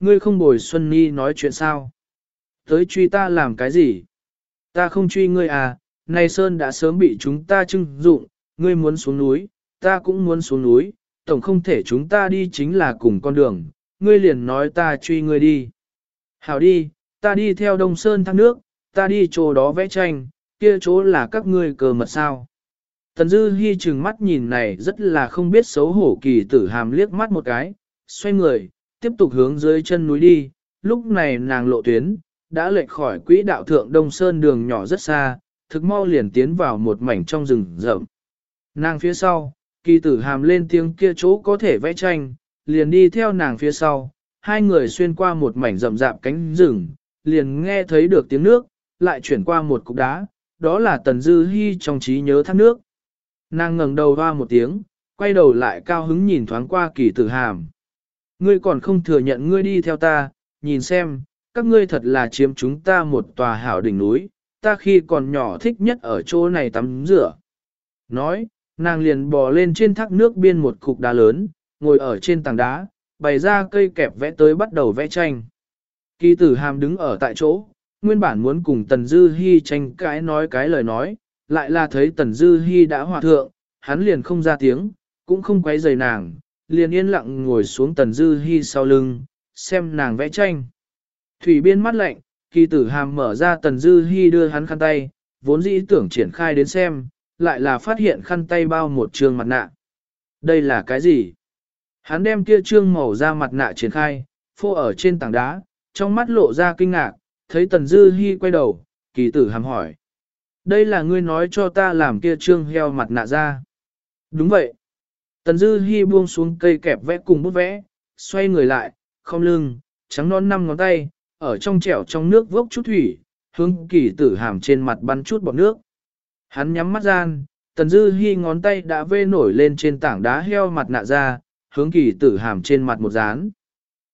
ngươi không bồi Xuân Nhi nói chuyện sao? Tới truy ta làm cái gì? Ta không truy ngươi à, này Sơn đã sớm bị chúng ta trưng dụng, ngươi muốn xuống núi, ta cũng muốn xuống núi, tổng không thể chúng ta đi chính là cùng con đường, ngươi liền nói ta truy ngươi đi. Hảo đi, ta đi theo Đông Sơn thác nước, ta đi chỗ đó vẽ tranh, kia chỗ là các ngươi cờ mật sao. Tần Dư Hi chừng mắt nhìn này rất là không biết xấu hổ kỳ tử hàm liếc mắt một cái, xoay người, tiếp tục hướng dưới chân núi đi, lúc này nàng lộ tuyến, đã lệch khỏi quỹ đạo thượng Đông Sơn đường nhỏ rất xa, thực mau liền tiến vào một mảnh trong rừng rậm. Nàng phía sau, kỳ tử hàm lên tiếng kia chỗ có thể vẽ tranh, liền đi theo nàng phía sau, hai người xuyên qua một mảnh rậm rạp cánh rừng, liền nghe thấy được tiếng nước, lại chuyển qua một cục đá, đó là Tần Dư hy trong trí nhớ thác nước. Nàng ngẩng đầu hoa một tiếng, quay đầu lại cao hứng nhìn thoáng qua kỳ tử hàm. Ngươi còn không thừa nhận ngươi đi theo ta, nhìn xem, các ngươi thật là chiếm chúng ta một tòa hảo đỉnh núi, ta khi còn nhỏ thích nhất ở chỗ này tắm rửa. Nói, nàng liền bò lên trên thác nước biên một cục đá lớn, ngồi ở trên tảng đá, bày ra cây kẹp vẽ tới bắt đầu vẽ tranh. Kỳ tử hàm đứng ở tại chỗ, nguyên bản muốn cùng Tần Dư Hi tranh cãi nói cái lời nói, lại là thấy Tần Dư Hi đã hòa thượng, hắn liền không ra tiếng, cũng không quấy rầy nàng, liền yên lặng ngồi xuống Tần Dư Hi sau lưng, xem nàng vẽ tranh. Thủy biên mắt lạnh, kỳ tử hàm mở ra Tần Dư Hi đưa hắn khăn tay, vốn dĩ tưởng triển khai đến xem, lại là phát hiện khăn tay bao một trường mặt nạ. Đây là cái gì? Hắn đem kia trương màu ra mặt nạ triển khai, phô ở trên tảng đá, trong mắt lộ ra kinh ngạc, thấy Tần Dư Hi quay đầu, kỳ tử hàm hỏi. Đây là ngươi nói cho ta làm kia trương heo mặt nạ ra. Đúng vậy. Tần Dư Hi buông xuống cây kẹp vẽ cùng bút vẽ, xoay người lại, không lưng, trắng non năm ngón tay, ở trong chẻo trong nước vốc chút thủy, hướng kỳ tử hàm trên mặt bắn chút bọt nước. Hắn nhắm mắt gian, Tần Dư Hi ngón tay đã vê nổi lên trên tảng đá heo mặt nạ ra, hướng kỳ tử hàm trên mặt một dán.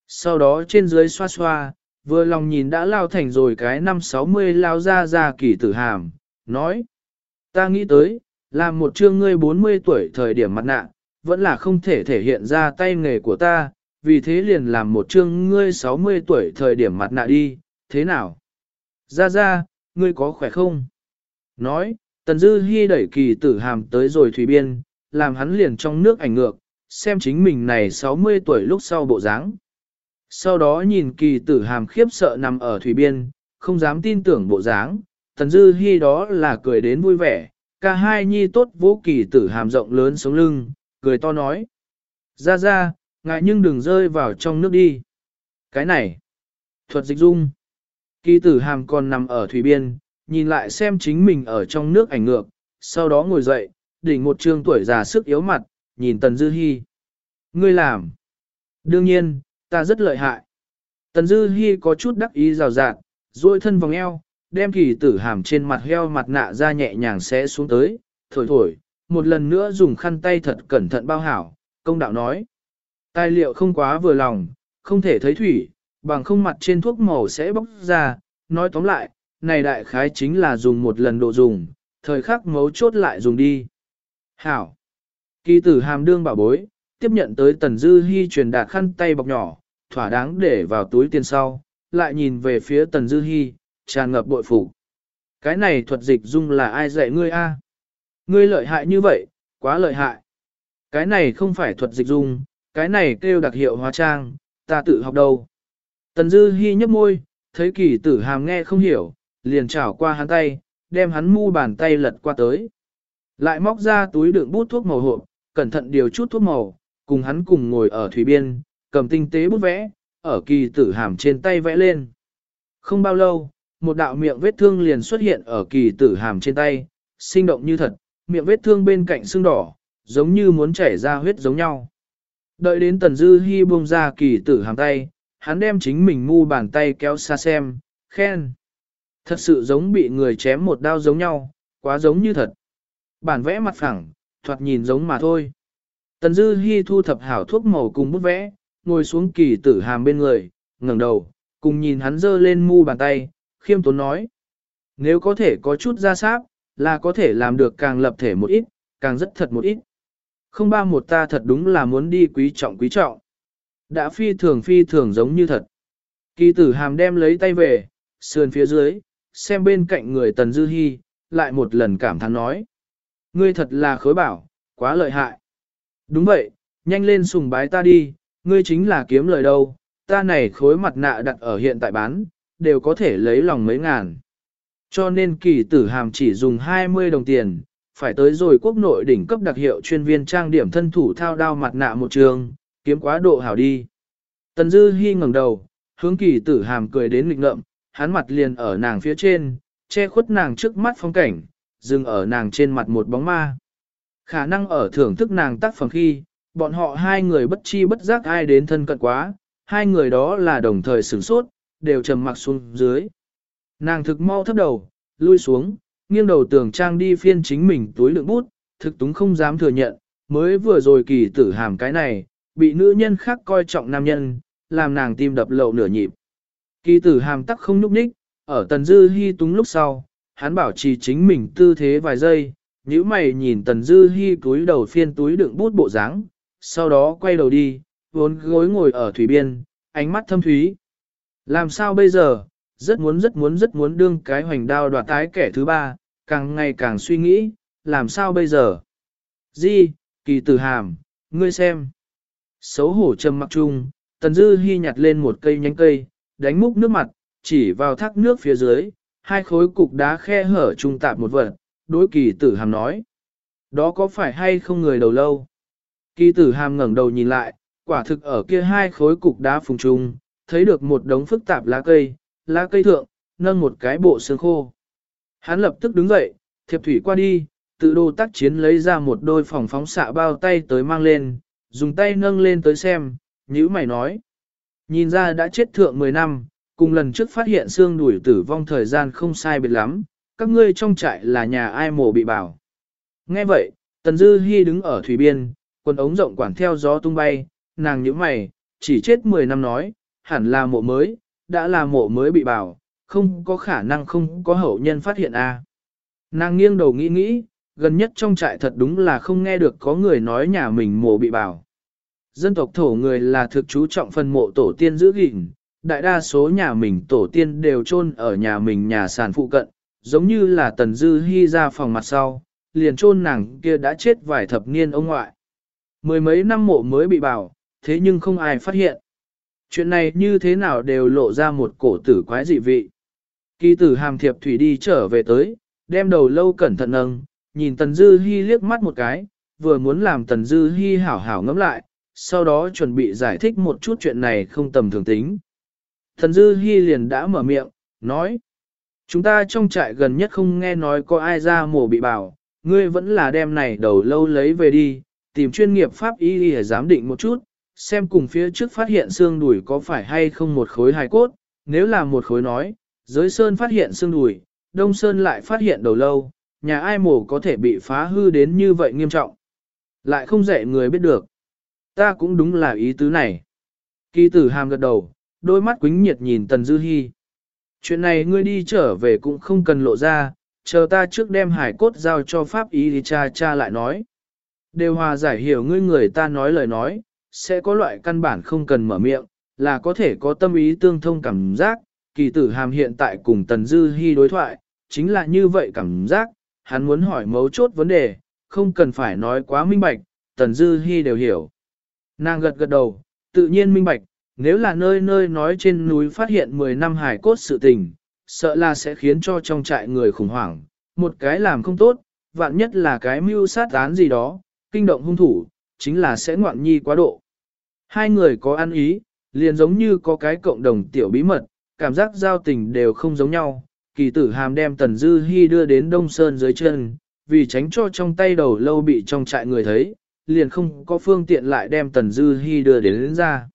Sau đó trên dưới xoa xoa, vừa lòng nhìn đã lao thành rồi cái năm 60 lao ra ra kỳ tử hàm, nói. Ta nghĩ tới, làm một chương ngươi 40 tuổi thời điểm mặt nạ, vẫn là không thể thể hiện ra tay nghề của ta, vì thế liền làm một chương ngươi 60 tuổi thời điểm mặt nạ đi, thế nào? Ra ra, ngươi có khỏe không? Nói, Tần Dư Hi đẩy kỳ tử hàm tới rồi thủy biên, làm hắn liền trong nước ảnh ngược, xem chính mình này 60 tuổi lúc sau bộ dáng. Sau đó nhìn kỳ tử hàm khiếp sợ nằm ở thủy biên, không dám tin tưởng bộ dáng, Tần Dư Hi đó là cười đến vui vẻ, ca hai nhi tốt vô kỳ tử hàm rộng lớn sống lưng, cười to nói. Ra ra, ngại nhưng đừng rơi vào trong nước đi. Cái này, thuật dịch dung. Kỳ tử hàm còn nằm ở thủy biên, nhìn lại xem chính mình ở trong nước ảnh ngược, sau đó ngồi dậy, đỉnh một trương tuổi già sức yếu mặt, nhìn Tần Dư Hi. Ngươi làm. Đương nhiên, ta rất lợi hại. Tần Dư Hi có chút đắc ý rào rạt, duỗi thân vòng eo, đem kỳ tử hàm trên mặt heo mặt nạ ra nhẹ nhàng sẽ xuống tới, thổi thổi, một lần nữa dùng khăn tay thật cẩn thận bao hảo, công đạo nói. Tài liệu không quá vừa lòng, không thể thấy thủy, bằng không mặt trên thuốc màu sẽ bóc ra, nói tóm lại, này đại khái chính là dùng một lần độ dùng, thời khắc mấu chốt lại dùng đi. Hảo. Kỳ tử hàm đương bảo bối, tiếp nhận tới tần dư hy truyền đạt khăn tay bọc nhỏ, thỏa đáng để vào túi tiền sau, lại nhìn về phía tần dư hy, tràn ngập bội phủ, Cái này thuật dịch dung là ai dạy ngươi a? Ngươi lợi hại như vậy, quá lợi hại. Cái này không phải thuật dịch dung, cái này kêu đặc hiệu hóa trang, ta tự học đâu. Tần Dư Hi nhấp môi, thấy kỳ tử hàm nghe không hiểu, liền chảo qua hắn tay, đem hắn mu bàn tay lật qua tới. Lại móc ra túi đựng bút thuốc màu hộp, cẩn thận điều chút thuốc màu, cùng hắn cùng ngồi ở thủy biên, cầm tinh tế bút vẽ, ở kỳ tử hàm trên tay vẽ lên. Không bao lâu, một đạo miệng vết thương liền xuất hiện ở kỳ tử hàm trên tay, sinh động như thật, miệng vết thương bên cạnh xương đỏ, giống như muốn chảy ra huyết giống nhau. Đợi đến tần dư hy buông ra kỳ tử hàng tay, hắn đem chính mình mu bàn tay kéo xa xem, khen. Thật sự giống bị người chém một đao giống nhau, quá giống như thật. Bản vẽ mặt phẳng, thoạt nhìn giống mà thôi. Tần dư hy thu thập hảo thuốc màu cùng bút vẽ, ngồi xuống kỳ tử hàm bên người, ngẩng đầu, cùng nhìn hắn dơ lên mu bàn tay, khiêm tốn nói. Nếu có thể có chút ra sáp, là có thể làm được càng lập thể một ít, càng rất thật một ít. Không ba một ta thật đúng là muốn đi quý trọng quý trọng. Đã phi thường phi thường giống như thật. Kỳ tử hàm đem lấy tay về, sườn phía dưới, xem bên cạnh người Tần Dư Hi, lại một lần cảm thán nói. Ngươi thật là khối bảo, quá lợi hại. Đúng vậy, nhanh lên sùng bái ta đi, ngươi chính là kiếm lời đâu, ta này khối mặt nạ đặt ở hiện tại bán, đều có thể lấy lòng mấy ngàn. Cho nên kỳ tử hàm chỉ dùng 20 đồng tiền, phải tới rồi quốc nội đỉnh cấp đặc hiệu chuyên viên trang điểm thân thủ thao đao mặt nạ một trường, kiếm quá độ hảo đi. Tần Dư Hi ngẩng đầu, hướng kỳ tử hàm cười đến nghịch ngợm, hắn mặt liền ở nàng phía trên, che khuất nàng trước mắt phong cảnh, dừng ở nàng trên mặt một bóng ma. Khả năng ở thưởng thức nàng tác phẩm khi, bọn họ hai người bất chi bất giác ai đến thân cận quá, hai người đó là đồng thời sửng sốt, đều trầm mặc xuống dưới. Nàng thực mau thấp đầu, lui xuống, nghiêng đầu tưởng trang đi phiên chính mình túi lượng bút, thực túng không dám thừa nhận, mới vừa rồi kỳ tử hàm cái này, bị nữ nhân khác coi trọng nam nhân, làm nàng tim đập lậu nửa nhịp. Kỳ tử hàm tắc không nhúc nhích, ở tần dư hy túng lúc sau, hắn bảo trì chính mình tư thế vài giây, nhíu mày nhìn tần dư hy túi đầu phiên túi đựng bút bộ dáng, sau đó quay đầu đi, vốn gối ngồi ở thủy biên, ánh mắt thâm thúy. Làm sao bây giờ, rất muốn rất muốn rất muốn đương cái hoành đao đoạt tái kẻ thứ ba, càng ngày càng suy nghĩ, làm sao bây giờ? Di, kỳ tử hàm, ngươi xem. Xấu hổ trầm mặc chung, tần dư hy nhặt lên một cây nhánh cây, đánh múc nước mặt, chỉ vào thác nước phía dưới, hai khối cục đá khe hở trung tạp một vật, đối kỳ tử hàm nói. Đó có phải hay không người đầu lâu? Kỳ tử hàm ngẩng đầu nhìn lại, quả thực ở kia hai khối cục đá phùng trung, thấy được một đống phức tạp lá cây, lá cây thượng, nâng một cái bộ xương khô. Hắn lập tức đứng dậy, thiệp thủy qua đi, tự đồ tác chiến lấy ra một đôi phòng phóng xạ bao tay tới mang lên, dùng tay nâng lên tới xem, nhữ mày nói. Nhìn ra đã chết thượng 10 năm, cùng lần trước phát hiện xương đuổi tử vong thời gian không sai biệt lắm, các ngươi trong trại là nhà ai mổ bị bảo. Nghe vậy, Tần Dư Hi đứng ở thủy biên, quần ống rộng quản theo gió tung bay, nàng nhíu mày, chỉ chết 10 năm nói, hẳn là mộ mới, đã là mộ mới bị bảo, không có khả năng không có hậu nhân phát hiện a. À. Nàng nghiêng đầu nghĩ nghĩ, gần nhất trong trại thật đúng là không nghe được có người nói nhà mình mộ bị bảo. Dân tộc thổ người là thực chú trọng phần mộ tổ tiên giữ gìn, đại đa số nhà mình tổ tiên đều chôn ở nhà mình nhà sàn phụ cận, giống như là tần dư hy ra phòng mặt sau, liền chôn nàng kia đã chết vài thập niên ông ngoại. Mười mấy năm mộ mới bị bảo, thế nhưng không ai phát hiện. Chuyện này như thế nào đều lộ ra một cổ tử quái dị vị. Kỳ tử hàm thiệp thủy đi trở về tới, đem đầu lâu cẩn thận nâng, nhìn Tần Dư Hi liếc mắt một cái, vừa muốn làm Tần Dư Hi hảo hảo ngẫm lại, sau đó chuẩn bị giải thích một chút chuyện này không tầm thường tính. Tần Dư Hi liền đã mở miệng, nói, chúng ta trong trại gần nhất không nghe nói có ai ra mổ bị bảo, ngươi vẫn là đem này đầu lâu lấy về đi, tìm chuyên nghiệp pháp y để giám định một chút, xem cùng phía trước phát hiện xương đùi có phải hay không một khối hài cốt, nếu là một khối nói, giới sơn phát hiện xương đùi, đông sơn lại phát hiện đầu lâu, nhà ai mổ có thể bị phá hư đến như vậy nghiêm trọng. Lại không dạy người biết được. Ta cũng đúng là ý tứ này. Kỳ tử hàm gật đầu, đôi mắt quính nhiệt nhìn Tần Dư Hi. Chuyện này ngươi đi trở về cũng không cần lộ ra, chờ ta trước đem hải cốt giao cho pháp ý thì cha cha lại nói. Đều hòa giải hiểu ngươi người ta nói lời nói, sẽ có loại căn bản không cần mở miệng, là có thể có tâm ý tương thông cảm giác, kỳ tử hàm hiện tại cùng Tần Dư Hi đối thoại, chính là như vậy cảm giác, hắn muốn hỏi mấu chốt vấn đề, không cần phải nói quá minh bạch, Tần Dư Hi đều hiểu. Nàng gật gật đầu, tự nhiên minh bạch, nếu là nơi nơi nói trên núi phát hiện 10 năm hải cốt sự tình, sợ là sẽ khiến cho trong trại người khủng hoảng, một cái làm không tốt, vạn nhất là cái mưu sát án gì đó, kinh động hung thủ, chính là sẽ ngoạn nhi quá độ. Hai người có ăn ý, liền giống như có cái cộng đồng tiểu bí mật, cảm giác giao tình đều không giống nhau. Kỳ tử hàm đem Tần Dư Hi đưa đến Đông Sơn dưới chân, vì tránh cho trong tay đầu lâu bị trong trại người thấy, liền không có phương tiện lại đem Tần Dư Hi đưa đến, đến ra.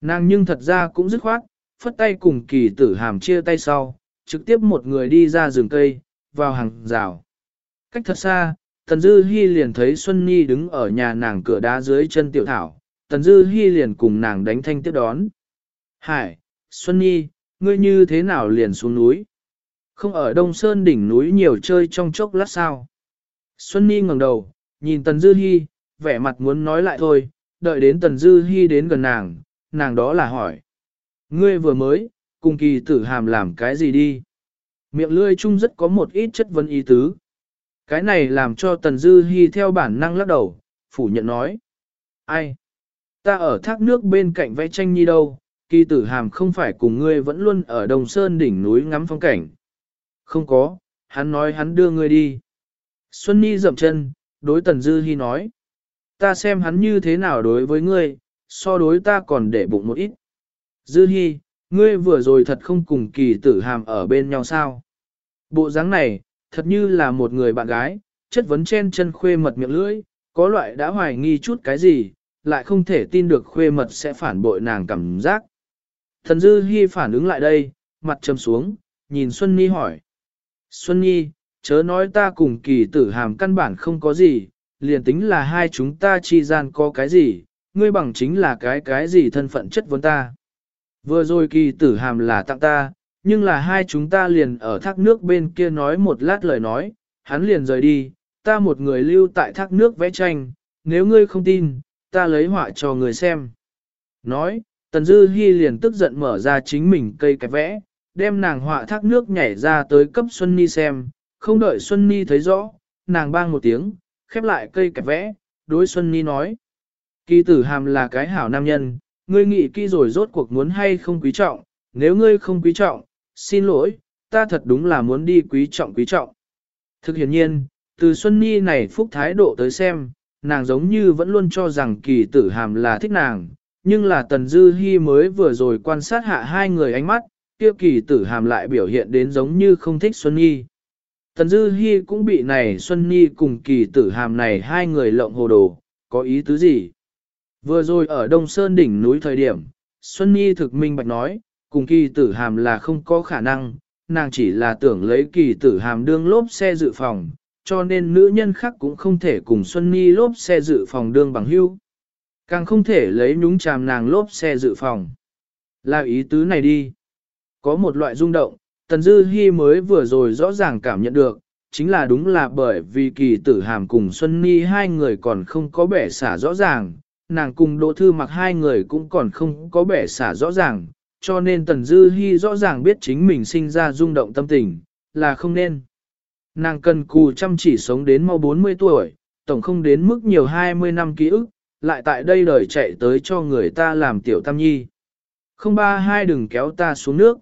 Nàng nhưng thật ra cũng dứt khoát, phất tay cùng kỳ tử hàm chia tay sau, trực tiếp một người đi ra rừng cây, vào hàng rào. Cách thật xa, Tần Dư Hi liền thấy Xuân Nhi đứng ở nhà nàng cửa đá dưới chân tiểu thảo, Tần Dư Hi liền cùng nàng đánh thanh tiếp đón. Hải, Xuân Nhi, ngươi như thế nào liền xuống núi? Không ở Đông Sơn đỉnh núi nhiều chơi trong chốc lát sao? Xuân Nhi ngẩng đầu, nhìn Tần Dư Hi, vẻ mặt muốn nói lại thôi, đợi đến Tần Dư Hi đến gần nàng, nàng đó là hỏi. Ngươi vừa mới, cùng kỳ tử hàm làm cái gì đi? Miệng lươi chung rất có một ít chất vấn ý tứ. Cái này làm cho Tần Dư Hi theo bản năng lắc đầu, phủ nhận nói. Ai? Ta ở thác nước bên cạnh vẽ tranh nhi đâu, kỳ tử hàm không phải cùng ngươi vẫn luôn ở đồng sơn đỉnh núi ngắm phong cảnh. Không có, hắn nói hắn đưa ngươi đi. Xuân Nhi dậm chân, đối Tần Dư Hi nói. Ta xem hắn như thế nào đối với ngươi, so đối ta còn để bụng một ít. Dư Hi, ngươi vừa rồi thật không cùng kỳ tử hàm ở bên nhau sao? Bộ dáng này, thật như là một người bạn gái, chất vấn chen chân khuê mật miệng lưỡi, có loại đã hoài nghi chút cái gì, lại không thể tin được khuê mật sẽ phản bội nàng cảm giác. Thần Dư Hi phản ứng lại đây, mặt trầm xuống, nhìn Xuân Nhi hỏi. Xuân Nhi, chớ nói ta cùng kỳ tử hàm căn bản không có gì, liền tính là hai chúng ta chi gian có cái gì, ngươi bằng chính là cái cái gì thân phận chất vấn ta. Vừa rồi kỳ tử hàm là tặng ta, nhưng là hai chúng ta liền ở thác nước bên kia nói một lát lời nói, hắn liền rời đi, ta một người lưu tại thác nước vẽ tranh, nếu ngươi không tin, ta lấy họa cho người xem. Nói, Tần Dư Hi liền tức giận mở ra chính mình cây cái vẽ, đem nàng họa thác nước nhảy ra tới cấp Xuân Ni xem, không đợi Xuân Ni thấy rõ, nàng bang một tiếng, khép lại cây cái vẽ, đối Xuân Ni nói. Kỳ tử hàm là cái hảo nam nhân, ngươi nghĩ kỹ rồi rốt cuộc muốn hay không quý trọng, nếu ngươi không quý trọng, xin lỗi, ta thật đúng là muốn đi quý trọng quý trọng. Thực hiện nhiên, từ Xuân Nhi này phúc thái độ tới xem, nàng giống như vẫn luôn cho rằng kỳ tử hàm là thích nàng, nhưng là Tần Dư hy mới vừa rồi quan sát hạ hai người ánh mắt, kia kỳ tử hàm lại biểu hiện đến giống như không thích Xuân Nhi. Tần Dư hy cũng bị này Xuân Nhi cùng kỳ tử hàm này hai người lộng hồ đồ, có ý tứ gì? Vừa rồi ở Đông Sơn đỉnh núi thời điểm, Xuân Nhi thực minh bạch nói, cùng kỳ tử hàm là không có khả năng, nàng chỉ là tưởng lấy kỳ tử hàm đương lốp xe dự phòng, cho nên nữ nhân khác cũng không thể cùng Xuân Nhi lốp xe dự phòng đương bằng hưu. Càng không thể lấy nhúng chàm nàng lốp xe dự phòng. Là ý tứ này đi. Có một loại rung động, Tần Dư Hi mới vừa rồi rõ ràng cảm nhận được, chính là đúng là bởi vì kỳ tử hàm cùng Xuân Nhi hai người còn không có bẻ xả rõ ràng, nàng cùng Đỗ Thư mặc hai người cũng còn không có bẻ xả rõ ràng, cho nên Tần Dư Hi rõ ràng biết chính mình sinh ra rung động tâm tình, là không nên. Nàng cần cù chăm chỉ sống đến mau 40 tuổi, tổng không đến mức nhiều 20 năm ký ức, lại tại đây đời chạy tới cho người ta làm tiểu tam nhi. Không ba hai đừng kéo ta xuống nước.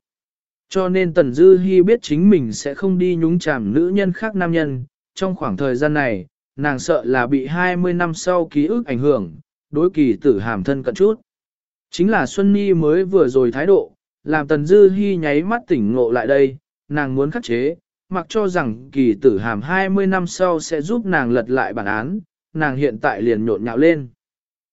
Cho nên Tần Dư Hi biết chính mình sẽ không đi nhúng chàm nữ nhân khác nam nhân, trong khoảng thời gian này, nàng sợ là bị 20 năm sau ký ức ảnh hưởng, đối kỳ tử hàm thân cận chút. Chính là Xuân Nhi mới vừa rồi thái độ, làm Tần Dư Hi nháy mắt tỉnh ngộ lại đây, nàng muốn khắc chế, mặc cho rằng kỳ tử hàm 20 năm sau sẽ giúp nàng lật lại bản án, nàng hiện tại liền nhộn nhạo lên.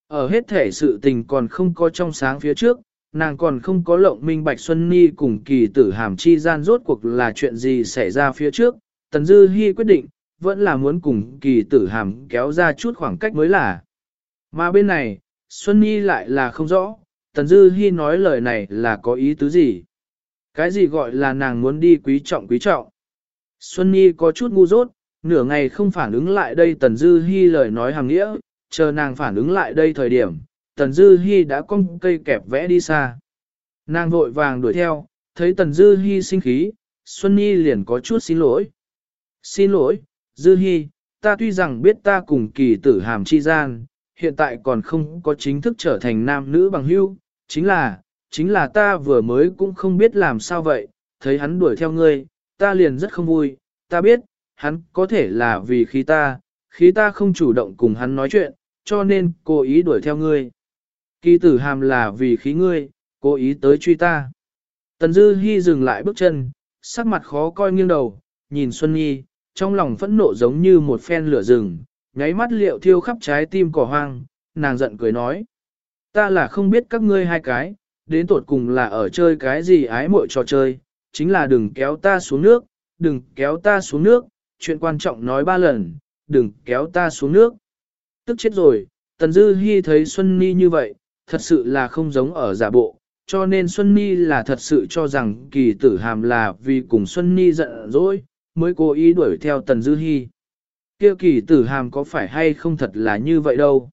Ở hết thể sự tình còn không có trong sáng phía trước, nàng còn không có lộng minh bạch Xuân Nhi cùng kỳ tử hàm chi gian rốt cuộc là chuyện gì xảy ra phía trước, Tần Dư Hi quyết định, vẫn là muốn cùng kỳ tử hàm kéo ra chút khoảng cách mới là. Mà bên này, Xuân Nhi lại là không rõ, Tần Dư Hi nói lời này là có ý tứ gì? Cái gì gọi là nàng muốn đi quý trọng quý trọng? Xuân Nhi có chút ngu dốt, nửa ngày không phản ứng lại đây Tần Dư Hi lời nói hàng nghĩa, chờ nàng phản ứng lại đây thời điểm, Tần Dư Hi đã cong cây kẹp vẽ đi xa. Nàng vội vàng đuổi theo, thấy Tần Dư Hi sinh khí, Xuân Nhi liền có chút xin lỗi. Xin lỗi, Dư Hi, ta tuy rằng biết ta cùng kỳ tử hàm chi gian, hiện tại còn không có chính thức trở thành nam nữ bằng hữu, chính là, chính là ta vừa mới cũng không biết làm sao vậy, thấy hắn đuổi theo ngươi, ta liền rất không vui, ta biết, hắn có thể là vì khí ta, khí ta không chủ động cùng hắn nói chuyện, cho nên cố ý đuổi theo ngươi. Kỳ tử hàm là vì khí ngươi, cố ý tới truy ta. Tần Dư Hi dừng lại bước chân, sắc mặt khó coi nghiêng đầu, nhìn Xuân Nhi, trong lòng phẫn nộ giống như một phen lửa rừng, nháy mắt liệu thiêu khắp trái tim cỏ hoang, nàng giận cười nói. Ta là không biết các ngươi hai cái, đến tột cùng là ở chơi cái gì ái muội trò chơi, chính là đừng kéo ta xuống nước, đừng kéo ta xuống nước, chuyện quan trọng nói ba lần, đừng kéo ta xuống nước. Tức chết rồi, Tần Dư Hi thấy Xuân Ni như vậy, thật sự là không giống ở giả bộ, cho nên Xuân Ni là thật sự cho rằng kỳ tử hàm là vì cùng Xuân Ni giận dỗi, mới cố ý đuổi theo Tần Dư Hi. Kia kỳ tử hàm có phải hay không thật là như vậy đâu.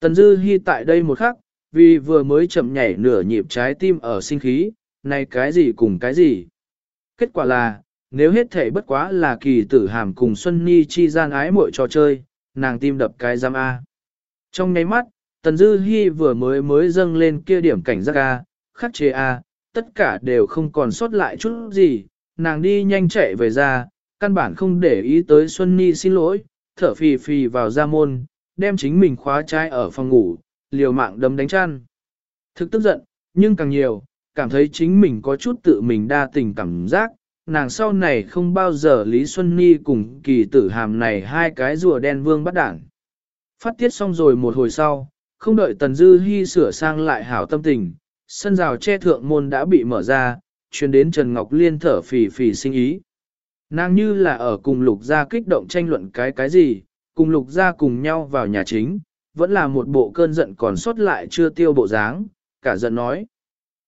Tần Dư Hi tại đây một khắc, vì vừa mới chậm nhảy nửa nhịp trái tim ở sinh khí, này cái gì cùng cái gì. Kết quả là, nếu hết thể bất quá là kỳ tử hàm cùng Xuân Nhi chi gian ái muội trò chơi, nàng tim đập cái giam A. Trong nháy mắt, Tần Dư Hi vừa mới mới dâng lên kia điểm cảnh giác A, khắc chế A, tất cả đều không còn sót lại chút gì, nàng đi nhanh chạy về ra, căn bản không để ý tới Xuân Nhi xin lỗi, thở phì phì vào ra môn, đem chính mình khóa trái ở phòng ngủ, liều mạng đấm đánh chăn. Thực tức giận, nhưng càng nhiều, cảm thấy chính mình có chút tự mình đa tình cảm giác, nàng sau này không bao giờ Lý Xuân Nhi cùng kỳ tử hàm này hai cái rùa đen vương bắt đảng. Phát tiết xong rồi một hồi sau, không đợi Tần Dư Hi sửa sang lại hảo tâm tình, sân rào che thượng môn đã bị mở ra, truyền đến Trần Ngọc Liên thở phì phì sinh ý. Nàng như là ở cùng lục gia kích động tranh luận cái cái gì, cùng lục gia cùng nhau vào nhà chính, vẫn là một bộ cơn giận còn sót lại chưa tiêu bộ dáng, cả giận nói.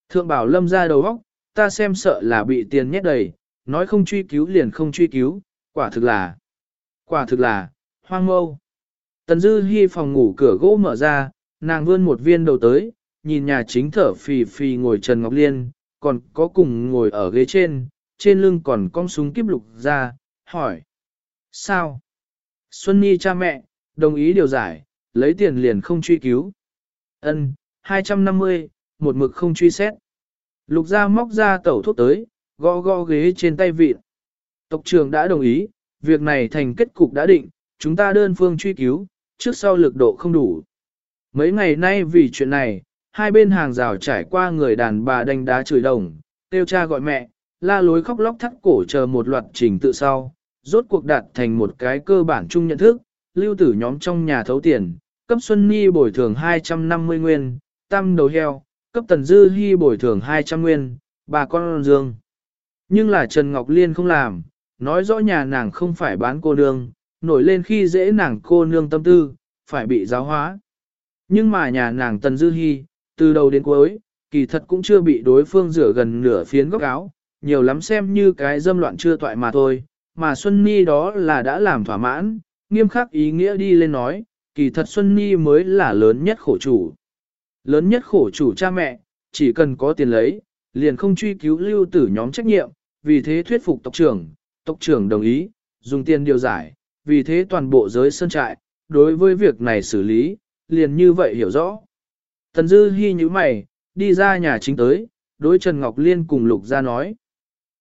Thượng bảo lâm ra đầu óc, ta xem sợ là bị tiền nhét đầy, nói không truy cứu liền không truy cứu, quả thực là, quả thực là, hoang mâu. Tần dư hy phòng ngủ cửa gỗ mở ra, nàng vươn một viên đầu tới, nhìn nhà chính thở phì phì ngồi Trần Ngọc Liên, còn có cùng ngồi ở ghế trên, trên lưng còn cong súng kiếp lục ra, hỏi. Sao? Xuân Nhi cha mẹ, đồng ý điều giải, lấy tiền liền không truy cứu. Ân, 250, một mực không truy xét. Lục gia móc ra tẩu thuốc tới, gõ gõ ghế trên tay vịt. Tộc trưởng đã đồng ý, việc này thành kết cục đã định, chúng ta đơn phương truy cứu, trước sau lực độ không đủ. Mấy ngày nay vì chuyện này, hai bên hàng rào trải qua người đàn bà đánh đá chửi đồng, tiêu cha gọi mẹ, la lối khóc lóc thắt cổ chờ một loạt trình tự sau, rốt cuộc đạt thành một cái cơ bản chung nhận thức, lưu tử nhóm trong nhà thấu tiền, cấp Xuân Nhi bồi thường 250 nguyên, tam đầu heo, cấp Tần Dư Hi bồi thường 200 nguyên, bà con dương. Nhưng là Trần Ngọc Liên không làm, nói rõ nhà nàng không phải bán cô nương, nổi lên khi dễ nàng cô nương tâm tư, phải bị giáo hóa. Nhưng mà nhà nàng Tần Dư Hi, từ đầu đến cuối, kỳ thật cũng chưa bị đối phương rửa gần nửa phiến góc áo, nhiều lắm xem như cái dâm loạn chưa toại mà thôi, mà Xuân Ni đó là đã làm thỏa mãn, nghiêm khắc ý nghĩa đi lên nói, kỳ thật Xuân Ni mới là lớn nhất khổ chủ. Lớn nhất khổ chủ cha mẹ, chỉ cần có tiền lấy, liền không truy cứu lưu tử nhóm trách nhiệm, vì thế thuyết phục tộc trưởng, tộc trưởng đồng ý, dùng tiền điều giải, vì thế toàn bộ giới sơn trại, đối với việc này xử lý, liền như vậy hiểu rõ. Tần Dư Hi như mày, đi ra nhà chính tới, đối Trần Ngọc Liên cùng Lục gia nói.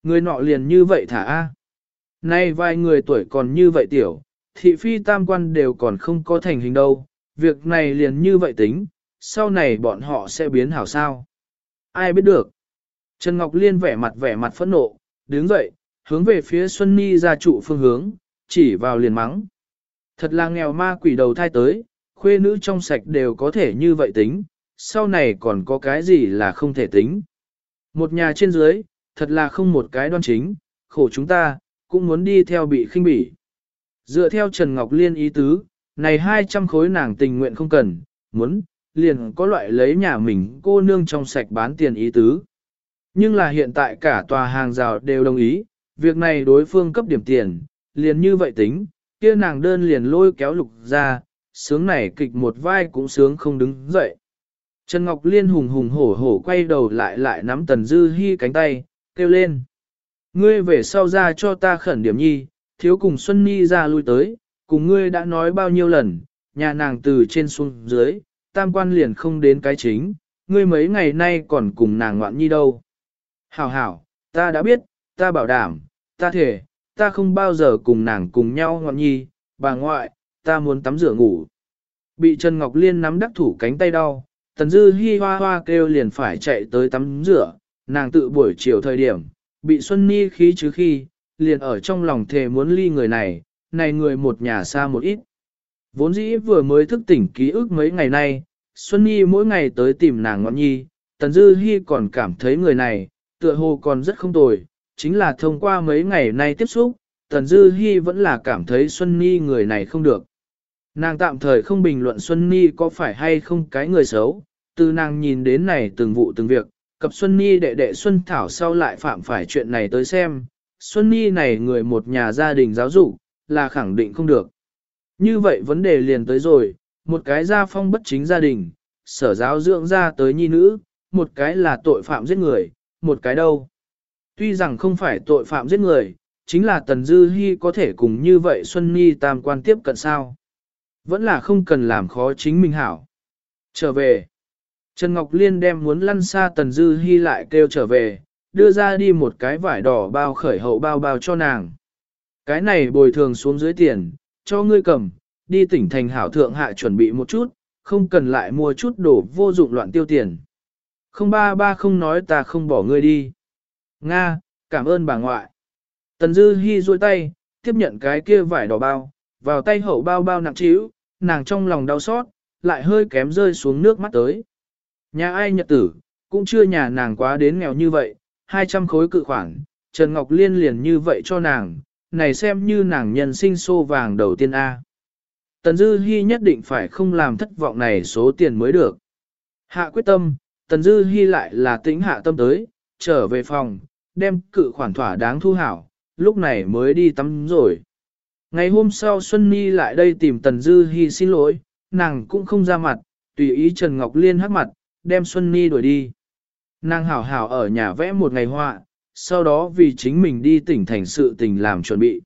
Người nọ liền như vậy thả A. Nay vài người tuổi còn như vậy tiểu, thị phi tam quan đều còn không có thành hình đâu, việc này liền như vậy tính, sau này bọn họ sẽ biến hảo sao. Ai biết được. Trần Ngọc Liên vẻ mặt vẻ mặt phẫn nộ, đứng dậy, hướng về phía Xuân Ni ra trụ phương hướng, chỉ vào liền mắng. Thật là nghèo ma quỷ đầu thai tới, khuê nữ trong sạch đều có thể như vậy tính, sau này còn có cái gì là không thể tính. Một nhà trên dưới, thật là không một cái đoan chính, khổ chúng ta, cũng muốn đi theo bị khinh bỉ. Dựa theo Trần Ngọc Liên ý tứ, này 200 khối nàng tình nguyện không cần, muốn, liền có loại lấy nhà mình cô nương trong sạch bán tiền ý tứ. Nhưng là hiện tại cả tòa hàng rào đều đồng ý, việc này đối phương cấp điểm tiền, liền như vậy tính, kia nàng đơn liền lôi kéo lục ra, sướng này kịch một vai cũng sướng không đứng dậy. Trần Ngọc Liên hùng hùng hổ hổ quay đầu lại lại nắm Tần Dư Hi cánh tay, kêu lên. Ngươi về sau ra cho ta khẩn điểm nhi, thiếu cùng Xuân Nhi ra lui tới, cùng ngươi đã nói bao nhiêu lần, nhà nàng từ trên xuống dưới, tam quan liền không đến cái chính, ngươi mấy ngày nay còn cùng nàng ngoạn nhi đâu. Hảo hảo, ta đã biết, ta bảo đảm, ta thể, ta không bao giờ cùng nàng cùng nhau ngoạn nhi, bà ngoại, ta muốn tắm rửa ngủ. Bị Trần Ngọc Liên nắm đắc thủ cánh tay đau, Tần Dư Hi hoa hoa kêu liền phải chạy tới tắm rửa, nàng tự buổi chiều thời điểm, bị Xuân Ni khí chứ khi, liền ở trong lòng thề muốn ly người này, này người một nhà xa một ít. Vốn dĩ vừa mới thức tỉnh ký ức mấy ngày nay, Xuân Nhi mỗi ngày tới tìm nàng ngọn nhi, Tần Dư Hi còn cảm thấy người này, tựa hồ còn rất không tồi, chính là thông qua mấy ngày nay tiếp xúc, Tần Dư Hi vẫn là cảm thấy Xuân Nhi người này không được. Nàng tạm thời không bình luận Xuân Nhi có phải hay không cái người xấu, từ nàng nhìn đến này từng vụ từng việc, cặp Xuân Nhi đệ đệ Xuân Thảo sau lại phạm phải chuyện này tới xem, Xuân Nhi này người một nhà gia đình giáo dục, là khẳng định không được. Như vậy vấn đề liền tới rồi, một cái gia phong bất chính gia đình, sở giáo dưỡng ra tới nhi nữ, một cái là tội phạm giết người, một cái đâu. Tuy rằng không phải tội phạm giết người, chính là Tần Dư Hi có thể cùng như vậy Xuân Nhi tam quan tiếp cận sao. Vẫn là không cần làm khó chính mình hảo. Trở về. Trần Ngọc Liên đem muốn lăn xa Tần Dư Hi lại kêu trở về, đưa ra đi một cái vải đỏ bao khởi hậu bao bao cho nàng. Cái này bồi thường xuống dưới tiền, cho ngươi cầm, đi tỉnh thành hảo thượng hạ chuẩn bị một chút, không cần lại mua chút đồ vô dụng loạn tiêu tiền. Không ba ba không nói ta không bỏ ngươi đi. Nga, cảm ơn bà ngoại. Tần Dư Hi duỗi tay, tiếp nhận cái kia vải đỏ bao, vào tay hậu bao bao nặng trĩu, nàng trong lòng đau xót, lại hơi kém rơi xuống nước mắt tới. Nhà ai nhật tử, cũng chưa nhà nàng quá đến nghèo như vậy, 200 khối cự khoản, Trần Ngọc Liên liền như vậy cho nàng, này xem như nàng nhân sinh xô vàng đầu tiên A. Tần Dư Hi nhất định phải không làm thất vọng này số tiền mới được. Hạ quyết tâm, Tần Dư Hi lại là tĩnh hạ tâm tới, trở về phòng, đem cự khoản thỏa đáng thu hảo, lúc này mới đi tắm rồi. Ngày hôm sau Xuân Nhi lại đây tìm Tần Dư Hi xin lỗi, nàng cũng không ra mặt, tùy ý Trần Ngọc Liên hắc mặt, đem Xuân Nhi đuổi đi. Nàng hảo hảo ở nhà vẽ một ngày họa, sau đó vì chính mình đi tỉnh thành sự tình làm chuẩn bị.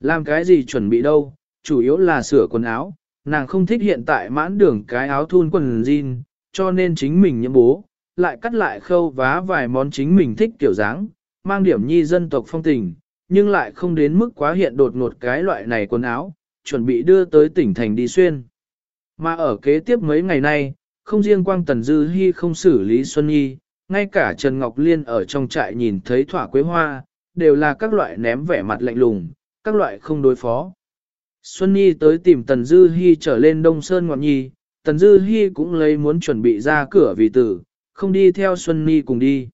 Làm cái gì chuẩn bị đâu, chủ yếu là sửa quần áo, nàng không thích hiện tại mãn đường cái áo thun quần jean, cho nên chính mình nhiễm bố, lại cắt lại khâu vá vài món chính mình thích kiểu dáng, mang điểm nhi dân tộc phong tình, nhưng lại không đến mức quá hiện đột ngột cái loại này quần áo, chuẩn bị đưa tới tỉnh thành đi xuyên. Mà ở kế tiếp mấy ngày nay, không riêng Quang Tần Dư Hi không xử lý Xuân Nhi, ngay cả Trần Ngọc Liên ở trong trại nhìn thấy thỏa quế hoa, đều là các loại ném vẻ mặt lạnh lùng, các loại không đối phó. Xuân Nhi tới tìm Tần Dư Hi trở lên Đông Sơn Ngoạn Nhi, Tần Dư Hi cũng lấy muốn chuẩn bị ra cửa vì tử, không đi theo Xuân Nhi cùng đi.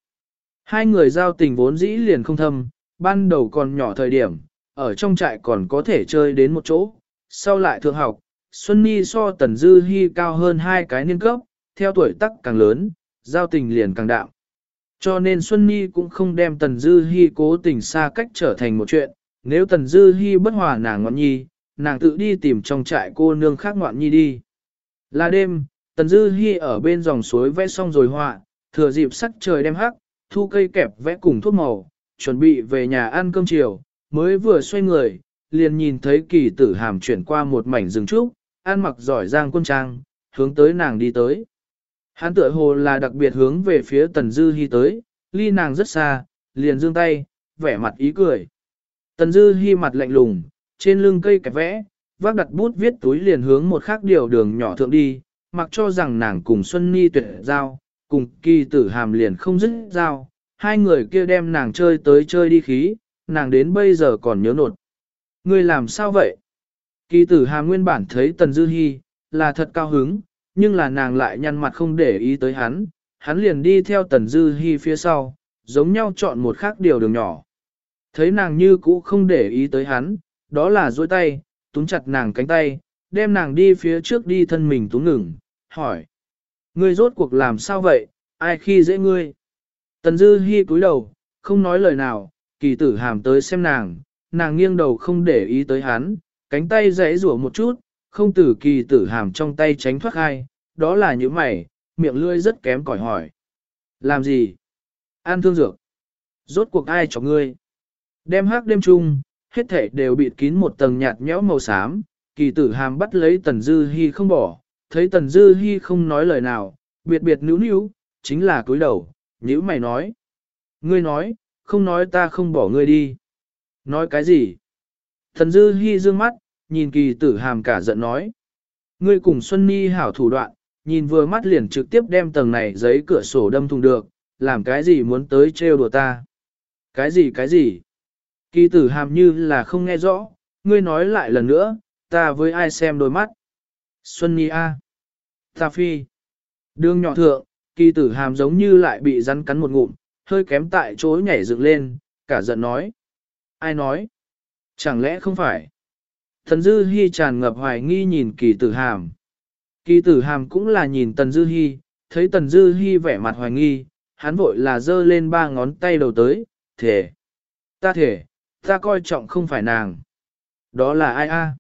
Hai người giao tình vốn dĩ liền không thâm, ban đầu còn nhỏ thời điểm, ở trong trại còn có thể chơi đến một chỗ, sau lại thượng học, Xuân Nhi so Tần Dư Hi cao hơn hai cái niên cấp, theo tuổi tác càng lớn, giao tình liền càng đạm. Cho nên Xuân Nhi cũng không đem Tần Dư Hi cố tình xa cách trở thành một chuyện, nếu Tần Dư Hi bất hòa nàng ngoạn nhi, nàng tự đi tìm trong trại cô nương khác ngoạn nhi đi. Là đêm, Tần Dư Hi ở bên dòng suối vẽ xong rồi họa, thừa dịp sắc trời đem hắc, thu cây kẹp vẽ cùng thuốc màu, chuẩn bị về nhà ăn cơm chiều, mới vừa xoay người, liền nhìn thấy kỳ tử hàm chuyển qua một mảnh rừng trúc, ăn mặc giỏi giang quân trang, hướng tới nàng đi tới. Hắn tựa hồ là đặc biệt hướng về phía Tần Dư Hi tới, ly nàng rất xa, liền giương tay, vẻ mặt ý cười. Tần Dư Hi mặt lạnh lùng, trên lưng cây kẹp vẽ, vác đặt bút viết túi liền hướng một khác điều đường nhỏ thượng đi, mặc cho rằng nàng cùng Xuân Ni tuyệt giao, cùng kỳ tử hàm liền không dứt giao, hai người kia đem nàng chơi tới chơi đi khí, nàng đến bây giờ còn nhớ nột. Ngươi làm sao vậy? Kỳ tử hàm nguyên bản thấy Tần Dư Hi, là thật cao hứng, nhưng là nàng lại nhăn mặt không để ý tới hắn, hắn liền đi theo Tần Dư Hi phía sau, giống nhau chọn một khác điều đường nhỏ. Thấy nàng như cũ không để ý tới hắn, đó là dối tay, túm chặt nàng cánh tay, đem nàng đi phía trước đi thân mình túm ngừng, hỏi. Ngươi rốt cuộc làm sao vậy, ai khi dễ ngươi? Tần Dư Hi cúi đầu, không nói lời nào, kỳ tử hàm tới xem nàng, nàng nghiêng đầu không để ý tới hắn, cánh tay rẽ rủa một chút, không tử kỳ tử hàm trong tay tránh thoát hai, đó là những mày, miệng lưỡi rất kém cỏi hỏi. Làm gì? An thương dược. Rốt cuộc ai cho ngươi? Đêm hát đêm chung, hết thể đều bịt kín một tầng nhạt nhẽo màu xám, kỳ tử hàm bắt lấy tần dư hy không bỏ, thấy tần dư hy không nói lời nào, biệt biệt níu níu, chính là cúi đầu, nhữ mày nói. Ngươi nói, không nói ta không bỏ ngươi đi. Nói cái gì? Tần dư hy dương mắt, nhìn kỳ tử hàm cả giận nói. Ngươi cùng Xuân Ni hảo thủ đoạn, nhìn vừa mắt liền trực tiếp đem tầng này giấy cửa sổ đâm thùng được, làm cái gì muốn tới trêu đùa ta. Cái gì cái gì? Kỳ tử hàm như là không nghe rõ, ngươi nói lại lần nữa, ta với ai xem đôi mắt. Xuân Nhi A. Ta phi. Đường nhỏ thượng, kỳ tử hàm giống như lại bị rắn cắn một ngụm, hơi kém tại chỗ nhảy dựng lên, cả giận nói. Ai nói? Chẳng lẽ không phải? Thần Dư Hi tràn ngập hoài nghi nhìn kỳ tử hàm. Kỳ tử hàm cũng là nhìn Tần Dư Hi, thấy Tần Dư Hi vẻ mặt hoài nghi, hắn vội là giơ lên ba ngón tay đầu tới, thể. Ta thể, ta coi trọng không phải nàng. Đó là ai a?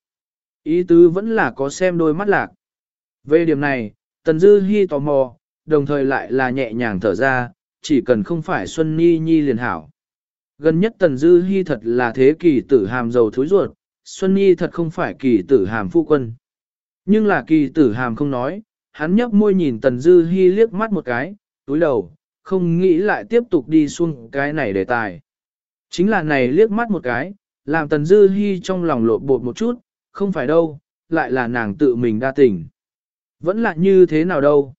Ý tứ vẫn là có xem đôi mắt lạc. Về điểm này, Tần Dư Hi tò mò, đồng thời lại là nhẹ nhàng thở ra, chỉ cần không phải Xuân Nhi Nhi liền hảo. Gần nhất Tần Dư Hi thật là thế kỷ tử hàm dầu thối ruột, Xuân Nhi thật không phải kỳ tử hàm phu quân. Nhưng là kỳ tử hàm không nói, hắn nhấp môi nhìn Tần Dư Hi liếc mắt một cái, túi đầu, không nghĩ lại tiếp tục đi xuống cái này đề tài. Chính là này liếc mắt một cái, làm Tần Dư Hi trong lòng lộn bột một chút, không phải đâu, lại là nàng tự mình đa tình. Vẫn là như thế nào đâu,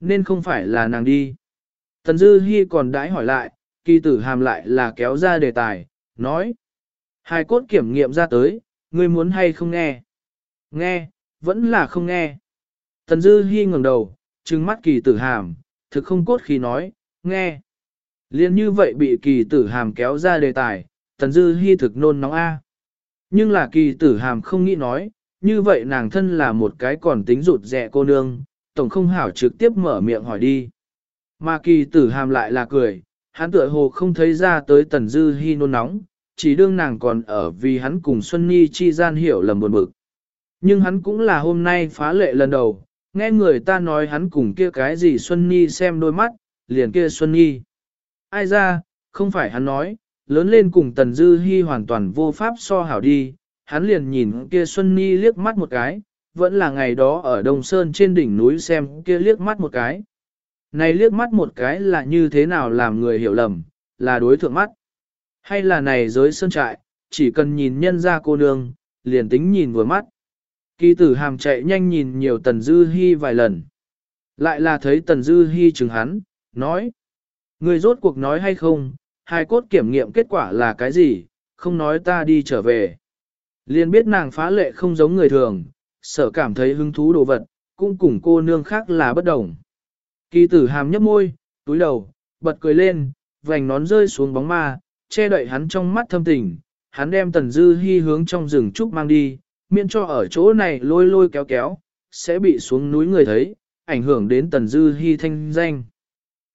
nên không phải là nàng đi. Tần Dư Hi còn đãi hỏi lại, kỳ tử hàm lại là kéo ra đề tài, nói. Hai cốt kiểm nghiệm ra tới, ngươi muốn hay không nghe? Nghe, vẫn là không nghe. Tần Dư Hi ngẩng đầu, trừng mắt kỳ tử hàm, thực không cốt khi nói, nghe. Liên như vậy bị kỳ tử hàm kéo ra đề tài, Tần Dư Hi thực nôn nóng a. Nhưng là kỳ tử hàm không nghĩ nói, như vậy nàng thân là một cái còn tính rụt rẻ cô nương, tổng không hảo trực tiếp mở miệng hỏi đi. Mà kỳ tử hàm lại là cười, hắn tựa hồ không thấy ra tới Tần Dư Hi nôn nóng, chỉ đương nàng còn ở vì hắn cùng Xuân Nhi chi gian hiểu lầm buồn bực. Nhưng hắn cũng là hôm nay phá lệ lần đầu, nghe người ta nói hắn cùng kia cái gì Xuân Nhi xem đôi mắt, liền kia Xuân Nhi. Ai ra, không phải hắn nói, lớn lên cùng Tần Dư Hi hoàn toàn vô pháp so hảo đi, hắn liền nhìn kia Xuân Nhi liếc mắt một cái, vẫn là ngày đó ở Đông Sơn trên đỉnh núi xem kia liếc mắt một cái. Này liếc mắt một cái là như thế nào làm người hiểu lầm, là đối thượng mắt. Hay là này giới sơn trại, chỉ cần nhìn nhân ra cô nương, liền tính nhìn vừa mắt. Kỳ tử hàm chạy nhanh nhìn nhiều Tần Dư Hi vài lần. Lại là thấy Tần Dư Hi chừng hắn, nói. Người rốt cuộc nói hay không, hai cốt kiểm nghiệm kết quả là cái gì, không nói ta đi trở về. Liên biết nàng phá lệ không giống người thường, sợ cảm thấy hứng thú đồ vật, cũng cùng cô nương khác là bất đồng. Kỳ tử hàm nhấp môi, túi đầu, bật cười lên, vành nón rơi xuống bóng ma, che đậy hắn trong mắt thâm tình, hắn đem tần dư hy hướng trong rừng trúc mang đi, miễn cho ở chỗ này lôi lôi kéo kéo, sẽ bị xuống núi người thấy, ảnh hưởng đến tần dư hy thanh danh.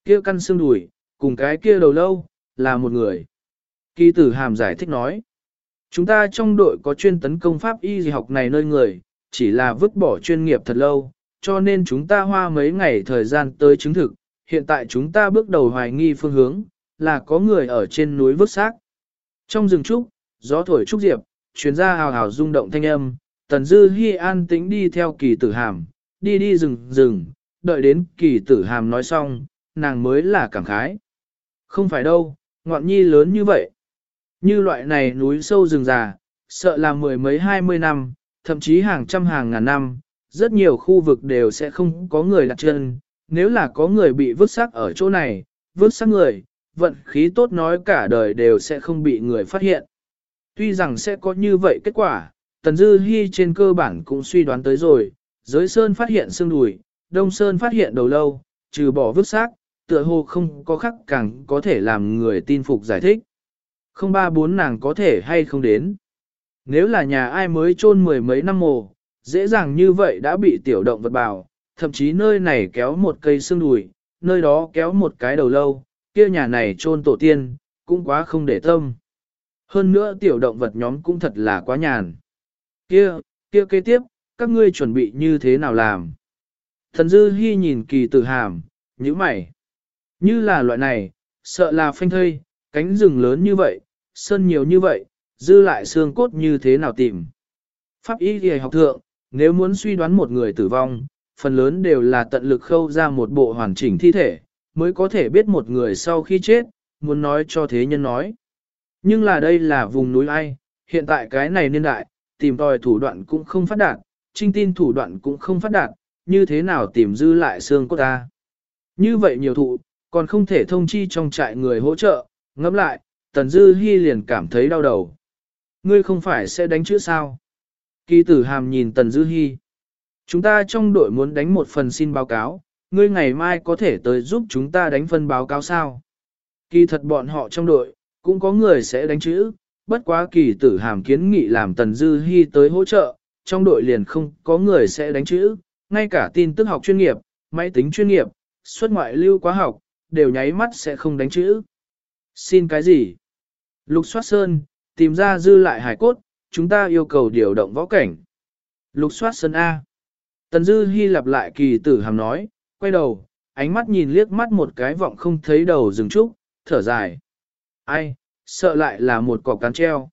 Kia căn xương đùi, cùng cái kia đầu lâu, là một người. Kỳ tử hàm giải thích nói, chúng ta trong đội có chuyên tấn công pháp y học này nơi người, chỉ là vứt bỏ chuyên nghiệp thật lâu, cho nên chúng ta hoa mấy ngày thời gian tới chứng thực, hiện tại chúng ta bước đầu hoài nghi phương hướng, là có người ở trên núi vứt xác. Trong rừng trúc, gió thổi trúc diệp, chuyến ra hào hào rung động thanh âm, tần dư hy an tĩnh đi theo kỳ tử hàm, đi đi rừng rừng, đợi đến kỳ tử hàm nói xong, nàng mới là cảm khái. Không phải đâu, ngoạn nhi lớn như vậy. Như loại này núi sâu rừng già, sợ là mười mấy hai mươi năm, thậm chí hàng trăm hàng ngàn năm, rất nhiều khu vực đều sẽ không có người đặt chân. Nếu là có người bị vứt xác ở chỗ này, vứt xác người, vận khí tốt nói cả đời đều sẽ không bị người phát hiện. Tuy rằng sẽ có như vậy kết quả, Tần Dư Hi trên cơ bản cũng suy đoán tới rồi, giới sơn phát hiện xương đùi, đông sơn phát hiện đầu lâu, trừ bỏ vứt xác, tựa hồ không có khắc càng có thể làm người tin phục giải thích. Không ba bốn nàng có thể hay không đến. Nếu là nhà ai mới chôn mười mấy năm mồ, dễ dàng như vậy đã bị tiểu động vật bào, thậm chí nơi này kéo một cây xương đùi, nơi đó kéo một cái đầu lâu, kia nhà này chôn tổ tiên, cũng quá không để tâm. Hơn nữa tiểu động vật nhóm cũng thật là quá nhàn. Kia, kia kế tiếp, các ngươi chuẩn bị như thế nào làm? Thần dư hy nhìn kỳ tử hàm, nhíu mày. Như là loại này, sợ là phanh thây, cánh rừng lớn như vậy, sơn nhiều như vậy, dư lại xương cốt như thế nào tìm. Pháp y thì học thượng, nếu muốn suy đoán một người tử vong, phần lớn đều là tận lực khâu ra một bộ hoàn chỉnh thi thể, mới có thể biết một người sau khi chết, muốn nói cho thế nhân nói. Nhưng là đây là vùng núi ai, hiện tại cái này niên đại, tìm tòi thủ đoạn cũng không phát đạt, trinh tin thủ đoạn cũng không phát đạt, như thế nào tìm dư lại xương cốt ta. Như vậy nhiều thụ, còn không thể thông chi trong trại người hỗ trợ, ngẫm lại, Tần Dư Hi liền cảm thấy đau đầu. Ngươi không phải sẽ đánh chữ sao? Kỳ tử hàm nhìn Tần Dư Hi. Chúng ta trong đội muốn đánh một phần xin báo cáo, ngươi ngày mai có thể tới giúp chúng ta đánh phân báo cáo sao? Kỳ thật bọn họ trong đội, cũng có người sẽ đánh chữ, bất quá kỳ tử hàm kiến nghị làm Tần Dư Hi tới hỗ trợ, trong đội liền không có người sẽ đánh chữ, ngay cả tin tức học chuyên nghiệp, máy tính chuyên nghiệp, xuất ngoại lưu quá học, đều nháy mắt sẽ không đánh chữ. Xin cái gì? Lục soát sơn, tìm ra dư lại hải cốt, chúng ta yêu cầu điều động võ cảnh. Lục soát sơn A. Tần Dư Hi lặp lại kỳ tử hàm nói, quay đầu, ánh mắt nhìn liếc mắt một cái vọng không thấy đầu dừng trúc, thở dài. Ai, sợ lại là một cọc cán treo.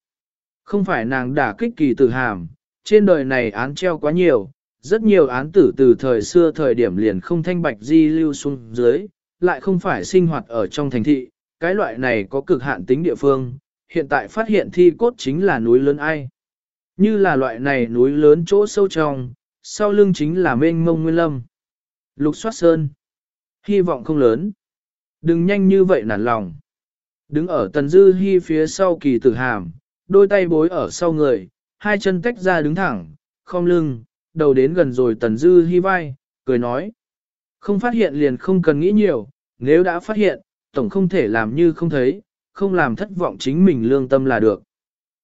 Không phải nàng đả kích kỳ tử hàm, trên đời này án treo quá nhiều, rất nhiều án tử từ thời xưa thời điểm liền không thanh bạch di lưu xuống dưới, lại không phải sinh hoạt ở trong thành thị, cái loại này có cực hạn tính địa phương, hiện tại phát hiện thi cốt chính là núi lớn ai. Như là loại này núi lớn chỗ sâu trong, sau lưng chính là mênh mông nguyên lâm. Lục soát sơn. Hy vọng không lớn. Đừng nhanh như vậy nản lòng. Đứng ở tần dư hy phía sau kỳ tử hàm, đôi tay bối ở sau người, hai chân tách ra đứng thẳng, không lưng, đầu đến gần rồi tần dư hy vai, cười nói. Không phát hiện liền không cần nghĩ nhiều, nếu đã phát hiện, tổng không thể làm như không thấy, không làm thất vọng chính mình lương tâm là được.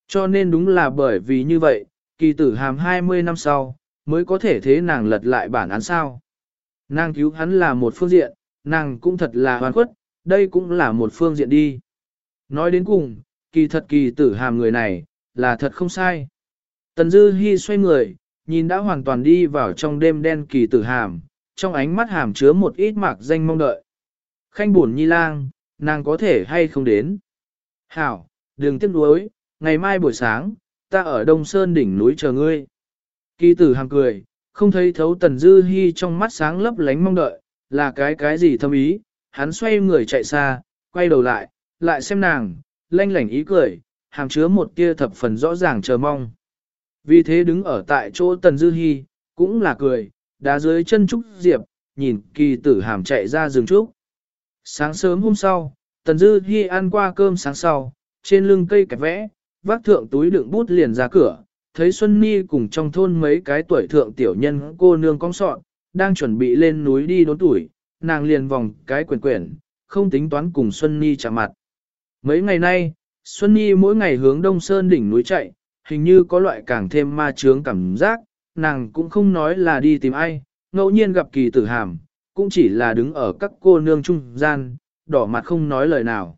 Cho nên đúng là bởi vì như vậy, kỳ tử hàm 20 năm sau, mới có thể thế nàng lật lại bản án sao. Nàng cứu hắn là một phương diện, nàng cũng thật là hoàn khuất, đây cũng là một phương diện đi. Nói đến cùng, kỳ thật kỳ tử hàm người này, là thật không sai. Tần Dư Hi xoay người, nhìn đã hoàn toàn đi vào trong đêm đen kỳ tử hàm, trong ánh mắt hàm chứa một ít mạc danh mong đợi. Khanh buồn nhi lang, nàng có thể hay không đến. Hảo, đừng tiếc nuối, ngày mai buổi sáng, ta ở Đông Sơn đỉnh núi chờ ngươi. Kỳ tử hàm cười, không thấy thấu tần dư hy trong mắt sáng lấp lánh mong đợi, là cái cái gì thâm ý, hắn xoay người chạy xa, quay đầu lại, lại xem nàng, lanh lảnh ý cười, hàm chứa một tia thập phần rõ ràng chờ mong. Vì thế đứng ở tại chỗ tần dư hy, cũng là cười, đá dưới chân trúc diệp, nhìn kỳ tử hàm chạy ra rừng trúc. Sáng sớm hôm sau, tần dư hy ăn qua cơm sáng sau, trên lưng cây kẹp vẽ, vác thượng túi đựng bút liền ra cửa, thấy Xuân Ni cùng trong thôn mấy cái tuổi thượng tiểu nhân cô nương cong sọn, đang chuẩn bị lên núi đi đốn tuổi, nàng liền vòng cái quyển quyển, không tính toán cùng Xuân Ni chạm mặt. Mấy ngày nay, Xuân Nhi mỗi ngày hướng đông sơn đỉnh núi chạy, hình như có loại càng thêm ma trướng cảm giác, nàng cũng không nói là đi tìm ai, ngẫu nhiên gặp kỳ tử hàm, cũng chỉ là đứng ở các cô nương trung gian, đỏ mặt không nói lời nào.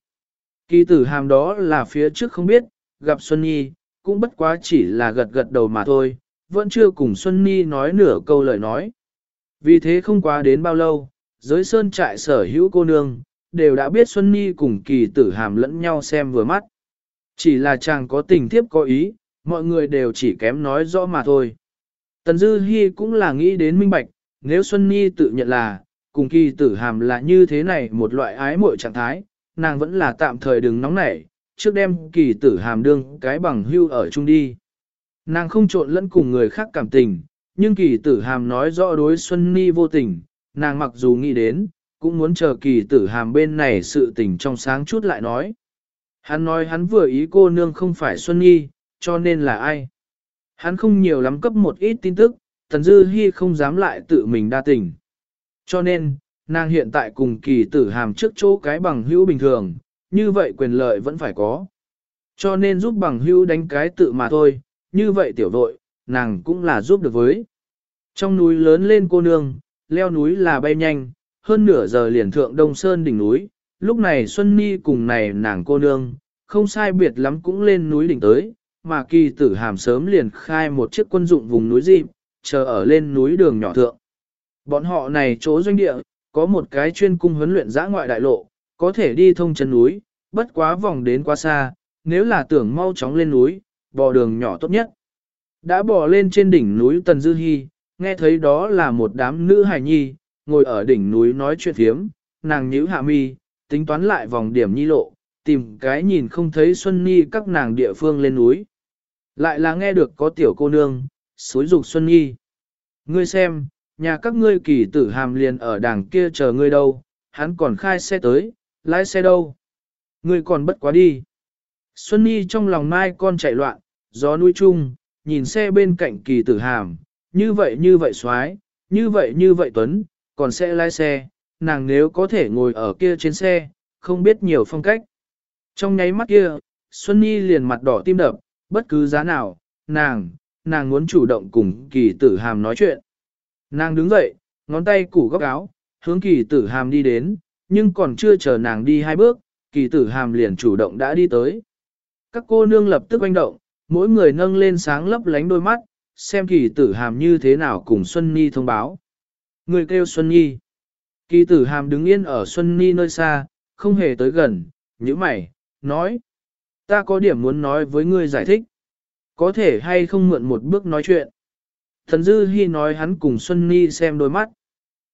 Kỳ tử hàm đó là phía trước không biết, gặp Xuân Nhi, cũng bất quá chỉ là gật gật đầu mà thôi, vẫn chưa cùng Xuân Nhi nói nửa câu lời nói. Vì thế không quá đến bao lâu, giới sơn trại sở hữu cô nương, đều đã biết Xuân Nhi cùng kỳ tử hàm lẫn nhau xem vừa mắt. Chỉ là chàng có tình thiếp có ý, mọi người đều chỉ kém nói rõ mà thôi. Tần Dư Hi cũng là nghĩ đến minh bạch, nếu Xuân Nhi tự nhận là, cùng kỳ tử hàm là như thế này một loại ái muội trạng thái, nàng vẫn là tạm thời đừng nóng nảy, trước đem kỳ tử hàm đương cái bằng hưu ở chung đi. Nàng không trộn lẫn cùng người khác cảm tình, nhưng kỳ tử hàm nói rõ đối Xuân Nhi vô tình, nàng mặc dù nghĩ đến, cũng muốn chờ kỳ tử hàm bên này sự tình trong sáng chút lại nói. Hắn nói hắn vừa ý cô nương không phải Xuân Nhi, cho nên là ai. Hắn không nhiều lắm cấp một ít tin tức, Tần Dư Hi không dám lại tự mình đa tình. Cho nên, nàng hiện tại cùng kỳ tử hàm trước chỗ cái bằng hữu bình thường, như vậy quyền lợi vẫn phải có. Cho nên giúp bằng hữu đánh cái tự mà thôi, như vậy tiểu đội, nàng cũng là giúp được với. Trong núi lớn lên cô nương, leo núi là bay nhanh, hơn nửa giờ liền thượng Đông Sơn đỉnh núi, lúc này Xuân Ni cùng này nàng cô nương, không sai biệt lắm cũng lên núi đỉnh tới, mà kỳ tử hàm sớm liền khai một chiếc quân dụng vùng núi dịp, chờ ở lên núi đường nhỏ thượng. Bọn họ này chỗ doanh địa, có một cái chuyên cung huấn luyện giã ngoại đại lộ, có thể đi thông chân núi, bất quá vòng đến quá xa, nếu là tưởng mau chóng lên núi, bò đường nhỏ tốt nhất. Đã bò lên trên đỉnh núi Tần Dư Hi, nghe thấy đó là một đám nữ hài nhi, ngồi ở đỉnh núi nói chuyện thiếm, nàng nhíu hạ mi, tính toán lại vòng điểm nhi lộ, tìm cái nhìn không thấy Xuân Nhi các nàng địa phương lên núi. Lại là nghe được có tiểu cô nương, suối dục Xuân Nhi. Ngươi xem, nhà các ngươi kỳ tử hàm liền ở đằng kia chờ ngươi đâu, hắn còn khai xe tới, lái xe đâu. Ngươi còn bất quá đi. Xuân Nhi trong lòng mai con chạy loạn, gió núi chung, nhìn xe bên cạnh kỳ tử hàm, như vậy như vậy xoái, như vậy như vậy tuấn, còn sẽ lái xe, nàng nếu có thể ngồi ở kia trên xe, không biết nhiều phong cách. Trong nháy mắt kia, Xuân Nhi liền mặt đỏ tim đập, bất cứ giá nào, nàng, nàng muốn chủ động cùng kỳ tử hàm nói chuyện. Nàng đứng dậy, ngón tay củ góc áo, hướng kỳ tử hàm đi đến, nhưng còn chưa chờ nàng đi hai bước, kỳ tử hàm liền chủ động đã đi tới. Các cô nương lập tức oanh động, mỗi người nâng lên sáng lấp lánh đôi mắt, xem kỳ tử hàm như thế nào cùng Xuân Nhi thông báo. Người kêu Xuân Nhi. Kỳ tử hàm đứng yên ở Xuân Nhi nơi xa, không hề tới gần, như mày, nói. Ta có điểm muốn nói với ngươi giải thích. Có thể hay không mượn một bước nói chuyện. Thần Dư Hi nói hắn cùng Xuân Nhi xem đôi mắt.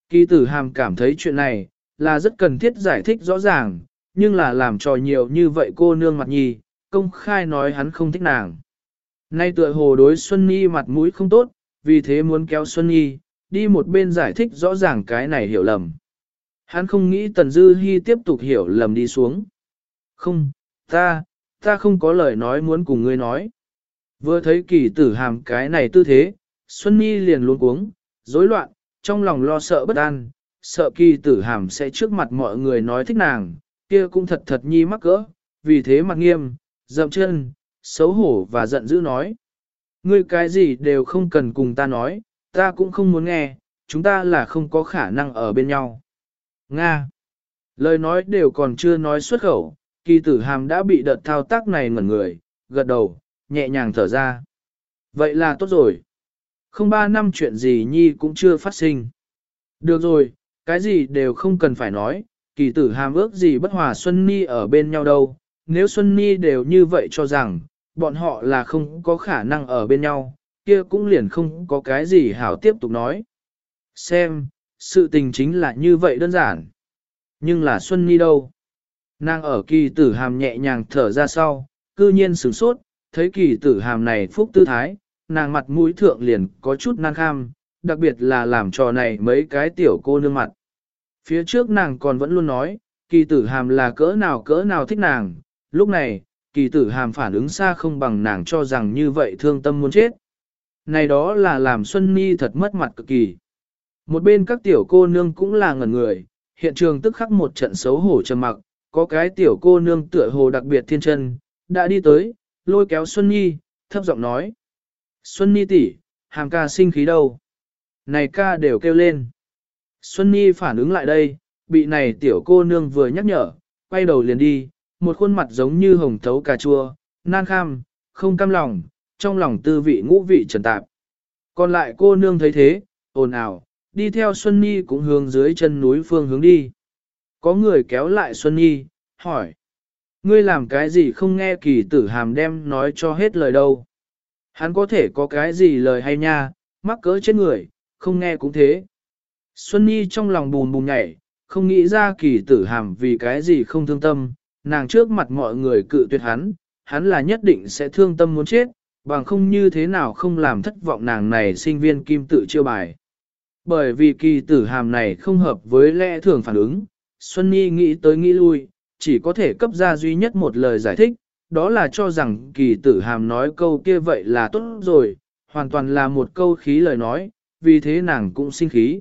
Kỳ tử hàm cảm thấy chuyện này, là rất cần thiết giải thích rõ ràng, nhưng là làm trò nhiều như vậy cô nương mặt nhì, công khai nói hắn không thích nàng. Nay tựa hồ đối Xuân Nhi mặt mũi không tốt, vì thế muốn kéo Xuân Nhi, đi một bên giải thích rõ ràng cái này hiểu lầm. Hắn không nghĩ Tần Dư Hi tiếp tục hiểu lầm đi xuống. Không, ta, ta không có lời nói muốn cùng ngươi nói. Vừa thấy kỳ tử hàm cái này tư thế, Xuân Nhi liền luôn cuống, rối loạn, trong lòng lo sợ bất an, sợ kỳ tử hàm sẽ trước mặt mọi người nói thích nàng, kia cũng thật thật nhi mắc cỡ, vì thế mặt nghiêm, dậm chân, xấu hổ và giận dữ nói. Ngươi cái gì đều không cần cùng ta nói, ta cũng không muốn nghe, chúng ta là không có khả năng ở bên nhau. Nga. Lời nói đều còn chưa nói xuất khẩu, kỳ tử hàm đã bị đợt thao tác này ngẩn người, gật đầu, nhẹ nhàng thở ra. Vậy là tốt rồi. Không ba năm chuyện gì nhi cũng chưa phát sinh. Được rồi, cái gì đều không cần phải nói, kỳ tử hàm ước gì bất hòa Xuân Ni ở bên nhau đâu. Nếu Xuân Ni đều như vậy cho rằng, bọn họ là không có khả năng ở bên nhau, kia cũng liền không có cái gì hảo tiếp tục nói. Xem, sự tình chính là như vậy đơn giản. Nhưng là Xuân Nhi đâu? Nàng ở kỳ tử hàm nhẹ nhàng thở ra sau, cư nhiên sửng sốt, thấy kỳ tử hàm này phúc tư thái, nàng mặt mũi thượng liền có chút năng kham, đặc biệt là làm trò này mấy cái tiểu cô nương mặt. Phía trước nàng còn vẫn luôn nói, kỳ tử hàm là cỡ nào cỡ nào thích nàng, lúc này, kỳ tử hàm phản ứng xa không bằng nàng cho rằng như vậy thương tâm muốn chết. Này đó là làm Xuân Nhi thật mất mặt cực kỳ. Một bên các tiểu cô nương cũng là ngẩn người, hiện trường tức khắc một trận xấu hổ trầm mặc, có cái tiểu cô nương tựa hồ đặc biệt thiên chân, đã đi tới, lôi kéo Xuân Nhi, thấp giọng nói. Xuân Nhi tỷ, hàm ca sinh khí đâu? Này ca đều kêu lên. Xuân Nhi phản ứng lại đây, bị này tiểu cô nương vừa nhắc nhở, quay đầu liền đi, một khuôn mặt giống như hồng thấu cà chua, nan kham, không cam lòng, trong lòng tư vị ngũ vị trần tạp. Còn lại cô nương thấy thế, ồn ào, đi theo Xuân Nhi cũng hướng dưới chân núi phương hướng đi. Có người kéo lại Xuân Nhi, hỏi. Ngươi làm cái gì không nghe kỳ tử hàm đem nói cho hết lời đâu. Hắn có thể có cái gì lời hay nha, mắc cỡ chết người, không nghe cũng thế. Xuân Nhi trong lòng bùn bùn nhảy, không nghĩ ra kỳ tử hàm vì cái gì không thương tâm, nàng trước mặt mọi người cự tuyệt hắn, hắn là nhất định sẽ thương tâm muốn chết, bằng không như thế nào không làm thất vọng nàng này sinh viên kim tự chiêu bài. Bởi vì kỳ tử hàm này không hợp với lẽ thường phản ứng, Xuân Nhi nghĩ tới nghĩ lui, chỉ có thể cấp ra duy nhất một lời giải thích, đó là cho rằng kỳ tử hàm nói câu kia vậy là tốt rồi, hoàn toàn là một câu khí lời nói, vì thế nàng cũng sinh khí.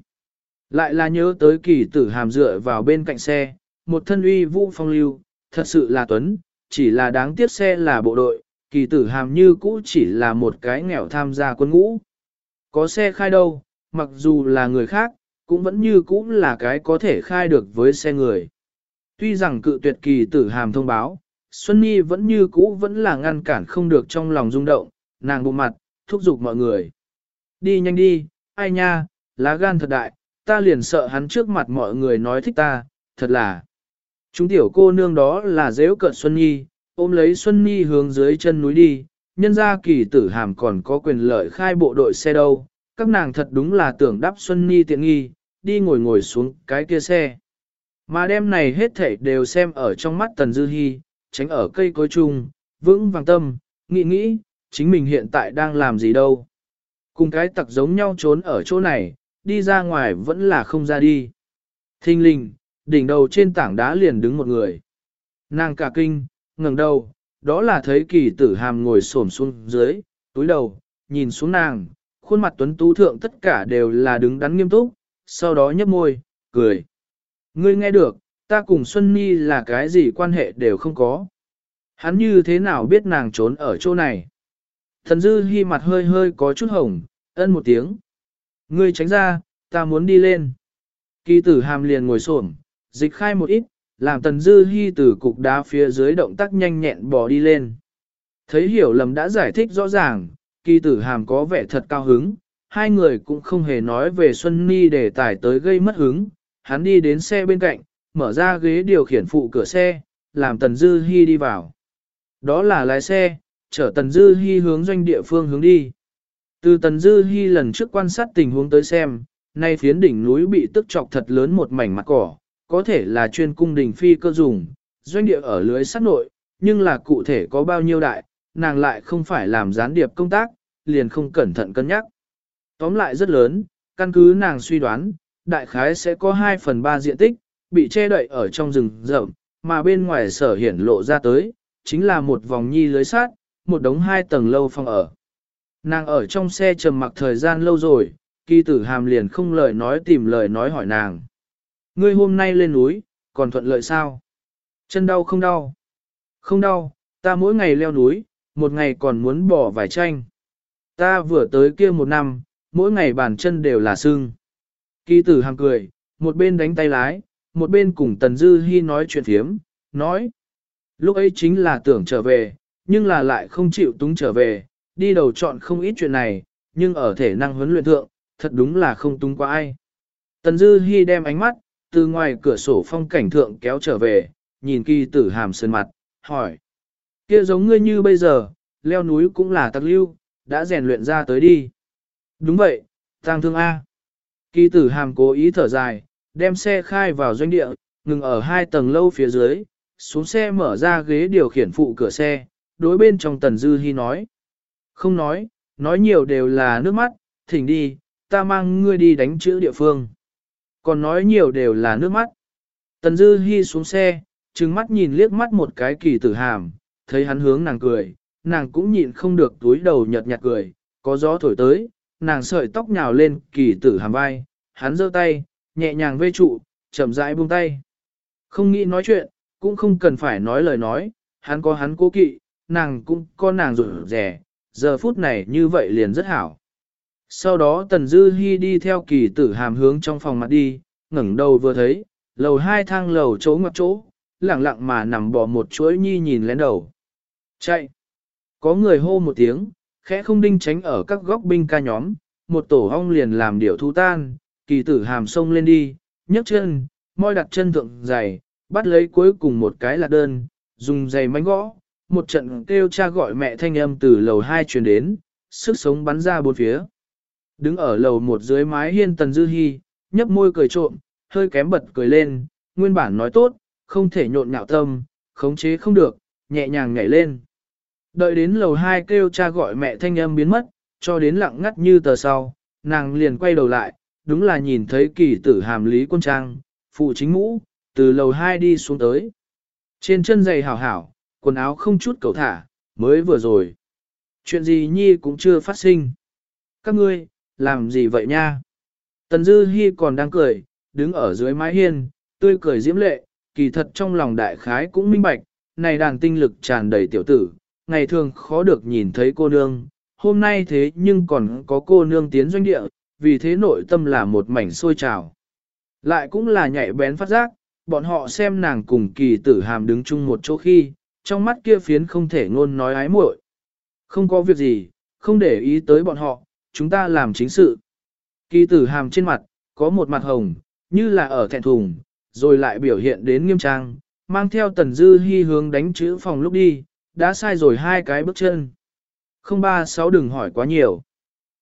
Lại là nhớ tới kỳ tử hàm dựa vào bên cạnh xe, một thân uy vũ phong lưu, thật sự là tuấn, chỉ là đáng tiếc xe là bộ đội, kỳ tử hàm như cũ chỉ là một cái nghèo tham gia quân ngũ. Có xe khai đâu, mặc dù là người khác, cũng vẫn như cũ là cái có thể khai được với xe người. Tuy rằng cự tuyệt kỳ tử hàm thông báo, Xuân Nhi vẫn như cũ vẫn là ngăn cản không được trong lòng rung động, nàng bụng mặt, thúc giục mọi người. Đi nhanh đi, ai nha, lá gan thật đại, ta liền sợ hắn trước mặt mọi người nói thích ta, thật là. Chúng tiểu cô nương đó là dễu cận Xuân Nhi, ôm lấy Xuân Nhi hướng dưới chân núi đi, nhân ra kỳ tử hàm còn có quyền lợi khai bộ đội xe đâu, các nàng thật đúng là tưởng đắp Xuân Nhi tiện nghi, đi ngồi ngồi xuống cái kia xe. Mà đêm này hết thảy đều xem ở trong mắt Tần Dư Hi, tránh ở cây cối chung, vững vàng tâm, nghĩ nghĩ, chính mình hiện tại đang làm gì đâu. Cùng cái tặc giống nhau trốn ở chỗ này, đi ra ngoài vẫn là không ra đi. Thinh linh, đỉnh đầu trên tảng đá liền đứng một người. Nàng cả kinh, ngẩng đầu, đó là thấy kỳ tử hàm ngồi xổm xuống dưới, túi đầu, nhìn xuống nàng, khuôn mặt tuấn tú thượng tất cả đều là đứng đắn nghiêm túc, sau đó nhấp môi, cười. Ngươi nghe được, ta cùng Xuân Nhi là cái gì quan hệ đều không có. Hắn như thế nào biết nàng trốn ở chỗ này? Thần dư hy mặt hơi hơi có chút hồng, ân một tiếng. Ngươi tránh ra, ta muốn đi lên. Kỳ tử hàm liền ngồi xổm, dịch khai một ít, làm tần dư hy từ cục đá phía dưới động tác nhanh nhẹn bỏ đi lên. Thấy hiểu lầm đã giải thích rõ ràng, kỳ tử hàm có vẻ thật cao hứng, hai người cũng không hề nói về Xuân Ni để tải tới gây mất hứng, hắn đi đến xe bên cạnh, mở ra ghế điều khiển phụ cửa xe, làm Tần Dư Hi đi vào. Đó là lái xe, chở Tần Dư Hi hướng doanh địa phương hướng đi. Từ Tần Dư Hi lần trước quan sát tình huống tới xem, nay phiến đỉnh núi bị tức chọc thật lớn một mảnh mặt cỏ, có thể là chuyên cung đình phi cơ dùng, doanh địa ở lưới sắt nội, nhưng là cụ thể có bao nhiêu đại, nàng lại không phải làm gián điệp công tác, liền không cẩn thận cân nhắc. Tóm lại rất lớn, căn cứ nàng suy đoán, đại khái sẽ có 2 phần 3 diện tích, bị che đậy ở trong rừng rậm, mà bên ngoài sở hiển lộ ra tới, chính là một vòng nhi lưới sát, một đống hai tầng lâu phòng ở. Nàng ở trong xe trầm mặc thời gian lâu rồi, kỳ tử hàm liền không lời nói tìm lời nói hỏi nàng. Ngươi hôm nay lên núi, còn thuận lợi sao? Chân đau không đau? Không đau, ta mỗi ngày leo núi, một ngày còn muốn bỏ vài tranh. Ta vừa tới kia một năm, mỗi ngày bàn chân đều là sưng. Kỳ tử hàng cười, một bên đánh tay lái, một bên cùng Tần Dư Hi nói chuyện thiếm, nói. Lúc ấy chính là tưởng trở về, nhưng là lại không chịu túng trở về, đi đầu chọn không ít chuyện này, nhưng ở thể năng huấn luyện thượng, thật đúng là không túng qua ai. Tần Dư Hi đem ánh mắt, từ ngoài cửa sổ phong cảnh thượng kéo trở về, nhìn kỳ tử hàm sơn mặt, hỏi. kia giống ngươi như bây giờ, leo núi cũng là tắc lưu, đã rèn luyện ra tới đi. Đúng vậy, tang thương A. Kỳ tử hàm cố ý thở dài, đem xe khai vào doanh địa, ngừng ở hai tầng lâu phía dưới, xuống xe mở ra ghế điều khiển phụ cửa xe, đối bên trong tần dư hy nói. Không nói, nói nhiều đều là nước mắt, thỉnh đi, ta mang ngươi đi đánh chữ địa phương. Còn nói nhiều đều là nước mắt. Tần dư hy xuống xe, trừng mắt nhìn liếc mắt một cái kỳ tử hàm, thấy hắn hướng nàng cười, nàng cũng nhịn không được túi đầu nhợt nhạt cười, có gió thổi tới, nàng sợi tóc nhào lên kỳ tử hàm vai, hắn giơ tay, nhẹ nhàng vê trụ, chậm rãi buông tay. Không nghĩ nói chuyện, cũng không cần phải nói lời nói, hắn có hắn cố kỵ, nàng cũng có nàng rủi rẻ, giờ phút này như vậy liền rất hảo. Sau đó Tần Dư Hi đi theo kỳ tử hàm hướng trong phòng mặt đi, ngẩng đầu vừa thấy, lầu hai thang lầu chỗ ngoặc chỗ, lặng lặng mà nằm bò một chuỗi nhi nhìn lên đầu. Chạy! Có người hô một tiếng, khẽ không đinh tránh ở các góc binh ca nhóm, một tổ ong liền làm điệu thu tan, kỳ tử hàm sông lên đi, nhấc chân, môi đặt chân thượng giày, bắt lấy cuối cùng một cái là đơn, dùng giày mánh gõ, một trận kêu cha gọi mẹ thanh âm từ lầu hai truyền đến, sức sống bắn ra bốn phía. Đứng ở lầu một dưới mái hiên tần dư hy, nhấp môi cười trộm, hơi kém bật cười lên, nguyên bản nói tốt, không thể nhộn nhạo tâm, khống chế không được, nhẹ nhàng nhảy lên. Đợi đến lầu hai kêu cha gọi mẹ thanh âm biến mất, cho đến lặng ngắt như tờ sau, nàng liền quay đầu lại, đúng là nhìn thấy kỳ tử hàm lý quân trang, phụ chính mũ, từ lầu hai đi xuống tới. Trên chân giày hảo hảo, quần áo không chút cầu thả, mới vừa rồi. Chuyện gì nhi cũng chưa phát sinh. Các ngươi, làm gì vậy nha? Tần Dư Hi còn đang cười, đứng ở dưới mái hiên, tươi cười diễm lệ, kỳ thật trong lòng đại khái cũng minh bạch, này đàn tinh lực tràn đầy tiểu tử, ngày thường khó được nhìn thấy cô nương, hôm nay thế nhưng còn có cô nương tiến doanh địa, vì thế nội tâm là một mảnh sôi trào. Lại cũng là nhạy bén phát giác, bọn họ xem nàng cùng kỳ tử hàm đứng chung một chỗ khi, trong mắt kia phiến không thể ngôn nói ái muội. Không có việc gì, không để ý tới bọn họ, chúng ta làm chính sự. Kỳ tử hàm trên mặt, có một mặt hồng, như là ở thẹn thùng, rồi lại biểu hiện đến nghiêm trang, mang theo tần dư hy hướng đánh chữ phòng lúc đi, đã sai rồi hai cái bước chân. Không ba sáu đừng hỏi quá nhiều.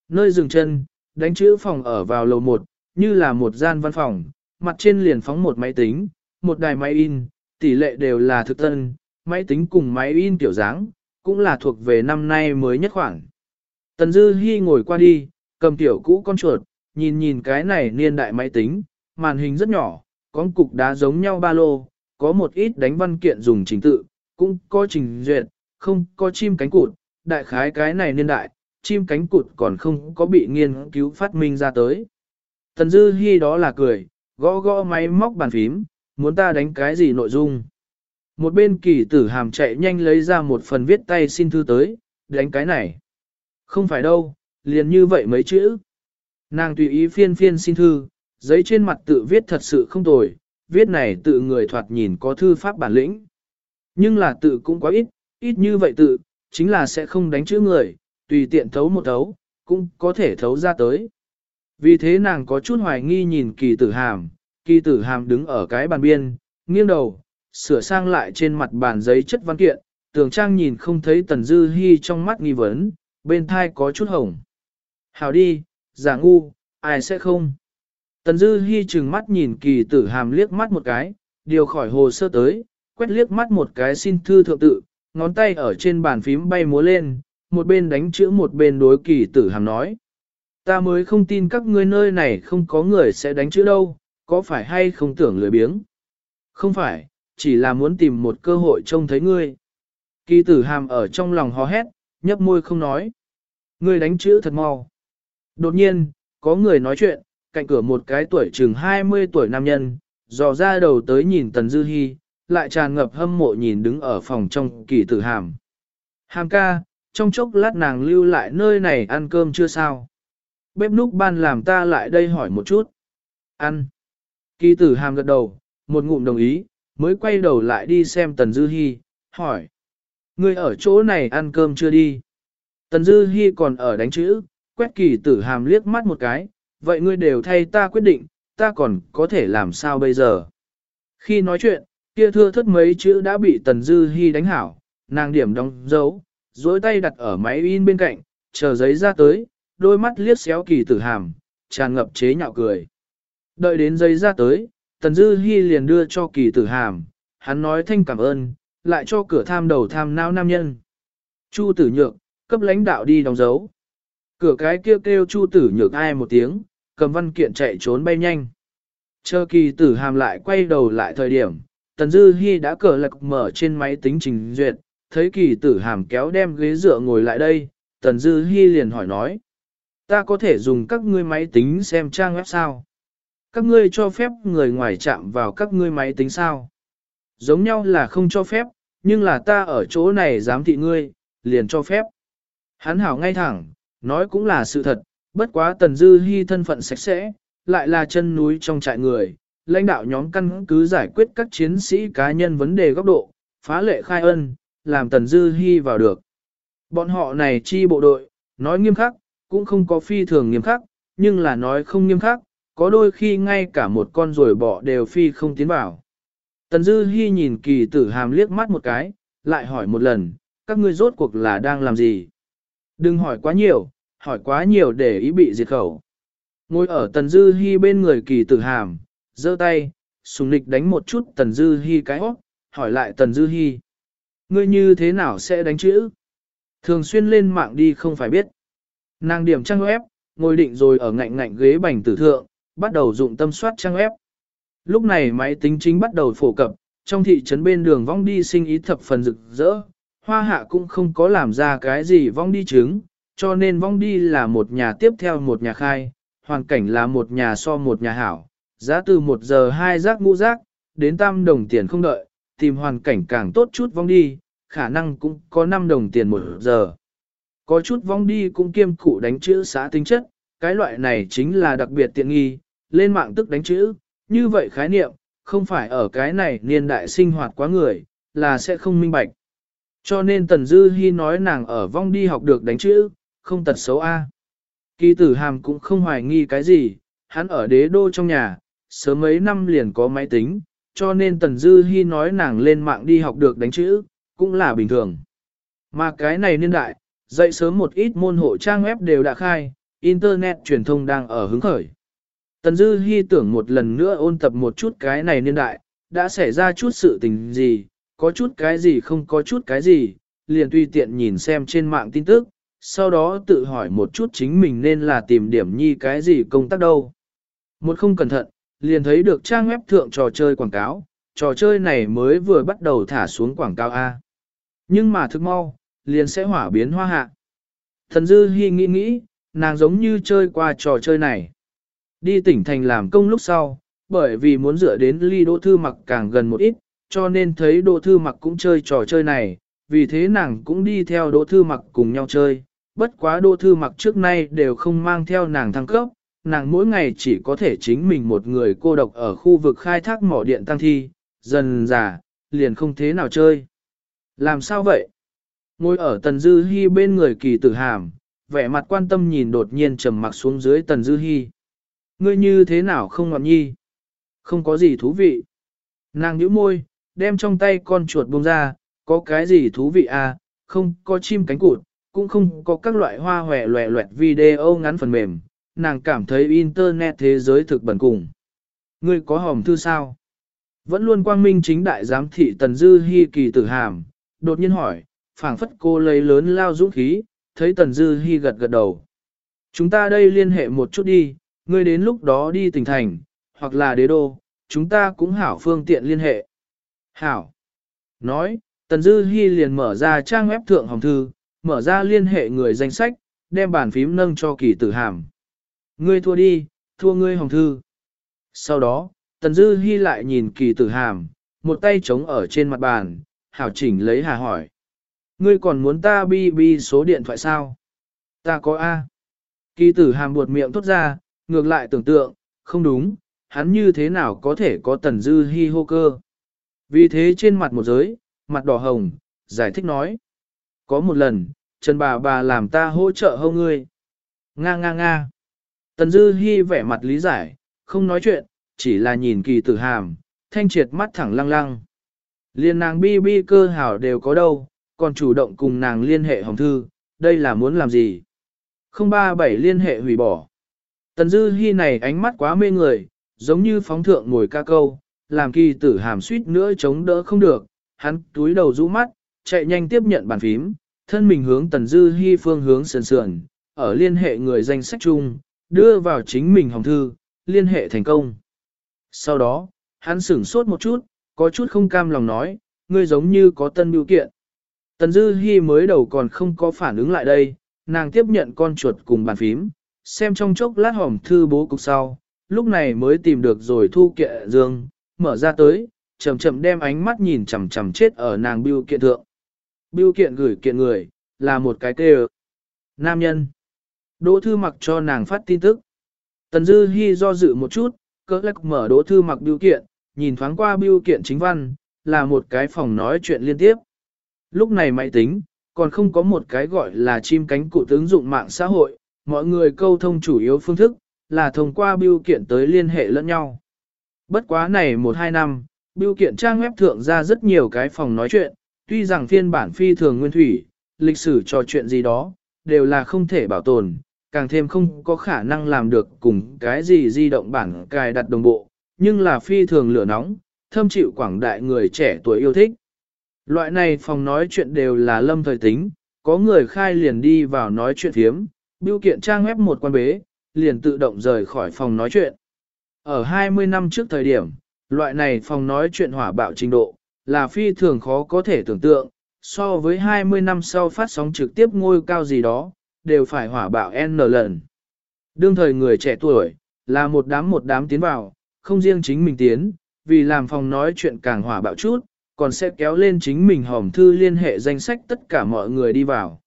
Nơi dừng chân, đánh chữ phòng ở vào lầu một, như là một gian văn phòng, mặt trên liền phóng một máy tính, một đài máy in, tỷ lệ đều là thực tân, máy tính cùng máy in tiểu dáng, cũng là thuộc về năm nay mới nhất khoảng. Tần Dư Hi ngồi qua đi, cầm tiểu cũ con chuột, nhìn nhìn cái này niên đại máy tính, màn hình rất nhỏ, con cục đá giống nhau ba lô, có một ít đánh văn kiện dùng trình tự, cũng có trình duyệt, không có chim cánh cụt, đại khái cái này niên đại, chim cánh cụt còn không có bị nghiên cứu phát minh ra tới. Tần Dư Hi đó là cười, gõ gõ máy móc bàn phím, muốn ta đánh cái gì nội dung. Một bên kỳ tử hàm chạy nhanh lấy ra một phần viết tay xin thư tới, đánh cái này. Không phải đâu, liền như vậy mấy chữ. Nàng tùy ý phiên phiên xin thư, giấy trên mặt tự viết thật sự không tồi, viết này tự người thoạt nhìn có thư pháp bản lĩnh. Nhưng là tự cũng quá ít, ít như vậy tự, chính là sẽ không đánh chữ người, tùy tiện thấu một thấu, cũng có thể thấu ra tới. Vì thế nàng có chút hoài nghi nhìn kỳ tử hàm, kỳ tử hàm đứng ở cái bàn biên, nghiêng đầu, sửa sang lại trên mặt bàn giấy chất văn kiện, tường trang nhìn không thấy tần dư hy trong mắt nghi vấn, bên thai có chút hồng. Hào đi, giả ngu, ai sẽ không? Tần dư hy chừng mắt nhìn kỳ tử hàm liếc mắt một cái, điều khỏi hồ sơ tới, quét liếc mắt một cái xin thư thượng tự, ngón tay ở trên bàn phím bay múa lên, một bên đánh chữ một bên đối kỳ tử hàm nói. Ta mới không tin các ngươi nơi này không có người sẽ đánh chữ đâu, có phải hay không tưởng lười biếng? Không phải, chỉ là muốn tìm một cơ hội trông thấy ngươi. Kỳ tử hàm ở trong lòng hò hét, nhấp môi không nói. Ngươi đánh chữ thật mau. Đột nhiên, có người nói chuyện, cạnh cửa một cái tuổi chừng 20 tuổi nam nhân, dò ra đầu tới nhìn Tần Dư Hi, lại tràn ngập hâm mộ nhìn đứng ở phòng trong kỳ tử hàm. Hàm ca, trong chốc lát nàng lưu lại nơi này ăn cơm chưa sao? Bếp núc ban làm ta lại đây hỏi một chút. Ăn. Kỳ tử hàm gật đầu, một ngụm đồng ý, mới quay đầu lại đi xem Tần Dư Hi, hỏi. Ngươi ở chỗ này ăn cơm chưa đi? Tần Dư Hi còn ở đánh chữ, quét kỳ tử hàm liếc mắt một cái, vậy ngươi đều thay ta quyết định, ta còn có thể làm sao bây giờ? Khi nói chuyện, kia thưa thất mấy chữ đã bị Tần Dư Hi đánh hảo, nàng điểm đóng dấu, duỗi tay đặt ở máy in bên cạnh, chờ giấy ra tới, đôi mắt liếc xéo kỳ tử hàm, tràn ngập chế nhạo cười. Đợi đến giấy ra tới, Tần Dư Hi liền đưa cho kỳ tử hàm, hắn nói thanh cảm ơn, lại cho cửa tham đầu tham não nam nhân. Chu tử nhược, cấp lãnh đạo đi đóng dấu. Cửa cái kêu kêu chu tử nhược ai một tiếng, cầm văn kiện chạy trốn bay nhanh. Chờ kỳ tử hàm lại quay đầu lại thời điểm, Tần Dư Hi đã cờ lạc mở trên máy tính trình duyệt, thấy kỳ tử hàm kéo đem ghế dựa ngồi lại đây, Tần Dư Hi liền hỏi nói. Ta có thể dùng các ngươi máy tính xem trang web sao? Các ngươi cho phép người ngoài chạm vào các ngươi máy tính sao? Giống nhau là không cho phép, nhưng là ta ở chỗ này giám thị ngươi, liền cho phép. Hắn hảo ngay thẳng, nói cũng là sự thật, bất quá Tần Dư Hi thân phận sạch sẽ, lại là chân núi trong trại người, lãnh đạo nhóm căn cứ giải quyết các chiến sĩ cá nhân vấn đề góc độ, phá lệ khai ân, làm Tần Dư Hi vào được. Bọn họ này chi bộ đội, nói nghiêm khắc, cũng không có phi thường nghiêm khắc, nhưng là nói không nghiêm khắc, có đôi khi ngay cả một con rồi bỏ đều phi không tiến vào. Tần Dư Hi nhìn kỳ tử hàm liếc mắt một cái, lại hỏi một lần, các ngươi rốt cuộc là đang làm gì? Đừng hỏi quá nhiều, hỏi quá nhiều để ý bị diệt khẩu. Ngồi ở Tần Dư Hi bên người kỳ tử hàm, giơ tay, sùng nịch đánh một chút Tần Dư Hi cái hót, hỏi lại Tần Dư Hi. Ngươi như thế nào sẽ đánh chữ? Thường xuyên lên mạng đi không phải biết. Nàng điểm trang web, ngồi định rồi ở ngạnh ngạnh ghế bành tử thượng, bắt đầu dụng tâm soát trang web. Lúc này máy tính chính bắt đầu phổ cập, trong thị trấn bên đường vong đi sinh ý thập phần rực rỡ, hoa hạ cũng không có làm ra cái gì vong đi chứng, cho nên vong đi là một nhà tiếp theo một nhà khai, hoàn cảnh là một nhà so một nhà hảo, giá từ một giờ hai rác ngũ rác, đến tam đồng tiền không đợi, tìm hoàn cảnh càng tốt chút vong đi, khả năng cũng có 5 đồng tiền một giờ. Có chút vong đi cũng kiêm cụ đánh chữ xã tính chất, cái loại này chính là đặc biệt tiện nghi, lên mạng tức đánh chữ, như vậy khái niệm, không phải ở cái này niên đại sinh hoạt quá người, là sẽ không minh bạch. Cho nên Tần Dư Hi nói nàng ở vong đi học được đánh chữ, không tật xấu A. Kỳ tử hàm cũng không hoài nghi cái gì, hắn ở đế đô trong nhà, sớm mấy năm liền có máy tính, cho nên Tần Dư Hi nói nàng lên mạng đi học được đánh chữ, cũng là bình thường. Mà cái này niên đại, dậy sớm một ít môn hộ trang web đều đã khai, Internet truyền thông đang ở hứng khởi. Tần Dư Hi tưởng một lần nữa ôn tập một chút cái này niên đại, đã xảy ra chút sự tình gì, có chút cái gì không có chút cái gì, liền tùy tiện nhìn xem trên mạng tin tức, sau đó tự hỏi một chút chính mình nên là tìm điểm nhi cái gì công tác đâu. Một không cẩn thận, liền thấy được trang web thượng trò chơi quảng cáo, trò chơi này mới vừa bắt đầu thả xuống quảng cáo A. Nhưng mà thức mau, liền sẽ hỏa biến hoa hạ. Thần Dư Hi nghĩ nghĩ, nàng giống như chơi qua trò chơi này. Đi tỉnh thành làm công lúc sau, bởi vì muốn dựa đến ly đỗ thư mặc càng gần một ít, cho nên thấy đỗ thư mặc cũng chơi trò chơi này, vì thế nàng cũng đi theo đỗ thư mặc cùng nhau chơi. Bất quá đỗ thư mặc trước nay đều không mang theo nàng thăng cấp, nàng mỗi ngày chỉ có thể chính mình một người cô độc ở khu vực khai thác mỏ điện tăng thi, dần già, liền không thế nào chơi. Làm sao vậy? Ngồi ở Tần Dư Hi bên người kỳ tử hàm, vẻ mặt quan tâm nhìn đột nhiên trầm mặc xuống dưới Tần Dư Hi. Ngươi như thế nào không ngọn nhi? Không có gì thú vị. Nàng nhíu môi, đem trong tay con chuột buông ra, có cái gì thú vị à, không có chim cánh cụt, cũng không có các loại hoa hòe loẹ loẹt video ngắn phần mềm, nàng cảm thấy internet thế giới thực bẩn cùng. Ngươi có hòm thư sao? Vẫn luôn quang minh chính đại giám thị Tần Dư Hi kỳ tử hàm, đột nhiên hỏi, phảng phất cô lấy lớn lao dũng khí, thấy Tần Dư Hi gật gật đầu. Chúng ta đây liên hệ một chút đi, ngươi đến lúc đó đi tỉnh thành, hoặc là đế đô, chúng ta cũng hảo phương tiện liên hệ. Hảo. Nói, Tần Dư Hi liền mở ra trang web thượng hồng thư, mở ra liên hệ người danh sách, đem bàn phím nâng cho kỳ tử hàm. Ngươi thua đi, thua ngươi hồng thư. Sau đó, Tần Dư Hi lại nhìn kỳ tử hàm, một tay chống ở trên mặt bàn, hảo chỉnh lấy hà hỏi. Ngươi còn muốn ta bi bi số điện thoại sao? Ta có A. Kỳ tử hàm buột miệng thốt ra, ngược lại tưởng tượng, không đúng, hắn như thế nào có thể có Tần Dư Hi hô cơ. Vì thế trên mặt một giới, mặt đỏ hồng, giải thích nói. Có một lần, Trần bà bà làm ta hỗ trợ hô ngươi. Nga nga nga. Tần Dư Hi vẻ mặt lý giải, không nói chuyện, chỉ là nhìn kỳ tử hàm, thanh triệt mắt thẳng lăng lăng. Liên nàng bi bi cơ hảo đều có đâu, còn chủ động cùng nàng liên hệ hồng thư, đây là muốn làm gì? 037 liên hệ hủy bỏ. Tần Dư Hi này ánh mắt quá mê người, giống như phóng thượng ngồi ca câu, làm kỳ tử hàm suýt nữa chống đỡ không được, hắn túi đầu rũ mắt, chạy nhanh tiếp nhận bàn phím, thân mình hướng Tần Dư Hi phương hướng sườn sườn, ở liên hệ người danh sách chung, đưa vào chính mình hồng thư, liên hệ thành công. Sau đó, hắn sửng sốt một chút, có chút không cam lòng nói, ngươi giống như có tân biểu kiện. Tần Dư Hi mới đầu còn không có phản ứng lại đây, nàng tiếp nhận con chuột cùng bàn phím, xem trong chốc lát hỏng thư bố cục sau, lúc này mới tìm được rồi thu kệ dương, mở ra tới, chậm chậm đem ánh mắt nhìn chằm chằm chết ở nàng biêu kiện thượng. Biêu kiện gửi kiện người, là một cái tê Nam nhân. Đỗ thư mặc cho nàng phát tin tức. Tần Dư Hi do dự một chút, cỡ lắc mở đỗ thư mặc biêu kiện, nhìn thoáng qua biêu kiện chính văn, là một cái phòng nói chuyện liên tiếp. Lúc này máy tính, còn không có một cái gọi là chim cánh cụ ứng dụng mạng xã hội, mọi người câu thông chủ yếu phương thức, là thông qua biêu kiện tới liên hệ lẫn nhau. Bất quá này một hai năm, biêu kiện trang web thượng ra rất nhiều cái phòng nói chuyện, tuy rằng phiên bản phi thường nguyên thủy, lịch sử trò chuyện gì đó, đều là không thể bảo tồn, càng thêm không có khả năng làm được cùng cái gì di động bản cài đặt đồng bộ, nhưng là phi thường lửa nóng, thâm chịu quảng đại người trẻ tuổi yêu thích. Loại này phòng nói chuyện đều là lâm thời tính, có người khai liền đi vào nói chuyện thiếm, biểu kiện trang web một quan bế, liền tự động rời khỏi phòng nói chuyện. Ở 20 năm trước thời điểm, loại này phòng nói chuyện hỏa bạo trình độ, là phi thường khó có thể tưởng tượng, so với 20 năm sau phát sóng trực tiếp ngôi cao gì đó, đều phải hỏa bạo N lần. Đương thời người trẻ tuổi, là một đám một đám tiến vào, không riêng chính mình tiến, vì làm phòng nói chuyện càng hỏa bạo chút, còn sẽ kéo lên chính mình hòm thư liên hệ danh sách tất cả mọi người đi vào.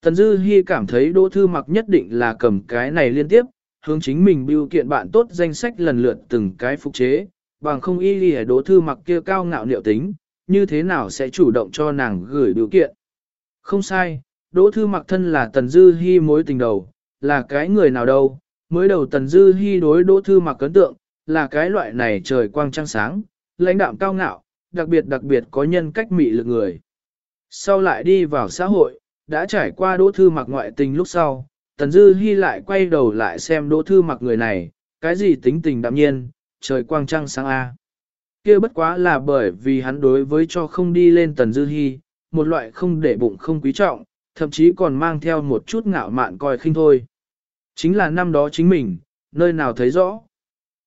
Tần Dư Hi cảm thấy Đỗ Thư Mặc nhất định là cầm cái này liên tiếp, hướng chính mình biểu kiện bạn tốt danh sách lần lượt từng cái phục chế, bằng không y lì Đỗ Thư Mặc kia cao ngạo liệu tính, như thế nào sẽ chủ động cho nàng gửi biểu kiện. Không sai, Đỗ Thư Mặc thân là Tần Dư Hi mối tình đầu, là cái người nào đâu, mới đầu Tần Dư Hi đối Đỗ Thư Mặc ấn tượng, là cái loại này trời quang trăng sáng, lãnh đạm cao ngạo, đặc biệt đặc biệt có nhân cách mị lực người. Sau lại đi vào xã hội, đã trải qua đỗ thư mặc ngoại tình lúc sau, Tần Dư Hi lại quay đầu lại xem đỗ thư mặc người này, cái gì tính tình đạm nhiên, trời quang trăng sáng A. kia bất quá là bởi vì hắn đối với cho không đi lên Tần Dư Hi, một loại không để bụng không quý trọng, thậm chí còn mang theo một chút ngạo mạn coi khinh thôi. Chính là năm đó chính mình, nơi nào thấy rõ.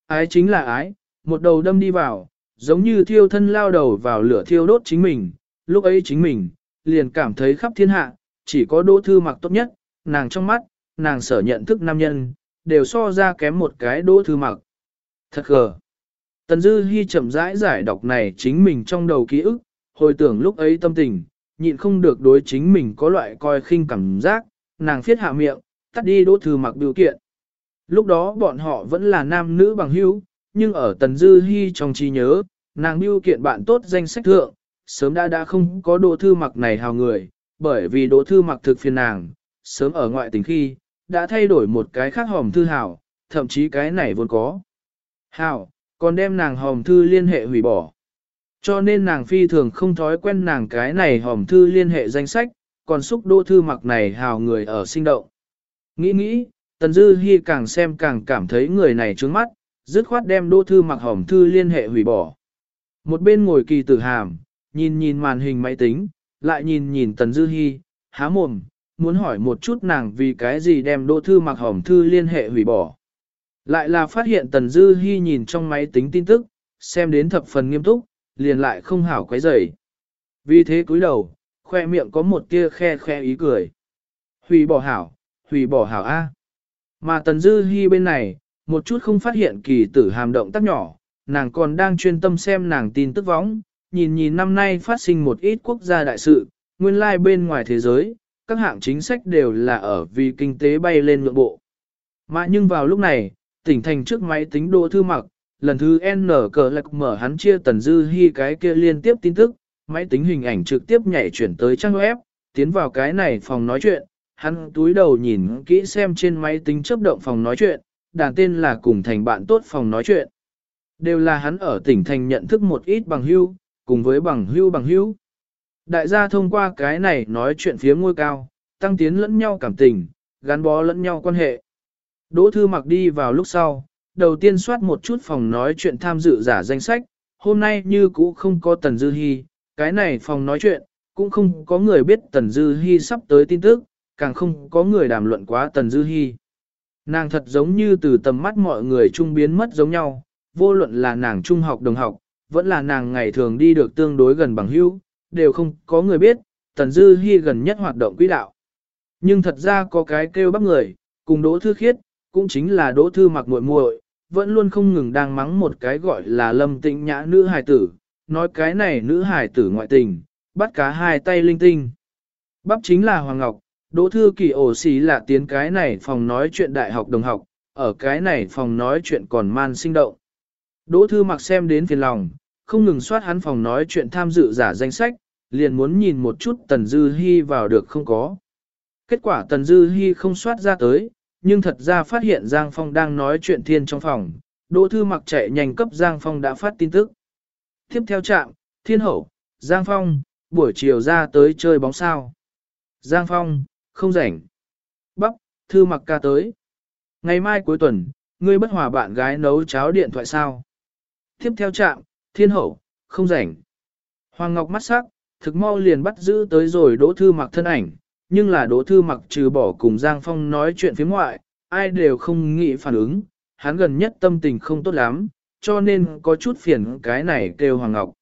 Ái chính là ái, một đầu đâm đi vào, giống như thiêu thân lao đầu vào lửa thiêu đốt chính mình, lúc ấy chính mình, liền cảm thấy khắp thiên hạ, chỉ có đỗ thư mặc tốt nhất, nàng trong mắt, nàng sở nhận thức nam nhân, đều so ra kém một cái đỗ thư mặc. Thật gờ. Tần Dư Hi chậm rãi giải đọc này chính mình trong đầu ký ức, hồi tưởng lúc ấy tâm tình, nhịn không được đối chính mình có loại coi khinh cảm giác, nàng phiết hạ miệng, tắt đi đỗ thư mặc biểu kiện. Lúc đó bọn họ vẫn là nam nữ bằng hữu, nhưng ở Tần Dư Hi trong trí nhớ, nàng biểu kiện bạn tốt danh sách thượng, sớm đã đã không có đỗ thư mặc này hào người, bởi vì đỗ thư mặc thực phiền nàng, sớm ở ngoại tình khi, đã thay đổi một cái khác hòm thư hảo, thậm chí cái này vốn có. Hảo, còn đem nàng hòm thư liên hệ hủy bỏ. Cho nên nàng phi thường không thói quen nàng cái này hòm thư liên hệ danh sách, còn xúc đô thư mặc này hào người ở sinh động. Nghĩ nghĩ, Tần Dư Hi càng xem càng cảm thấy người này trướng mắt, dứt khoát đem đô thư mặc hòm thư liên hệ hủy bỏ. Một bên ngồi kỳ tử hàm, nhìn nhìn màn hình máy tính, lại nhìn nhìn Tần Dư Hi, há mồm, muốn hỏi một chút nàng vì cái gì đem đô thư mặc hòm thư liên hệ hủy bỏ. Lại là phát hiện Tần Dư Hi nhìn trong máy tính tin tức, xem đến thập phần nghiêm túc, liền lại không hảo quấy rầy. Vì thế cúi đầu, khoe miệng có một tia khe khe ý cười. Hủy bỏ hảo, hủy bỏ hảo A. Mà Tần Dư Hi bên này, một chút không phát hiện kỳ tử hàm động tác nhỏ, nàng còn đang chuyên tâm xem nàng tin tức võng, nhìn nhìn năm nay phát sinh một ít quốc gia đại sự, nguyên lai like bên ngoài thế giới, các hạng chính sách đều là ở vì kinh tế bay lên ngưỡng bộ. Mà nhưng vào lúc này, tỉnh thành trước máy tính đô thư mặc, lần thứ N cờ lạc mở hắn chia tần dư hy cái kia liên tiếp tin tức, máy tính hình ảnh trực tiếp nhảy chuyển tới trang web, tiến vào cái này phòng nói chuyện, hắn túi đầu nhìn kỹ xem trên máy tính chấp động phòng nói chuyện, đàn tên là cùng thành bạn tốt phòng nói chuyện. Đều là hắn ở tỉnh thành nhận thức một ít bằng hưu, cùng với bằng hưu bằng hưu. Đại gia thông qua cái này nói chuyện phía ngôi cao, tăng tiến lẫn nhau cảm tình, gắn bó lẫn nhau quan hệ. Đỗ Thư Mặc đi vào lúc sau, đầu tiên soát một chút phòng nói chuyện tham dự giả danh sách, hôm nay như cũ không có Tần Dư Hi, cái này phòng nói chuyện, cũng không có người biết Tần Dư Hi sắp tới tin tức, càng không có người đàm luận quá Tần Dư Hi. Nàng thật giống như từ tầm mắt mọi người trung biến mất giống nhau, vô luận là nàng trung học đồng học, vẫn là nàng ngày thường đi được tương đối gần bằng hữu, đều không có người biết, Tần Dư Hi gần nhất hoạt động quỹ đạo. Nhưng thật ra có cái kêu bắt người, cùng Đỗ Thư Khiết, cũng chính là Đỗ Thư mặc muội muội, vẫn luôn không ngừng đang mắng một cái gọi là Lâm Tĩnh Nhã nữ hài tử, nói cái này nữ hài tử ngoại tình, bắt cá hai tay linh tinh. Bắp chính là Hoàng Ngọc, Đỗ Thư Kỳ ổ xí là tiến cái này phòng nói chuyện đại học đồng học, ở cái này phòng nói chuyện còn man sinh động. Đỗ Thư mặc xem đến phiền lòng, không ngừng soát hắn phòng nói chuyện tham dự giả danh sách, liền muốn nhìn một chút Tần Dư Hi vào được không có. Kết quả Tần Dư Hi không soát ra tới, nhưng thật ra phát hiện Giang Phong đang nói chuyện thiên trong phòng, Đỗ Thư mặc chạy nhanh cấp Giang Phong đã phát tin tức. Tiếp theo trạm, Thiên Hậu, Giang Phong, buổi chiều ra tới chơi bóng sao. Giang Phong, không rảnh. Bắp, Thư mặc ca tới. Ngày mai cuối tuần, ngươi bất hòa bạn gái nấu cháo điện thoại sao. Tiếp theo trạm, Thiên Hậu, không rảnh. Hoàng Ngọc mắt sắc, thực mau liền bắt giữ tới rồi Đỗ Thư mặc thân ảnh, nhưng là Đỗ Thư mặc trừ bỏ cùng Giang Phong nói chuyện phía ngoại, ai đều không nghĩ phản ứng, hắn gần nhất tâm tình không tốt lắm, cho nên có chút phiền cái này kêu Hoàng Ngọc.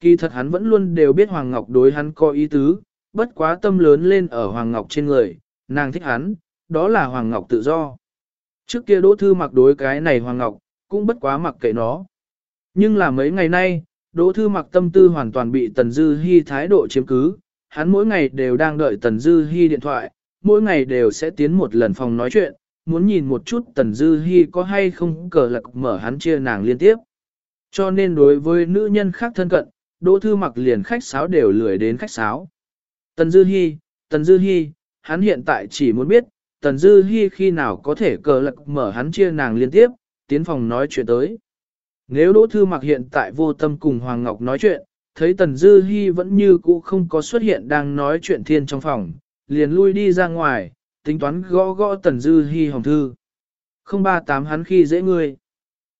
Kỳ thật hắn vẫn luôn đều biết Hoàng Ngọc đối hắn có ý tứ, bất quá tâm lớn lên ở Hoàng Ngọc trên người, nàng thích hắn, đó là Hoàng Ngọc tự do. Trước kia Đỗ Thư mặc đối cái này Hoàng Ngọc, cũng bất quá mặc kệ nó. Nhưng là mấy ngày nay, Đỗ Thư mặc tâm tư hoàn toàn bị Tần Dư Hi thái độ chiếm cứ, hắn mỗi ngày đều đang đợi Tần Dư Hi điện thoại, mỗi ngày đều sẽ tiến một lần phòng nói chuyện, muốn nhìn một chút Tần Dư Hi có hay không cờ lạc mở hắn chia nàng liên tiếp. Cho nên đối với nữ nhân khác thân cận, Đỗ Thư mặc liền khách sáo đều lười đến khách sáo. Tần Dư Hi, Tần Dư Hi, hắn hiện tại chỉ muốn biết, Tần Dư Hi khi nào có thể cờ lạc mở hắn chia nàng liên tiếp, tiến phòng nói chuyện tới. Nếu Đỗ Thư mặc hiện tại vô tâm cùng Hoàng Ngọc nói chuyện, thấy Tần Dư Hi vẫn như cũ không có xuất hiện đang nói chuyện thiên trong phòng, liền lui đi ra ngoài, tính toán gõ gõ Tần Dư Hi hồng thư. 038 hắn khi dễ ngươi.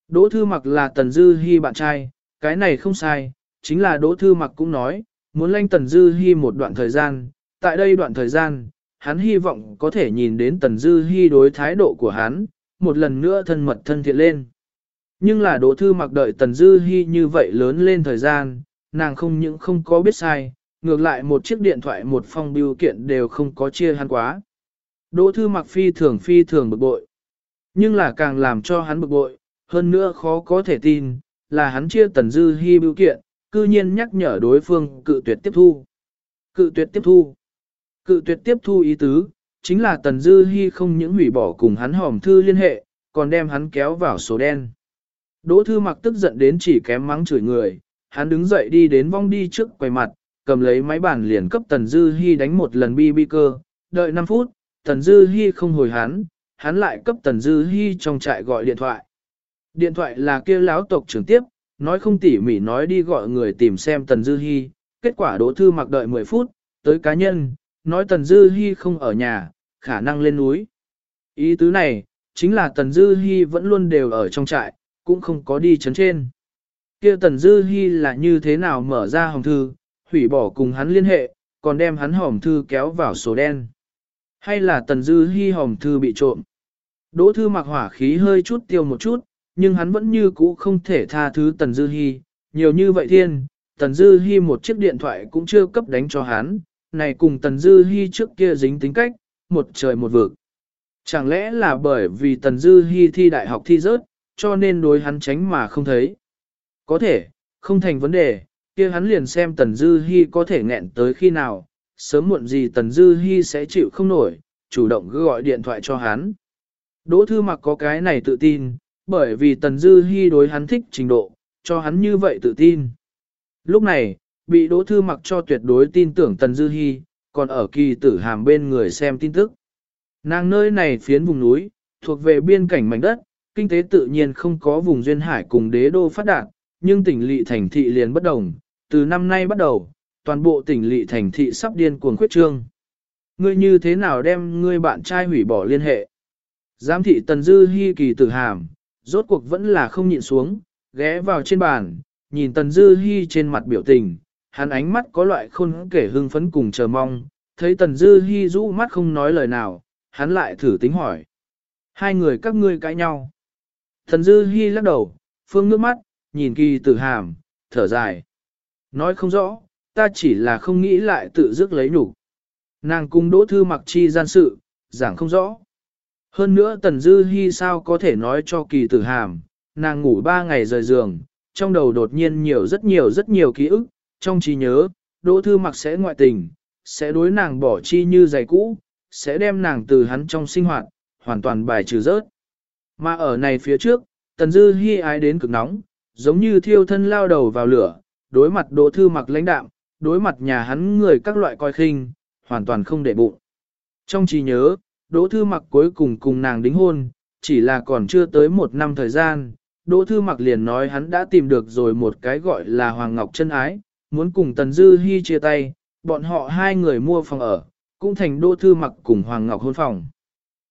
Đỗ Thư Mặc là Tần Dư Hi bạn trai, cái này không sai, chính là Đỗ Thư Mặc cũng nói, muốn lanh Tần Dư Hi một đoạn thời gian, tại đây đoạn thời gian, hắn hy vọng có thể nhìn đến Tần Dư Hi đối thái độ của hắn, một lần nữa thân mật thân thiện lên. Nhưng là Đỗ Thư Mặc đợi Tần Dư Hi như vậy lớn lên thời gian, nàng không những không có biết sai, ngược lại một chiếc điện thoại một phong biêu kiện đều không có chia hắn quá. Đỗ thư mặc phi thường phi thường bực bội. Nhưng là càng làm cho hắn bực bội, hơn nữa khó có thể tin, là hắn chia tần dư hy biêu kiện, cư nhiên nhắc nhở đối phương cự tuyệt tiếp thu. Cự tuyệt tiếp thu. Cự tuyệt tiếp thu ý tứ, chính là tần dư hy không những hủy bỏ cùng hắn hòm thư liên hệ, còn đem hắn kéo vào số đen. Đỗ thư mặc tức giận đến chỉ kém mắng chửi người, hắn đứng dậy đi đến vong đi trước quầy mặt, cầm lấy máy bàn liền cấp Tần Dư Hi đánh một lần bi bi cơ, đợi 5 phút, Tần Dư Hi không hồi hắn, hắn lại cấp Tần Dư Hi trong trại gọi điện thoại. Điện thoại là kia lão tộc trưởng tiếp, nói không tỉ mỉ nói đi gọi người tìm xem Tần Dư Hi, kết quả đỗ thư mặc đợi 10 phút, tới cá nhân, nói Tần Dư Hi không ở nhà, khả năng lên núi. Ý tứ này, chính là Tần Dư Hi vẫn luôn đều ở trong trại, cũng không có đi chấn trên. Kia Tần Dư Hi là như thế nào mở ra hồng thư, hủy bỏ cùng hắn liên hệ, còn đem hắn hòm thư kéo vào số đen. Hay là Tần Dư Hi hòm thư bị trộm. Đỗ thư mặc hỏa khí hơi chút tiêu một chút, nhưng hắn vẫn như cũ không thể tha thứ Tần Dư Hi. Nhiều như vậy thiên, Tần Dư Hi một chiếc điện thoại cũng chưa cấp đánh cho hắn, này cùng Tần Dư Hi trước kia dính tính cách, một trời một vực. Chẳng lẽ là bởi vì Tần Dư Hi thi đại học thi rớt, cho nên đối hắn tránh mà không thấy. Có thể, không thành vấn đề, kia hắn liền xem Tần Dư Hi có thể nghẹn tới khi nào, sớm muộn gì Tần Dư Hi sẽ chịu không nổi, chủ động gọi điện thoại cho hắn. Đỗ Thư Mặc có cái này tự tin, bởi vì Tần Dư Hi đối hắn thích trình độ, cho hắn như vậy tự tin. Lúc này, bị Đỗ Thư Mặc cho tuyệt đối tin tưởng Tần Dư Hi, còn ở kỳ tử hàm bên người xem tin tức. Nàng nơi này phiến vùng núi, thuộc về biên cảnh mảnh đất, kinh tế tự nhiên không có vùng duyên hải cùng đế đô phát đạt, nhưng tỉnh lỵ thành thị liền bất đồng, từ năm nay bắt đầu, toàn bộ tỉnh lỵ thành thị sắp điên cuồng khuyết trương. Ngươi như thế nào đem ngươi bạn trai hủy bỏ liên hệ? Giám thị Tần Dư Hi kỳ tử hàm, rốt cuộc vẫn là không nhịn xuống, ghé vào trên bàn, nhìn Tần Dư Hi trên mặt biểu tình, hắn ánh mắt có loại khôn kể hưng phấn cùng chờ mong, thấy Tần Dư Hi rũ mắt không nói lời nào, hắn lại thử tính hỏi. Hai người các ngươi cãi nhau. Tần Dư Hi lắc đầu, phương nước mắt, nhìn kỳ tử hàm, thở dài. Nói không rõ, ta chỉ là không nghĩ lại tự dứt lấy nhục. Nàng cung đỗ thư mặc chi gian sự, giảng không rõ. Hơn nữa Tần Dư hy sao có thể nói cho kỳ tử hàm, nàng ngủ ba ngày rời giường, trong đầu đột nhiên nhiều rất nhiều rất nhiều ký ức, trong trí nhớ, đỗ thư mặc sẽ ngoại tình, sẽ đối nàng bỏ chi như giày cũ, sẽ đem nàng từ hắn trong sinh hoạt, hoàn toàn bài trừ rớt. Mà ở này phía trước, Tần Dư Hi ái đến cực nóng, giống như thiêu thân lao đầu vào lửa, đối mặt đỗ thư mặc lãnh đạm, đối mặt nhà hắn người các loại coi khinh, hoàn toàn không để bụng. Trong trí nhớ, đỗ thư mặc cuối cùng cùng nàng đính hôn, chỉ là còn chưa tới một năm thời gian, đỗ thư mặc liền nói hắn đã tìm được rồi một cái gọi là Hoàng Ngọc chân ái, muốn cùng Tần Dư Hi chia tay, bọn họ hai người mua phòng ở, cũng thành đỗ thư mặc cùng Hoàng Ngọc hôn phòng.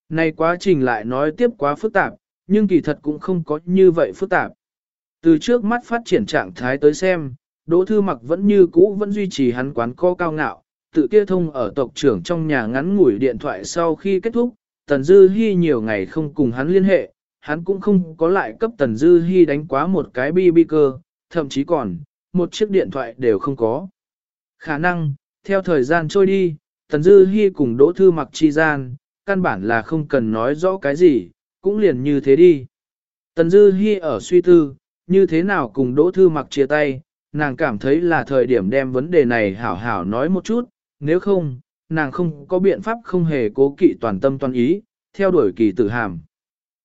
Này quá trình lại nói tiếp quá phức tạp, nhưng kỳ thật cũng không có như vậy phức tạp. Từ trước mắt phát triển trạng thái tới xem, Đỗ Thư Mặc vẫn như cũ vẫn duy trì hắn quán co cao ngạo, tự kia thông ở tộc trưởng trong nhà ngắn ngủi điện thoại sau khi kết thúc, Tần Dư Hi nhiều ngày không cùng hắn liên hệ, hắn cũng không có lại cấp Tần Dư Hi đánh quá một cái bi bi cơ, thậm chí còn, một chiếc điện thoại đều không có. Khả năng, theo thời gian trôi đi, Tần Dư Hi cùng Đỗ Thư Mặc chi gian, căn bản là không cần nói rõ cái gì, cũng liền như thế đi. Tần Dư Hi ở suy tư, như thế nào cùng Đỗ Thư Mặc chia tay, nàng cảm thấy là thời điểm đem vấn đề này hảo hảo nói một chút, nếu không, nàng không có biện pháp không hề cố kỵ toàn tâm toàn ý, theo đuổi kỳ tử hàm.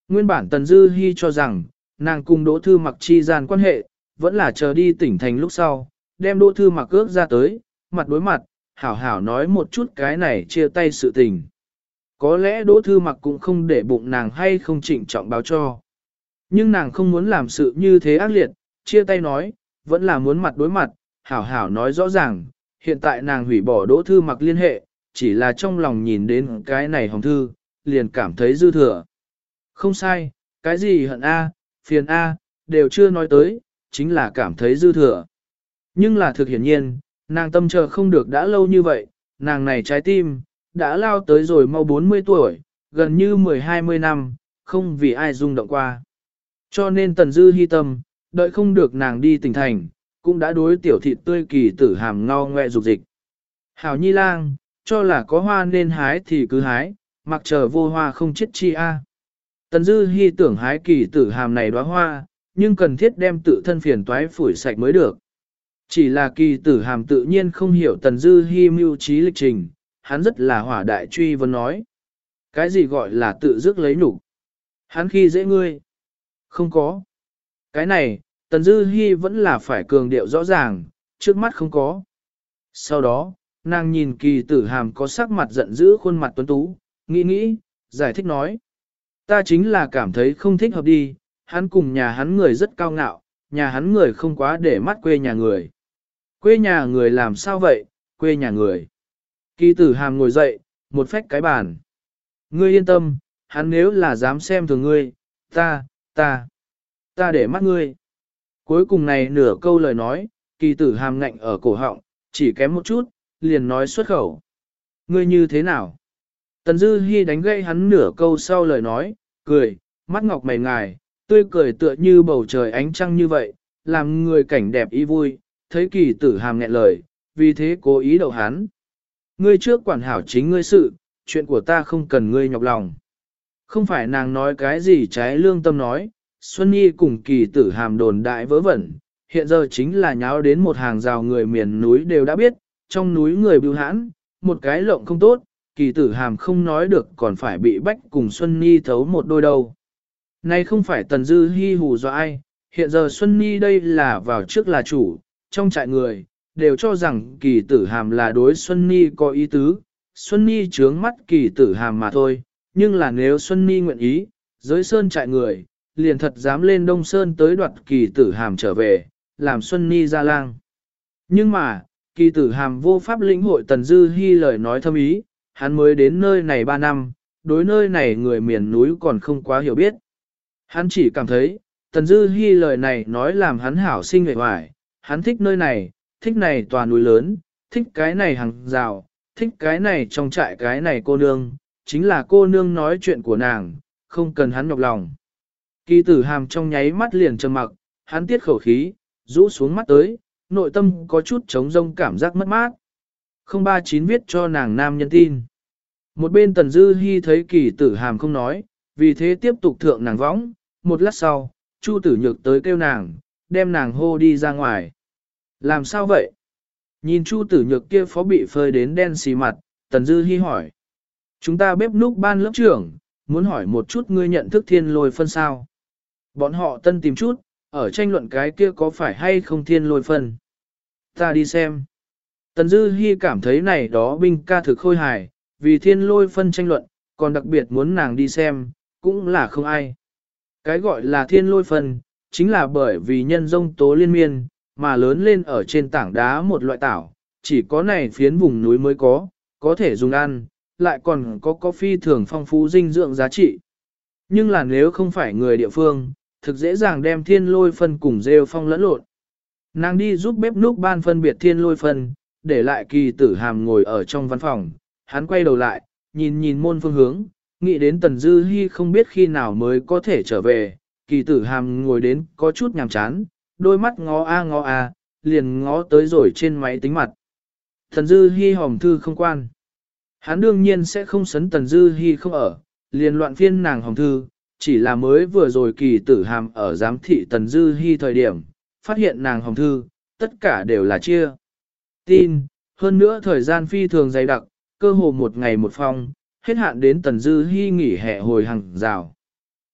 Nguyên bản Tần Dư Hi cho rằng, nàng cùng Đỗ Thư Mặc chi gian quan hệ, vẫn là chờ đi tỉnh thành lúc sau, đem Đỗ Thư Mặc ước ra tới, mặt đối mặt, hảo hảo nói một chút cái này chia tay sự tình. Có lẽ Đỗ Thư Mặc cũng không để bụng nàng hay không trịnh trọng báo cho. Nhưng nàng không muốn làm sự như thế ác liệt, chia tay nói, vẫn là muốn mặt đối mặt, hảo hảo nói rõ ràng, hiện tại nàng hủy bỏ đỗ thư mặc liên hệ, chỉ là trong lòng nhìn đến cái này hồng thư, liền cảm thấy dư thừa. Không sai, cái gì hận A, phiền A, đều chưa nói tới, chính là cảm thấy dư thừa. Nhưng là thực hiển nhiên, nàng tâm chờ không được đã lâu như vậy, nàng này trái tim, đã lao tới rồi mau 40 tuổi, gần như 10-20 năm, không vì ai rung động qua. Cho nên tần dư hy tâm, đợi không được nàng đi tỉnh thành, cũng đã đối tiểu thịt tươi kỳ tử hàm ngao ngoe dục dịch. Hảo nhi lang, cho là có hoa nên hái thì cứ hái, mặc chờ vô hoa không chết chi a. Tần dư hy tưởng hái kỳ tử hàm này đóa hoa, nhưng cần thiết đem tự thân phiền toái phủi sạch mới được. Chỉ là kỳ tử hàm tự nhiên không hiểu tần dư hy mưu trí lịch trình, hắn rất là hỏa đại truy vấn nói. Cái gì gọi là tự dứt lấy nụ? Hắn khi dễ ngươi? Không có. Cái này, Tần Dư Hi vẫn là phải cường điệu rõ ràng, trước mắt không có. Sau đó, nàng nhìn kỳ tử hàm có sắc mặt giận dữ khuôn mặt tuấn tú, nghĩ nghĩ, giải thích nói. Ta chính là cảm thấy không thích hợp đi, hắn cùng nhà hắn người rất cao ngạo, nhà hắn người không quá để mắt quê nhà người. Quê nhà người làm sao vậy, quê nhà người. Kỳ tử hàm ngồi dậy, một phách cái bàn. Ngươi yên tâm, hắn nếu là dám xem thường ngươi, ta, ta, ta để mắt ngươi. Cuối cùng này nửa câu lời nói, kỳ tử hàm ngạnh ở cổ họng, chỉ kém một chút, liền nói xuất khẩu. Ngươi như thế nào? Tần Dư Hi đánh gãy hắn nửa câu sau lời nói, cười, mắt ngọc mày ngài, tươi cười tựa như bầu trời ánh trăng như vậy, làm người cảnh đẹp ý vui, thấy kỳ tử hàm nghẹn lời, vì thế cố ý đậu hắn. Ngươi trước quản hảo chính ngươi sự, chuyện của ta không cần ngươi nhọc lòng. Không phải nàng nói cái gì trái lương tâm nói, Xuân Nhi cùng kỳ tử hàm đồn đại vớ vẩn, hiện giờ chính là nháo đến một hàng rào người miền núi đều đã biết, trong núi người bưu hãn, một cái lộng không tốt, kỳ tử hàm không nói được còn phải bị bách cùng Xuân Nhi thấu một đôi đầu. Này không phải tần dư hy hù do ai, hiện giờ Xuân Nhi đây là vào trước là chủ, trong trại người, đều cho rằng kỳ tử hàm là đối Xuân Nhi có ý tứ, Xuân Nhi trướng mắt kỳ tử hàm mà thôi, nhưng là nếu Xuân Nhi nguyện ý, giới sơn trại người, liền thật dám lên Đông Sơn tới đoạt kỳ tử hàm trở về, làm Xuân Nhi ra lang. Nhưng mà, kỳ tử hàm vô pháp lĩnh hội Tần Dư Hi lời nói thâm ý, hắn mới đến nơi này 3 năm, đối nơi này người miền núi còn không quá hiểu biết. Hắn chỉ cảm thấy, Tần Dư Hi lời này nói làm hắn hảo sinh vẻ hoài, hắn thích nơi này, thích này tòa núi lớn, thích cái này hàng rào, thích cái này trong trại cái này cô nương, chính là cô nương nói chuyện của nàng, không cần hắn nhọc lòng. Kỳ tử hàm trong nháy mắt liền trầm mặc, hắn tiết khẩu khí, rũ xuống mắt tới, nội tâm có chút trống rông cảm giác mất mát. 039 viết cho nàng nam nhân tin. Một bên tần dư hy thấy kỳ tử hàm không nói, vì thế tiếp tục thượng nàng võng, một lát sau, chu tử nhược tới kêu nàng, đem nàng hô đi ra ngoài. Làm sao vậy? Nhìn chu tử nhược kia phó bị phơi đến đen xì mặt, tần dư hy hỏi. Chúng ta bếp núc ban lớp trưởng, muốn hỏi một chút ngươi nhận thức thiên lôi phân sao. Bọn họ tân tìm chút, ở tranh luận cái kia có phải hay không thiên lôi phân. Ta đi xem. Tần Dư Hi cảm thấy này đó binh ca thực khôi hài, vì thiên lôi phân tranh luận, còn đặc biệt muốn nàng đi xem, cũng là không ai. Cái gọi là thiên lôi phân, chính là bởi vì nhân dông tố liên miên, mà lớn lên ở trên tảng đá một loại tảo, chỉ có này phiến vùng núi mới có, có thể dùng ăn, lại còn có có phi thường phong phú dinh dưỡng giá trị. Nhưng là nếu không phải người địa phương, thực dễ dàng đem thiên lôi phân cùng rêu phong lẫn lộn. Nàng đi giúp bếp núc ban phân biệt thiên lôi phân, để lại kỳ tử hàm ngồi ở trong văn phòng, hắn quay đầu lại, nhìn nhìn môn phương hướng, nghĩ đến tần dư hy không biết khi nào mới có thể trở về, kỳ tử hàm ngồi đến có chút nhàm chán, đôi mắt ngó a ngó a, liền ngó tới rồi trên máy tính mặt. Tần dư hy hòm thư không quan. Hắn đương nhiên sẽ không sấn tần dư Hi không ở, liền loạn phiên nàng hồng thư, chỉ là mới vừa rồi kỳ tử hàm ở giám thị tần dư Hi thời điểm, phát hiện nàng hồng thư, tất cả đều là chia. Tin, hơn nữa thời gian phi thường dày đặc, cơ hồ một ngày một phong, hết hạn đến tần dư Hi nghỉ hè hồi hàng rào.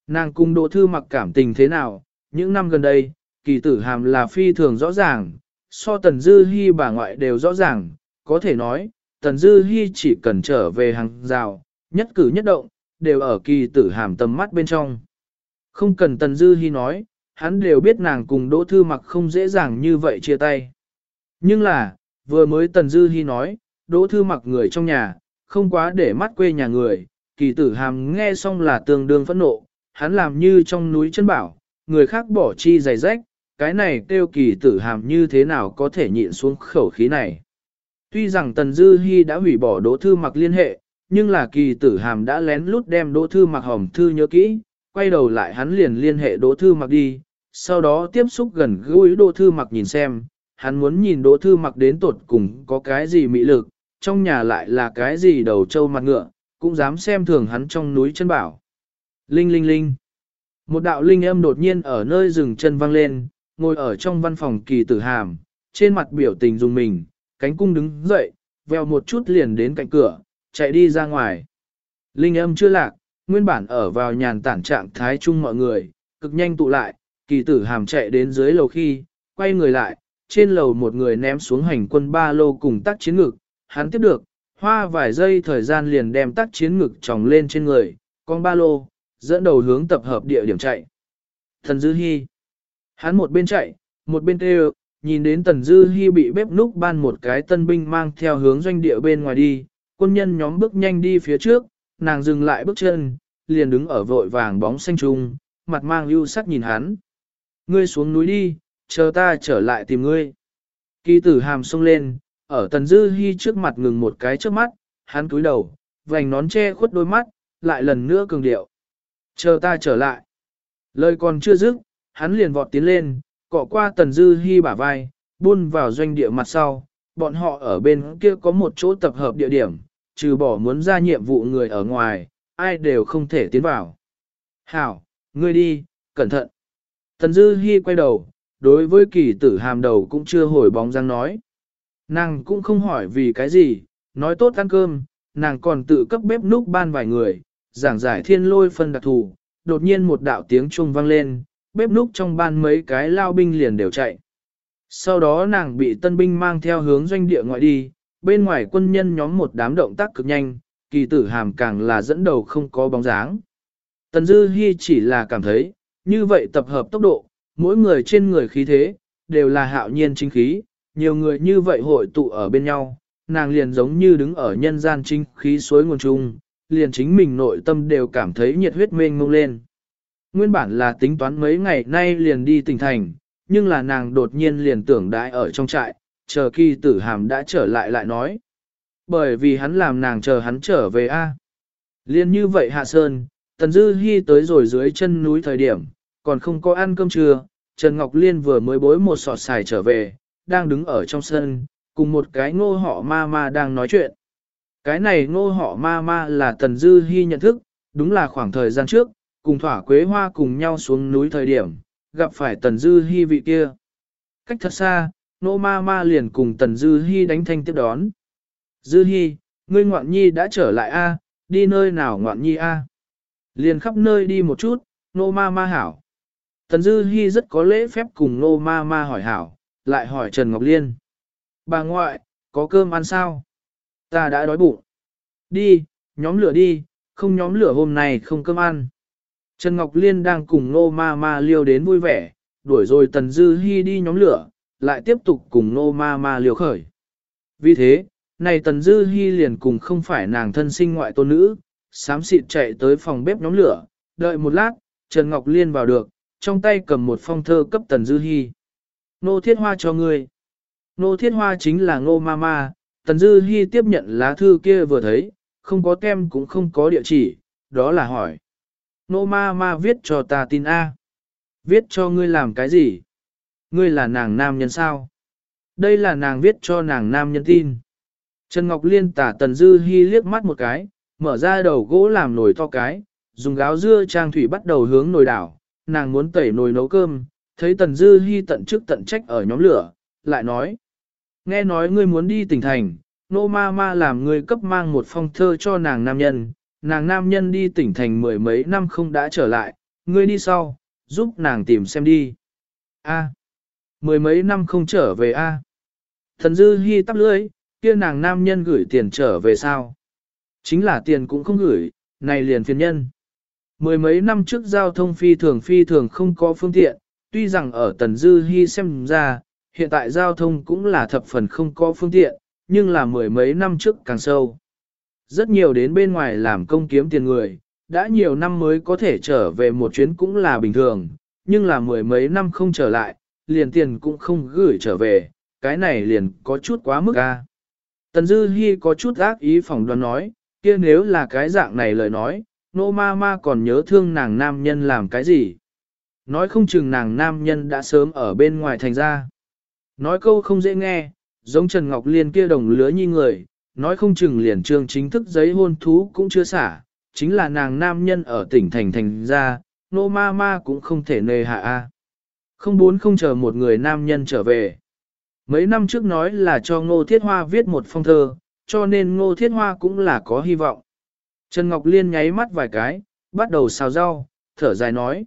Nàng cung độ thư mặc cảm tình thế nào, những năm gần đây, kỳ tử hàm là phi thường rõ ràng, so tần dư Hi bà ngoại đều rõ ràng, có thể nói, tần dư Hi chỉ cần trở về hàng rào, nhất cử nhất động, đều ở kỳ tử hàm tầm mắt bên trong. Không cần tần dư Hi nói, hắn đều biết nàng cùng đỗ thư mặc không dễ dàng như vậy chia tay. Nhưng là, vừa mới tần dư Hi nói, đỗ thư mặc người trong nhà, không quá để mắt quê nhà người, kỳ tử hàm nghe xong là tương đương phẫn nộ, hắn làm như trong núi chân bảo, người khác bỏ chi giày rách, cái này kêu kỳ tử hàm như thế nào có thể nhịn xuống khẩu khí này. Tuy rằng Tần Dư Hi đã hủy bỏ Đỗ Thư Mặc liên hệ, nhưng là kỳ tử hàm đã lén lút đem Đỗ Thư Mặc hòm thư nhớ kỹ, quay đầu lại hắn liền liên hệ Đỗ Thư Mặc đi, sau đó tiếp xúc gần gũi Đỗ Thư Mặc nhìn xem, hắn muốn nhìn Đỗ Thư Mặc đến tột cùng có cái gì mị lực, trong nhà lại là cái gì đầu trâu mặt ngựa, cũng dám xem thường hắn trong núi chân bảo. Linh linh linh. Một đạo linh âm đột nhiên ở nơi rừng chân vang lên, ngồi ở trong văn phòng kỳ tử hàm, trên mặt biểu tình dùng mình, cánh cung đứng dậy, veo một chút liền đến cạnh cửa, chạy đi ra ngoài. Linh âm chưa lạc, nguyên bản ở vào nhàn tản trạng thái chung mọi người, cực nhanh tụ lại, kỳ tử hàm chạy đến dưới lầu khi, quay người lại, trên lầu một người ném xuống hành quân ba lô cùng tác chiến ngực, hắn tiếp được, hoa vài giây thời gian liền đem tác chiến ngực tròng lên trên người, con ba lô, dẫn đầu hướng tập hợp địa điểm chạy. Thần Dư Hi. Hắn một bên chạy, một bên kêu, nhìn đến Tần Dư Hi bị bếp núc ban một cái tân binh mang theo hướng doanh địa bên ngoài đi, quân nhân nhóm bước nhanh đi phía trước, nàng dừng lại bước chân, liền đứng ở vội vàng bóng xanh trung, mặt mang ưu sắc nhìn hắn. Ngươi xuống núi đi, chờ ta trở lại tìm ngươi. Kỳ tử hàm sông lên, ở Tần Dư Hi trước mặt ngừng một cái trước mắt, hắn cúi đầu, vành nón che khuất đôi mắt, lại lần nữa cường điệu. Chờ ta trở lại. Lời còn chưa dứt, hắn liền vọt tiến lên, cọ qua Tần Dư hy bả vai, buôn vào doanh địa mặt sau. Bọn họ ở bên kia có một chỗ tập hợp địa điểm, trừ bỏ muốn ra nhiệm vụ người ở ngoài, ai đều không thể tiến vào. Hảo, ngươi đi, cẩn thận. Tần Dư hy quay đầu, đối với kỳ tử hàm đầu cũng chưa hồi bóng răng nói. Nàng cũng không hỏi vì cái gì, nói tốt ăn cơm, nàng còn tự cấp bếp núc ban vài người, giảng giải thiên lôi phân đặc thù, đột nhiên một đạo tiếng chuông vang lên, bếp núc trong ban mấy cái lao binh liền đều chạy. Sau đó nàng bị tân binh mang theo hướng doanh địa ngoại đi, bên ngoài quân nhân nhóm một đám động tác cực nhanh, kỳ tử hàm càng là dẫn đầu không có bóng dáng. Tần Dư Hi chỉ là cảm thấy, như vậy tập hợp tốc độ, mỗi người trên người khí thế, đều là hạo nhiên chính khí, nhiều người như vậy hội tụ ở bên nhau, nàng liền giống như đứng ở nhân gian chính khí suối nguồn trung, liền chính mình nội tâm đều cảm thấy nhiệt huyết mênh mông lên. Nguyên bản là tính toán mấy ngày nay liền đi tỉnh thành, nhưng là nàng đột nhiên liền tưởng đãi ở trong trại, chờ kỳ tử hàm đã trở lại lại nói. Bởi vì hắn làm nàng chờ hắn trở về a. Liên như vậy hạ sơn, Tần Dư Hi tới rồi dưới chân núi thời điểm, còn không có ăn cơm trưa, Trần Ngọc Liên vừa mới bối một sọt xài trở về, đang đứng ở trong sân, cùng một cái ngô họ ma ma đang nói chuyện. Cái này ngô họ ma ma là Tần Dư Hi nhận thức, đúng là khoảng thời gian trước, cùng thỏa quế hoa cùng nhau xuống núi thời điểm, gặp phải Tần Dư Hi vị kia. Cách thật xa, nô ma ma liền cùng Tần Dư Hi đánh thanh tiếp đón. Dư Hi, ngươi ngoạn nhi đã trở lại a, đi nơi nào ngoạn nhi a? Liền khắp nơi đi một chút, nô ma ma hảo. Tần Dư Hi rất có lễ phép cùng nô ma ma hỏi hảo, lại hỏi Trần Ngọc Liên. Bà ngoại, có cơm ăn sao? Ta đã đói bụng. Đi, nhóm lửa đi, không nhóm lửa hôm nay không cơm ăn. Trần Ngọc Liên đang cùng nô ma ma liêu đến vui vẻ, đuổi rồi Tần Dư Hi đi nhóm lửa, lại tiếp tục cùng nô ma ma liêu khởi. Vì thế, này Tần Dư Hi liền cùng không phải nàng thân sinh ngoại tôn nữ, sám xịt chạy tới phòng bếp nhóm lửa, đợi một lát, Trần Ngọc Liên vào được, trong tay cầm một phong thơ cấp Tần Dư Hi. Nô thiết hoa cho ngươi. Nô thiết hoa chính là Nô ma ma, Tần Dư Hi tiếp nhận lá thư kia vừa thấy, không có tem cũng không có địa chỉ, đó là hỏi. Nô ma ma viết cho ta tin A. Viết cho ngươi làm cái gì? Ngươi là nàng nam nhân sao? Đây là nàng viết cho nàng nam nhân tin. Trần Ngọc Liên tả Tần Dư Hi liếc mắt một cái, mở ra đầu gỗ làm nồi to cái, dùng gáo dưa trang thủy bắt đầu hướng nồi đảo, nàng muốn tẩy nồi nấu cơm, thấy Tần Dư Hi tận chức tận trách ở nhóm lửa, lại nói. Nghe nói ngươi muốn đi tỉnh thành, nô ma ma làm ngươi cấp mang một phong thơ cho nàng nam nhân, nàng nam nhân đi tỉnh thành mười mấy năm không đã trở lại, ngươi đi sau, giúp nàng tìm xem đi. A. mười mấy năm không trở về a. Thần Dư hy tắp lưỡi, kia nàng nam nhân gửi tiền trở về sao? Chính là tiền cũng không gửi, này liền phiền nhân. Mười mấy năm trước giao thông phi thường phi thường không có phương tiện, tuy rằng ở Tần Dư Hi xem ra, hiện tại giao thông cũng là thập phần không có phương tiện, nhưng là mười mấy năm trước càng sâu. Rất nhiều đến bên ngoài làm công kiếm tiền người, đã nhiều năm mới có thể trở về một chuyến cũng là bình thường, nhưng là mười mấy năm không trở lại, liền tiền cũng không gửi trở về, cái này liền có chút quá mức a. Tần Dư Hi có chút ác ý phỏng đoán nói, kia nếu là cái dạng này lời nói, nô ma ma còn nhớ thương nàng nam nhân làm cái gì. Nói không chừng nàng nam nhân đã sớm ở bên ngoài thành ra. Nói câu không dễ nghe, giống Trần Ngọc Liên kia đồng lứa như người, nói không chừng liền trương chính thức giấy hôn thú cũng chưa xả, chính là nàng nam nhân ở tỉnh thành thành ra, nô ma ma cũng không thể nề hạ a. Không muốn không chờ một người nam nhân trở về. Mấy năm trước nói là cho Ngô Thiết Hoa viết một phong thơ, cho nên Ngô Thiết Hoa cũng là có hy vọng. Trần Ngọc Liên nháy mắt vài cái, bắt đầu xào rau, thở dài nói.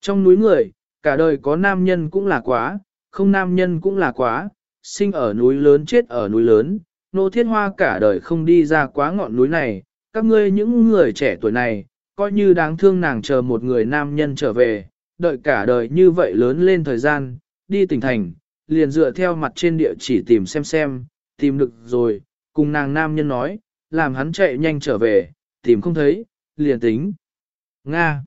Trong núi người, cả đời có nam nhân cũng là quá, không nam nhân cũng là quá, sinh ở núi lớn chết ở núi lớn, nô thiết hoa cả đời không đi ra quá ngọn núi này, các ngươi những người trẻ tuổi này, coi như đáng thương nàng chờ một người nam nhân trở về, đợi cả đời như vậy lớn lên thời gian, đi tỉnh thành, liền dựa theo mặt trên địa chỉ tìm xem xem, tìm được rồi, cùng nàng nam nhân nói, làm hắn chạy nhanh trở về, tìm không thấy, liền tính. Nga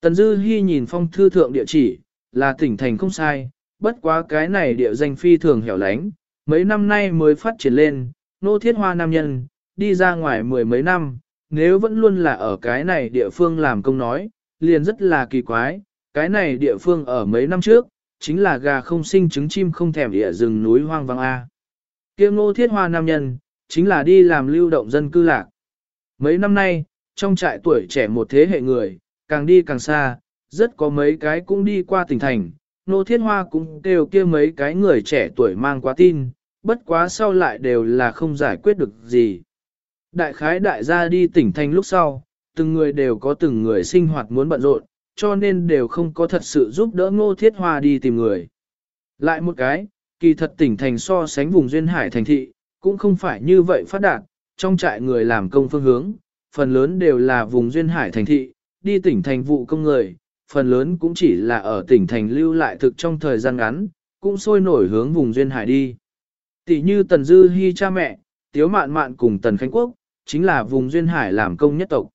Tần Dư Hi nhìn phong thư thượng địa chỉ, là tỉnh thành không sai, bất quá cái này địa danh phi thường hẻo lánh, mấy năm nay mới phát triển lên, nô thiết hoa nam nhân, đi ra ngoài mười mấy năm, nếu vẫn luôn là ở cái này địa phương làm công nói, liền rất là kỳ quái, cái này địa phương ở mấy năm trước, chính là gà không sinh trứng chim không thèm địa rừng núi hoang vắng A. kia ngô thiết hoa nam nhân, chính là đi làm lưu động dân cư lạc. Mấy năm nay, trong trại tuổi trẻ một thế hệ người, càng đi càng xa, rất có mấy cái cũng đi qua tỉnh thành, nô thiết hoa cũng kêu kia mấy cái người trẻ tuổi mang quá tin, bất quá sau lại đều là không giải quyết được gì. Đại khái đại gia đi tỉnh thành lúc sau, từng người đều có từng người sinh hoạt muốn bận rộn, cho nên đều không có thật sự giúp đỡ ngô thiết hoa đi tìm người. Lại một cái, kỳ thật tỉnh thành so sánh vùng duyên hải thành thị, cũng không phải như vậy phát đạt, trong trại người làm công phương hướng, phần lớn đều là vùng duyên hải thành thị, đi tỉnh thành vụ công người, phần lớn cũng chỉ là ở tỉnh thành lưu lại thực trong thời gian ngắn, cũng sôi nổi hướng vùng duyên hải đi. Tỷ như Tần Dư Hi cha mẹ, Tiếu Mạn Mạn cùng Tần Khánh Quốc, chính là vùng duyên hải làm công nhất tộc.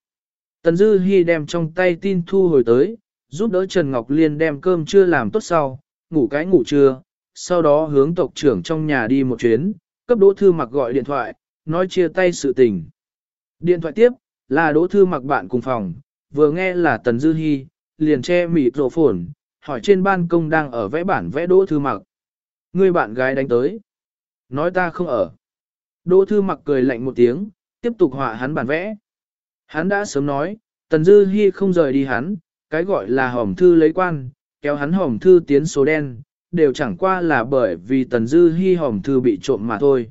Tần Dư Hi đem trong tay tin thu hồi tới, giúp đỡ Trần Ngọc Liên đem cơm trưa làm tốt sau, ngủ cái ngủ trưa, sau đó hướng tộc trưởng trong nhà đi một chuyến, cấp Đỗ Thư Mặc gọi điện thoại, nói chia tay sự tình. Điện thoại tiếp, là Đỗ Thư Mặc bạn cùng phòng, vừa nghe là Tần Dư Hi, liền che mịt rổ phồn, hỏi trên ban công đang ở vẽ bản vẽ Đỗ Thư Mặc. Người bạn gái đánh tới. Nói ta không ở. Đỗ Thư Mặc cười lạnh một tiếng, tiếp tục họa hắn bản vẽ. Hắn đã sớm nói, Tần Dư Hi không rời đi hắn, cái gọi là hỏng thư lấy quan, kéo hắn hỏng thư tiến số đen, đều chẳng qua là bởi vì Tần Dư Hi hỏng thư bị trộm mà thôi.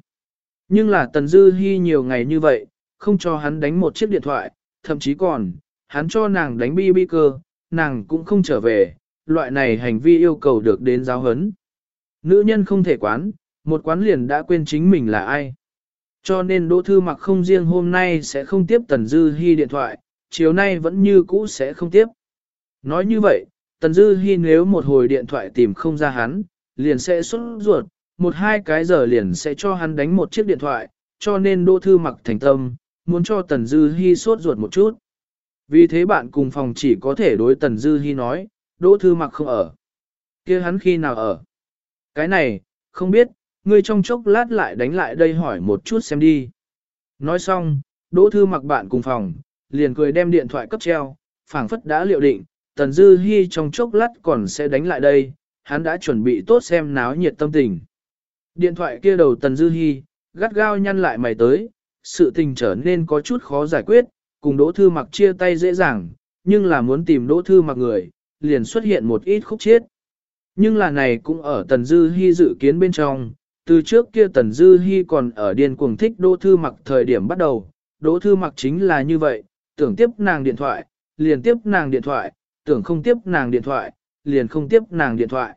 Nhưng là Tần Dư Hi nhiều ngày như vậy, không cho hắn đánh một chiếc điện thoại, thậm chí còn, hắn cho nàng đánh bi bi cơ, nàng cũng không trở về, loại này hành vi yêu cầu được đến giáo hấn Nữ nhân không thể quán, một quán liền đã quên chính mình là ai. Cho nên Đỗ Thư Mặc không riêng hôm nay sẽ không tiếp Tần Dư Hi điện thoại, chiều nay vẫn như cũ sẽ không tiếp. Nói như vậy, Tần Dư Hi nếu một hồi điện thoại tìm không ra hắn, liền sẽ xuất ruột, một hai cái giờ liền sẽ cho hắn đánh một chiếc điện thoại, cho nên Đỗ Thư Mặc thành tâm, muốn cho Tần Dư Hi sốt ruột một chút. Vì thế bạn cùng phòng chỉ có thể đối Tần Dư Hi nói, Đỗ Thư Mặc không ở. kia hắn khi nào ở? Cái này, không biết, ngươi trong chốc lát lại đánh lại đây hỏi một chút xem đi. Nói xong, Đỗ Thư mặc bạn cùng phòng, liền cười đem điện thoại cấp treo, phảng phất đã liệu định, Tần Dư Hi trong chốc lát còn sẽ đánh lại đây, hắn đã chuẩn bị tốt xem náo nhiệt tâm tình. Điện thoại kia đầu Tần Dư Hi, gắt gao nhăn lại mày tới, sự tình trở nên có chút khó giải quyết, cùng Đỗ Thư mặc chia tay dễ dàng, nhưng là muốn tìm Đỗ Thư mặc người, liền xuất hiện một ít khúc chiết. Nhưng là này cũng ở Tần Dư Hi dự kiến bên trong, từ trước kia Tần Dư Hi còn ở điên cuồng thích Đỗ Thư Mặc thời điểm bắt đầu, Đỗ Thư Mặc chính là như vậy, tưởng tiếp nàng điện thoại, liền tiếp nàng điện thoại, tưởng không tiếp nàng điện thoại, liền không tiếp nàng điện thoại.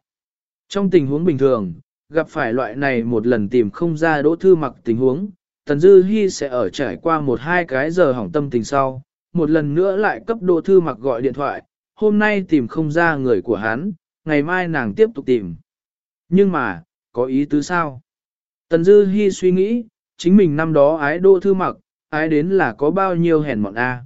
Trong tình huống bình thường, gặp phải loại này một lần tìm không ra Đỗ Thư Mặc tình huống, Tần Dư Hi sẽ ở trải qua một hai cái giờ hỏng tâm tình sau, một lần nữa lại cấp Đỗ Thư Mặc gọi điện thoại, hôm nay tìm không ra người của hắn, ngày mai nàng tiếp tục tìm. Nhưng mà, có ý tứ sao? Tần Dư Hi suy nghĩ, chính mình năm đó ái Đỗ thư mặc, ái đến là có bao nhiêu hèn mọn a.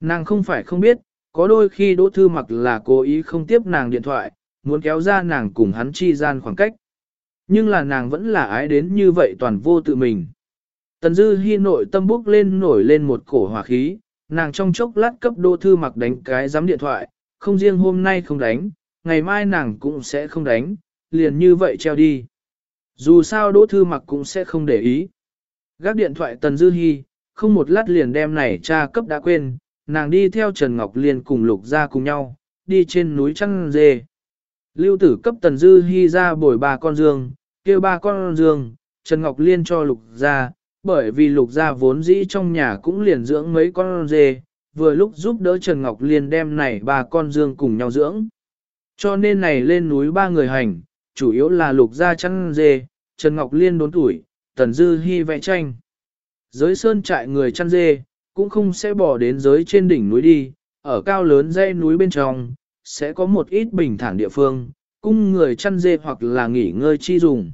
Nàng không phải không biết, có đôi khi đỗ thư mặc là cố ý không tiếp nàng điện thoại, muốn kéo ra nàng cùng hắn chi gian khoảng cách. Nhưng là nàng vẫn là ái đến như vậy toàn vô tự mình. Tần Dư Hi nội tâm bốc lên nổi lên một cổ hỏa khí, nàng trong chốc lát cấp Đỗ thư mặc đánh cái giám điện thoại, không riêng hôm nay không đánh, ngày mai nàng cũng sẽ không đánh, liền như vậy treo đi. Dù sao Đỗ Thư Mặc cũng sẽ không để ý. Gác điện thoại Tần Dư Hi, không một lát liền đem này cha cấp đã quên, nàng đi theo Trần Ngọc Liên cùng Lục ra cùng nhau, đi trên núi Trăng Dê. Lưu tử cấp Tần Dư Hi ra bồi ba con dương, kêu ba con dương, Trần Ngọc Liên cho Lục ra, bởi vì Lục gia vốn dĩ trong nhà cũng liền dưỡng mấy con dê, vừa lúc giúp đỡ Trần Ngọc Liên đem này ba con dương cùng nhau dưỡng. Cho nên này lên núi ba người hành, chủ yếu là lục gia chăn dê, Trần Ngọc Liên đốn tuổi, Tần Dư Hi vẽ tranh. Giới sơn trại người chăn dê, cũng không sẽ bỏ đến giới trên đỉnh núi đi, ở cao lớn dãy núi bên trong, sẽ có một ít bình thản địa phương, cung người chăn dê hoặc là nghỉ ngơi chi dùng.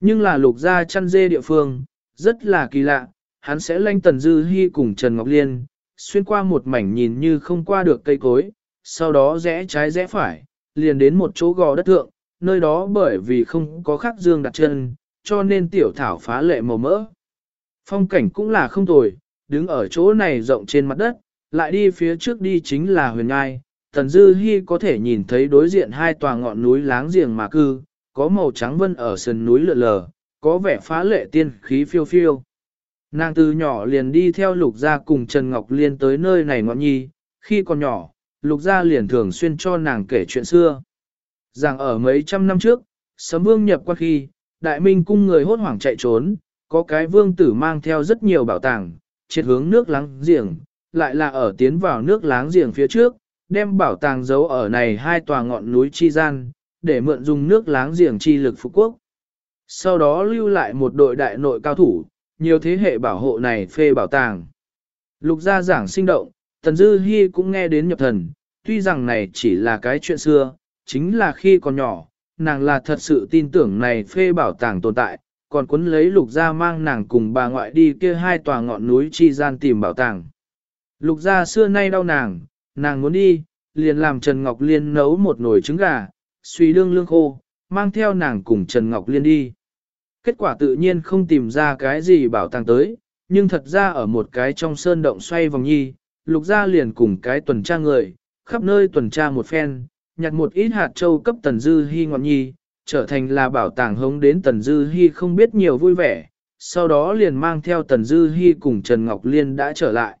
Nhưng là lục gia chăn dê địa phương, rất là kỳ lạ, hắn sẽ lanh Tần Dư Hi cùng Trần Ngọc Liên, xuyên qua một mảnh nhìn như không qua được cây cối, sau đó rẽ trái rẽ phải, liền đến một chỗ gò đất thượng, nơi đó bởi vì không có khắc dương đặt chân, cho nên tiểu thảo phá lệ màu mỡ. Phong cảnh cũng là không tồi, đứng ở chỗ này rộng trên mặt đất, lại đi phía trước đi chính là huyền ngai. Tần Dư Hi có thể nhìn thấy đối diện hai tòa ngọn núi láng giềng mà cư, có màu trắng vân ở sườn núi lượn lờ, có vẻ phá lệ tiên khí phiêu phiêu. Nàng từ nhỏ liền đi theo lục gia cùng Trần Ngọc Liên tới nơi này ngọn nhi, khi còn nhỏ, lục gia liền thường xuyên cho nàng kể chuyện xưa. Rằng ở mấy trăm năm trước, sấm vương nhập qua khi, đại minh cung người hốt hoảng chạy trốn, có cái vương tử mang theo rất nhiều bảo tàng, triệt hướng nước láng giềng, lại là ở tiến vào nước láng giềng phía trước, đem bảo tàng giấu ở này hai tòa ngọn núi chi gian, để mượn dùng nước láng giềng chi lực phục quốc. Sau đó lưu lại một đội đại nội cao thủ, nhiều thế hệ bảo hộ này phê bảo tàng. Lục gia giảng sinh động, Tần Dư Hi cũng nghe đến nhập thần, tuy rằng này chỉ là cái chuyện xưa, chính là khi còn nhỏ, nàng là thật sự tin tưởng này phê bảo tàng tồn tại, còn cuốn lấy lục gia mang nàng cùng bà ngoại đi kia hai tòa ngọn núi chi gian tìm bảo tàng. Lục gia xưa nay đau nàng, nàng muốn đi, liền làm Trần Ngọc Liên nấu một nồi trứng gà, suy lương lương khô, mang theo nàng cùng Trần Ngọc Liên đi. Kết quả tự nhiên không tìm ra cái gì bảo tàng tới, nhưng thật ra ở một cái trong sơn động xoay vòng nhi, lục gia liền cùng cái tuần tra người, khắp nơi tuần tra một phen, nhặt một ít hạt châu cấp tần dư hy ngọn nhi, trở thành là bảo tàng hống đến tần dư hy không biết nhiều vui vẻ, sau đó liền mang theo tần dư hy cùng Trần Ngọc Liên đã trở lại.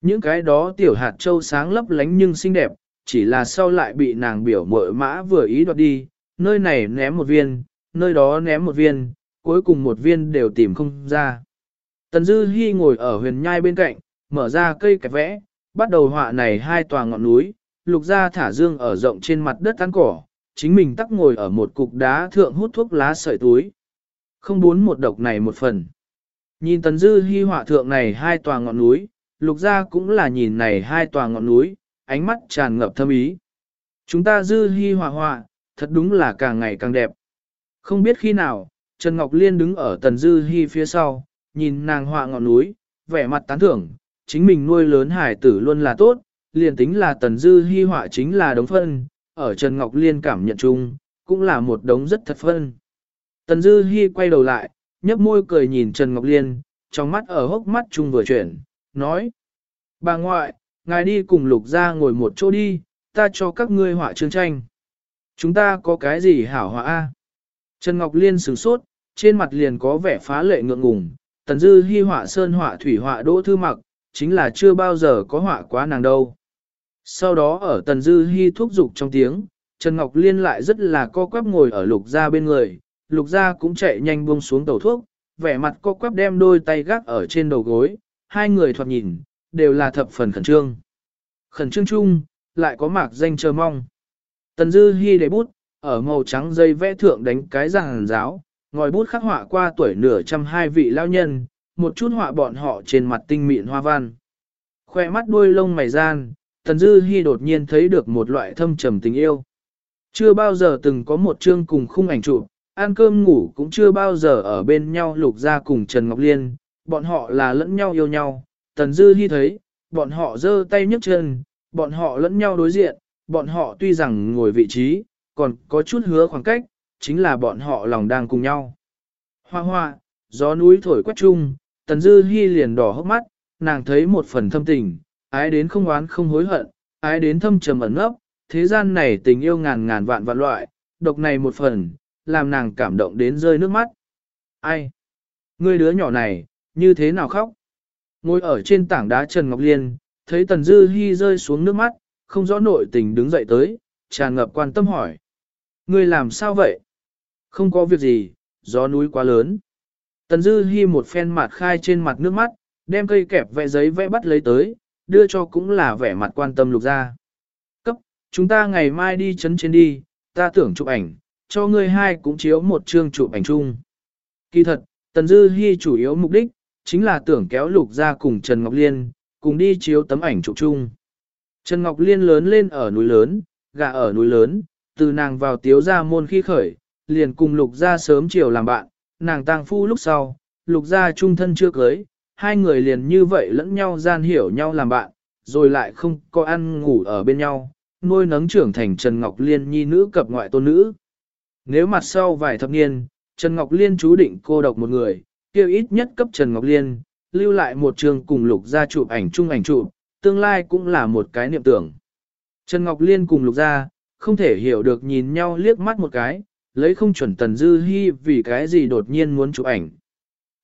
Những cái đó tiểu hạt châu sáng lấp lánh nhưng xinh đẹp, chỉ là sau lại bị nàng biểu mội mã vừa ý đoạt đi, nơi này ném một viên, nơi đó ném một viên, cuối cùng một viên đều tìm không ra. Tần Dư Hi ngồi ở huyền nhai bên cạnh, mở ra cây kẹp vẽ, bắt đầu họa này hai tòa ngọn núi, lục ra thả dương ở rộng trên mặt đất ăn cỏ, chính mình tắc ngồi ở một cục đá thượng hút thuốc lá sợi túi. Không muốn một độc này một phần. Nhìn Tần Dư Hi họa thượng này hai tòa ngọn núi, lục ra cũng là nhìn này hai tòa ngọn núi, ánh mắt tràn ngập thâm ý. Chúng ta Dư Hi họa họa, thật đúng là càng ngày càng đẹp. Không biết khi nào, Trần Ngọc Liên đứng ở Tần Dư Hi phía sau, nhìn nàng họa ngọn núi, vẻ mặt tán thưởng, chính mình nuôi lớn hải tử luôn là tốt, liền tính là Tần Dư Hi họa chính là đống phân, ở Trần Ngọc Liên cảm nhận chung, cũng là một đống rất thật phân. Tần Dư Hi quay đầu lại, nhấp môi cười nhìn Trần Ngọc Liên, trong mắt ở hốc mắt chung vừa chuyển, nói. Bà ngoại, ngài đi cùng lục gia ngồi một chỗ đi, ta cho các ngươi họa chương tranh. Chúng ta có cái gì hảo hòa a? Trần Ngọc Liên sửng sốt, trên mặt liền có vẻ phá lệ ngượng ngùng, tần dư hy họa sơn họa thủy họa đỗ thư mặc, chính là chưa bao giờ có họa quá nàng đâu. Sau đó ở tần dư hy thúc dục trong tiếng, Trần Ngọc Liên lại rất là co quắp ngồi ở lục gia bên người, lục gia cũng chạy nhanh buông xuống tàu thuốc, vẻ mặt co quắp đem đôi tay gác ở trên đầu gối, hai người thoạt nhìn, đều là thập phần khẩn trương. Khẩn trương chung, lại có mạc danh chờ mong. Tần dư Hi để bút, ở màu trắng dây vẽ thượng đánh cái ràng giáo, ngòi bút khắc họa qua tuổi nửa trăm hai vị lao nhân, một chút họa bọn họ trên mặt tinh mịn hoa văn. Khoe mắt đuôi lông mày gian, Tần Dư Hi đột nhiên thấy được một loại thâm trầm tình yêu. Chưa bao giờ từng có một chương cùng khung ảnh chụp, ăn cơm ngủ cũng chưa bao giờ ở bên nhau lục ra cùng Trần Ngọc Liên, bọn họ là lẫn nhau yêu nhau. Tần Dư Hi thấy, bọn họ giơ tay nhấc chân, bọn họ lẫn nhau đối diện, bọn họ tuy rằng ngồi vị trí, còn có chút hứa khoảng cách, chính là bọn họ lòng đang cùng nhau. Hoa hoa, gió núi thổi quét chung, Tần Dư Hi liền đỏ hốc mắt, nàng thấy một phần thâm tình, ái đến không oán không hối hận, ái đến thâm trầm ẩn ngốc, thế gian này tình yêu ngàn ngàn vạn vạn loại, độc này một phần, làm nàng cảm động đến rơi nước mắt. Ai? Ngươi đứa nhỏ này, như thế nào khóc? Ngồi ở trên tảng đá Trần Ngọc Liên, thấy Tần Dư Hi rơi xuống nước mắt, không rõ nội tình đứng dậy tới, tràn ngập quan tâm hỏi. Ngươi làm sao vậy? Không có việc gì, gió núi quá lớn. Tần Dư Hi một phen mặt khai trên mặt nước mắt, đem cây kẹp vẽ giấy vẽ bắt lấy tới, đưa cho cũng là vẻ mặt quan tâm lục ra. Cấp, chúng ta ngày mai đi chấn trên đi, ta tưởng chụp ảnh, cho ngươi hai cũng chiếu một chương chụp ảnh chung. Kỳ thật, Tần Dư Hi chủ yếu mục đích, chính là tưởng kéo lục ra cùng Trần Ngọc Liên, cùng đi chiếu tấm ảnh chụp chung. Trần Ngọc Liên lớn lên ở núi lớn, gà ở núi lớn, từ nàng vào tiếu gia môn khi khởi, liền cùng lục gia sớm chiều làm bạn, nàng tang phu lúc sau, lục gia trung thân chưa cưới, hai người liền như vậy lẫn nhau gian hiểu nhau làm bạn, rồi lại không có ăn ngủ ở bên nhau, nuôi nấng trưởng thành Trần Ngọc Liên nhi nữ cập ngoại tôn nữ. Nếu mặt sau vài thập niên, Trần Ngọc Liên chú định cô độc một người, kêu ít nhất cấp Trần Ngọc Liên, lưu lại một trường cùng lục gia chụp ảnh chung ảnh chụp, tương lai cũng là một cái niệm tưởng. Trần Ngọc Liên cùng lục gia, không thể hiểu được nhìn nhau liếc mắt một cái, lấy không chuẩn Tần Dư Hi vì cái gì đột nhiên muốn chụp ảnh.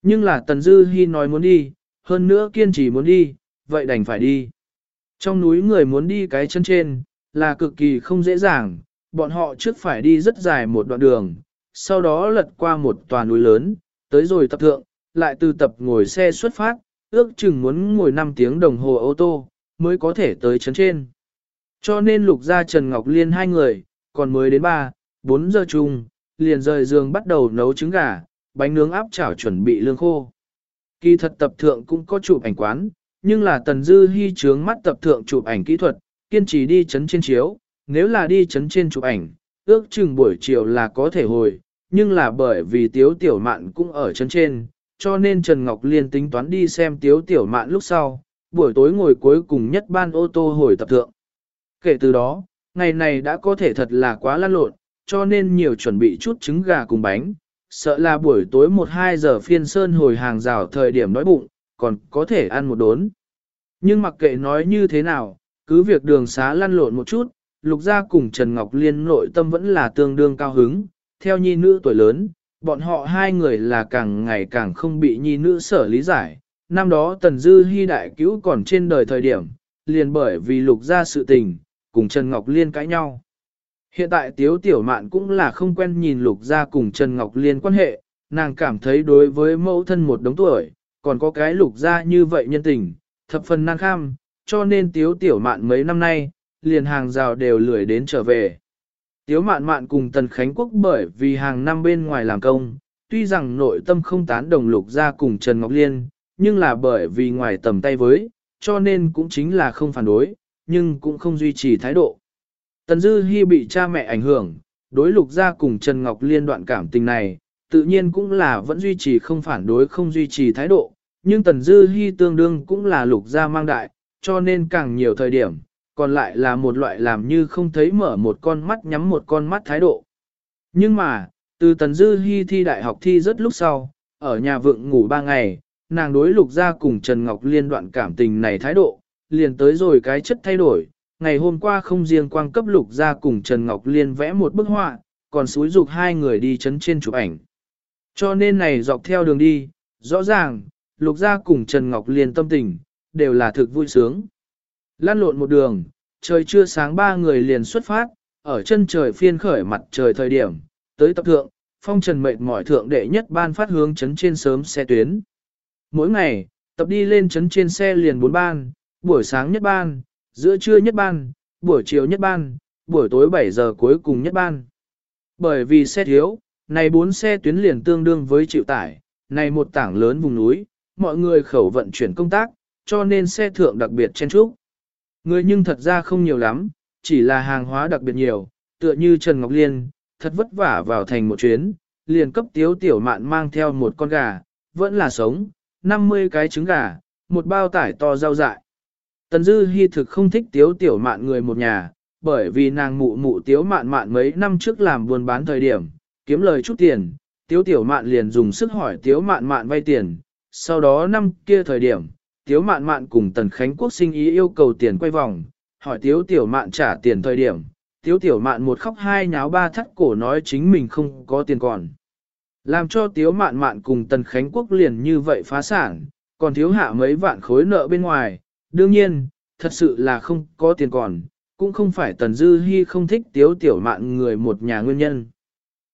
Nhưng là Tần Dư Hi nói muốn đi, hơn nữa kiên trì muốn đi, vậy đành phải đi. Trong núi người muốn đi cái chân trên, là cực kỳ không dễ dàng, bọn họ trước phải đi rất dài một đoạn đường, sau đó lật qua một tòa núi lớn, tới rồi tập thượng, lại từ tập ngồi xe xuất phát, ước chừng muốn ngồi 5 tiếng đồng hồ ô tô, mới có thể tới chấn trên. Cho nên lục gia Trần Ngọc Liên hai người, còn mới đến 3, 4 giờ chung, liền rời giường bắt đầu nấu trứng gà, bánh nướng áp chảo chuẩn bị lương khô. Kỳ thật tập thượng cũng có chụp ảnh quán, nhưng là Tần Dư hy trướng mắt tập thượng chụp ảnh kỹ thuật, kiên trì đi chấn trên chiếu, nếu là đi chấn trên chụp ảnh, ước chừng buổi chiều là có thể hồi, nhưng là bởi vì Tiếu Tiểu Mạn cũng ở chấn trên, cho nên Trần Ngọc Liên tính toán đi xem Tiếu Tiểu Mạn lúc sau, buổi tối ngồi cuối cùng nhất ban ô tô hồi tập thượng. Kể từ đó, ngày này đã có thể thật là quá lăn lộn, cho nên nhiều chuẩn bị chút trứng gà cùng bánh, sợ là buổi tối 1-2 giờ phiên sơn hồi hàng rào thời điểm đói bụng, còn có thể ăn một đốn. Nhưng mặc kệ nói như thế nào, cứ việc đường xá lăn lộn một chút, lục gia cùng Trần Ngọc Liên nội tâm vẫn là tương đương cao hứng, theo nhi nữ tuổi lớn, bọn họ hai người là càng ngày càng không bị nhi nữ sở lý giải. Năm đó Tần Dư Hi đại cứu còn trên đời thời điểm, liền bởi vì lục gia sự tình, cùng Trần Ngọc Liên cãi nhau. Hiện tại Tiếu Tiểu Mạn cũng là không quen nhìn lục gia cùng Trần Ngọc Liên quan hệ, nàng cảm thấy đối với mẫu thân một đống tuổi, còn có cái lục gia như vậy nhân tình, thập phần năng kham, cho nên Tiếu Tiểu Mạn mấy năm nay, liền hàng rào đều lười đến trở về. Tiếu Mạn Mạn cùng Tần Khánh Quốc bởi vì hàng năm bên ngoài làm công, tuy rằng nội tâm không tán đồng lục gia cùng Trần Ngọc Liên, nhưng là bởi vì ngoài tầm tay với, cho nên cũng chính là không phản đối, nhưng cũng không duy trì thái độ. Tần Dư Hi bị cha mẹ ảnh hưởng, đối lục gia cùng Trần Ngọc Liên đoạn cảm tình này, tự nhiên cũng là vẫn duy trì không phản đối không duy trì thái độ, nhưng Tần Dư Hi tương đương cũng là lục gia mang đại, cho nên càng nhiều thời điểm, còn lại là một loại làm như không thấy mở một con mắt nhắm một con mắt thái độ. Nhưng mà, từ Tần Dư Hi thi đại học thi rất lúc sau, ở nhà vượng ngủ ba ngày, nàng đối lục gia cùng Trần Ngọc Liên đoạn cảm tình này thái độ, liền tới rồi cái chất thay đổi. Ngày hôm qua không riêng quang cấp lục gia cùng Trần Ngọc Liên vẽ một bức họa, còn xúi dục hai người đi chấn trên chụp ảnh. Cho nên này dọc theo đường đi, rõ ràng, lục gia cùng Trần Ngọc Liên tâm tình, đều là thực vui sướng. Lan lộn một đường, trời chưa sáng ba người liền xuất phát, ở chân trời phiên khởi mặt trời thời điểm, tới tập thượng, phong trần mệt mỏi thượng đệ nhất ban phát hướng chấn trên sớm xe tuyến. Mỗi ngày, tập đi lên chấn trên xe liền bốn ban, buổi sáng nhất ban, giữa trưa nhất ban, buổi chiều nhất ban, buổi tối 7 giờ cuối cùng nhất ban. Bởi vì xe thiếu, này bốn xe tuyến liền tương đương với chịu tải, này một tảng lớn vùng núi, mọi người khẩu vận chuyển công tác, cho nên xe thượng đặc biệt chen trúc. Người nhưng thật ra không nhiều lắm, chỉ là hàng hóa đặc biệt nhiều, tựa như Trần Ngọc Liên, thật vất vả vào thành một chuyến, liền cấp tiếu tiểu mạn mang theo một con gà, vẫn là sống, 50 cái trứng gà, một bao tải to rau dại. Tần Dư Hi thực không thích tiếu tiểu mạn người một nhà, bởi vì nàng mụ mụ tiếu mạn mạn mấy năm trước làm buôn bán thời điểm, kiếm lời chút tiền, tiếu tiểu mạn liền dùng sức hỏi tiếu mạn mạn vay tiền, sau đó năm kia thời điểm, tiếu mạn mạn cùng tần khánh quốc sinh ý yêu cầu tiền quay vòng, hỏi tiếu tiểu mạn trả tiền thời điểm, tiếu tiểu mạn một khóc hai nháo ba thắt cổ nói chính mình không có tiền còn. Làm cho tiếu mạn mạn cùng tần khánh quốc liền như vậy phá sản, còn thiếu hạ mấy vạn khối nợ bên ngoài, đương nhiên, thật sự là không có tiền còn, cũng không phải tần dư Hi không thích tiếu tiểu mạn người một nhà nguyên nhân.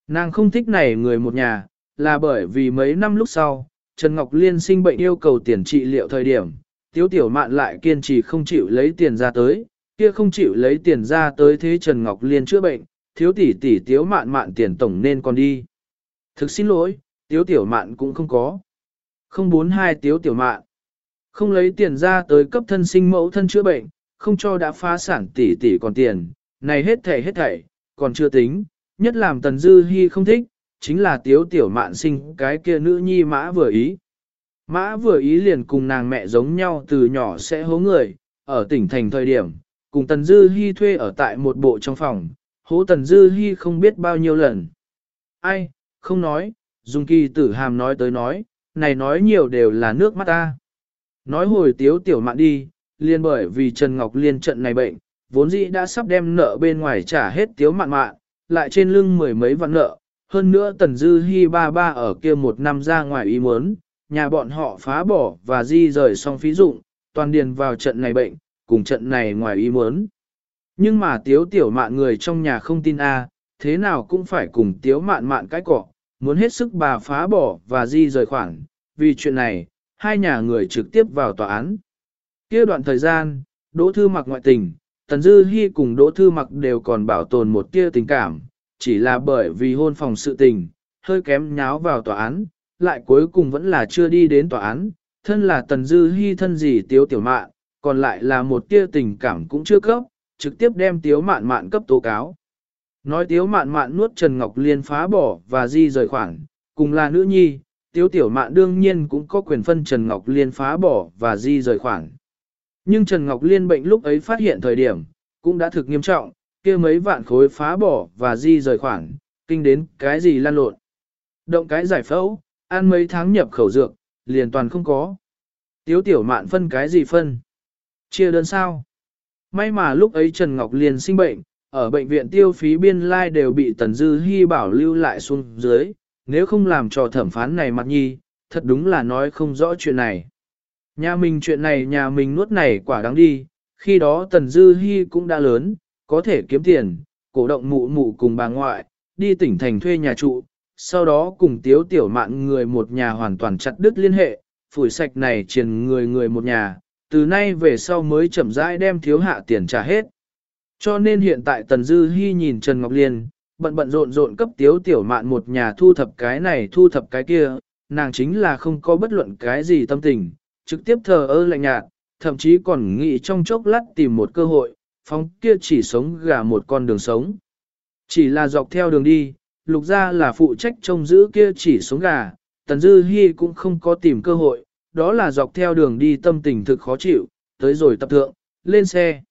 Nàng không thích này người một nhà, là bởi vì mấy năm lúc sau, Trần Ngọc Liên sinh bệnh yêu cầu tiền trị liệu thời điểm, tiếu tiểu mạn lại kiên trì không chịu lấy tiền ra tới, kia không chịu lấy tiền ra tới thế Trần Ngọc Liên chữa bệnh, thiếu tỷ tỷ tiếu mạn mạn tiền tổng nên còn đi. Thực xin lỗi, tiếu tiểu mạn cũng không có. Không bốn hai tiếu tiểu mạn. Không lấy tiền ra tới cấp thân sinh mẫu thân chữa bệnh, không cho đã phá sản tỷ tỷ còn tiền, này hết thảy hết thảy, còn chưa tính, nhất làm tần dư hy không thích, chính là tiếu tiểu mạn sinh cái kia nữ nhi mã vừa ý. Mã vừa ý liền cùng nàng mẹ giống nhau từ nhỏ sẽ hố người, ở tỉnh thành thời điểm, cùng Tần Dư Hi thuê ở tại một bộ trong phòng, hố Tần Dư Hi không biết bao nhiêu lần. Ai, không nói, dùng kỳ tử hàm nói tới nói, này nói nhiều đều là nước mắt ta. Nói hồi tiếu tiểu mạn đi, liền bởi vì Trần Ngọc Liên trận này bệnh, vốn dĩ đã sắp đem nợ bên ngoài trả hết tiếu mạn mạn, lại trên lưng mười mấy vạn nợ, hơn nữa Tần Dư Hi ba ba ở kia một năm ra ngoài ý muốn, nhà bọn họ phá bỏ và di rời xong phí dụng, toàn điền vào trận này bệnh, cùng trận này ngoài ý muốn. Nhưng mà tiếu tiểu mạn người trong nhà không tin a, thế nào cũng phải cùng tiếu mạn mạn cái cọ, muốn hết sức bà phá bỏ và di rời khoản, vì chuyện này, hai nhà người trực tiếp vào tòa án. kia đoạn thời gian, Đỗ Thư mặc ngoại tình, Tần Dư Hi cùng Đỗ Thư mặc đều còn bảo tồn một tia tình cảm, chỉ là bởi vì hôn phòng sự tình, hơi kém nháo vào tòa án, lại cuối cùng vẫn là chưa đi đến tòa án, thân là Tần Dư Hi thân gì tiếu tiểu mạn, còn lại là một tia tình cảm cũng chưa cấp, trực tiếp đem tiếu mạn mạn cấp tố cáo. Nói tiếu mạn mạn nuốt Trần Ngọc Liên phá bỏ và di rời khoảng. cùng là nữ nhi, tiếu tiểu mạn đương nhiên cũng có quyền phân Trần Ngọc Liên phá bỏ và di rời khoảng. Nhưng Trần Ngọc Liên bệnh lúc ấy phát hiện thời điểm, cũng đã thực nghiêm trọng, kia mấy vạn khối phá bỏ và di rời khoảng kinh đến cái gì lan lộn. Động cái giải phẫu, ăn mấy tháng nhập khẩu dược, liền toàn không có. Tiếu tiểu mạn phân cái gì phân? Chia đơn sao? May mà lúc ấy Trần Ngọc Liên sinh bệnh, ở bệnh viện tiêu phí biên lai đều bị Tần Dư Hi bảo lưu lại xuống dưới, nếu không làm cho thẩm phán này mặt nhi, thật đúng là nói không rõ chuyện này. Nhà mình chuyện này nhà mình nuốt này quả đáng đi, khi đó Tần Dư Hi cũng đã lớn, có thể kiếm tiền, cổ động mụ mụ cùng bà ngoại, đi tỉnh thành thuê nhà trụ, sau đó cùng tiếu tiểu mạn người một nhà hoàn toàn chặt đứt liên hệ, phủi sạch này truyền người người một nhà, từ nay về sau mới chậm rãi đem thiếu hạ tiền trả hết. Cho nên hiện tại Tần Dư Hi nhìn Trần Ngọc Liên, bận bận rộn rộn cấp tiếu tiểu mạn một nhà thu thập cái này thu thập cái kia, nàng chính là không có bất luận cái gì tâm tình, trực tiếp thờ ơ lạnh nhạt, thậm chí còn nghĩ trong chốc lát tìm một cơ hội, phóng kia chỉ sống gà một con đường sống. Chỉ là dọc theo đường đi, lục ra là phụ trách trông giữ kia chỉ sống gà, Tần Dư Hi cũng không có tìm cơ hội, đó là dọc theo đường đi tâm tình thực khó chịu, tới rồi tập thượng, lên xe.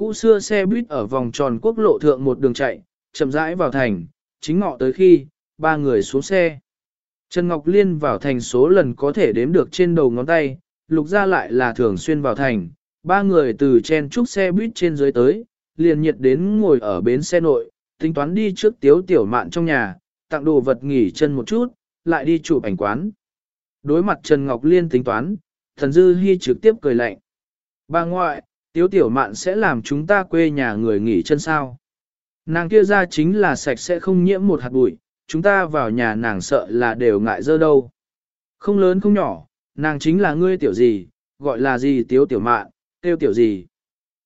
Cũ xưa xe buýt ở vòng tròn quốc lộ thượng một đường chạy, chậm rãi vào thành, chính ngọ tới khi, ba người xuống xe. Trần Ngọc Liên vào thành số lần có thể đếm được trên đầu ngón tay, lục ra lại là thường xuyên vào thành, ba người từ chen trúc xe buýt trên dưới tới, liền nhiệt đến ngồi ở bến xe nội, tính toán đi trước tiếu tiểu mạn trong nhà, tặng đồ vật nghỉ chân một chút, lại đi chụp ảnh quán. Đối mặt Trần Ngọc Liên tính toán, thần dư hy trực tiếp cười lạnh. Bà ngoại, tiếu tiểu mạn sẽ làm chúng ta quê nhà người nghỉ chân sao. Nàng kia ra chính là sạch sẽ không nhiễm một hạt bụi, chúng ta vào nhà nàng sợ là đều ngại dơ đâu. Không lớn không nhỏ, nàng chính là ngươi tiểu gì, gọi là gì tiếu tiểu mạn, tiêu tiểu gì.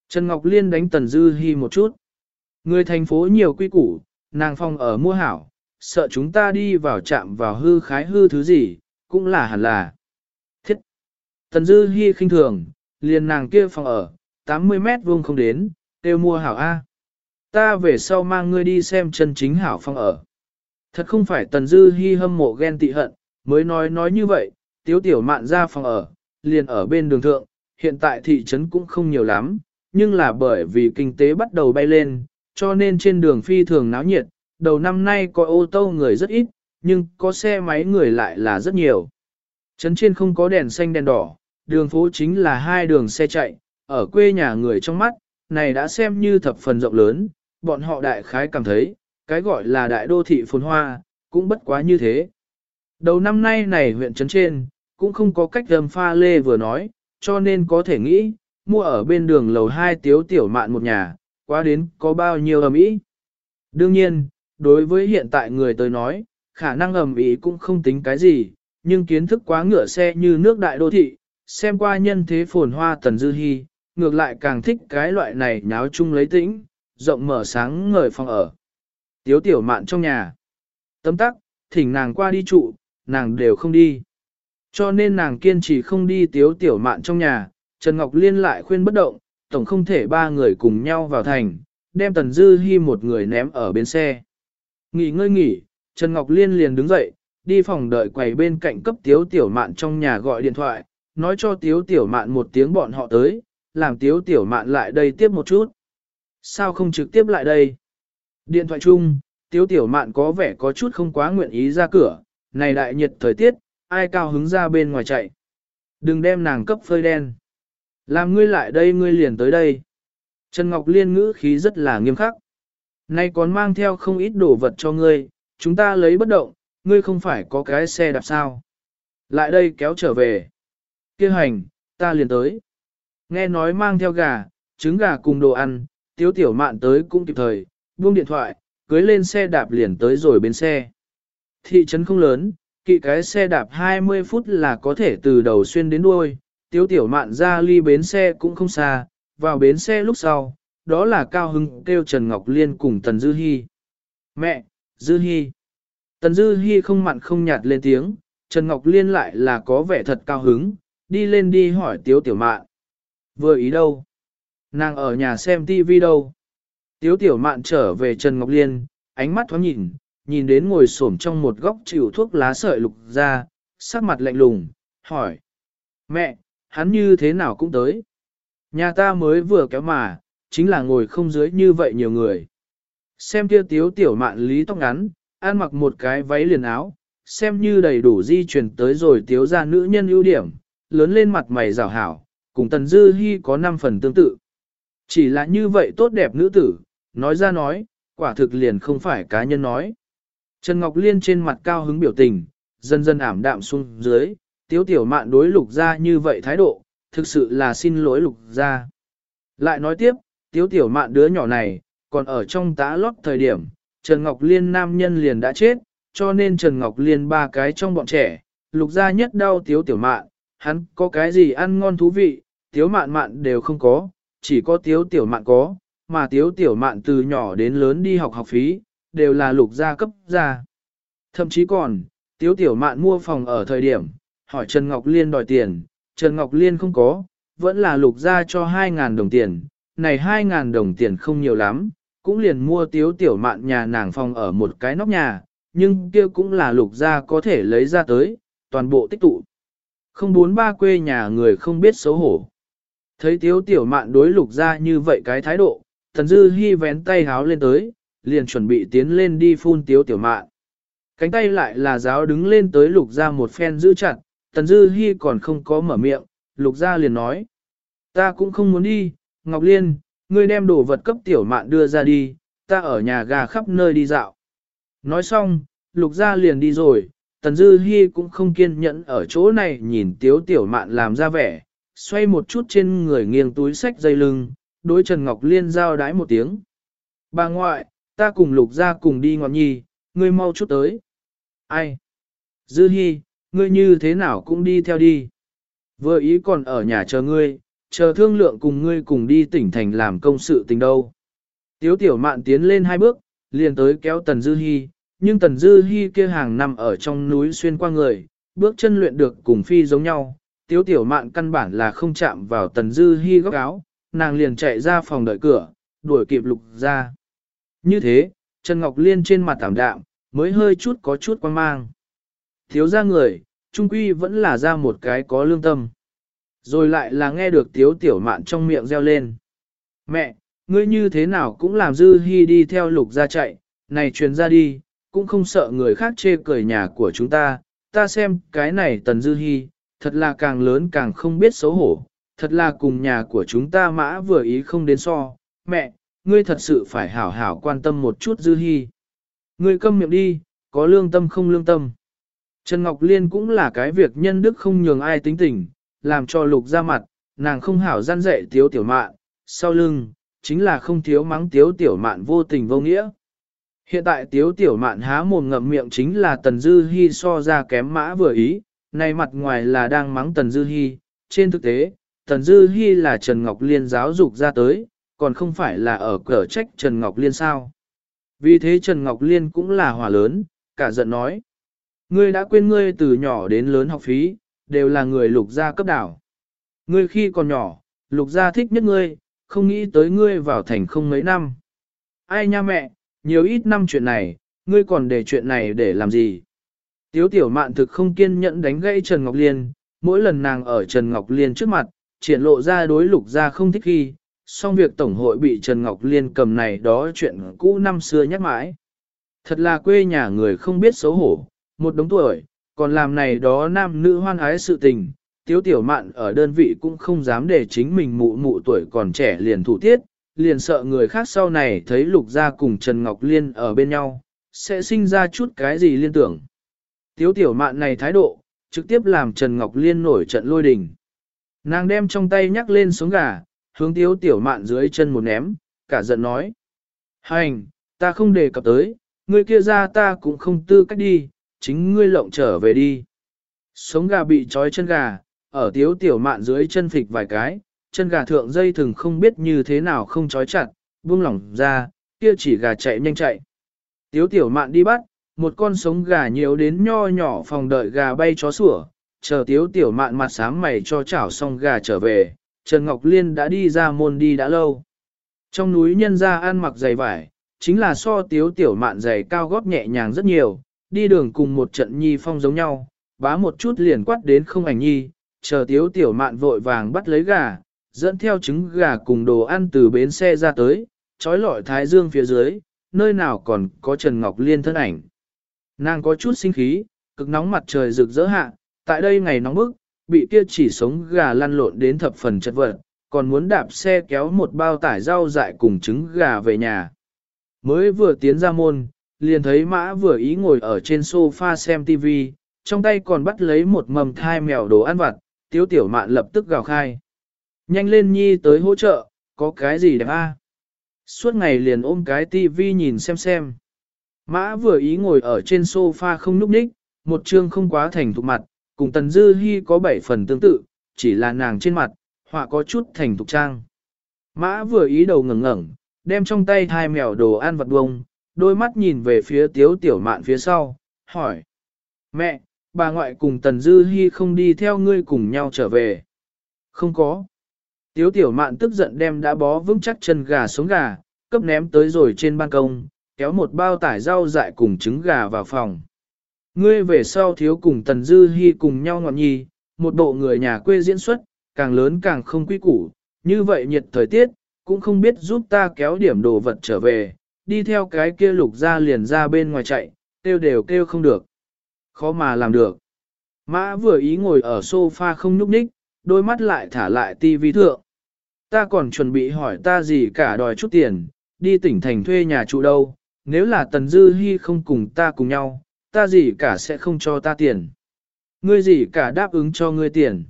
Trần Ngọc Liên đánh Tần Dư Hi một chút. Người thành phố nhiều quy củ, nàng phong ở mua hảo, sợ chúng ta đi vào chạm vào hư khái hư thứ gì, cũng là hẳn là. Thiết! Tần Dư Hi khinh thường, liền nàng kia phòng ở, 80 mét vuông không đến, đều mua hảo A. Ta về sau mang ngươi đi xem chân chính hảo phong ở. Thật không phải Tần Dư Hi hâm mộ ghen tị hận, mới nói nói như vậy, tiếu tiểu mạn ra phòng ở, liền ở bên đường thượng, hiện tại thị trấn cũng không nhiều lắm, nhưng là bởi vì kinh tế bắt đầu bay lên, cho nên trên đường phi thường náo nhiệt, đầu năm nay có ô tô người rất ít, nhưng có xe máy người lại là rất nhiều. Trấn trên không có đèn xanh đèn đỏ, đường phố chính là hai đường xe chạy, ở quê nhà người trong mắt, này đã xem như thập phần rộng lớn, bọn họ đại khái cảm thấy, cái gọi là đại đô thị phồn hoa, cũng bất quá như thế. Đầu năm nay này huyện trấn trên, cũng không có cách đầm pha lê vừa nói, cho nên có thể nghĩ, mua ở bên đường lầu hai tiếu tiểu mạn một nhà, quá đến có bao nhiêu ầm ĩ. Đương nhiên, đối với hiện tại người tới nói, khả năng ầm ĩ cũng không tính cái gì, nhưng kiến thức quá ngựa xe như nước đại đô thị, xem qua nhân thế phồn hoa tần dư hy, ngược lại càng thích cái loại này nháo chung lấy tĩnh, rộng mở sáng ngời phòng ở. Tiếu tiểu mạn trong nhà. Tấm tắc, thỉnh nàng qua đi trụ, nàng đều không đi. Cho nên nàng kiên trì không đi tiếu tiểu mạn trong nhà, Trần Ngọc Liên lại khuyên bất động, tổng không thể ba người cùng nhau vào thành, đem Tần Dư Hi một người ném ở bên xe. Nghỉ ngơi nghỉ, Trần Ngọc Liên liền đứng dậy, đi phòng đợi quầy bên cạnh cấp tiếu tiểu mạn trong nhà gọi điện thoại, nói cho tiếu tiểu mạn một tiếng bọn họ tới, làm tiếu tiểu mạn lại đây tiếp một chút. Sao không trực tiếp lại đây? Điện thoại chung, tiếu tiểu mạn có vẻ có chút không quá nguyện ý ra cửa, này đại nhiệt thời tiết, ai cao hứng ra bên ngoài chạy. Đừng đem nàng cấp phơi đen. Làm ngươi lại đây ngươi liền tới đây. Trần Ngọc Liên ngữ khí rất là nghiêm khắc. Nay còn mang theo không ít đồ vật cho ngươi, chúng ta lấy bất động, ngươi không phải có cái xe đạp sao. Lại đây kéo trở về. kia hành, ta liền tới. Nghe nói mang theo gà, trứng gà cùng đồ ăn, tiếu tiểu mạn tới cũng kịp thời, buông điện thoại, cưới lên xe đạp liền tới rồi bên xe. Thị trấn không lớn, kỵ cái xe đạp 20 phút là có thể từ đầu xuyên đến đuôi, tiếu tiểu mạn ra ly bến xe cũng không xa, vào bến xe lúc sau, đó là Cao Hưng kêu Trần Ngọc Liên cùng Tần Dư Hi. Mẹ, Dư Hi. Tần Dư Hi không mặn không nhạt lên tiếng, Trần Ngọc Liên lại là có vẻ thật cao hứng, đi lên đi hỏi tiếu tiểu mạn. Vừa ý đâu? Nàng ở nhà xem tivi đâu? Tiếu tiểu mạn trở về Trần Ngọc Liên, ánh mắt thoáng nhìn, nhìn đến ngồi xổm trong một góc chịu thuốc lá sợi lục ra, sắc mặt lạnh lùng, hỏi. Mẹ, hắn như thế nào cũng tới. Nhà ta mới vừa kéo mà, chính là ngồi không dưới như vậy nhiều người. Xem kia tiếu tiểu mạn lý tóc ngắn, ăn mặc một cái váy liền áo, xem như đầy đủ di chuyển tới rồi tiếu ra nữ nhân ưu điểm, lớn lên mặt mày rào hảo, cùng Tần Dư Hi có 5 phần tương tự. Chỉ là như vậy tốt đẹp nữ tử, nói ra nói, quả thực liền không phải cá nhân nói. Trần Ngọc Liên trên mặt cao hứng biểu tình, dần dần ảm đạm xuống dưới, tiếu tiểu mạn đối lục ra như vậy thái độ, thực sự là xin lỗi lục ra. Lại nói tiếp, tiếu tiểu mạn đứa nhỏ này, còn ở trong tá lót thời điểm, Trần Ngọc Liên nam nhân liền đã chết, cho nên Trần Ngọc Liên ba cái trong bọn trẻ, lục ra nhất đau tiếu tiểu mạn, hắn có cái gì ăn ngon thú vị, tiếu mạn mạn đều không có, chỉ có tiếu tiểu mạn có, mà tiếu tiểu mạn từ nhỏ đến lớn đi học học phí, đều là lục gia cấp gia. Thậm chí còn, tiếu tiểu mạn mua phòng ở thời điểm, hỏi Trần Ngọc Liên đòi tiền, Trần Ngọc Liên không có, vẫn là lục gia cho 2.000 đồng tiền, này 2.000 đồng tiền không nhiều lắm, cũng liền mua tiếu tiểu mạn nhà nàng phòng ở một cái nóc nhà, nhưng kia cũng là lục gia có thể lấy ra tới, toàn bộ tích tụ. Không bốn ba quê nhà người không biết xấu hổ. Thấy tiếu tiểu mạn đối lục gia như vậy cái thái độ, thần dư hy vén tay háo lên tới, liền chuẩn bị tiến lên đi phun tiếu tiểu mạn. Cánh tay lại là giáo đứng lên tới lục gia một phen giữ chặt, tần dư hy còn không có mở miệng, lục gia liền nói. Ta cũng không muốn đi, Ngọc Liên, ngươi đem đồ vật cấp tiểu mạn đưa ra đi, ta ở nhà gà khắp nơi đi dạo. Nói xong, lục gia liền đi rồi, tần dư Hi cũng không kiên nhẫn ở chỗ này nhìn tiếu tiểu mạn làm ra vẻ, xoay một chút trên người nghiêng túi sách dây lưng, đối Trần Ngọc Liên giao đái một tiếng. Bà ngoại, ta cùng lục gia cùng đi ngọn nhi, ngươi mau chút tới. Ai? Dư Hi, ngươi như thế nào cũng đi theo đi. Vừa ý còn ở nhà chờ ngươi, chờ thương lượng cùng ngươi cùng đi tỉnh thành làm công sự tình đâu. Tiếu tiểu mạn tiến lên hai bước, liền tới kéo Tần Dư Hi, nhưng Tần Dư Hi kia hàng năm ở trong núi xuyên qua người, bước chân luyện được cùng phi giống nhau. Tiếu tiểu mạn căn bản là không chạm vào Tần Dư Hi góc áo, nàng liền chạy ra phòng đợi cửa, đuổi kịp lục ra. Như thế, Trần Ngọc Liên trên mặt tảm đạm, mới hơi chút có chút quan mang. Thiếu ra người, trung quy vẫn là ra một cái có lương tâm. Rồi lại là nghe được tiếu tiểu mạn trong miệng reo lên. Mẹ, ngươi như thế nào cũng làm dư hy đi theo lục ra chạy, này truyền ra đi, cũng không sợ người khác chê cười nhà của chúng ta, ta xem cái này tần dư hy, thật là càng lớn càng không biết xấu hổ, thật là cùng nhà của chúng ta mã vừa ý không đến so, mẹ, ngươi thật sự phải hảo hảo quan tâm một chút dư hy. Ngươi câm miệng đi, có lương tâm không lương tâm. Trần Ngọc Liên cũng là cái việc nhân đức không nhường ai tính tình, làm cho lục ra mặt, nàng không hảo gian dạy tiếu tiểu mạn, sau lưng, chính là không thiếu mắng tiếu tiểu mạn vô tình vô nghĩa. Hiện tại tiếu tiểu mạn há mồm ngậm miệng chính là tần dư hi so ra kém mã vừa ý, nay mặt ngoài là đang mắng tần dư hi trên thực tế, tần dư hi là Trần Ngọc Liên giáo dục ra tới, còn không phải là ở cờ trách Trần Ngọc Liên sao. Vì thế Trần Ngọc Liên cũng là hỏa lớn, cả giận nói. Ngươi đã quên ngươi từ nhỏ đến lớn học phí, đều là người lục gia cấp đảo. Ngươi khi còn nhỏ, lục gia thích nhất ngươi, không nghĩ tới ngươi vào thành không mấy năm. Ai nha mẹ, nhiều ít năm chuyện này, ngươi còn để chuyện này để làm gì? Tiếu tiểu mạn thực không kiên nhẫn đánh gãy Trần Ngọc Liên, mỗi lần nàng ở Trần Ngọc Liên trước mặt, triển lộ ra đối lục gia không thích khi, song việc Tổng hội bị Trần Ngọc Liên cầm này đó chuyện cũ năm xưa nhắc mãi. Thật là quê nhà người không biết xấu hổ, một đống tuổi, còn làm này đó nam nữ hoan ái sự tình, tiếu tiểu mạn ở đơn vị cũng không dám để chính mình mụ mụ tuổi còn trẻ liền thủ tiết, liền sợ người khác sau này thấy lục gia cùng Trần Ngọc Liên ở bên nhau, sẽ sinh ra chút cái gì liên tưởng. Tiếu tiểu mạn này thái độ, trực tiếp làm Trần Ngọc Liên nổi trận lôi đình. Nàng đem trong tay nhắc lên sống gà, hướng tiếu tiểu mạn dưới chân một ném, cả giận nói. Hành, ta không đề cập tới, người kia ra ta cũng không tư cách đi, chính ngươi lộng trở về đi. Sống gà bị trói chân gà, ở tiếu tiểu mạn dưới chân phịch vài cái, chân gà thượng dây thừng không biết như thế nào không trói chặt, buông lỏng ra, kia chỉ gà chạy nhanh chạy. Tiếu tiểu mạn đi bắt, một con sống gà nhiều đến nho nhỏ phòng đợi gà bay chó sủa, chờ tiếu tiểu mạn mặt sáng mày cho chảo xong gà trở về, Trần Ngọc Liên đã đi ra môn đi đã lâu. Trong núi nhân ra ăn mặc giày vải, chính là so tiếu tiểu mạn giày cao gót nhẹ nhàng rất nhiều, đi đường cùng một trận nhi phong giống nhau, bá một chút liền quát đến không ảnh nhi, chờ tiếu tiểu mạn vội vàng bắt lấy gà, dẫn theo trứng gà cùng đồ ăn từ bến xe ra tới, trói lọi thái dương phía dưới, nơi nào còn có Trần Ngọc Liên thân ảnh. Nàng có chút sinh khí, cực nóng mặt trời rực rỡ hạ, tại đây ngày nóng bức, bị kia chỉ sống gà lăn lộn đến thập phần chất vật, còn muốn đạp xe kéo một bao tải rau dại cùng trứng gà về nhà. Mới vừa tiến ra môn, liền thấy mã vừa ý ngồi ở trên sofa xem TV, trong tay còn bắt lấy một mầm thai mèo đồ ăn vặt, tiếu tiểu mạn lập tức gào khai. Nhanh lên nhi tới hỗ trợ, có cái gì đẹp a? Suốt ngày liền ôm cái tivi nhìn xem xem. Mã vừa ý ngồi ở trên sofa không núp ních, một chương không quá thành thục mặt, cùng Tần Dư Hi có bảy phần tương tự, chỉ là nàng trên mặt, họa có chút thành thục trang. Mã vừa ý đầu ngẩng ngẩng, đem trong tay hai mèo đồ ăn vật bông, đôi mắt nhìn về phía tiếu tiểu mạn phía sau, hỏi. Mẹ, bà ngoại cùng Tần Dư Hi không đi theo ngươi cùng nhau trở về. Không có. Tiếu tiểu mạn tức giận đem đã bó vững chắc chân gà xuống gà, cấp ném tới rồi trên ban công, kéo một bao tải rau dại cùng trứng gà vào phòng. Ngươi về sau thiếu cùng Tần Dư Hi cùng nhau ngọn nhi, một bộ người nhà quê diễn xuất, càng lớn càng không quý củ, như vậy nhiệt thời tiết, cũng không biết giúp ta kéo điểm đồ vật trở về, đi theo cái kia lục ra liền ra bên ngoài chạy, kêu đều kêu không được. Khó mà làm được. Mã vừa ý ngồi ở sofa không nhúc nhích, đôi mắt lại thả lại tivi thượng. Ta còn chuẩn bị hỏi ta gì cả đòi chút tiền, đi tỉnh thành thuê nhà trụ đâu, nếu là Tần Dư Hi không cùng ta cùng nhau, ta gì cả sẽ không cho ta tiền. Ngươi gì cả đáp ứng cho ngươi tiền.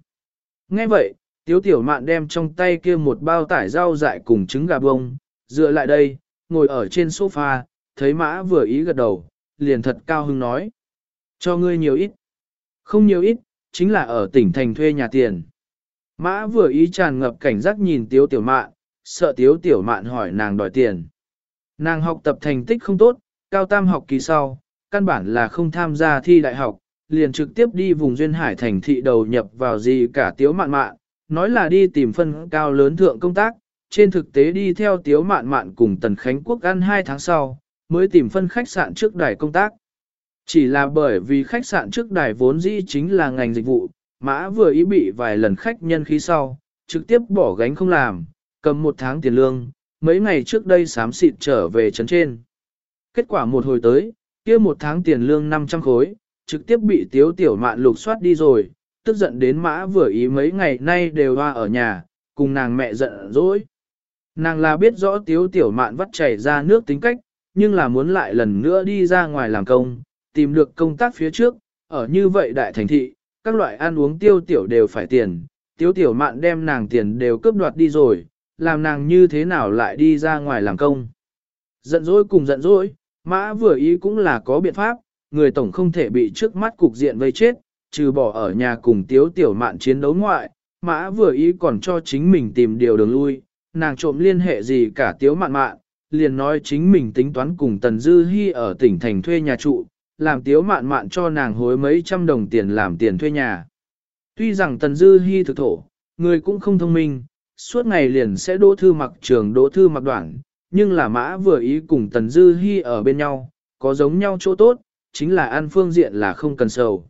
Nghe vậy, Tiếu Tiểu Mạn đem trong tay kia một bao tải rau dại cùng trứng gà bông, dựa lại đây, ngồi ở trên sofa, thấy mã vừa ý gật đầu, liền thật cao hứng nói. Cho ngươi nhiều ít. Không nhiều ít, chính là ở tỉnh thành thuê nhà tiền. Mã vừa ý tràn ngập cảnh giác nhìn Tiếu Tiểu Mạn, sợ Tiếu Tiểu Mạn hỏi nàng đòi tiền. Nàng học tập thành tích không tốt, cao tam học kỳ sau, căn bản là không tham gia thi đại học, liền trực tiếp đi vùng duyên hải thành thị đầu nhập vào gì cả Tiếu Mạn Mạn, nói là đi tìm phân cao lớn thượng công tác, trên thực tế đi theo Tiếu Mạn Mạn cùng Tần Khánh Quốc ăn 2 tháng sau, mới tìm phân khách sạn trước đài công tác. Chỉ là bởi vì khách sạn trước đài vốn dĩ chính là ngành dịch vụ, mã vừa ý bị vài lần khách nhân khí sau, trực tiếp bỏ gánh không làm, cầm một tháng tiền lương, mấy ngày trước đây sám xịt trở về trấn trên. Kết quả một hồi tới, kia một tháng tiền lương 500 khối, trực tiếp bị tiếu tiểu mạn lục soát đi rồi, tức giận đến mã vừa ý mấy ngày nay đều hoa ở nhà, cùng nàng mẹ giận dỗi. Nàng là biết rõ tiếu tiểu mạn vắt chảy ra nước tính cách, nhưng là muốn lại lần nữa đi ra ngoài làm công, tìm được công tác phía trước, ở như vậy đại thành thị, các loại ăn uống tiêu tiểu đều phải tiền, tiếu tiểu mạn đem nàng tiền đều cướp đoạt đi rồi, làm nàng như thế nào lại đi ra ngoài làm công. Giận dỗi cùng giận dỗi, mã vừa ý cũng là có biện pháp, người tổng không thể bị trước mắt cục diện vây chết, trừ bỏ ở nhà cùng tiếu tiểu mạn chiến đấu ngoại, mã vừa ý còn cho chính mình tìm điều đường lui, nàng trộm liên hệ gì cả tiếu mạn mạn, liền nói chính mình tính toán cùng Tần Dư Hi ở tỉnh thành thuê nhà trụ, làm tiếu mạn mạn cho nàng hối mấy trăm đồng tiền làm tiền thuê nhà. Tuy rằng Tần Dư Hi thực thổ, người cũng không thông minh, suốt ngày liền sẽ đỗ thư mặc trường đỗ thư mặc đoạn, nhưng là mã vừa ý cùng Tần Dư Hi ở bên nhau, có giống nhau chỗ tốt, chính là an phương diện là không cần sầu.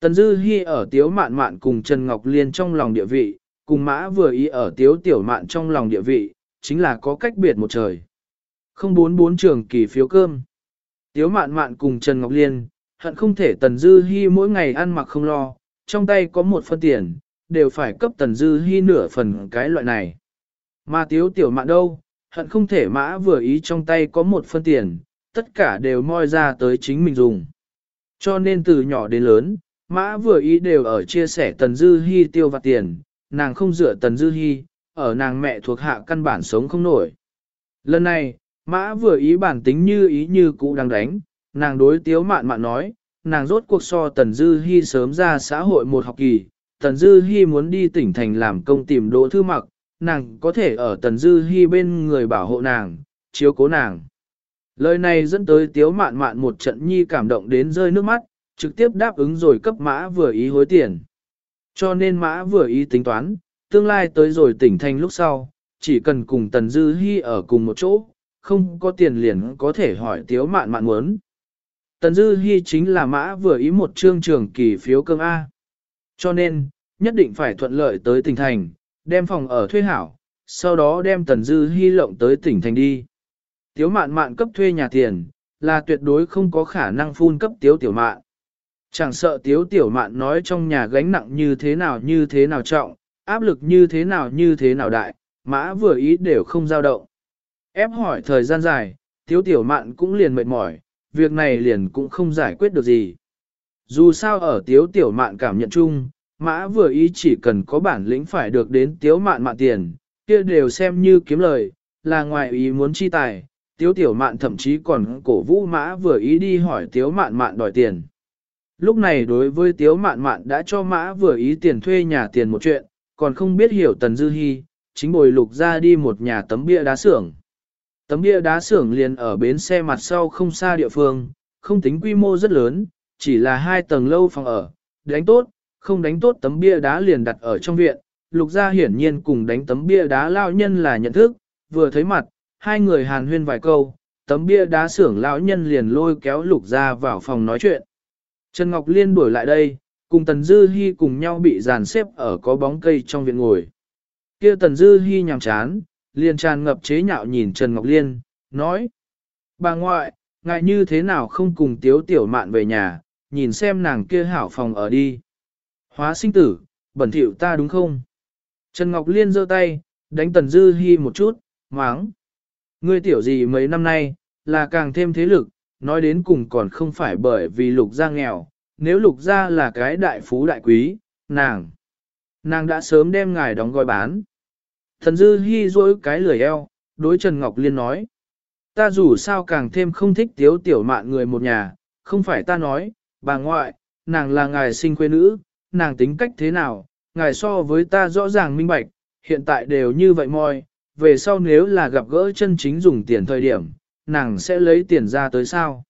Tần Dư Hi ở tiếu mạn mạn cùng Trần Ngọc Liên trong lòng địa vị, cùng mã vừa ý ở tiếu tiểu mạn trong lòng địa vị, chính là có cách biệt một trời. Không bốn bốn trường kỳ phiếu cơm. Tiếu mạn mạn cùng Trần Ngọc Liên, hận không thể Tần Dư Hi mỗi ngày ăn mặc không lo, trong tay có một phân tiền, đều phải cấp Tần Dư Hi nửa phần cái loại này. Mà tiếu tiểu mạn đâu, hận không thể mã vừa ý trong tay có một phân tiền, tất cả đều moi ra tới chính mình dùng. Cho nên từ nhỏ đến lớn, mã vừa ý đều ở chia sẻ Tần Dư Hi tiêu vặt tiền, nàng không dựa Tần Dư Hi, ở nàng mẹ thuộc hạ căn bản sống không nổi. Lần này, mã vừa ý bản tính như ý như cũ đang đánh, nàng đối tiếu mạn mạn nói, nàng rốt cuộc so Tần Dư Hi sớm ra xã hội một học kỳ, Tần Dư Hi muốn đi tỉnh thành làm công tìm đỗ thư mặc, nàng có thể ở Tần Dư Hi bên người bảo hộ nàng, chiếu cố nàng. Lời này dẫn tới tiếu mạn mạn một trận nhi cảm động đến rơi nước mắt, trực tiếp đáp ứng rồi cấp mã vừa ý hối tiền. Cho nên mã vừa ý tính toán, tương lai tới rồi tỉnh thành lúc sau, chỉ cần cùng Tần Dư Hi ở cùng một chỗ, không có tiền liền có thể hỏi tiếu mạn mạn muốn. Tần Dư Hi chính là mã vừa ý một chương trường kỳ phiếu cơm A. Cho nên, nhất định phải thuận lợi tới tỉnh thành, đem phòng ở thuê hảo, sau đó đem Tần Dư Hi lộng tới tỉnh thành đi. Tiếu mạn mạn cấp thuê nhà tiền, là tuyệt đối không có khả năng phun cấp tiếu tiểu mạn. Chẳng sợ tiếu tiểu mạn nói trong nhà gánh nặng như thế nào như thế nào trọng, áp lực như thế nào như thế nào đại, mã vừa ý đều không dao động. Ép hỏi thời gian dài, tiếu tiểu mạn cũng liền mệt mỏi, việc này liền cũng không giải quyết được gì. Dù sao ở tiếu tiểu mạn cảm nhận chung, mã vừa ý chỉ cần có bản lĩnh phải được đến tiếu mạn mạn tiền, kia đều xem như kiếm lời, là ngoài ý muốn chi tài, tiếu tiểu mạn thậm chí còn cổ vũ mã vừa ý đi hỏi tiếu mạn mạn đòi tiền. Lúc này đối với tiếu mạn mạn đã cho mã vừa ý tiền thuê nhà tiền một chuyện, còn không biết hiểu tần dư hy, chính bồi lục ra đi một nhà tấm bia đá xưởng. Tấm bia đá xưởng liền ở bến xe mặt sau không xa địa phương, không tính quy mô rất lớn, chỉ là hai tầng lâu phòng ở, đánh tốt, không đánh tốt tấm bia đá liền đặt ở trong viện. Lục gia hiển nhiên cùng đánh tấm bia đá lao nhân là nhận thức, vừa thấy mặt, hai người hàn huyên vài câu, tấm bia đá xưởng lão nhân liền lôi kéo lục gia vào phòng nói chuyện. Trần Ngọc Liên đuổi lại đây, cùng Tần Dư Hi cùng nhau bị dàn xếp ở có bóng cây trong viện ngồi. Kia Tần Dư Hi nhàn chán, liền tràn ngập chế nhạo nhìn Trần Ngọc Liên, nói. Bà ngoại, ngại như thế nào không cùng tiếu tiểu mạn về nhà, nhìn xem nàng kia hảo phòng ở đi. Hóa sinh tử, bẩn thỉu ta đúng không? Trần Ngọc Liên giơ tay, đánh Tần Dư Hi một chút, máng. Ngươi tiểu gì mấy năm nay, là càng thêm thế lực, nói đến cùng còn không phải bởi vì lục gia nghèo, nếu lục gia là cái đại phú đại quý, nàng. Nàng đã sớm đem ngài đóng gói bán. Thần dư hy dối cái lười eo, đối Trần Ngọc Liên nói. Ta dù sao càng thêm không thích tiếu tiểu mạn người một nhà, không phải ta nói, bà ngoại, nàng là ngài sinh quê nữ, nàng tính cách thế nào, ngài so với ta rõ ràng minh bạch, hiện tại đều như vậy moi, về sau nếu là gặp gỡ chân chính dùng tiền thời điểm, nàng sẽ lấy tiền ra tới sao.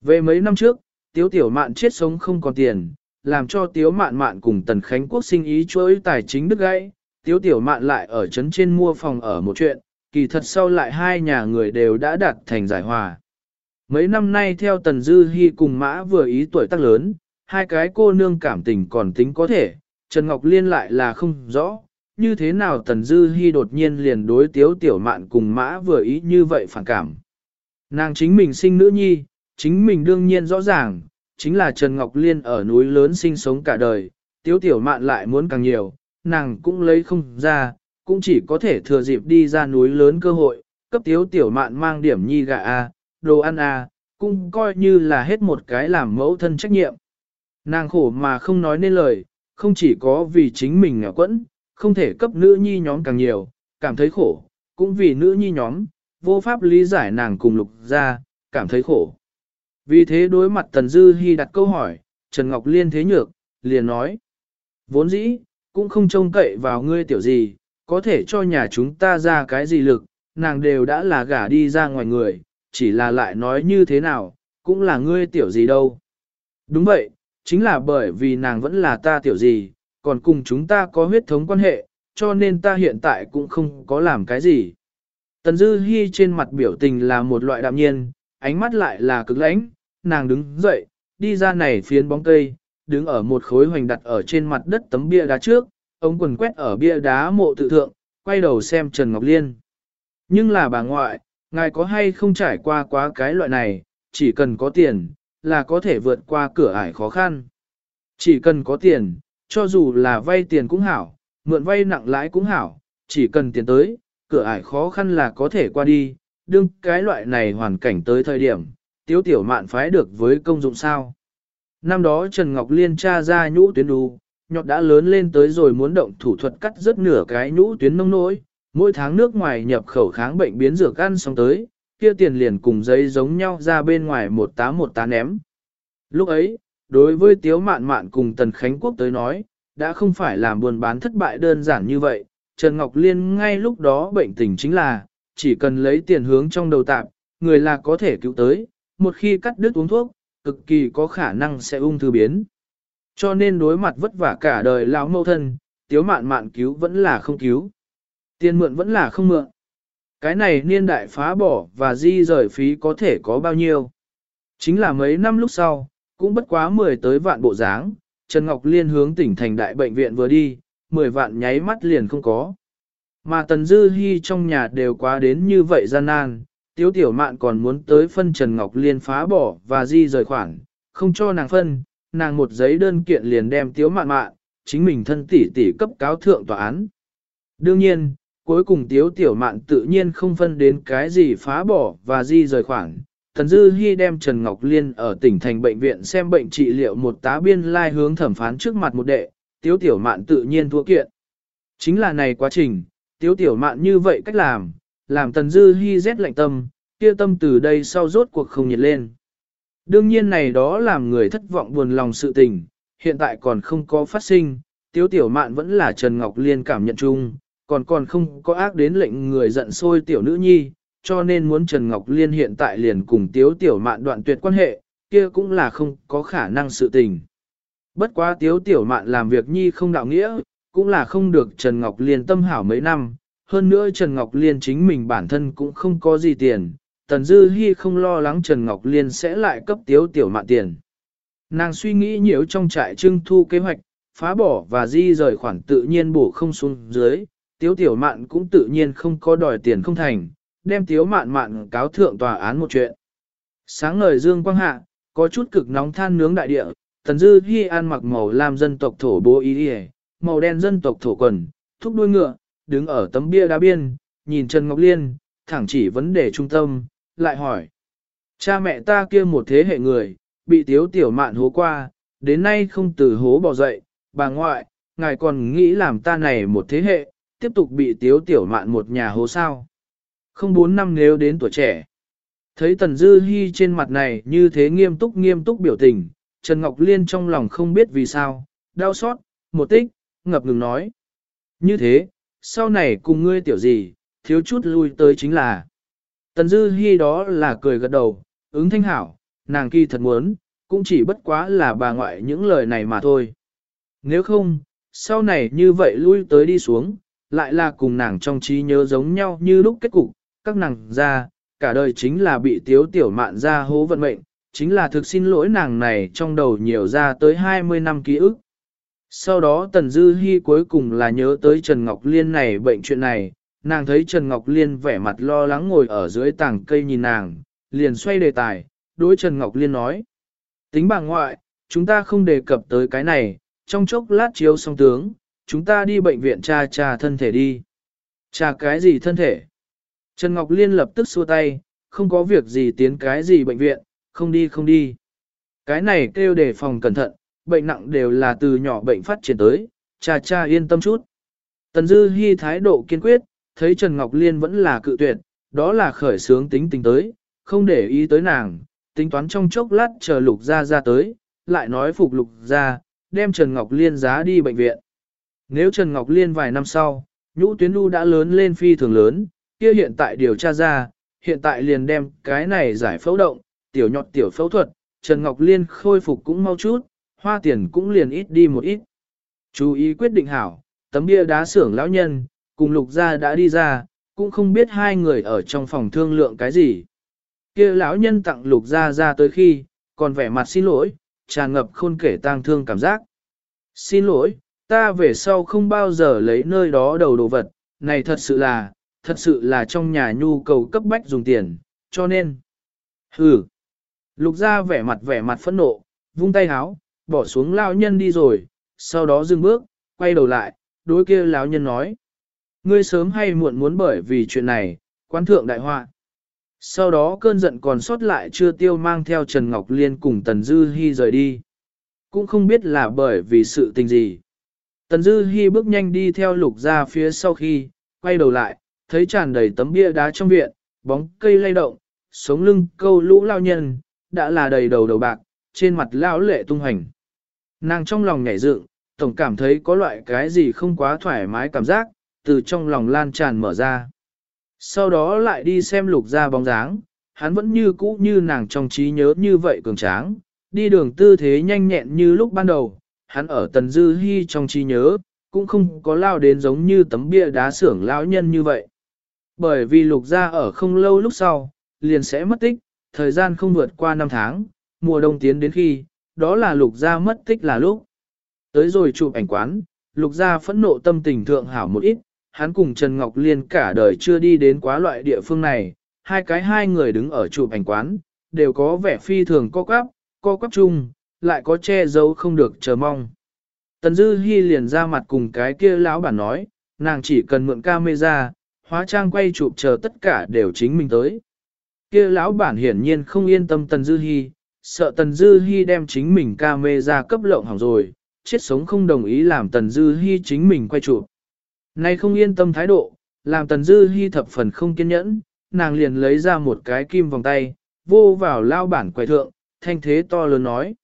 Về mấy năm trước, tiếu tiểu mạn chết sống không còn tiền, làm cho tiếu mạn mạn cùng tần khánh quốc sinh ý chuỗi tài chính đứt gãy, tiếu tiểu mạn lại ở trấn trên mua phòng ở một chuyện, kỳ thật sau lại hai nhà người đều đã đạt thành giải hòa. Mấy năm nay theo tần dư Hi cùng mã vừa ý tuổi tác lớn, hai cái cô nương cảm tình còn tính có thể, Trần Ngọc Liên lại là không rõ, như thế nào tần dư Hi đột nhiên liền đối tiếu tiểu mạn cùng mã vừa ý như vậy phản cảm. Nàng chính mình sinh nữ nhi, chính mình đương nhiên rõ ràng, chính là Trần Ngọc Liên ở núi lớn sinh sống cả đời, tiếu tiểu mạn lại muốn càng nhiều, nàng cũng lấy không ra, cũng chỉ có thể thừa dịp đi ra núi lớn cơ hội, cấp tiếu tiểu mạn mang điểm nhi gà A, đồ ăn A, cũng coi như là hết một cái làm mẫu thân trách nhiệm. Nàng khổ mà không nói nên lời, không chỉ có vì chính mình nghèo quẫn, không thể cấp nữ nhi nhóm càng nhiều, cảm thấy khổ, cũng vì nữ nhi nhóm, vô pháp lý giải nàng cùng lục ra, cảm thấy khổ. Vì thế đối mặt Tần Dư Hi đặt câu hỏi, Trần Ngọc Liên thế nhược, liền nói. Vốn dĩ, cũng không trông cậy vào ngươi tiểu gì, có thể cho nhà chúng ta ra cái gì lực, nàng đều đã là gả đi ra ngoài người, chỉ là lại nói như thế nào, cũng là ngươi tiểu gì đâu. Đúng vậy, chính là bởi vì nàng vẫn là ta tiểu gì, còn cùng chúng ta có huyết thống quan hệ, cho nên ta hiện tại cũng không có làm cái gì. Tần Dư Hi trên mặt biểu tình là một loại đạm nhiên, ánh mắt lại là cực lãnh, nàng đứng dậy, đi ra này phiến bóng cây, đứng ở một khối hoành đặt ở trên mặt đất tấm bia đá trước, ống quần quét ở bia đá mộ tự thượng, quay đầu xem Trần Ngọc Liên. Nhưng là bà ngoại, ngài có hay không trải qua quá cái loại này, chỉ cần có tiền, là có thể vượt qua cửa ải khó khăn. Chỉ cần có tiền, cho dù là vay tiền cũng hảo, mượn vay nặng lãi cũng hảo, chỉ cần tiền tới, cửa ải khó khăn là có thể qua đi, đương cái loại này hoàn cảnh tới thời điểm, tiếu tiểu mạn phái được với công dụng sao. Năm đó Trần Ngọc Liên tra ra nhũ tuyến đu, nhọt đã lớn lên tới rồi muốn động thủ thuật cắt rất nửa cái nhũ tuyến nông nỗi, mỗi tháng nước ngoài nhập khẩu kháng bệnh biến dược ăn xong tới, kia tiền liền cùng giấy giống nhau ra bên ngoài một tá một tá ném. Lúc ấy, đối với Tiếu Mạn Mạn cùng Tần Khánh Quốc tới nói, đã không phải làm buôn bán thất bại đơn giản như vậy, Trần Ngọc Liên ngay lúc đó bệnh tình chính là, chỉ cần lấy tiền hướng trong đầu tạp, người là có thể cứu tới, một khi cắt đứt uống thuốc, cực kỳ có khả năng sẽ ung thư biến. Cho nên đối mặt vất vả cả đời lão mâu thân, tiếu mạn mạn cứu vẫn là không cứu. Tiền mượn vẫn là không mượn. Cái này niên đại phá bỏ và di rời phí có thể có bao nhiêu. Chính là mấy năm lúc sau, cũng bất quá 10 tới vạn bộ dáng, Trần Ngọc Liên hướng tỉnh thành đại bệnh viện vừa đi, 10 vạn nháy mắt liền không có. Mà Tần Dư Hi trong nhà đều quá đến như vậy gian nan, Tiếu Tiểu Mạn còn muốn tới phân Trần Ngọc Liên phá bỏ và di rời khoản, không cho nàng phân, nàng một giấy đơn kiện liền đem Tiếu Mạn Mạn, chính mình thân tỷ tỷ cấp cáo thượng tòa án. Đương nhiên, cuối cùng Tiếu Tiểu Mạn tự nhiên không phân đến cái gì phá bỏ và di rời khoản. Tần Dư Hi đem Trần Ngọc Liên ở tỉnh thành bệnh viện xem bệnh trị liệu một tá biên lai hướng thẩm phán trước mặt một đệ, Tiếu Tiểu Mạn tự nhiên thua kiện. Chính là này quá trình, Tiếu Tiểu Mạn như vậy cách làm, làm Tần Dư hy rét lạnh tâm, kia tâm từ đây sau rốt cuộc không nhiệt lên. Đương nhiên này đó làm người thất vọng buồn lòng sự tình, hiện tại còn không có phát sinh, Tiếu Tiểu Mạn vẫn là Trần Ngọc Liên cảm nhận chung, còn còn không có ác đến lệnh người giận sôi tiểu nữ nhi, cho nên muốn Trần Ngọc Liên hiện tại liền cùng Tiếu Tiểu Mạn đoạn tuyệt quan hệ, kia cũng là không có khả năng sự tình. Bất quá Tiếu Tiểu Mạn làm việc nhi không đạo nghĩa, cũng là không được Trần Ngọc Liên tâm hảo mấy năm, hơn nữa Trần Ngọc Liên chính mình bản thân cũng không có gì tiền, Tần Dư Hi không lo lắng Trần Ngọc Liên sẽ lại cấp tiếu tiểu mạn tiền. Nàng suy nghĩ nhiều trong trại trưng thu kế hoạch, phá bỏ và di rời khoản tự nhiên bổ không xuống dưới, tiếu tiểu mạn cũng tự nhiên không có đòi tiền không thành, đem tiếu mạn mạn cáo thượng tòa án một chuyện. Sáng ngời dương quang hạ, có chút cực nóng than nướng đại địa, Tần Dư Hi ăn mặc màu lam dân tộc thổ bố ý đi màu đen dân tộc thổ quần, thúc đuôi ngựa, đứng ở tấm bia đá biên, nhìn Trần Ngọc Liên, thẳng chỉ vấn đề trung tâm, lại hỏi. Cha mẹ ta kia một thế hệ người, bị tiếu tiểu mạn hố qua, đến nay không từ hố bỏ dậy, bà ngoại, ngài còn nghĩ làm ta này một thế hệ, tiếp tục bị tiếu tiểu mạn một nhà hố sao. Không bốn năm nếu đến tuổi trẻ. Thấy Tần Dư Hi trên mặt này như thế nghiêm túc nghiêm túc biểu tình, Trần Ngọc Liên trong lòng không biết vì sao, đau xót, một tích, ngập ngừng nói. Như thế, sau này cùng ngươi tiểu gì, thiếu chút lui tới chính là. Tần Dư Hi đó là cười gật đầu, ứng thanh hảo, nàng kỳ thật muốn, cũng chỉ bất quá là bà ngoại những lời này mà thôi. Nếu không, sau này như vậy lui tới đi xuống, lại là cùng nàng trong trí nhớ giống nhau như lúc kết cục, các nàng ra, cả đời chính là bị tiếu tiểu mạn ra hố vận mệnh, chính là thực xin lỗi nàng này trong đầu nhiều ra tới 20 năm ký ức. Sau đó Tần Dư Hi cuối cùng là nhớ tới Trần Ngọc Liên này bệnh chuyện này, nàng thấy Trần Ngọc Liên vẻ mặt lo lắng ngồi ở dưới tảng cây nhìn nàng, liền xoay đề tài, đối Trần Ngọc Liên nói. Tính bà ngoại, chúng ta không đề cập tới cái này, trong chốc lát chiếu xong tướng, chúng ta đi bệnh viện tra tra thân thể đi. Tra cái gì thân thể? Trần Ngọc Liên lập tức xua tay, không có việc gì tiến cái gì bệnh viện, không đi không đi. Cái này kêu đề phòng cẩn thận, bệnh nặng đều là từ nhỏ bệnh phát triển tới, cha cha yên tâm chút. Tần Dư Hi thái độ kiên quyết, thấy Trần Ngọc Liên vẫn là cự tuyệt, đó là khởi sướng tính tình tới, không để ý tới nàng, tính toán trong chốc lát chờ lục Gia ra tới, lại nói phục lục Gia, đem Trần Ngọc Liên giá đi bệnh viện. Nếu Trần Ngọc Liên vài năm sau, nhũ tuyến đu đã lớn lên phi thường lớn, kia hiện tại điều tra ra, hiện tại liền đem cái này giải phẫu động, tiểu nhọt tiểu phẫu thuật, Trần Ngọc Liên khôi phục cũng mau chút, hoa tiền cũng liền ít đi một ít. Chú ý quyết định hảo, tấm bia đá xưởng lão nhân, cùng lục gia đã đi ra, cũng không biết hai người ở trong phòng thương lượng cái gì. kia lão nhân tặng lục gia ra tới khi, còn vẻ mặt xin lỗi, tràn ngập khôn kể tang thương cảm giác. Xin lỗi, ta về sau không bao giờ lấy nơi đó đầu đồ vật, này thật sự là, thật sự là trong nhà nhu cầu cấp bách dùng tiền, cho nên. Hừ. Lục gia vẻ mặt vẻ mặt phẫn nộ, vung tay háo, bỏ xuống lão nhân đi rồi, sau đó dừng bước, quay đầu lại, đối kia lão nhân nói. Ngươi sớm hay muộn muốn bởi vì chuyện này, quan thượng đại họa. Sau đó cơn giận còn sót lại chưa tiêu mang theo Trần Ngọc Liên cùng Tần Dư Hi rời đi. Cũng không biết là bởi vì sự tình gì. Tần Dư Hi bước nhanh đi theo lục ra phía sau khi, quay đầu lại, thấy tràn đầy tấm bia đá trong viện, bóng cây lay động, sống lưng câu lũ lao nhân, đã là đầy đầu đầu bạc, trên mặt lão lệ tung hành. Nàng trong lòng nhảy dựng, tổng cảm thấy có loại cái gì không quá thoải mái cảm giác, từ trong lòng lan tràn mở ra. Sau đó lại đi xem lục ra bóng dáng, hắn vẫn như cũ như nàng trong trí nhớ như vậy cường tráng, đi đường tư thế nhanh nhẹn như lúc ban đầu, hắn ở tần dư hy trong trí nhớ, cũng không có lao đến giống như tấm bia đá xưởng lão nhân như vậy. Bởi vì lục ra ở không lâu lúc sau, liền sẽ mất tích, thời gian không vượt qua năm tháng, mùa đông tiến đến khi, đó là lục gia mất tích là lúc. Tới rồi chụp ảnh quán, lục gia phẫn nộ tâm tình thượng hảo một ít, hắn cùng Trần Ngọc Liên cả đời chưa đi đến quá loại địa phương này, hai cái hai người đứng ở chụp ảnh quán, đều có vẻ phi thường co quắp, co quắp chung, lại có che giấu không được chờ mong. Tần Dư Hi liền ra mặt cùng cái kia lão bản nói, nàng chỉ cần mượn camera, hóa trang quay chụp chờ tất cả đều chính mình tới. Kia lão bản hiển nhiên không yên tâm Tần Dư Hi, sợ Tần Dư Hi đem chính mình camera cấp lộng hỏng rồi, chết sống không đồng ý làm Tần Dư Hi chính mình quay chụp. Nay không yên tâm thái độ, làm Tần Dư Hi thập phần không kiên nhẫn, nàng liền lấy ra một cái kim vòng tay, vô vào lao bản quầy thượng, thanh thế to lớn nói.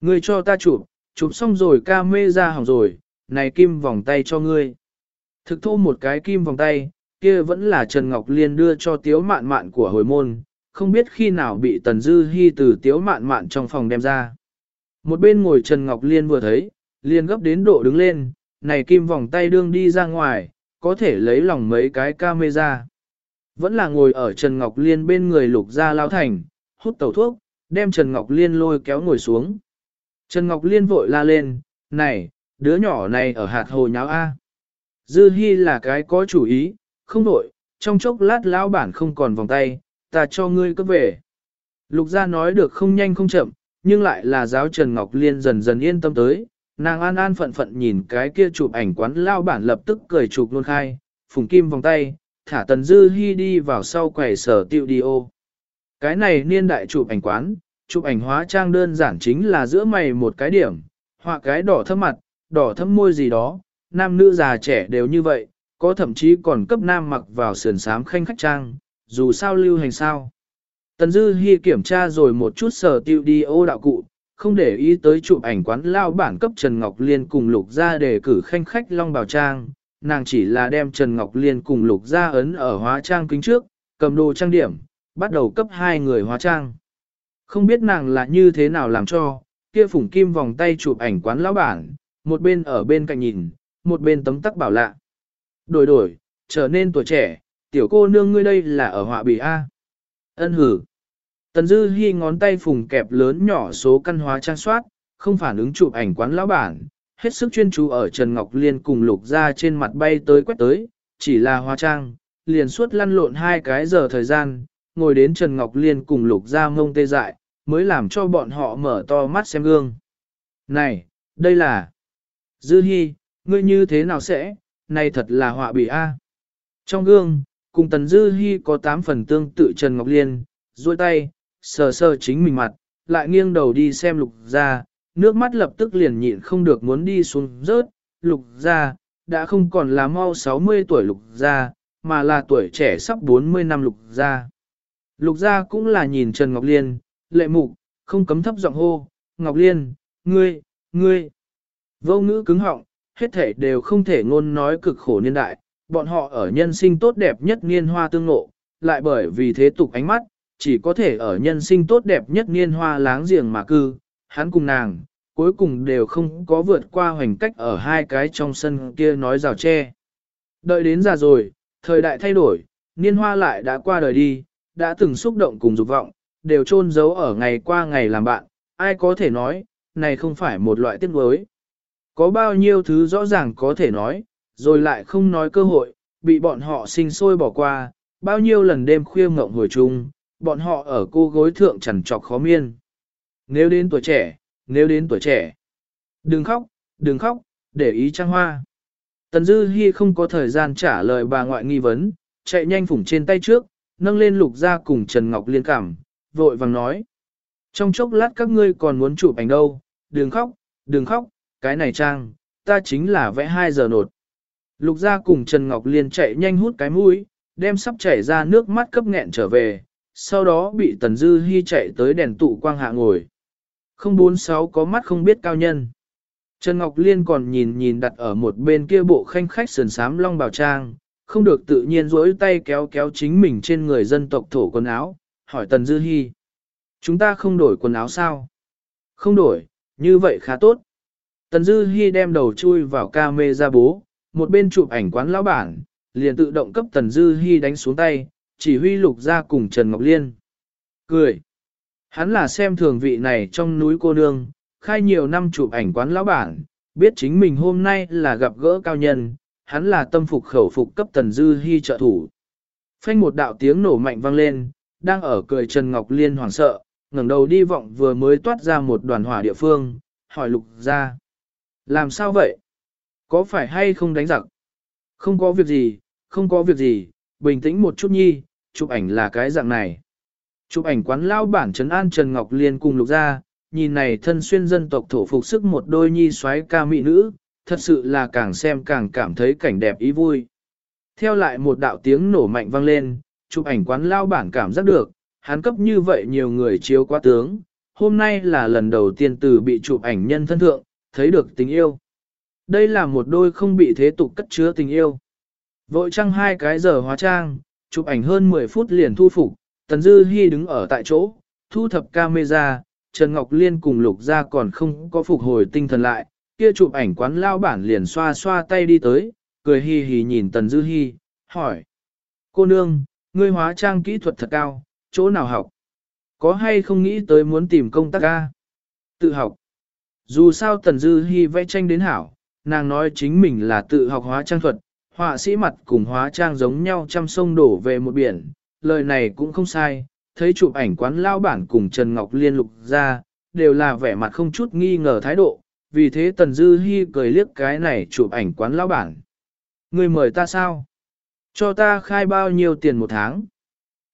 Ngươi cho ta chụp, chụp xong rồi ca mê ra hỏng rồi, này kim vòng tay cho ngươi. Thực thô một cái kim vòng tay, kia vẫn là Trần Ngọc Liên đưa cho tiếu mạn mạn của hồi môn, không biết khi nào bị Tần Dư Hi từ tiếu mạn mạn trong phòng đem ra. Một bên ngồi Trần Ngọc Liên vừa thấy, liền gấp đến độ đứng lên, này kim vòng tay đương đi ra ngoài, có thể lấy lòng mấy cái camera. Vẫn là ngồi ở Trần Ngọc Liên bên người lục gia lao thành, hút tẩu thuốc, đem Trần Ngọc Liên lôi kéo ngồi xuống. Trần Ngọc Liên vội la lên, này, đứa nhỏ này ở hạt hồ nháo A. Dư Hi là cái có chủ ý, không đổi, trong chốc lát lão bản không còn vòng tay, ta cho ngươi cấp về. Lục gia nói được không nhanh không chậm, nhưng lại là giáo Trần Ngọc Liên dần dần yên tâm tới, nàng an an phận phận nhìn cái kia chụp ảnh quán lao bản lập tức cười chụp luôn khai, phùng kim vòng tay, thả tần dư hy đi vào sau quầy sở tiêu đi ô. Cái này niên đại chụp ảnh quán, chụp ảnh hóa trang đơn giản chính là giữa mày một cái điểm, họa cái đỏ thâm mặt, đỏ thâm môi gì đó, nam nữ già trẻ đều như vậy, có thậm chí còn cấp nam mặc vào sườn sám khanh khách trang, dù sao lưu hành sao. Tần Dư Hi kiểm tra rồi một chút sở tiêu đi ô đạo cụ, không để ý tới chụp ảnh quán lao bản cấp Trần Ngọc Liên cùng Lục Gia để cử khanh khách Long Bảo Trang, nàng chỉ là đem Trần Ngọc Liên cùng Lục Gia ấn ở hóa trang kính trước, cầm đồ trang điểm, bắt đầu cấp hai người hóa trang. Không biết nàng là như thế nào làm cho, kia phủng kim vòng tay chụp ảnh quán lão bản, một bên ở bên cạnh nhìn, một bên tấm tắc bảo lạ. Đổi đổi, trở nên tuổi trẻ, tiểu cô nương ngươi đây là ở họa bì A. Ân hử. Tần Dư Hi ngón tay phùng kẹp lớn nhỏ số căn hóa trang soát, không phản ứng chụp ảnh quán lão bản, hết sức chuyên chú ở Trần Ngọc Liên cùng lục ra trên mặt bay tới quét tới, chỉ là hóa trang, liền suốt lăn lộn hai cái giờ thời gian, ngồi đến Trần Ngọc Liên cùng lục ra mông tê dại, mới làm cho bọn họ mở to mắt xem gương. Này, đây là... Dư Hi, ngươi như thế nào sẽ, này thật là họa bị a. Trong gương, cùng Tần Dư Hi có 8 phần tương tự Trần Ngọc Liên, duỗi tay, sờ sờ chính mình mặt, lại nghiêng đầu đi xem lục ra, nước mắt lập tức liền nhịn không được muốn đi xuống rớt, lục ra, đã không còn là mau 60 tuổi lục ra, mà là tuổi trẻ sắp 40 năm lục ra. Lục ra cũng là nhìn Trần Ngọc Liên, lệ mục, không cấm thấp giọng hô, Ngọc Liên, ngươi, ngươi. Vô ngữ cứng họng, hết thể đều không thể ngôn nói cực khổ niên đại, bọn họ ở nhân sinh tốt đẹp nhất niên hoa tương ngộ, lại bởi vì thế tục ánh mắt, chỉ có thể ở nhân sinh tốt đẹp nhất niên hoa láng giềng mà cư, hắn cùng nàng, cuối cùng đều không có vượt qua hoành cách ở hai cái trong sân kia nói rào tre. Đợi đến già rồi, thời đại thay đổi, niên hoa lại đã qua đời đi, đã từng xúc động cùng dục vọng, đều chôn giấu ở ngày qua ngày làm bạn, ai có thể nói, này không phải một loại tiếc nuối. Có bao nhiêu thứ rõ ràng có thể nói, rồi lại không nói cơ hội, bị bọn họ sinh sôi bỏ qua, bao nhiêu lần đêm khuya ngộng hồi chung, bọn họ ở cô gối thượng chẳng trọc khó miên. Nếu đến tuổi trẻ, nếu đến tuổi trẻ, đừng khóc, đừng khóc, để ý trang hoa. Tần Dư Hi không có thời gian trả lời bà ngoại nghi vấn, chạy nhanh phủng trên tay trước, nâng lên lục ra cùng Trần Ngọc Liên cảm, vội vàng nói. Trong chốc lát các ngươi còn muốn chụp ảnh đâu, đừng khóc, đừng khóc, cái này trang, ta chính là vẽ 2 giờ nột. Lục gia cùng Trần Ngọc Liên chạy nhanh hút cái mũi, đem sắp chảy ra nước mắt cấp nghẹn trở về, sau đó bị Tần Dư Hi chạy tới đèn tụ quang hạ ngồi. 046 có mắt không biết cao nhân. Trần Ngọc Liên còn nhìn nhìn đặt ở một bên kia bộ khanh khách sườn sám long bào trang, không được tự nhiên rỗi tay kéo kéo chính mình trên người dân tộc thổ quần áo, hỏi Tần Dư Hi. Chúng ta không đổi quần áo sao? Không đổi, như vậy khá tốt. Tần Dư Hi đem đầu chui vào ca mê ra bố, một bên chụp ảnh quán lão bản, liền tự động cấp Tần Dư Hi đánh xuống tay, chỉ huy lục ra cùng Trần Ngọc Liên. Cười. Hắn là xem thường vị này trong núi cô nương, khai nhiều năm chụp ảnh quán lão bản, biết chính mình hôm nay là gặp gỡ cao nhân, hắn là tâm phục khẩu phục cấp Tần Dư Hi trợ thủ. Phanh một đạo tiếng nổ mạnh vang lên, đang ở cười Trần Ngọc Liên hoảng sợ, ngẩng đầu đi vọng vừa mới toát ra một đoàn hỏa địa phương, hỏi lục ra. Làm sao vậy? Có phải hay không đánh giặc? Không có việc gì, không có việc gì, bình tĩnh một chút nhi, chụp ảnh là cái dạng này. Chụp ảnh quán lao bản trấn an Trần Ngọc Liên cùng lục ra, nhìn này thân xuyên dân tộc thổ phục sức một đôi nhi xoáy ca mỹ nữ, thật sự là càng xem càng cảm thấy cảnh đẹp ý vui. Theo lại một đạo tiếng nổ mạnh vang lên, chụp ảnh quán lao bản cảm giác được, hắn cấp như vậy nhiều người chiếu qua tướng, hôm nay là lần đầu tiên từ bị chụp ảnh nhân thân thượng, thấy được tình yêu. Đây là một đôi không bị thế tục cất chứa tình yêu. Vội trăng hai cái giờ hóa trang, chụp ảnh hơn 10 phút liền thu phục, Tần Dư Hi đứng ở tại chỗ, thu thập camera, Trần Ngọc Liên cùng Lục Gia còn không có phục hồi tinh thần lại, kia chụp ảnh quán lao bản liền xoa xoa tay đi tới, cười hi hi nhìn Tần Dư Hi, hỏi. Cô nương, ngươi hóa trang kỹ thuật thật cao, chỗ nào học? Có hay không nghĩ tới muốn tìm công tác ca? Tự học. Dù sao Tần Dư Hi vẽ tranh đến hảo, nàng nói chính mình là tự học hóa trang thuật, họa sĩ mặt cùng hóa trang giống nhau trăm sông đổ về một biển, lời này cũng không sai, thấy chụp ảnh quán lao bản cùng Trần Ngọc Liên lục ra, đều là vẻ mặt không chút nghi ngờ thái độ, vì thế Tần Dư Hi cười liếc cái này chụp ảnh quán lao bản. Người mời ta sao? Cho ta khai bao nhiêu tiền một tháng?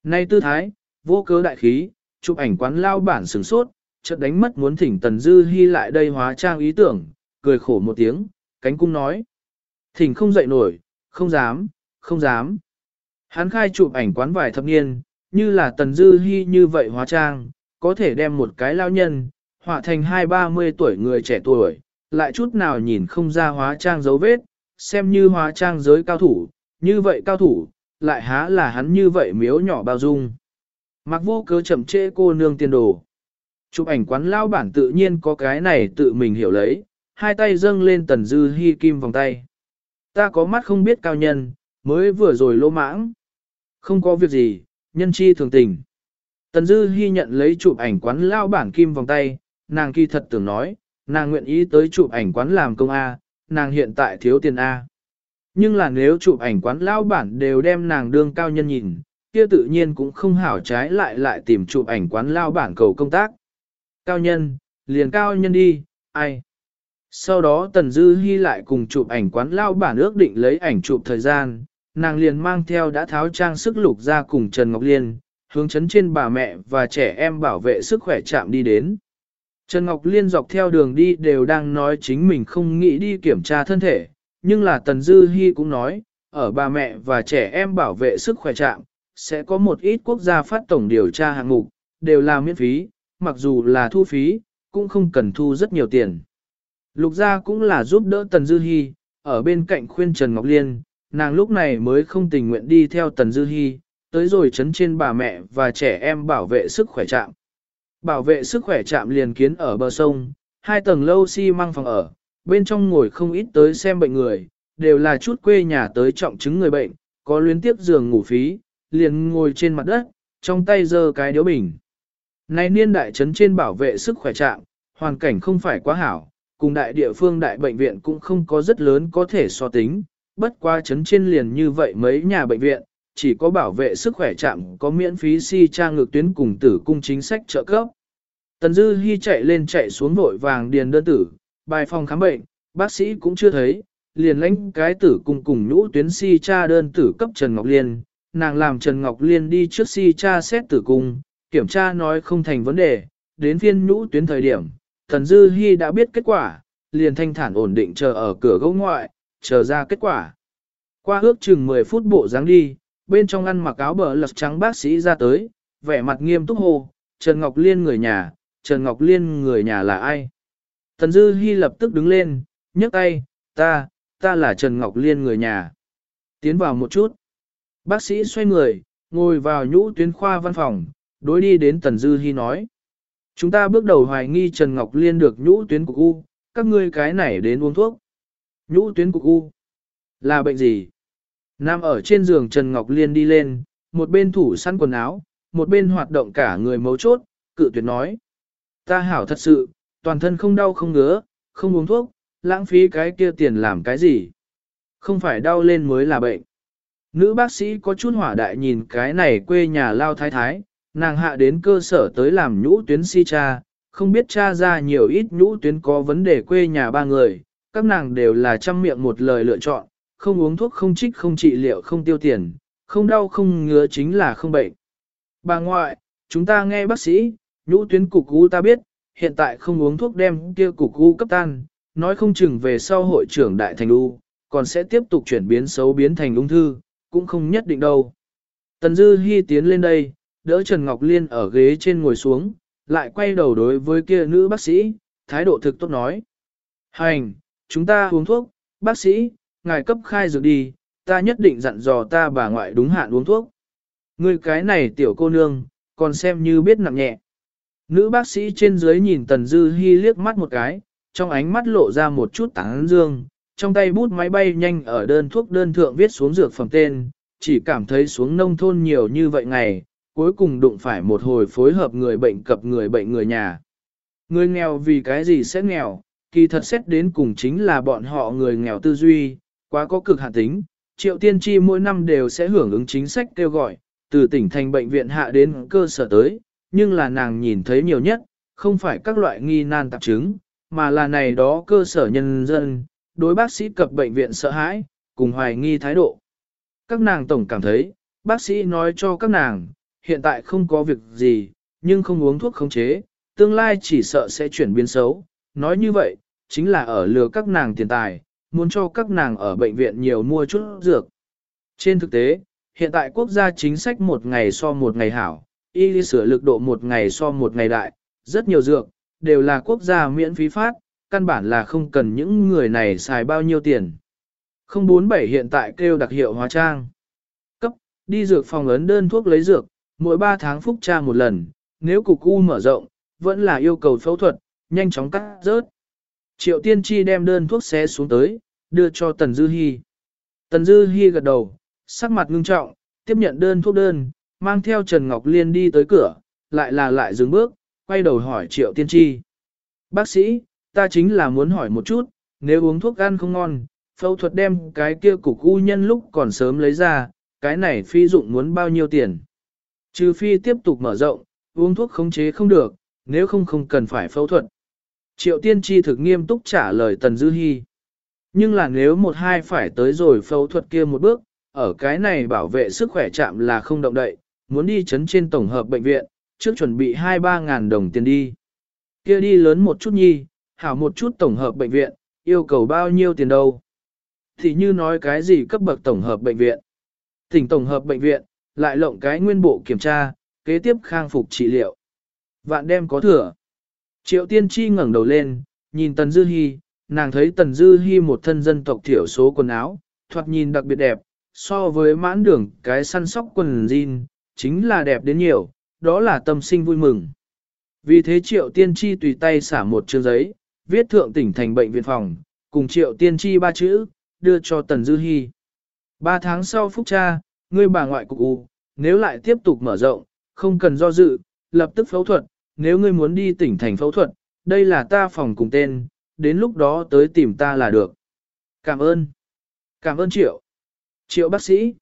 Nay tư thái, vô cớ đại khí, chụp ảnh quán lao bản sửng sốt, chợt đánh mất muốn thỉnh Tần Dư Hi lại đây hóa trang ý tưởng, cười khổ một tiếng, cánh cung nói. Thỉnh không dậy nổi, không dám, không dám. Hắn khai chụp ảnh quán vài thập niên, như là Tần Dư hy như vậy hóa trang, có thể đem một cái lao nhân, họa thành hai ba mươi tuổi người trẻ tuổi, lại chút nào nhìn không ra hóa trang dấu vết, xem như hóa trang giới cao thủ, như vậy cao thủ, lại há là hắn như vậy miếu nhỏ bao dung. Mặc vô cớ chậm trễ cô nương tiền đồ. Chụp ảnh quán lao bản tự nhiên có cái này tự mình hiểu lấy, hai tay dâng lên tần dư hy kim vòng tay. Ta có mắt không biết cao nhân, mới vừa rồi lỗ mãng. Không có việc gì, nhân chi thường tình. Tần dư hy nhận lấy chụp ảnh quán lao bản kim vòng tay, nàng kỳ thật tưởng nói, nàng nguyện ý tới chụp ảnh quán làm công A, nàng hiện tại thiếu tiền A. Nhưng là nếu chụp ảnh quán lao bản đều đem nàng đương cao nhân nhìn, kia tự nhiên cũng không hảo trái lại lại tìm chụp ảnh quán lao bản cầu công tác. Cao nhân, liền cao nhân đi, ai? Sau đó Tần Dư Hi lại cùng chụp ảnh quán lao bản ước định lấy ảnh chụp thời gian, nàng liền mang theo đã tháo trang sức lục ra cùng Trần Ngọc Liên, hướng chấn trên bà mẹ và trẻ em bảo vệ sức khỏe chạm đi đến. Trần Ngọc Liên dọc theo đường đi đều đang nói chính mình không nghĩ đi kiểm tra thân thể, nhưng là Tần Dư Hi cũng nói, ở bà mẹ và trẻ em bảo vệ sức khỏe trạm, sẽ có một ít quốc gia phát tổng điều tra hạng mục, đều là miễn phí, mặc dù là thu phí, cũng không cần thu rất nhiều tiền. Lục gia cũng là giúp đỡ Tần Dư Hi, ở bên cạnh khuyên Trần Ngọc Liên, nàng lúc này mới không tình nguyện đi theo Tần Dư Hi, tới rồi chấn trên bà mẹ và trẻ em bảo vệ sức khỏe trạm. Bảo vệ sức khỏe trạm liền kiến ở bờ sông, hai tầng lâu xi si măng phòng ở, bên trong ngồi không ít tới xem bệnh người, đều là chút quê nhà tới trọng chứng người bệnh, có luyến tiếp giường ngủ phí, liền ngồi trên mặt đất, trong tay giơ cái điếu bình. Này niên đại trấn trên bảo vệ sức khỏe trạm, hoàn cảnh không phải quá hảo, cùng đại địa phương đại bệnh viện cũng không có rất lớn có thể so tính, bất qua chấn trên liền như vậy mấy nhà bệnh viện, chỉ có bảo vệ sức khỏe chạm có miễn phí si tra ngược tuyến cùng tử cung chính sách trợ cấp. Tần Dư Hi chạy lên chạy xuống vội vàng điền đơn tử, bài phòng khám bệnh, bác sĩ cũng chưa thấy, liền lãnh cái tử cung cùng nhũ tuyến si tra đơn tử cấp Trần Ngọc Liên, nàng làm Trần Ngọc Liên đi trước si tra xét tử cung, kiểm tra nói không thành vấn đề, đến phiên nhũ tuyến thời điểm, Tần Dư Hi đã biết kết quả, liền thanh thản ổn định chờ ở cửa gấu ngoại, chờ ra kết quả. Qua ước chừng 10 phút bộ dáng đi, bên trong ăn mặc áo bờ lật trắng bác sĩ ra tới, vẻ mặt nghiêm túc hồ. Trần Ngọc Liên người nhà, Trần Ngọc Liên người nhà là ai? Tần Dư Hi lập tức đứng lên, nhấc tay, ta, ta là Trần Ngọc Liên người nhà. Tiến vào một chút. Bác sĩ xoay người, ngồi vào nhũ tuyến khoa văn phòng, đối đi đến Tần Dư Hi nói. Chúng ta bước đầu hoài nghi Trần Ngọc Liên được nhũ tuyến cục U, các ngươi cái này đến uống thuốc. Nhũ tuyến cục U. Là bệnh gì? Nam ở trên giường Trần Ngọc Liên đi lên, một bên thủ săn quần áo, một bên hoạt động cả người mấu chốt, cự tuyệt nói. Ta hảo thật sự, toàn thân không đau không ngứa, không uống thuốc, lãng phí cái kia tiền làm cái gì. Không phải đau lên mới là bệnh. Nữ bác sĩ có chút hỏa đại nhìn cái này quê nhà lao thái thái, nàng hạ đến cơ sở tới làm nhũ tuyến si cha, không biết cha ra nhiều ít nhũ tuyến có vấn đề quê nhà ba người, các nàng đều là trăm miệng một lời lựa chọn, không uống thuốc không trích không trị liệu không tiêu tiền, không đau không ngứa chính là không bệnh. Bà ngoại, chúng ta nghe bác sĩ, nhũ tuyến cục u ta biết, hiện tại không uống thuốc đem kia cục u cấp tan, nói không chừng về sau hội trưởng đại thành u, còn sẽ tiếp tục chuyển biến xấu biến thành ung thư, cũng không nhất định đâu. Tần Dư Hi tiến lên đây, đỡ Trần Ngọc Liên ở ghế trên ngồi xuống, lại quay đầu đối với kia nữ bác sĩ, thái độ thực tốt nói. Hành, chúng ta uống thuốc, bác sĩ, ngài cấp khai dược đi, ta nhất định dặn dò ta bà ngoại đúng hạn uống thuốc. Người cái này tiểu cô nương, còn xem như biết nặng nhẹ. Nữ bác sĩ trên dưới nhìn Tần Dư Hi liếc mắt một cái, trong ánh mắt lộ ra một chút tán dương, trong tay bút máy bay nhanh ở đơn thuốc đơn thượng viết xuống dược phẩm tên, chỉ cảm thấy xuống nông thôn nhiều như vậy ngày, cuối cùng đụng phải một hồi phối hợp người bệnh cập người bệnh người nhà. Người nghèo vì cái gì sẽ nghèo, kỳ thật xét đến cùng chính là bọn họ người nghèo tư duy, quá có cực hạn tính, triệu tiên tri mỗi năm đều sẽ hưởng ứng chính sách kêu gọi, từ tỉnh thành bệnh viện hạ đến cơ sở tới, nhưng là nàng nhìn thấy nhiều nhất, không phải các loại nghi nan tạp chứng, mà là này đó cơ sở nhân dân, đối bác sĩ cập bệnh viện sợ hãi, cùng hoài nghi thái độ. Các nàng tổng cảm thấy, bác sĩ nói cho các nàng, hiện tại không có việc gì, nhưng không uống thuốc khống chế, tương lai chỉ sợ sẽ chuyển biến xấu. Nói như vậy, chính là ở lừa các nàng tiền tài, muốn cho các nàng ở bệnh viện nhiều mua chút dược. Trên thực tế, hiện tại quốc gia chính sách một ngày so một ngày hảo, y sửa lực độ một ngày so một ngày đại, rất nhiều dược, đều là quốc gia miễn phí phát, căn bản là không cần những người này xài bao nhiêu tiền. 047 hiện tại kêu đặc hiệu hóa trang. Cấp, đi dược phòng ấn đơn thuốc lấy dược, mỗi 3 tháng phúc tra một lần, nếu cục u mở rộng, vẫn là yêu cầu phẫu thuật, nhanh chóng cắt rớt. Triệu tiên tri đem đơn thuốc xé xuống tới, đưa cho Tần Dư Hi. Tần Dư Hi gật đầu, sắc mặt ngưng trọng, tiếp nhận đơn thuốc đơn, mang theo Trần Ngọc Liên đi tới cửa, lại là lại dừng bước, quay đầu hỏi Triệu tiên tri. Bác sĩ, ta chính là muốn hỏi một chút, nếu uống thuốc ăn không ngon, phẫu thuật đem cái kia cục u nhân lúc còn sớm lấy ra, cái này phi dụng muốn bao nhiêu tiền. Trừ phi tiếp tục mở rộng, uống thuốc khống chế không được, nếu không không cần phải phẫu thuật. Triệu tiên tri thực nghiêm túc trả lời Tần Dư Hi. Nhưng là nếu một hai phải tới rồi phẫu thuật kia một bước, ở cái này bảo vệ sức khỏe chạm là không động đậy, muốn đi chấn trên tổng hợp bệnh viện, trước chuẩn bị 2-3 ngàn đồng tiền đi. Kia đi lớn một chút nhi, hảo một chút tổng hợp bệnh viện, yêu cầu bao nhiêu tiền đâu. Thì như nói cái gì cấp bậc tổng hợp bệnh viện. Tỉnh tổng hợp bệnh viện, lại lộng cái nguyên bộ kiểm tra, kế tiếp khang phục trị liệu. Vạn đem có thừa. Triệu tiên tri ngẩng đầu lên, nhìn Tần Dư Hi, nàng thấy Tần Dư Hi một thân dân tộc thiểu số quần áo, thoạt nhìn đặc biệt đẹp, so với mãn đường cái săn sóc quần jean, chính là đẹp đến nhiều, đó là tâm sinh vui mừng. Vì thế triệu tiên tri tùy tay xả một chương giấy, viết thượng tỉnh thành bệnh viện phòng, cùng triệu tiên tri ba chữ, đưa cho Tần Dư Hi. Ba tháng sau phúc cha, ngươi bà ngoại cục u, nếu lại tiếp tục mở rộng, không cần do dự, lập tức phẫu thuật, nếu ngươi muốn đi tỉnh thành phẫu thuật, đây là ta phòng cùng tên, đến lúc đó tới tìm ta là được. Cảm ơn. Cảm ơn triệu. Triệu bác sĩ.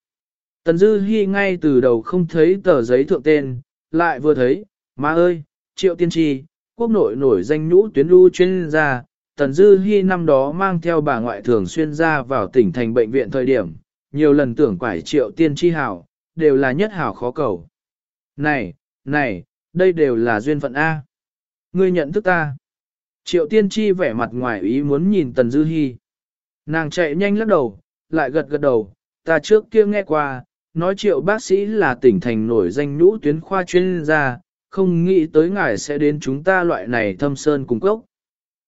Tần Dư Hi ngay từ đầu không thấy tờ giấy thượng tên, lại vừa thấy, má ơi, triệu tiên tri, quốc nội nổi danh nhũ tuyến lưu chuyên gia, Tần Dư Hi năm đó mang theo bà ngoại thường xuyên ra vào tỉnh thành bệnh viện thời điểm, nhiều lần tưởng quải triệu tiên tri hảo, đều là nhất hảo khó cầu. Này, này, đây đều là duyên phận A. Ngươi nhận thức ta. Triệu tiên tri vẻ mặt ngoài ý muốn nhìn Tần Dư Hi. Nàng chạy nhanh lắc đầu, lại gật gật đầu, ta trước kia nghe qua, nói triệu bác sĩ là tỉnh thành nổi danh nhũ tuyến khoa chuyên gia, không nghĩ tới ngài sẽ đến chúng ta loại này thâm sơn cung cốc.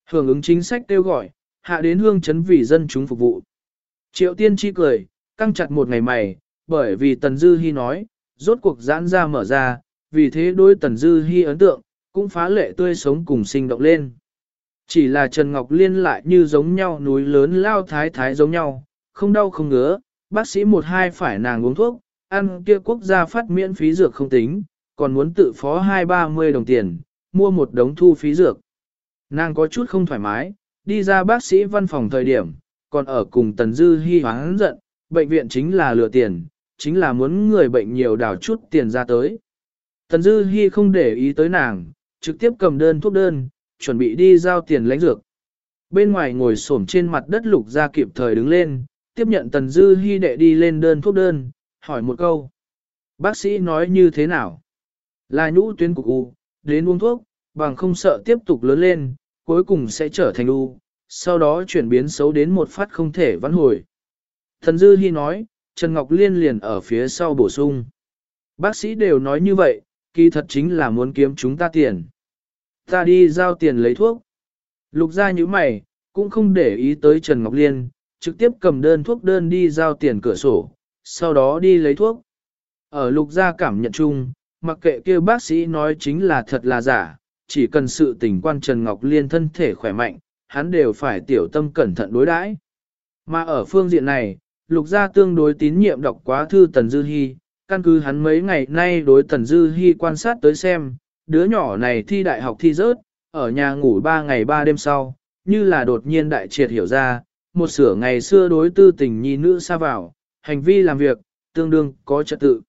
Hưởng ứng chính sách kêu gọi, hạ đến hương chấn vì dân chúng phục vụ. Triệu tiên tri cười, căng chặt một ngày mày, bởi vì Tần Dư Hi nói, rốt cuộc giãn ra mở ra, vì thế đối Tần Dư Hi ấn tượng, cũng phá lệ tươi sống cùng sinh động lên. Chỉ là Trần Ngọc Liên lại như giống nhau núi lớn lao thái thái giống nhau, không đau không ngứa, bác sĩ một hai phải nàng uống thuốc, ăn kia quốc gia phát miễn phí dược không tính, còn muốn tự phó hai ba mươi đồng tiền, mua một đống thu phí dược. Nàng có chút không thoải mái, đi ra bác sĩ văn phòng thời điểm, còn ở cùng Tần Dư Hi hoáng giận, bệnh viện chính là lừa tiền, chính là muốn người bệnh nhiều đào chút tiền ra tới. Tần Dư Hi không để ý tới nàng, trực tiếp cầm đơn thuốc đơn, chuẩn bị đi giao tiền lãnh dược. Bên ngoài ngồi xổm trên mặt đất lục ra kịp thời đứng lên, tiếp nhận Tần Dư Hi đệ đi lên đơn thuốc đơn, hỏi một câu. Bác sĩ nói như thế nào? Là nhũ tuyến cục u, đến uống thuốc, bằng không sợ tiếp tục lớn lên, cuối cùng sẽ trở thành u, sau đó chuyển biến xấu đến một phát không thể vãn hồi. Thần Dư Hi nói, Trần Ngọc Liên liền ở phía sau bổ sung. Bác sĩ đều nói như vậy, kỳ thật chính là muốn kiếm chúng ta tiền. Ta đi giao tiền lấy thuốc. Lục ra như mày, cũng không để ý tới Trần Ngọc Liên, trực tiếp cầm đơn thuốc đơn đi giao tiền cửa sổ, sau đó đi lấy thuốc. Ở lục gia cảm nhận chung, mặc kệ kia bác sĩ nói chính là thật là giả, chỉ cần sự tình quan Trần Ngọc Liên thân thể khỏe mạnh, hắn đều phải tiểu tâm cẩn thận đối đãi. Mà ở phương diện này, lục gia tương đối tín nhiệm đọc quá thư Tần Dư Hi, căn cứ hắn mấy ngày nay đối Tần Dư Hi quan sát tới xem, đứa nhỏ này thi đại học thi rớt, ở nhà ngủ ba ngày ba đêm sau, như là đột nhiên đại triệt hiểu ra, một sửa ngày xưa đối tư tình nhi nữ xa vào, hành vi làm việc, tương đương có trật tự.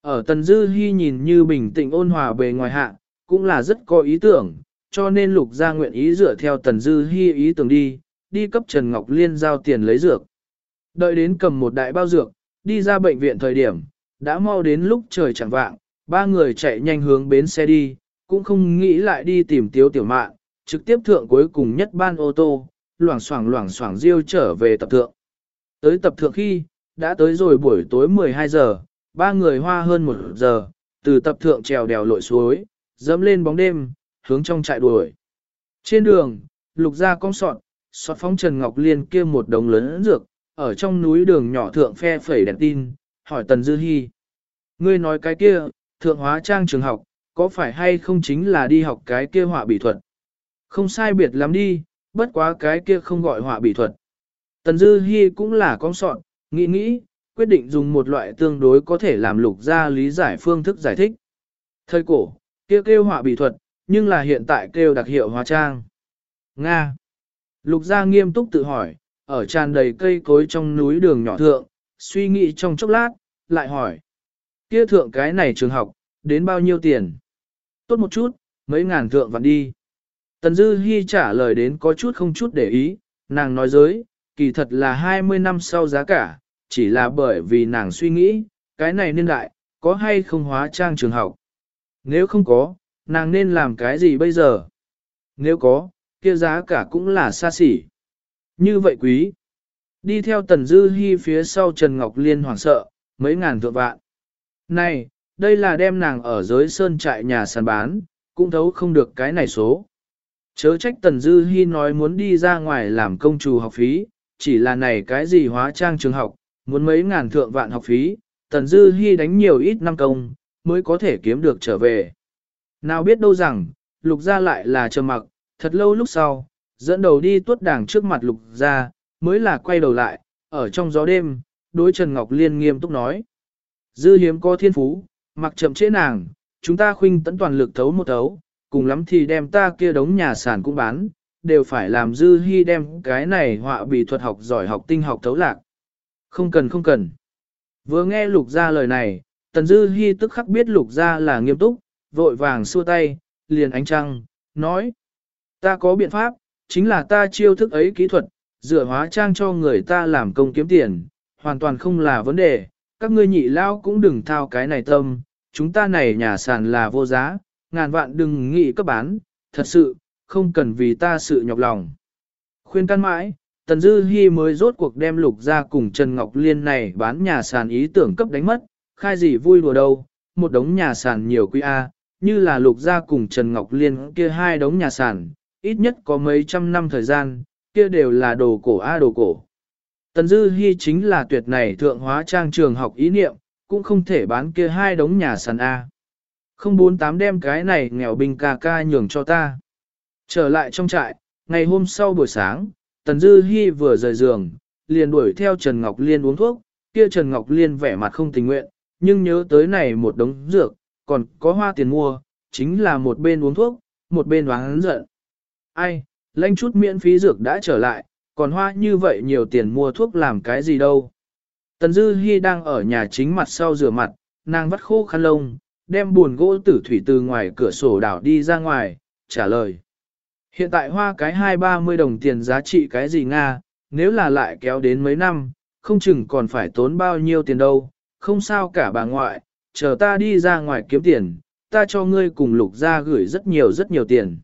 Ở Tần Dư Hi nhìn như bình tĩnh ôn hòa bề ngoài hạ, cũng là rất có ý tưởng, cho nên Lục Gia nguyện ý dựa theo Tần Dư Hi ý tưởng đi, đi cấp Trần Ngọc Liên giao tiền lấy dược. Đợi đến cầm một đại bao dược, đi ra bệnh viện thời điểm, đã mau đến lúc trời chẳng vạng, ba người chạy nhanh hướng bến xe đi, cũng không nghĩ lại đi tìm Tiếu Tiểu Mạn, trực tiếp thượng cuối cùng nhất ban ô tô, loảng xoảng loảng xoảng riêu trở về tập thượng. Tới tập thượng khi, đã tới rồi buổi tối 12 giờ, ba người hoa hơn một giờ, từ tập thượng trèo đèo lội suối, dẫm lên bóng đêm, hướng trong trại đuổi. Trên đường, lục ra cong sọt, sọt phóng Trần Ngọc Liên kia một đống lớn dược, ở trong núi đường nhỏ thượng phe phẩy đèn tin, hỏi Tần Dư Hi. Ngươi nói cái kia, thượng hóa trang trường học, có phải hay không chính là đi học cái kia họa bị thuật? Không sai biệt lắm đi, bất quá cái kia không gọi họa bị thuật. Tần Dư Hi cũng là con sọn, nghĩ nghĩ, quyết định dùng một loại tương đối có thể làm lục ra lý giải phương thức giải thích. Thời cổ, kia kêu họa bị thuật, nhưng là hiện tại kêu đặc hiệu hóa trang. Nga. Lục gia nghiêm túc tự hỏi, ở tràn đầy cây cối trong núi đường nhỏ thượng, suy nghĩ trong chốc lát, lại hỏi. Kia thượng cái này trường học, đến bao nhiêu tiền? Tốt một chút, mấy ngàn thượng vặn đi. Tần Dư Hi trả lời đến có chút không chút để ý, nàng nói giới, kỳ thật là 20 năm sau giá cả, chỉ là bởi vì nàng suy nghĩ, cái này niên đại, có hay không hóa trang trường học. Nếu không có, nàng nên làm cái gì bây giờ? Nếu có, kia giá cả cũng là xa xỉ. Như vậy quý. Đi theo Tần Dư Hi phía sau Trần Ngọc Liên hoảng sợ, mấy ngàn thượng vạn. Này, đây là đem nàng ở dưới sơn trại nhà sàn bán, cũng thấu không được cái này số. Chớ trách Tần Dư Hi nói muốn đi ra ngoài làm công trù học phí, chỉ là này cái gì hóa trang trường học, muốn mấy ngàn thượng vạn học phí, Tần Dư Hi đánh nhiều ít năm công, mới có thể kiếm được trở về. Nào biết đâu rằng, lục gia lại là trầm mặc, thật lâu lúc sau, dẫn đầu đi tuốt đảng trước mặt lục gia, mới là quay đầu lại, ở trong gió đêm, đối Trần Ngọc Liên nghiêm túc nói. Dư hiếm có thiên phú, mặc chậm chế nàng, chúng ta khuynh tấn toàn lực thấu một thấu, cùng lắm thì đem ta kia đống nhà sản cũng bán, đều phải làm dư hy đem cái này họa bị thuật học giỏi học tinh học thấu lạc. Không cần không cần. Vừa nghe lục ra lời này, tần dư hy tức khắc biết lục ra là nghiêm túc, vội vàng xua tay, liền ánh trăng, nói. Ta có biện pháp, chính là ta chiêu thức ấy kỹ thuật, dựa hóa trang cho người ta làm công kiếm tiền, hoàn toàn không là vấn đề, các ngươi nhị lao cũng đừng thao cái này tâm, chúng ta này nhà sàn là vô giá, ngàn vạn đừng nghĩ cấp bán, thật sự, không cần vì ta sự nhọc lòng. Khuyên can mãi, Tần Dư Hi mới rốt cuộc đem lục ra cùng Trần Ngọc Liên này bán nhà sàn ý tưởng cấp đánh mất, khai gì vui đùa đâu, một đống nhà sàn nhiều quý A, như là lục ra cùng Trần Ngọc Liên kia hai đống nhà sàn, ít nhất có mấy trăm năm thời gian, kia đều là đồ cổ A đồ cổ. Tần Dư Hi chính là tuyệt này thượng hóa trang trường học ý niệm, cũng không thể bán kia hai đống nhà sàn A. Không bốn tám đem cái này nghèo bình ca ca nhường cho ta. Trở lại trong trại, ngày hôm sau buổi sáng, Tần Dư Hi vừa rời giường, liền đuổi theo Trần Ngọc Liên uống thuốc, kia Trần Ngọc Liên vẻ mặt không tình nguyện, nhưng nhớ tới này một đống dược, còn có hoa tiền mua, chính là một bên uống thuốc, một bên oán giận. Ai, lanh chút miễn phí dược đã trở lại, còn hoa như vậy nhiều tiền mua thuốc làm cái gì đâu. Tần Dư Hi đang ở nhà chính mặt sau rửa mặt, nàng vắt khô khăn lông, đem buồn gỗ tử thủy từ ngoài cửa sổ đảo đi ra ngoài, trả lời. Hiện tại hoa cái hai ba mươi đồng tiền giá trị cái gì Nga, nếu là lại kéo đến mấy năm, không chừng còn phải tốn bao nhiêu tiền đâu, không sao cả bà ngoại, chờ ta đi ra ngoài kiếm tiền, ta cho ngươi cùng lục ra gửi rất nhiều rất nhiều tiền.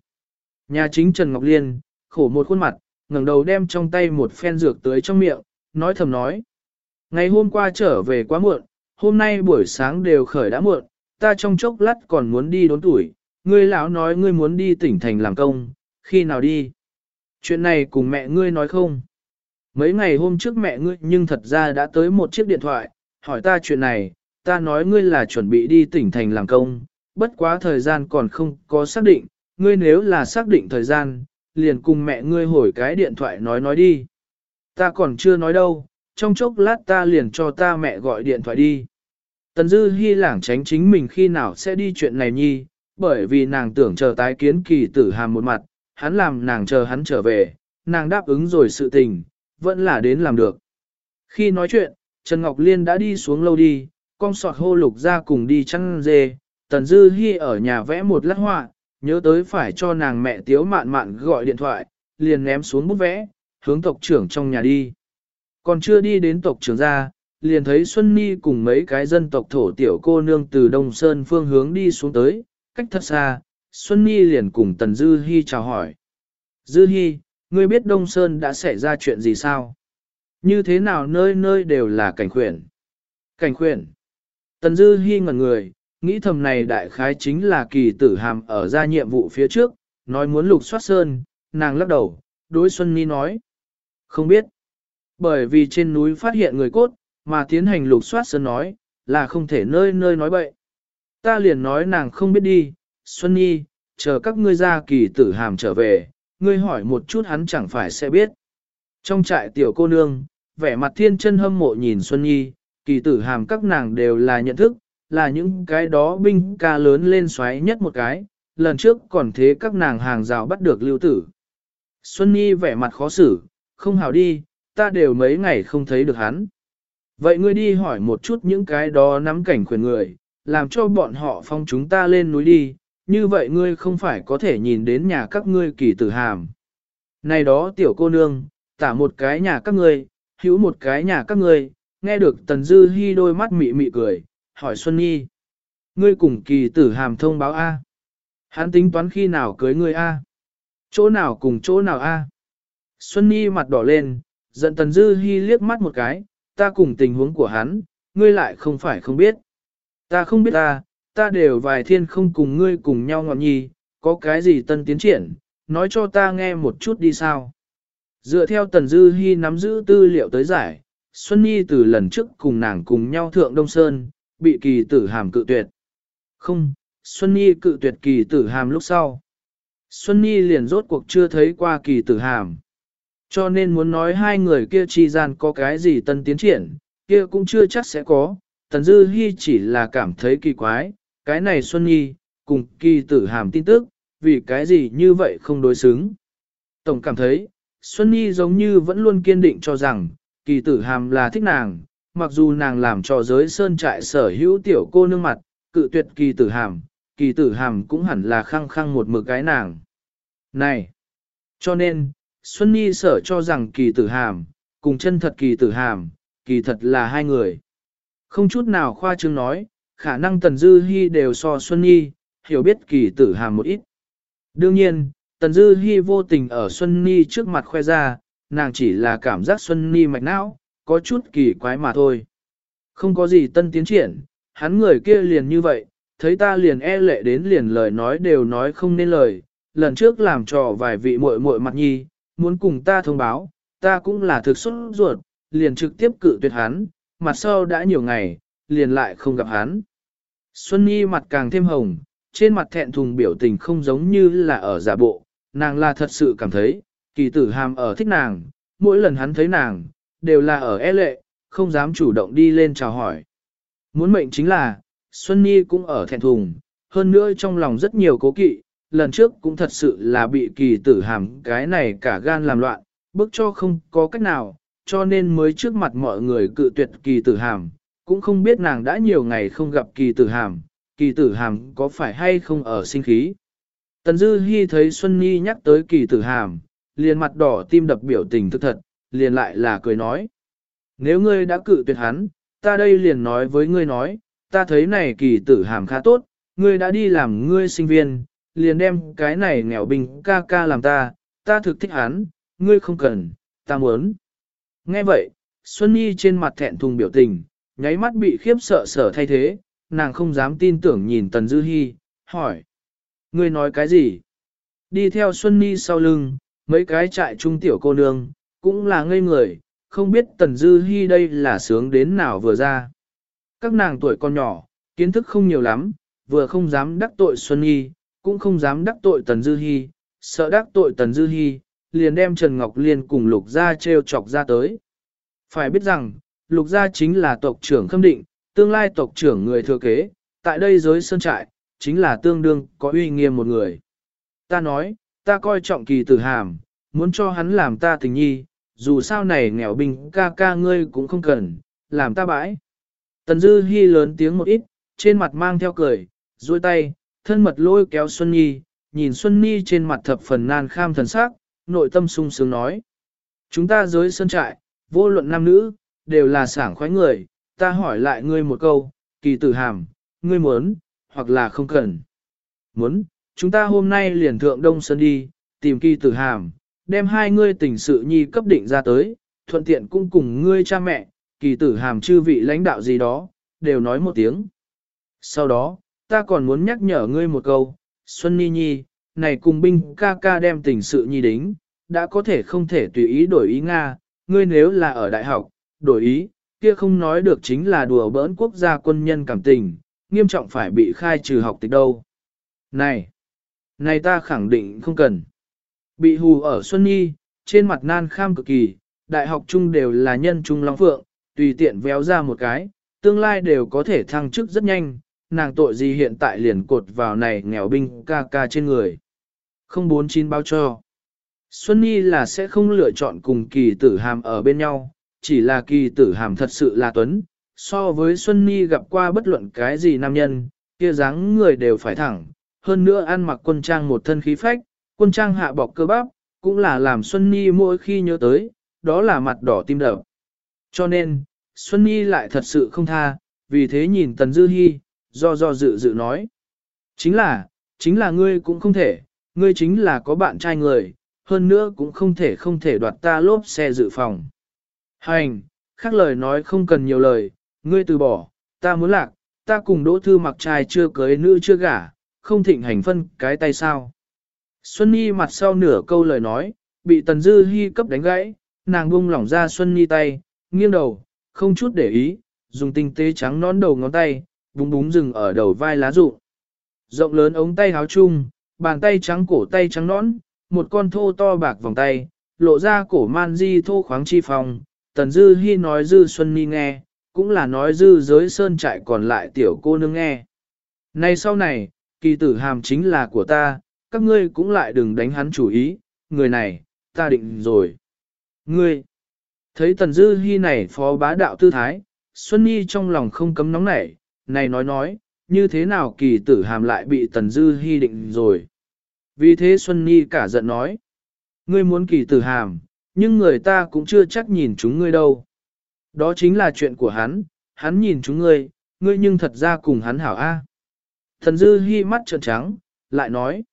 Nhà chính Trần Ngọc Liên, khổ một khuôn mặt, ngẩng đầu đem trong tay một phen dược tới trong miệng, nói thầm nói. Ngày hôm qua trở về quá muộn, hôm nay buổi sáng đều khởi đã muộn, ta trong chốc lát còn muốn đi đốn tuổi, ngươi lão nói ngươi muốn đi tỉnh thành làm công, khi nào đi? Chuyện này cùng mẹ ngươi nói không? Mấy ngày hôm trước mẹ ngươi nhưng thật ra đã tới một chiếc điện thoại, hỏi ta chuyện này, ta nói ngươi là chuẩn bị đi tỉnh thành làm công, bất quá thời gian còn không có xác định, ngươi nếu là xác định thời gian, liền cùng mẹ ngươi hồi cái điện thoại nói nói đi. Ta còn chưa nói đâu, trong chốc lát ta liền cho ta mẹ gọi điện thoại đi. Tần Dư Hi lảng tránh chính mình khi nào sẽ đi chuyện này nhi, bởi vì nàng tưởng chờ tái kiến kỳ tử hàm một mặt, hắn làm nàng chờ hắn trở về, nàng đáp ứng rồi sự tình, vẫn là đến làm được. Khi nói chuyện, Trần Ngọc Liên đã đi xuống lâu đi, con sọt hô lục ra cùng đi chăn dê, Tần Dư Hi ở nhà vẽ một lát họa, nhớ tới phải cho nàng mẹ tiếu mạn mạn gọi điện thoại, liền ném xuống bút vẽ, hướng tộc trưởng trong nhà đi. Còn chưa đi đến tộc trưởng ra, liền thấy Xuân Ni cùng mấy cái dân tộc thổ tiểu cô nương từ Đông Sơn phương hướng đi xuống tới, cách thật xa, Xuân Ni liền cùng Tần Dư Hi chào hỏi. Dư Hi, ngươi biết Đông Sơn đã xảy ra chuyện gì sao? Như thế nào nơi nơi đều là cảnh khuyển? Cảnh khuyển. Tần Dư Hi ngẩn người, nghĩ thầm này đại khái chính là kỳ tử hàm ở ra nhiệm vụ phía trước, nói muốn lục soát sơn, nàng lắc đầu, đối Xuân Ni nói. Không biết. Bởi vì trên núi phát hiện người cốt, mà tiến hành lục soát sơn nói, là không thể nơi nơi nói bậy. Ta liền nói nàng không biết đi, Xuân Nhi, chờ các ngươi ra kỳ tử hàm trở về, ngươi hỏi một chút hắn chẳng phải sẽ biết. Trong trại tiểu cô nương, vẻ mặt thiên chân hâm mộ nhìn Xuân Nhi, kỳ tử hàm các nàng đều là nhận thức, là những cái đó binh ca lớn lên xoáy nhất một cái, lần trước còn thế các nàng hàng rào bắt được lưu tử. Xuân Nhi vẻ mặt khó xử, không hào đi, ta đều mấy ngày không thấy được hắn. Vậy ngươi đi hỏi một chút những cái đó nắm cảnh quyền người, làm cho bọn họ phong chúng ta lên núi đi, như vậy ngươi không phải có thể nhìn đến nhà các ngươi kỳ tử hàm. Này đó tiểu cô nương, tả một cái nhà các ngươi, hữu một cái nhà các ngươi, nghe được Tần Dư Hi đôi mắt mị mị cười, hỏi Xuân Nhi. Ngươi cùng kỳ tử hàm thông báo A. Hắn tính toán khi nào cưới ngươi A. Chỗ nào cùng chỗ nào A. Xuân Nhi mặt đỏ lên, giận Tần Dư Hi liếc mắt một cái, ta cùng tình huống của hắn, ngươi lại không phải không biết. Ta không biết ta, ta đều vài thiên không cùng ngươi cùng nhau ngọn nhi, có cái gì tân tiến triển, nói cho ta nghe một chút đi sao. Dựa theo Tần Dư Hi nắm giữ tư liệu tới giải, Xuân Nhi từ lần trước cùng nàng cùng nhau thượng Đông Sơn, bị kỳ tử hàm cự tuyệt. Không, Xuân Nhi cự tuyệt kỳ tử hàm lúc sau. Xuân Nhi liền rốt cuộc chưa thấy qua kỳ tử hàm. Cho nên muốn nói hai người kia chi gian có cái gì tân tiến triển, kia cũng chưa chắc sẽ có. Tần Dư Hi chỉ là cảm thấy kỳ quái, cái này Xuân Nhi, cùng kỳ tử hàm tin tức, vì cái gì như vậy không đối xứng. Tổng cảm thấy, Xuân Nhi giống như vẫn luôn kiên định cho rằng, kỳ tử hàm là thích nàng, mặc dù nàng làm cho giới sơn trại sở hữu tiểu cô nương mặt, cự tuyệt kỳ tử hàm, kỳ tử hàm cũng hẳn là khăng khăng một mực cái nàng. Này! Cho nên, Xuân Nhi sở cho rằng kỳ tử hàm, cùng chân thật kỳ tử hàm, kỳ thật là hai người. Không chút nào khoa trương nói, khả năng Tần Dư Hi đều so Xuân Nhi, hiểu biết kỳ tử hàm một ít. Đương nhiên, Tần Dư Hi vô tình ở Xuân Nhi trước mặt khoe ra, nàng chỉ là cảm giác Xuân Nhi mạch não, có chút kỳ quái mà thôi. Không có gì tân tiến triển, hắn người kia liền như vậy, thấy ta liền e lệ đến liền lời nói đều nói không nên lời, lần trước làm trò vài vị muội muội mặt nhi, muốn cùng ta thông báo, ta cũng là thực xuất ruột, liền trực tiếp cự tuyệt hắn, mặt sau đã nhiều ngày, liền lại không gặp hắn. Xuân Nhi mặt càng thêm hồng, trên mặt thẹn thùng biểu tình không giống như là ở giả bộ, nàng là thật sự cảm thấy, kỳ tử hàm ở thích nàng, mỗi lần hắn thấy nàng, đều là ở e lệ, không dám chủ động đi lên chào hỏi. Muốn mệnh chính là, Xuân Nhi cũng ở thẹn thùng, hơn nữa trong lòng rất nhiều cố kỵ, lần trước cũng thật sự là bị kỳ tử hàm cái này cả gan làm loạn, bức cho không có cách nào, cho nên mới trước mặt mọi người cự tuyệt kỳ tử hàm, cũng không biết nàng đã nhiều ngày không gặp kỳ tử hàm, kỳ tử hàm có phải hay không ở sinh khí. Tần Dư Hi thấy Xuân Nhi nhắc tới kỳ tử hàm, liền mặt đỏ tim đập biểu tình thực thật, liền lại là cười nói. Nếu ngươi đã cự tuyệt hắn, ta đây liền nói với ngươi nói, ta thấy này kỳ tử hàm khá tốt, ngươi đã đi làm ngươi sinh viên, liền đem cái này nghèo bình ca ca làm ta, ta thực thích hắn, ngươi không cần, ta muốn. Nghe vậy, Xuân Nhi trên mặt thẹn thùng biểu tình, nháy mắt bị khiếp sợ sở thay thế, nàng không dám tin tưởng nhìn Tần Dư Hi, hỏi. Ngươi nói cái gì? Đi theo Xuân Nhi sau lưng, mấy cái trại trung tiểu cô nương, cũng là ngây người, không biết Tần Dư Hi đây là sướng đến nào vừa ra. Các nàng tuổi còn nhỏ, kiến thức không nhiều lắm, vừa không dám đắc tội Xuân Nhi, cũng không dám đắc tội Tần Dư Hi, sợ đắc tội Tần Dư Hi, liền đem Trần Ngọc Liên cùng Lục Gia treo chọc ra tới. Phải biết rằng, Lục Gia chính là tộc trưởng khâm định, tương lai tộc trưởng người thừa kế, tại đây giới sơn trại, chính là tương đương có uy nghiêm một người. Ta nói, ta coi trọng kỳ tử hàm, muốn cho hắn làm ta tình nhi, dù sao này nghèo bình ca ca ngươi cũng không cần, làm ta bãi. Tần Dư Hi lớn tiếng một ít, trên mặt mang theo cười, duỗi tay, thân mật lôi kéo Xuân Nhi, nhìn Xuân Nhi trên mặt thập phần nan kham thần sắc, nội tâm sung sướng nói. Chúng ta giới sơn trại, vô luận nam nữ, đều là sảng khoái người, ta hỏi lại ngươi một câu, kỳ tử hàm, ngươi muốn, hoặc là không cần. Muốn, chúng ta hôm nay liền thượng Đông Sơn đi, tìm kỳ tử hàm, đem hai ngươi tình sự nhi cấp định ra tới, thuận tiện cũng cùng ngươi cha mẹ, kỳ tử hàm chư vị lãnh đạo gì đó, đều nói một tiếng. Sau đó, ta còn muốn nhắc nhở ngươi một câu, Xuân Nhi Nhi, này cùng binh ca ca đem tình sự nhi đính, đã có thể không thể tùy ý đổi ý Nga, ngươi nếu là ở đại học, đổi ý, kia không nói được chính là đùa bỡn quốc gia quân nhân cảm tình, nghiêm trọng phải bị khai trừ học tịch đâu. Này, này ta khẳng định không cần. Bị hù ở Xuân Nhi, trên mặt nan kham cực kỳ, đại học chung đều là nhân trung long phượng, tùy tiện véo ra một cái, tương lai đều có thể thăng chức rất nhanh, nàng tội gì hiện tại liền cột vào này nghèo binh ca ca trên người. Không bốn chín bao cho. Xuân Nhi là sẽ không lựa chọn cùng kỳ tử hàm ở bên nhau, chỉ là kỳ tử hàm thật sự là tuấn. So với Xuân Nhi gặp qua bất luận cái gì nam nhân, kia dáng người đều phải thẳng, hơn nữa ăn mặc quân trang một thân khí phách, quân trang hạ bọc cơ bắp, cũng là làm Xuân Nhi mỗi khi nhớ tới, đó là mặt đỏ tim đậm. Cho nên, Xuân Nhi lại thật sự không tha, vì thế nhìn Tần Dư Hi, do do dự dự nói. Chính là, chính là ngươi cũng không thể, ngươi chính là có bạn trai người, hơn nữa cũng không thể không thể đoạt ta lốp xe dự phòng. Hành, khác lời nói không cần nhiều lời, ngươi từ bỏ, ta muốn lạc, ta cùng đỗ thư mặc trai chưa cưới nữ chưa gả, không thịnh hành phân cái tay sao. Xuân Nhi mặt sau nửa câu lời nói, bị Tần Dư Hi cấp đánh gãy, nàng buông lỏng ra Xuân Nhi tay, nghiêng đầu, không chút để ý, dùng tinh tế trắng nón đầu ngón tay, búng búng dừng ở đầu vai lá rụ. Rộng lớn ống tay áo chung, bàn tay trắng cổ tay trắng nón, một con thô to bạc vòng tay, lộ ra cổ man di thô khoáng chi phòng. Tần Dư Hi nói Dư Xuân Nhi nghe, cũng là nói Dư giới sơn trại còn lại tiểu cô nương nghe. Nay sau này, kỳ tử hàm chính là của ta, các ngươi cũng lại đừng đánh hắn chủ ý, người này, ta định rồi. Ngươi, thấy Tần Dư Hi này phó bá đạo tư thái, Xuân Nhi trong lòng không cấm nóng nảy, này nói nói, như thế nào kỳ tử hàm lại bị Tần Dư Hi định rồi. Vì thế Xuân Nhi cả giận nói, ngươi muốn kỳ tử hàm, nhưng người ta cũng chưa chắc nhìn chúng ngươi đâu. Đó chính là chuyện của hắn, hắn nhìn chúng ngươi, ngươi nhưng thật ra cùng hắn hảo A. Thần Dư Hi mắt trợn trắng, lại nói,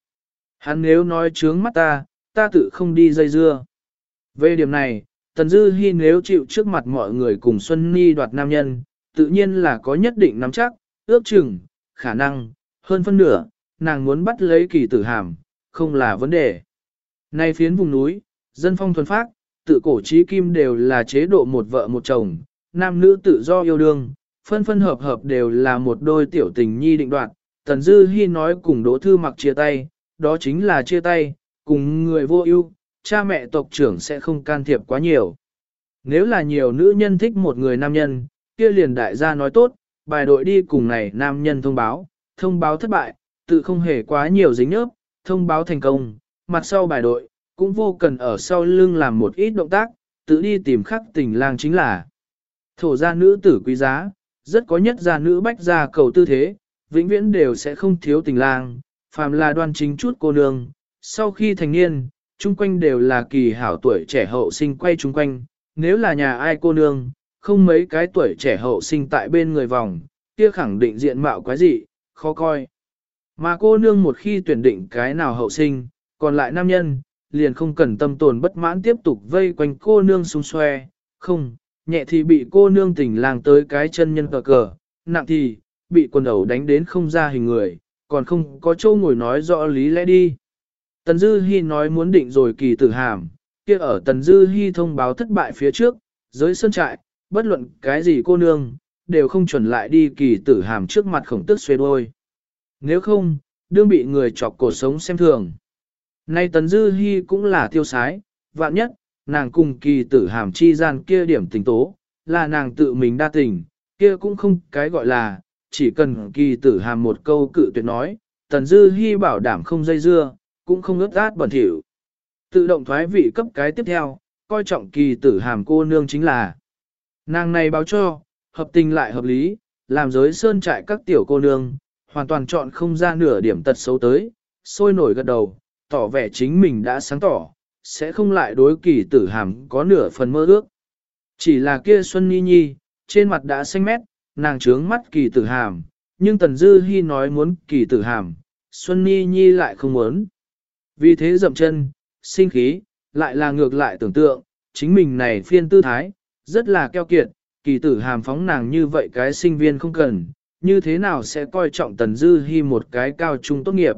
hắn nếu nói trướng mắt ta, ta tự không đi dây dưa. Về điểm này, Tần Dư Hi nếu chịu trước mặt mọi người cùng Xuân Nhi đoạt nam nhân, tự nhiên là có nhất định nắm chắc, ước chừng, khả năng, hơn phân nửa, nàng muốn bắt lấy kỳ tử hàm, không là vấn đề. Nay phiến vùng núi, dân phong thuần phác, tự cổ trí kim đều là chế độ một vợ một chồng, nam nữ tự do yêu đương, phân phân hợp hợp đều là một đôi tiểu tình nhi định đoạt. Tần Dư Hi nói cùng Đỗ Thư Mặc chia tay, đó chính là chia tay, cùng người vô ưu, cha mẹ tộc trưởng sẽ không can thiệp quá nhiều. Nếu là nhiều nữ nhân thích một người nam nhân, kia liền đại gia nói tốt, bài đội đi cùng này nam nhân thông báo, thông báo thất bại, tự không hề quá nhiều dính nhớp, thông báo thành công, mặt sau bài đội, cũng vô cần ở sau lưng làm một ít động tác, tự đi tìm khắc tình lang chính là. Thổ gia nữ tử quý giá, rất có nhất gia nữ bách gia cầu tư thế, vĩnh viễn đều sẽ không thiếu tình lang, phàm là đoan chính chút cô nương, sau khi thành niên, chung quanh đều là kỳ hảo tuổi trẻ hậu sinh quay chung quanh, nếu là nhà ai cô nương, không mấy cái tuổi trẻ hậu sinh tại bên người vòng, kia khẳng định diện mạo quái dị, khó coi. Mà cô nương một khi tuyển định cái nào hậu sinh, còn lại nam nhân, liền không cần tâm tồn bất mãn tiếp tục vây quanh cô nương xung xoe, không, nhẹ thì bị cô nương tỉnh làng tới cái chân nhân cờ cờ, nặng thì, bị quần ẩu đánh đến không ra hình người, còn không có châu ngồi nói rõ lý lẽ đi. Tần Dư Hi nói muốn định rồi kỳ tử hàm, kia ở Tần Dư Hi thông báo thất bại phía trước, giới sơn trại, bất luận cái gì cô nương, đều không chuẩn lại đi kỳ tử hàm trước mặt khổng tức xuê đôi. Nếu không, đương bị người chọc cổ sống xem thường. Nay Tần Dư Hi cũng là tiêu sái, vạn nhất, nàng cùng kỳ tử hàm chi gian kia điểm tình tố, là nàng tự mình đa tình, kia cũng không cái gọi là, chỉ cần kỳ tử hàm một câu cự tuyệt nói, Tần Dư hy bảo đảm không dây dưa, cũng không ướt át bẩn thỉu. Tự động thoái vị cấp cái tiếp theo, coi trọng kỳ tử hàm cô nương chính là. Nàng này báo cho, hợp tình lại hợp lý, làm giới sơn trại các tiểu cô nương, hoàn toàn chọn không ra nửa điểm tật xấu tới, sôi nổi gật đầu, tỏ vẻ chính mình đã sáng tỏ, sẽ không lại đối kỳ tử hàm có nửa phần mơ ước. Chỉ là kia Xuân Nhi Nhi, trên mặt đã xanh mét, nàng trướng mắt kỳ tử hàm, nhưng Tần Dư Hi nói muốn kỳ tử hàm, Xuân Nhi Nhi lại không muốn. Vì thế dậm chân, sinh khí, lại là ngược lại tưởng tượng, chính mình này phiên tư thái, rất là keo kiệt, kỳ tử hàm phóng nàng như vậy cái sinh viên không cần, như thế nào sẽ coi trọng Tần Dư Hi một cái cao trung tốt nghiệp.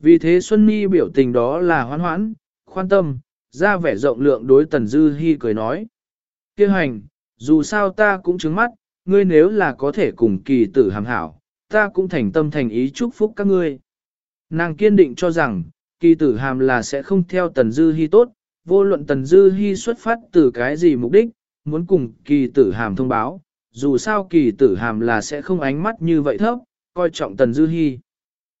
Vì thế Xuân Nhi biểu tình đó là hoan hoãn, khoan tâm, ra vẻ rộng lượng đối Tần Dư Hi cười nói. Kêu hành, dù sao ta cũng chứng mắt, ngươi nếu là có thể cùng kỳ tử hàm hảo, ta cũng thành tâm thành ý chúc phúc các ngươi. Nàng kiên định cho rằng, kỳ tử hàm là sẽ không theo Tần Dư Hi tốt, vô luận Tần Dư Hi xuất phát từ cái gì mục đích, muốn cùng kỳ tử hàm thông báo, dù sao kỳ tử hàm là sẽ không ánh mắt như vậy thấp, coi trọng Tần Dư Hi.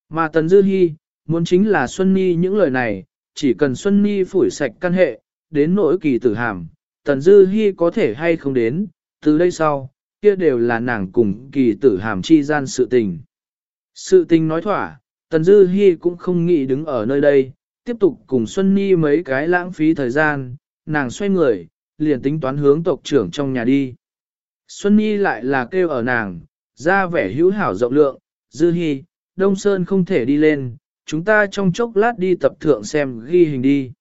Mà Tần Dư Hi, muốn chính là Xuân Nhi những lời này, chỉ cần Xuân Nhi phủi sạch căn hệ, đến nỗi kỳ tử hàm, Tần Dư Hi có thể hay không đến, từ đây sau, kia đều là nàng cùng kỳ tử hàm chi gian sự tình. Sự tình nói thỏa, Tần Dư Hi cũng không nghĩ đứng ở nơi đây, tiếp tục cùng Xuân Nhi mấy cái lãng phí thời gian, nàng xoay người, liền tính toán hướng tộc trưởng trong nhà đi. Xuân Nhi lại là kêu ở nàng, ra vẻ hữu hảo rộng lượng, Dư Hi, Đông Sơn không thể đi lên, chúng ta trong chốc lát đi tập thượng xem ghi hình đi.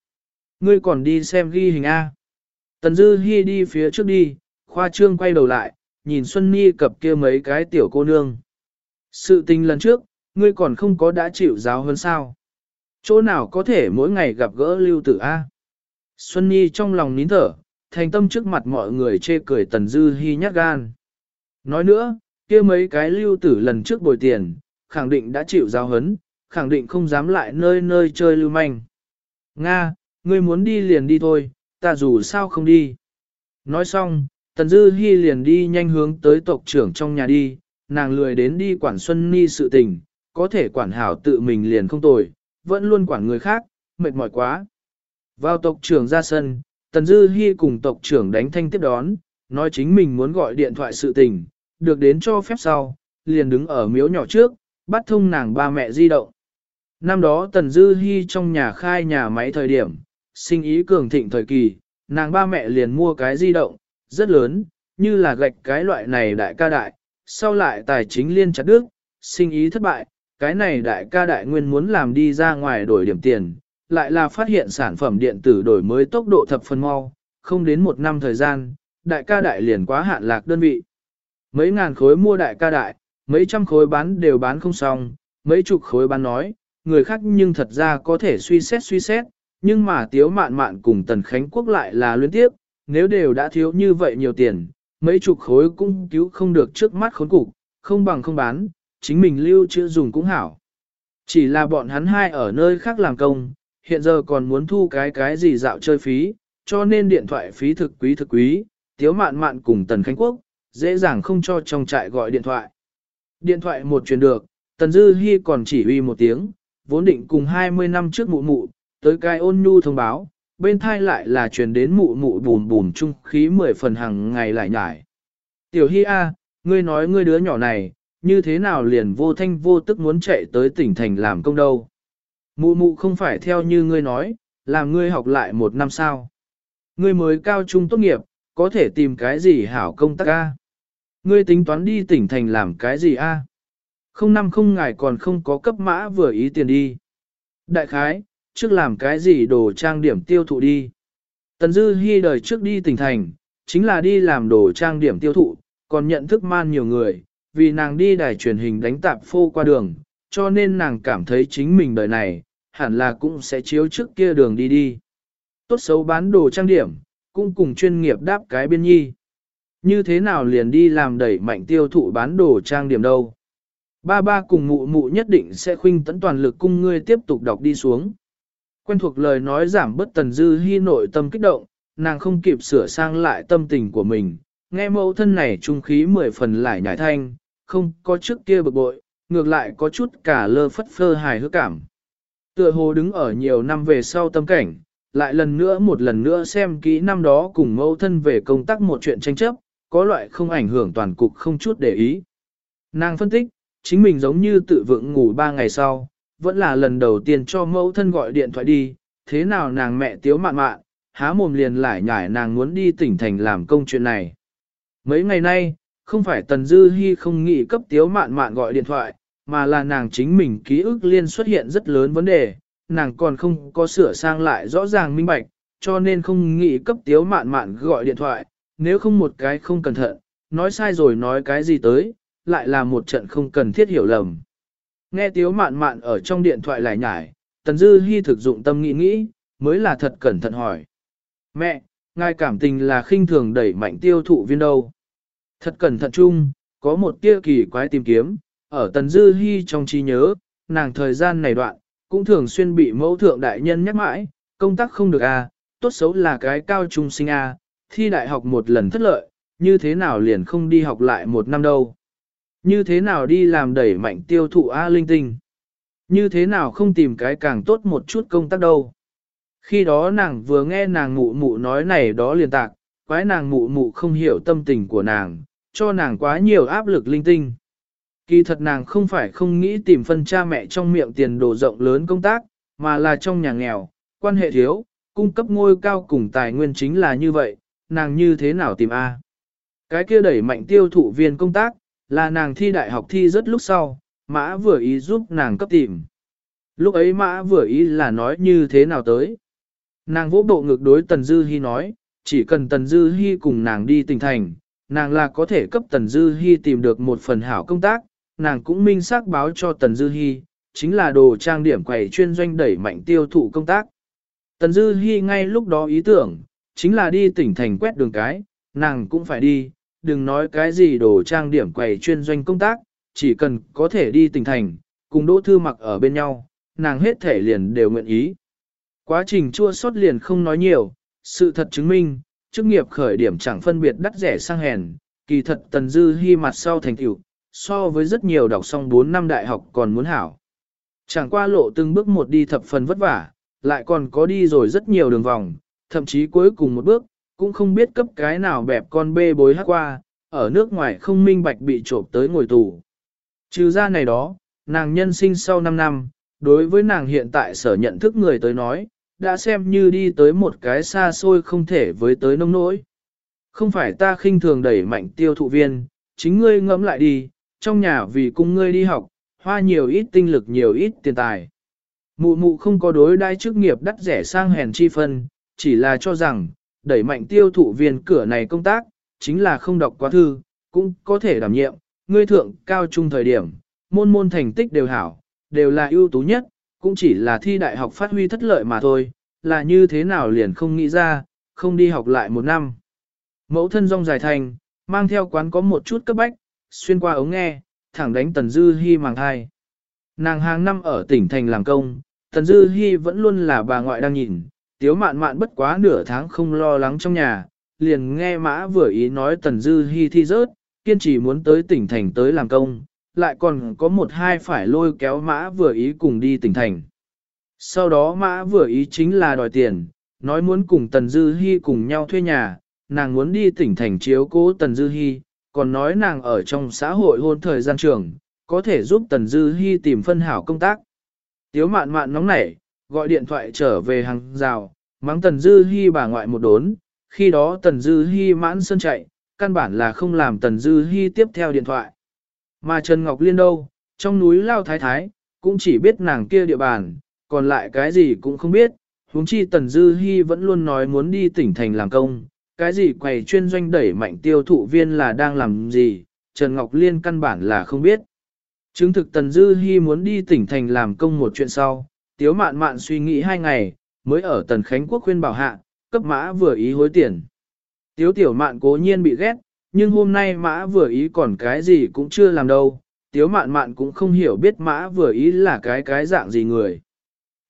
Ngươi còn đi xem ghi hình A. Tần Dư Hi đi phía trước đi, khoa trương quay đầu lại, nhìn Xuân Nhi cập kia mấy cái tiểu cô nương. Sự tình lần trước, ngươi còn không có đã chịu giáo hơn sao. Chỗ nào có thể mỗi ngày gặp gỡ lưu tử A. Xuân Nhi trong lòng nín thở, thành tâm trước mặt mọi người chê cười Tần Dư hy nhát gan. Nói nữa, kia mấy cái lưu tử lần trước bồi tiền, khẳng định đã chịu giáo hấn, khẳng định không dám lại nơi nơi chơi lưu manh. Nga, ngươi muốn đi liền đi thôi, ta dù sao không đi. Nói xong, Tần Dư Hi liền đi nhanh hướng tới tộc trưởng trong nhà đi, nàng lười đến đi quản Xuân Ni sự tình, có thể quản hảo tự mình liền không tồi, vẫn luôn quản người khác, mệt mỏi quá. Vào tộc trưởng ra sân, Tần Dư Hi cùng tộc trưởng đánh thanh tiếp đón, nói chính mình muốn gọi điện thoại sự tình, được đến cho phép sau, liền đứng ở miếu nhỏ trước, bắt thông nàng ba mẹ di động. Năm đó Tần Dư Hi trong nhà khai nhà máy thời điểm, sinh ý cường thịnh thời kỳ, nàng ba mẹ liền mua cái di động, rất lớn, như là gạch cái loại này đại ca đại, sau lại tài chính liên chặt đức, sinh ý thất bại, cái này đại ca đại nguyên muốn làm đi ra ngoài đổi điểm tiền, lại là phát hiện sản phẩm điện tử đổi mới tốc độ thập phần mau, không đến một năm thời gian, đại ca đại liền quá hạn lạc đơn vị. Mấy ngàn khối mua đại ca đại, mấy trăm khối bán đều bán không xong, mấy chục khối bán nói, người khác nhưng thật ra có thể suy xét suy xét, nhưng mà tiếu mạn mạn cùng tần khánh quốc lại là luyến tiếp, nếu đều đã thiếu như vậy nhiều tiền, mấy chục khối cũng cứu không được trước mắt khốn cục, không bằng không bán, chính mình lưu trữ dùng cũng hảo. Chỉ là bọn hắn hai ở nơi khác làm công, hiện giờ còn muốn thu cái cái gì dạo chơi phí, cho nên điện thoại phí thực quý thực quý, tiếu mạn mạn cùng Tần Khánh Quốc, dễ dàng không cho trong trại gọi điện thoại. Điện thoại một truyền được, Tần Dư Hi còn chỉ huy một tiếng, vốn định cùng 20 năm trước mụ mụ, tới cái ôn nhu thông báo, bên thai lại là truyền đến mụ mụ bùn bùn trung khí mười phần hàng ngày lại nhải. Tiểu Hi A, ngươi nói ngươi đứa nhỏ này, như thế nào liền vô thanh vô tức muốn chạy tới tỉnh thành làm công đâu. Mụ mụ không phải theo như ngươi nói, làm ngươi học lại một năm sao. Ngươi mới cao trung tốt nghiệp, có thể tìm cái gì hảo công tác a? Ngươi tính toán đi tỉnh thành làm cái gì a? Không năm không ngài còn không có cấp mã vừa ý tiền đi. Đại khái, trước làm cái gì đồ trang điểm tiêu thụ đi. Tần Dư Hi đời trước đi tỉnh thành, chính là đi làm đồ trang điểm tiêu thụ, còn nhận thức man nhiều người, vì nàng đi đài truyền hình đánh tạp phô qua đường, cho nên nàng cảm thấy chính mình đời này, hẳn là cũng sẽ chiếu trước kia đường đi đi. Tốt xấu bán đồ trang điểm, cũng cùng chuyên nghiệp đáp cái biên nhi. Như thế nào liền đi làm đẩy mạnh tiêu thụ bán đồ trang điểm đâu. Ba ba cùng mụ mụ nhất định sẽ khuynh tấn toàn lực cung ngươi tiếp tục đọc đi xuống. Quen thuộc lời nói giảm bất tần dư hy nội tâm kích động, nàng không kịp sửa sang lại tâm tình của mình, nghe mẫu thân này trung khí mười phần lại nhảy thanh, không có trước kia bực bội, ngược lại có chút cả lơ phất phơ hài hước cảm. Tựa hồ đứng ở nhiều năm về sau tâm cảnh, lại lần nữa một lần nữa xem kỹ năm đó cùng mẫu thân về công tác một chuyện tranh chấp, có loại không ảnh hưởng toàn cục không chút để ý. Nàng phân tích, chính mình giống như tự vượng ngủ ba ngày sau, vẫn là lần đầu tiên cho mẫu thân gọi điện thoại đi, thế nào nàng mẹ tiếu mạn mạn, há mồm liền lại nhải nàng muốn đi tỉnh thành làm công chuyện này. Mấy ngày nay, không phải Tần Dư Hi không nghĩ cấp tiếu mạn mạn gọi điện thoại, mà là nàng chính mình ký ức liên xuất hiện rất lớn vấn đề, nàng còn không có sửa sang lại rõ ràng minh bạch, cho nên không nghĩ cấp tiếu mạn mạn gọi điện thoại, nếu không một cái không cẩn thận, nói sai rồi nói cái gì tới, lại là một trận không cần thiết hiểu lầm. Nghe tiếu mạn mạn ở trong điện thoại lại nhải, Tần Dư Hi thực dụng tâm nghĩ nghĩ, mới là thật cẩn thận hỏi. Mẹ, ngài cảm tình là khinh thường đẩy mạnh tiêu thụ viên đâu. Thật cẩn thận chung, có một tia kỳ quái tìm kiếm, ở Tần Dư Hi trong trí nhớ, nàng thời gian này đoạn, cũng thường xuyên bị mẫu thượng đại nhân nhắc mãi, công tác không được a, à, tốt xấu là cái cao trung sinh a, à, thi đại học một lần thất lợi, như thế nào liền không đi học lại một năm đâu. Như thế nào đi làm đẩy mạnh tiêu thụ A linh tinh. Như thế nào không tìm cái càng tốt một chút công tác đâu. Khi đó nàng vừa nghe nàng mụ mụ nói này đó liền tạc, quái nàng mụ mụ không hiểu tâm tình của nàng, cho nàng quá nhiều áp lực linh tinh. Kỳ thật nàng không phải không nghĩ tìm phân cha mẹ trong miệng tiền đồ rộng lớn công tác, mà là trong nhà nghèo, quan hệ thiếu, cung cấp ngôi cao cùng tài nguyên chính là như vậy, nàng như thế nào tìm A. Cái kia đẩy mạnh tiêu thụ viên công tác, là nàng thi đại học thi rất lúc sau, mã vừa ý giúp nàng cấp tìm. Lúc ấy mã vừa ý là nói như thế nào tới. Nàng vỗ bộ ngược đối Tần Dư Hi nói, chỉ cần Tần Dư Hi cùng nàng đi tỉnh thành, nàng là có thể cấp Tần Dư Hi tìm được một phần hảo công tác, nàng cũng minh xác báo cho Tần Dư Hi, chính là đồ trang điểm quầy chuyên doanh đẩy mạnh tiêu thụ công tác. Tần Dư Hi ngay lúc đó ý tưởng, chính là đi tỉnh thành quét đường cái, nàng cũng phải đi, đừng nói cái gì đồ trang điểm quầy chuyên doanh công tác, chỉ cần có thể đi tỉnh thành, cùng Đỗ Thư mặc ở bên nhau, nàng hết thể liền đều nguyện ý. Quá trình chua sót liền không nói nhiều, sự thật chứng minh, chức nghiệp khởi điểm chẳng phân biệt đắt rẻ sang hèn, kỳ thật Tần Dư hy mặt sau thành tiểu, so với rất nhiều đọc xong 4 năm đại học còn muốn hảo. Chẳng qua lộ từng bước một đi thập phần vất vả, lại còn có đi rồi rất nhiều đường vòng, thậm chí cuối cùng một bước, cũng không biết cấp cái nào bẹp con bê bối hát qua, ở nước ngoài không minh bạch bị trộm tới ngồi tù. Trừ ra này đó, nàng nhân sinh sau 5 năm, đối với nàng hiện tại sở nhận thức người tới nói, đã xem như đi tới một cái xa xôi không thể với tới nông nỗi. Không phải ta khinh thường đẩy mạnh tiêu thụ viên, chính ngươi ngẫm lại đi, trong nhà vì cùng ngươi đi học, hoa nhiều ít tinh lực nhiều ít tiền tài. Mụ mụ không có đối đai chức nghiệp đắt rẻ sang hèn chi phân, chỉ là cho rằng, đẩy mạnh tiêu thụ viên cửa này công tác, chính là không đọc quá thư, cũng có thể đảm nhiệm, ngươi thượng cao trung thời điểm, môn môn thành tích đều hảo, đều là ưu tú nhất, cũng chỉ là thi đại học phát huy thất lợi mà thôi, là như thế nào liền không nghĩ ra, không đi học lại một năm. Mẫu thân rong dài thành, mang theo quán có một chút cấp bách, xuyên qua ống nghe, thẳng đánh Tần Dư Hi màng thai. Nàng hàng năm ở tỉnh thành làm công, Tần Dư Hi vẫn luôn là bà ngoại đang nhìn, tiếu mạn mạn bất quá nửa tháng không lo lắng trong nhà, liền nghe mã vừa ý nói Tần Dư Hi thi rớt, kiên trì muốn tới tỉnh thành tới làm công, lại còn có một hai phải lôi kéo mã vừa ý cùng đi tỉnh thành. Sau đó mã vừa ý chính là đòi tiền, nói muốn cùng Tần Dư Hi cùng nhau thuê nhà, nàng muốn đi tỉnh thành chiếu cố Tần Dư Hi, còn nói nàng ở trong xã hội hôn thời gian trường, có thể giúp Tần Dư Hi tìm phân hảo công tác. Tiếu mạn mạn nóng nảy, gọi điện thoại trở về hàng rào, mắng Tần Dư Hi bà ngoại một đốn, khi đó Tần Dư Hi mãn sân chạy, căn bản là không làm Tần Dư Hi tiếp theo điện thoại. Mà Trần Ngọc Liên đâu, trong núi Lao Thái Thái, cũng chỉ biết nàng kia địa bàn, còn lại cái gì cũng không biết, huống chi Tần Dư Hi vẫn luôn nói muốn đi tỉnh thành làm công, cái gì quầy chuyên doanh đẩy mạnh tiêu thụ viên là đang làm gì, Trần Ngọc Liên căn bản là không biết. Chứng thực Tần Dư Hi muốn đi tỉnh thành làm công một chuyện sau, Tiếu Mạn Mạn suy nghĩ hai ngày, mới ở Tần Khánh Quốc khuyên bảo hạ, cấp mã vừa ý hối tiền. Tiếu Tiểu Mạn cố nhiên bị ghét, nhưng hôm nay mã vừa ý còn cái gì cũng chưa làm đâu, Tiếu Mạn Mạn cũng không hiểu biết mã vừa ý là cái cái dạng gì người.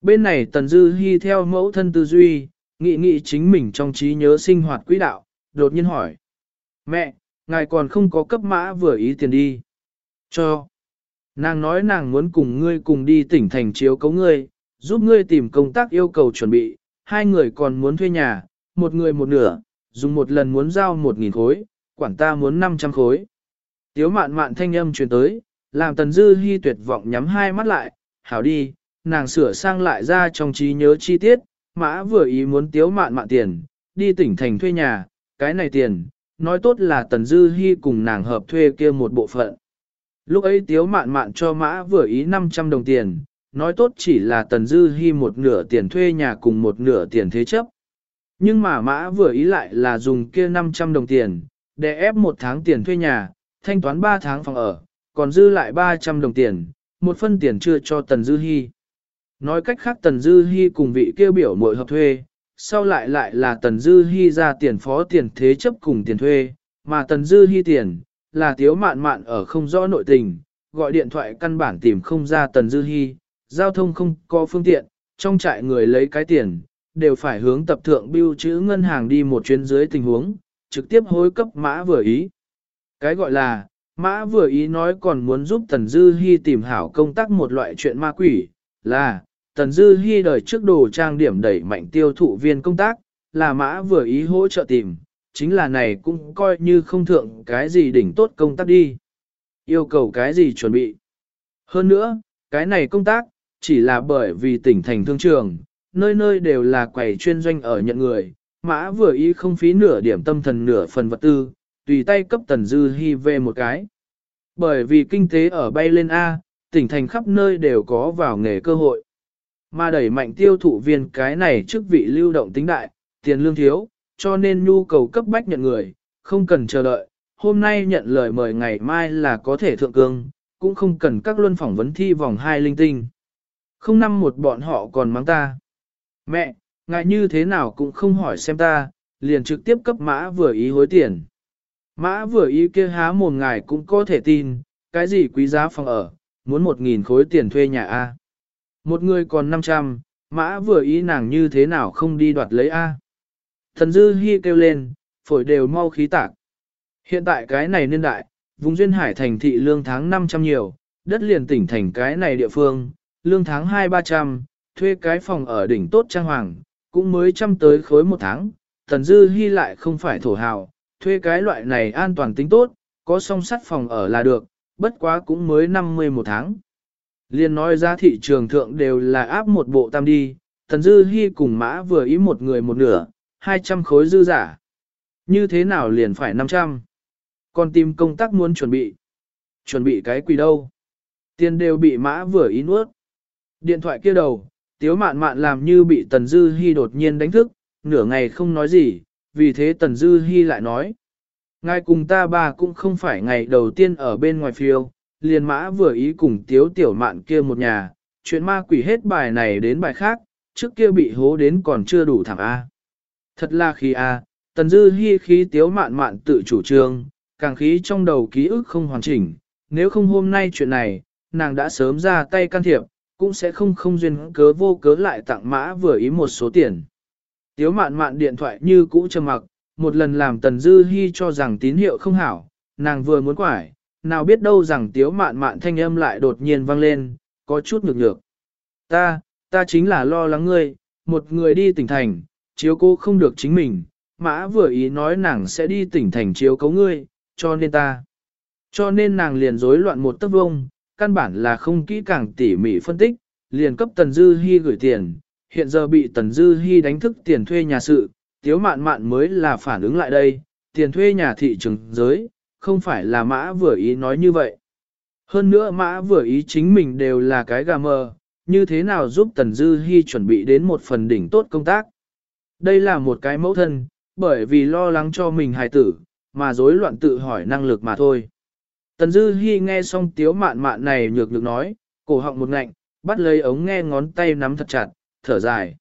Bên này Tần Dư Hi theo mẫu thân tư duy, nghĩ nghĩ chính mình trong trí nhớ sinh hoạt quỹ đạo, đột nhiên hỏi. Mẹ, ngài còn không có cấp mã vừa ý tiền đi. Cho. Nàng nói nàng muốn cùng ngươi cùng đi tỉnh thành chiếu cấu ngươi, giúp ngươi tìm công tác yêu cầu chuẩn bị, hai người còn muốn thuê nhà, một người một nửa, dùng một lần muốn giao một nghìn khối, quản ta muốn năm trăm khối. Tiếu mạn mạn thanh âm truyền tới, làm tần dư hy tuyệt vọng nhắm hai mắt lại, hảo đi, nàng sửa sang lại ra trong trí nhớ chi tiết, mã vừa ý muốn tiếu mạn mạn tiền, đi tỉnh thành thuê nhà, cái này tiền, nói tốt là tần dư hy cùng nàng hợp thuê kia một bộ phận. Lúc ấy tiếu mạn mạn cho mã vừa ý 500 đồng tiền, nói tốt chỉ là tần dư hy một nửa tiền thuê nhà cùng một nửa tiền thế chấp. Nhưng mà mã vừa ý lại là dùng kia 500 đồng tiền, để ép một tháng tiền thuê nhà, thanh toán 3 tháng phòng ở, còn dư lại 300 đồng tiền, một phân tiền chưa cho tần dư hy. Nói cách khác tần dư hy cùng vị kêu biểu mội hợp thuê, sau lại lại là tần dư hy ra tiền phó tiền thế chấp cùng tiền thuê, mà tần dư hy tiền, là tiếu mạn mạn ở không rõ nội tình, gọi điện thoại căn bản tìm không ra tần dư hy, giao thông không có phương tiện, trong trại người lấy cái tiền, đều phải hướng tập thượng biêu chữ ngân hàng đi một chuyến dưới tình huống, trực tiếp hối cấp mã vừa ý. Cái gọi là, mã vừa ý nói còn muốn giúp tần dư hy tìm hảo công tác một loại chuyện ma quỷ, là, tần dư hy đời trước đồ trang điểm đẩy mạnh tiêu thụ viên công tác, là mã vừa ý hỗ trợ tìm, chính là này cũng coi như không thượng cái gì đỉnh tốt công tác đi. Yêu cầu cái gì chuẩn bị. Hơn nữa, cái này công tác, chỉ là bởi vì tỉnh thành thương trường, nơi nơi đều là quầy chuyên doanh ở nhận người, mã vừa ý không phí nửa điểm tâm thần nửa phần vật tư, tùy tay cấp tần dư hy về một cái. Bởi vì kinh tế ở bay lên A, tỉnh thành khắp nơi đều có vào nghề cơ hội. Mà đẩy mạnh tiêu thụ viên cái này trước vị lưu động tính đại, tiền lương thiếu, cho nên nhu cầu cấp bách nhận người, không cần chờ đợi, hôm nay nhận lời mời ngày mai là có thể thượng cương, cũng không cần các luân phỏng vấn thi vòng hai linh tinh. Không năm một bọn họ còn mắng ta. Mẹ, ngại như thế nào cũng không hỏi xem ta, liền trực tiếp cấp mã vừa ý hối tiền. Mã vừa ý kia há mồm ngài cũng có thể tin, cái gì quý giá phòng ở, muốn một nghìn khối tiền thuê nhà A. Một người còn 500, mã vừa ý nàng như thế nào không đi đoạt lấy A. Thần dư hy kêu lên, phổi đều mau khí tạc. Hiện tại cái này niên đại, vùng duyên hải thành thị lương tháng 500 nhiều, đất liền tỉnh thành cái này địa phương, lương tháng 2-300, thuê cái phòng ở đỉnh tốt trang hoàng, cũng mới trăm tới khối một tháng. Thần dư hy lại không phải thổ hào, thuê cái loại này an toàn tính tốt, có song sắt phòng ở là được, bất quá cũng mới 50 một tháng. Liên nói ra thị trường thượng đều là áp một bộ tam đi, thần dư hy cùng mã vừa ý một người một nửa, 200 khối dư giả. Như thế nào liền phải 500? Còn tìm công tác muốn chuẩn bị. Chuẩn bị cái quỷ đâu? Tiền đều bị mã vừa ý nuốt. Điện thoại kia đầu, tiếu mạn mạn làm như bị tần dư Hi đột nhiên đánh thức, nửa ngày không nói gì, vì thế tần dư Hi lại nói. Ngài cùng ta bà cũng không phải ngày đầu tiên ở bên ngoài phiêu, liền mã vừa ý cùng tiếu tiểu mạn kia một nhà, chuyện ma quỷ hết bài này đến bài khác, trước kia bị hố đến còn chưa đủ thảm A. Thật là khi A, tần dư Hi khí tiếu mạn mạn tự chủ trương, càng khí trong đầu ký ức không hoàn chỉnh, nếu không hôm nay chuyện này, nàng đã sớm ra tay can thiệp, cũng sẽ không không duyên cớ vô cớ lại tặng mã vừa ý một số tiền. Tiếu mạn mạn điện thoại như cũ trầm mặc, một lần làm tần dư hy cho rằng tín hiệu không hảo, nàng vừa muốn quải, nào biết đâu rằng tiếu mạn mạn thanh âm lại đột nhiên vang lên, có chút ngược ngược. Ta, ta chính là lo lắng ngươi, một người đi tỉnh thành, chiếu cô không được chính mình, mã vừa ý nói nàng sẽ đi tỉnh thành chiếu cấu ngươi, cho nên ta. Cho nên nàng liền rối loạn một tấc vông, căn bản là không kỹ càng tỉ mỉ phân tích, liền cấp Tần Dư Hi gửi tiền, hiện giờ bị Tần Dư Hi đánh thức tiền thuê nhà sự, tiếu mạn mạn mới là phản ứng lại đây, tiền thuê nhà thị trường giới, không phải là mã vừa ý nói như vậy. Hơn nữa mã vừa ý chính mình đều là cái gà mờ, như thế nào giúp Tần Dư Hi chuẩn bị đến một phần đỉnh tốt công tác. Đây là một cái mẫu thân, bởi vì lo lắng cho mình hài tử, mà rối loạn tự hỏi năng lực mà thôi. Tần Dư Hi nghe xong tiếu mạn mạn này nhược nhược nói, cổ họng một ngạnh, bắt lấy ống nghe ngón tay nắm thật chặt, thở dài.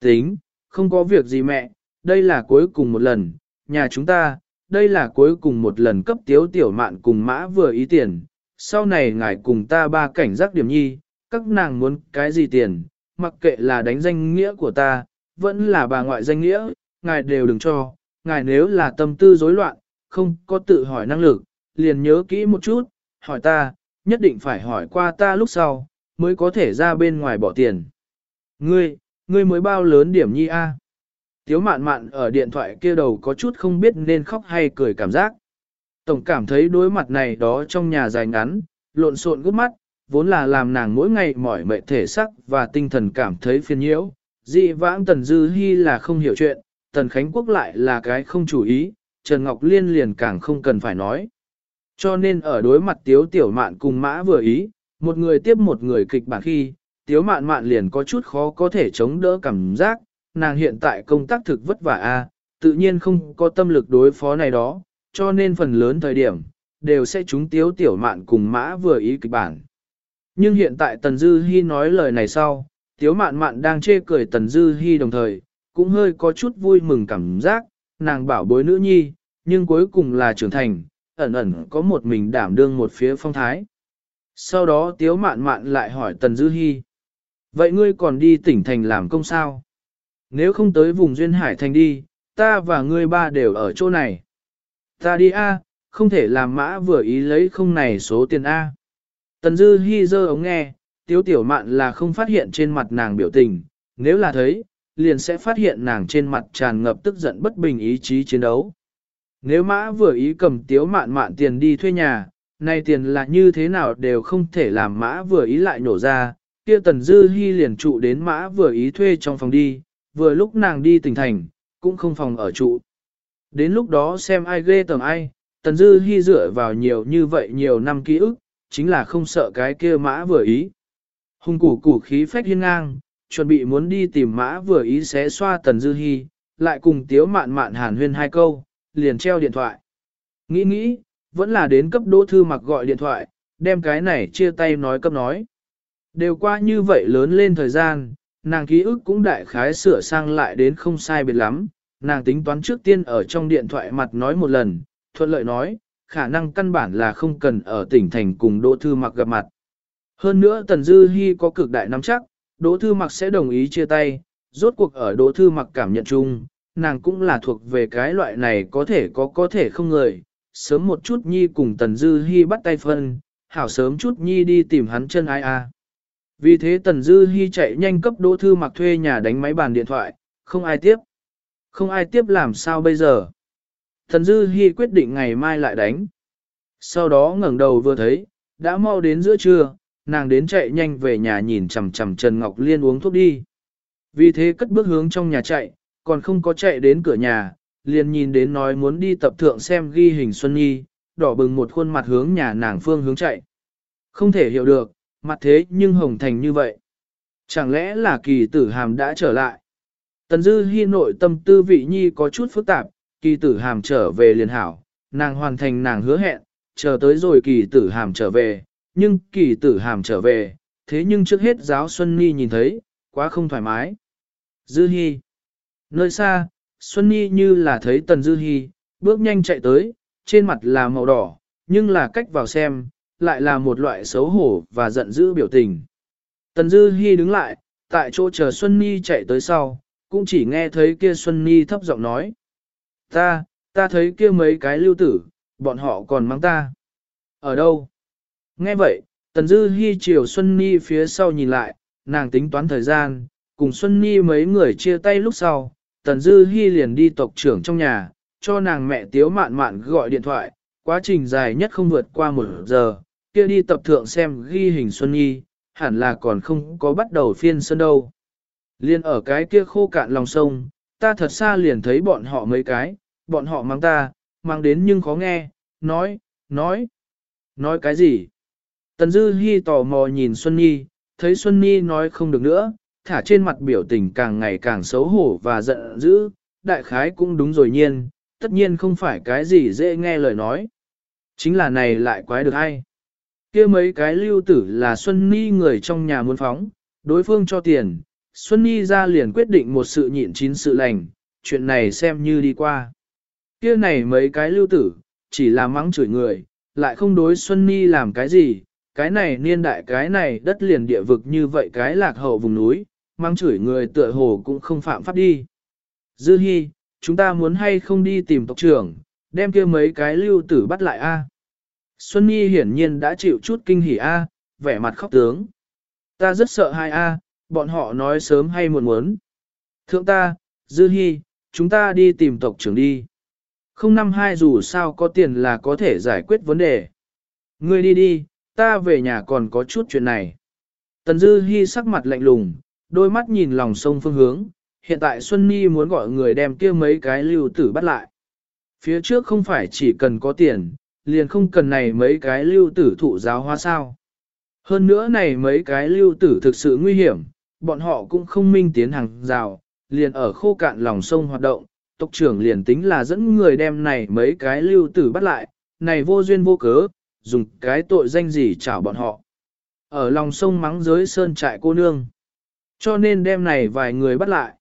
Tính, không có việc gì mẹ, đây là cuối cùng một lần, nhà chúng ta, đây là cuối cùng một lần cấp tiếu tiểu mạn cùng mã vừa ý tiền. Sau này ngài cùng ta ba cảnh giác điểm nhi, các nàng muốn cái gì tiền, mặc kệ là đánh danh nghĩa của ta, vẫn là bà ngoại danh nghĩa, ngài đều đừng cho, ngài nếu là tâm tư rối loạn, không có tự hỏi năng lực, liền nhớ kỹ một chút, hỏi ta, nhất định phải hỏi qua ta lúc sau, mới có thể ra bên ngoài bỏ tiền. Ngươi, ngươi mới bao lớn điểm nhi a? À? Tiếu mạn mạn ở điện thoại kia đầu có chút không biết nên khóc hay cười cảm giác. Tổng cảm thấy đối mặt này đó trong nhà dài ngắn, lộn xộn gấp mắt, vốn là làm nàng mỗi ngày mỏi mệt thể sắc và tinh thần cảm thấy phiền nhiễu. Dị vãng Tần Dư Hi là không hiểu chuyện, Tần Khánh Quốc lại là cái không chủ ý, Trần Ngọc Liên liền càng không cần phải nói. Cho nên ở đối mặt Tiếu Tiểu Mạn cùng Mã vừa ý, một người tiếp một người kịch bản khi, Tiếu Mạn Mạn liền có chút khó có thể chống đỡ cảm giác, nàng hiện tại công tác thực vất vả a, tự nhiên không có tâm lực đối phó này đó, cho nên phần lớn thời điểm, đều sẽ chúng Tiếu Tiểu Mạn cùng Mã vừa ý kịch bản. Nhưng hiện tại Tần Dư Hi nói lời này sau, Tiếu Mạn Mạn đang chê cười Tần Dư Hi đồng thời, cũng hơi có chút vui mừng cảm giác, nàng bảo bối nữ nhi, nhưng cuối cùng là trưởng thành, ẩn ẩn có một mình đảm đương một phía phong thái. Sau đó Tiếu Mạn Mạn lại hỏi Tần Dư Hi. Vậy ngươi còn đi tỉnh thành làm công sao? Nếu không tới vùng Duyên Hải thành đi, ta và ngươi ba đều ở chỗ này. Ta đi A, không thể làm mã vừa ý lấy không này số tiền A. Tần Dư Hi dơ ống nghe, Tiếu Tiểu Mạn là không phát hiện trên mặt nàng biểu tình, nếu là thấy, liền sẽ phát hiện nàng trên mặt tràn ngập tức giận bất bình ý chí chiến đấu. Nếu mã vừa ý cầm tiếu mạn mạn tiền đi thuê nhà, nay tiền là như thế nào đều không thể làm mã vừa ý lại nổ ra, kia tần dư hy liền trụ đến mã vừa ý thuê trong phòng đi, vừa lúc nàng đi tỉnh thành, cũng không phòng ở trụ. Đến lúc đó xem ai ghê tầm ai, tần dư hy dựa vào nhiều như vậy nhiều năm ký ức, chính là không sợ cái kia mã vừa ý. Hùng củ củ khí phách hiên ngang, chuẩn bị muốn đi tìm mã vừa ý xé xoa tần dư hy, lại cùng tiếu mạn mạn hàn huyên hai câu, liền treo điện thoại. Nghĩ nghĩ, vẫn là đến cấp đỗ thư mặc gọi điện thoại, đem cái này chia tay nói cấp nói. Đều qua như vậy lớn lên thời gian, nàng ký ức cũng đại khái sửa sang lại đến không sai biệt lắm, nàng tính toán trước tiên ở trong điện thoại mặt nói một lần, thuận lợi nói, khả năng căn bản là không cần ở tỉnh thành cùng Đỗ Thư Mặc gặp mặt. Hơn nữa Tần Dư Hi có cực đại nắm chắc, Đỗ Thư Mặc sẽ đồng ý chia tay, rốt cuộc ở Đỗ Thư Mặc cảm nhận chung, nàng cũng là thuộc về cái loại này có thể có có thể không người, sớm một chút nhi cùng Tần Dư Hi bắt tay phân, hảo sớm chút nhi đi tìm hắn chân ai a. Vì thế Tần Dư Hi chạy nhanh cấp Đỗ Thư Mặc thuê nhà đánh máy bàn điện thoại, không ai tiếp. Không ai tiếp làm sao bây giờ? Tần Dư Hi quyết định ngày mai lại đánh. Sau đó ngẩng đầu vừa thấy, đã mau đến giữa trưa, nàng đến chạy nhanh về nhà nhìn chằm chằm Trần Ngọc Liên uống thuốc đi. Vì thế cất bước hướng trong nhà chạy, còn không có chạy đến cửa nhà, liền nhìn đến nói muốn đi tập thượng xem ghi hình Xuân Nhi, đỏ bừng một khuôn mặt hướng nhà nàng phương hướng chạy. Không thể hiểu được, mặt thế nhưng hồng thành như vậy. Chẳng lẽ là kỳ tử hàm đã trở lại? Tần dư hy nội tâm tư vị nhi có chút phức tạp, kỳ tử hàm trở về liền hảo, nàng hoàn thành nàng hứa hẹn, chờ tới rồi kỳ tử hàm trở về, nhưng kỳ tử hàm trở về, thế nhưng trước hết giáo Xuân Nhi nhìn thấy, quá không thoải mái. Dư hy. Nơi xa, Xuân Nhi như là thấy tần dư Hi bước nhanh chạy tới, trên mặt là màu đỏ, nhưng là cách vào xem, lại là một loại xấu hổ và giận dữ biểu tình. Tần Dư Hi đứng lại, tại chỗ chờ Xuân Nhi chạy tới sau, cũng chỉ nghe thấy kia Xuân Nhi thấp giọng nói. Ta, ta thấy kia mấy cái lưu tử, bọn họ còn mang ta. Ở đâu? Nghe vậy, Tần Dư Hi chiều Xuân Nhi phía sau nhìn lại, nàng tính toán thời gian, cùng Xuân Nhi mấy người chia tay lúc sau, Tần Dư Hi liền đi tộc trưởng trong nhà, cho nàng mẹ Tiếu Mạn Mạn gọi điện thoại, quá trình dài nhất không vượt qua một giờ, kia đi tập thượng xem ghi hình Xuân Nhi, hẳn là còn không có bắt đầu phiên sân đâu. Liên ở cái kia khô cạn lòng sông, ta thật xa liền thấy bọn họ mấy cái, bọn họ mang ta, mang đến nhưng khó nghe, nói, nói, nói cái gì? Tần Dư Hi tò mò nhìn Xuân Nhi, thấy Xuân Nhi nói không được nữa, thả trên mặt biểu tình càng ngày càng xấu hổ và giận dữ, đại khái cũng đúng rồi nhiên, tất nhiên không phải cái gì dễ nghe lời nói. Chính là này lại quái được hay kia mấy cái lưu tử là Xuân Ni người trong nhà muốn phóng, đối phương cho tiền, Xuân Ni ra liền quyết định một sự nhịn chín sự lành, chuyện này xem như đi qua. Kia này mấy cái lưu tử, chỉ là mắng chửi người, lại không đối Xuân Ni làm cái gì, cái này niên đại cái này đất liền địa vực như vậy cái lạc hậu vùng núi, mang chửi người tựa hồ cũng không phạm pháp đi. Dư Hi, chúng ta muốn hay không đi tìm tộc trưởng, đem kia mấy cái lưu tử bắt lại a? Xuân Nhi hiển nhiên đã chịu chút kinh hỉ a, vẻ mặt khóc tướng. Ta rất sợ hai a, bọn họ nói sớm hay muộn muốn. Thượng ta, Dư Hi, chúng ta đi tìm tộc trưởng đi. Không năm hai dù sao có tiền là có thể giải quyết vấn đề. Ngươi đi đi, ta về nhà còn có chút chuyện này. Tần Dư Hi sắc mặt lạnh lùng, đôi mắt nhìn lòng sông phương hướng. Hiện tại Xuân Nhi muốn gọi người đem kia mấy cái lưu tử bắt lại. Phía trước không phải chỉ cần có tiền, liền không cần này mấy cái lưu tử thụ giáo hóa sao. Hơn nữa này mấy cái lưu tử thực sự nguy hiểm, bọn họ cũng không minh tiến hàng rào, liền ở khô cạn lòng sông hoạt động, tộc trưởng liền tính là dẫn người đem này mấy cái lưu tử bắt lại, này vô duyên vô cớ, dùng cái tội danh gì chảo bọn họ. Ở lòng sông mắng giới sơn trại cô nương. Cho nên đem này vài người bắt lại.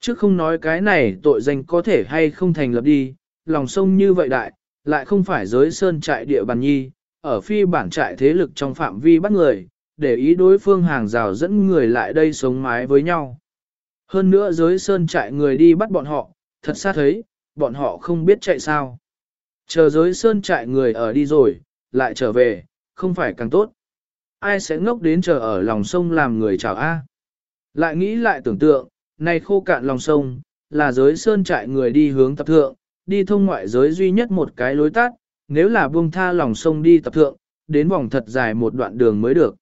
Chứ không nói cái này tội danh có thể hay không thành lập đi, lòng sông như vậy đại, lại không phải giới sơn trại địa bàn nhi, ở phi bản trại thế lực trong phạm vi bắt người, để ý đối phương hàng rào dẫn người lại đây sống mái với nhau. Hơn nữa giới sơn trại người đi bắt bọn họ, thật xa thấy, bọn họ không biết chạy sao. Chờ giới sơn trại người ở đi rồi, lại trở về, không phải càng tốt. Ai sẽ ngốc đến chờ ở lòng sông làm người chào A. Lại nghĩ lại tưởng tượng, này khô cạn lòng sông, là giới sơn trại người đi hướng tập thượng, đi thông ngoại giới duy nhất một cái lối tắt, nếu là buông tha lòng sông đi tập thượng, đến vòng thật dài một đoạn đường mới được.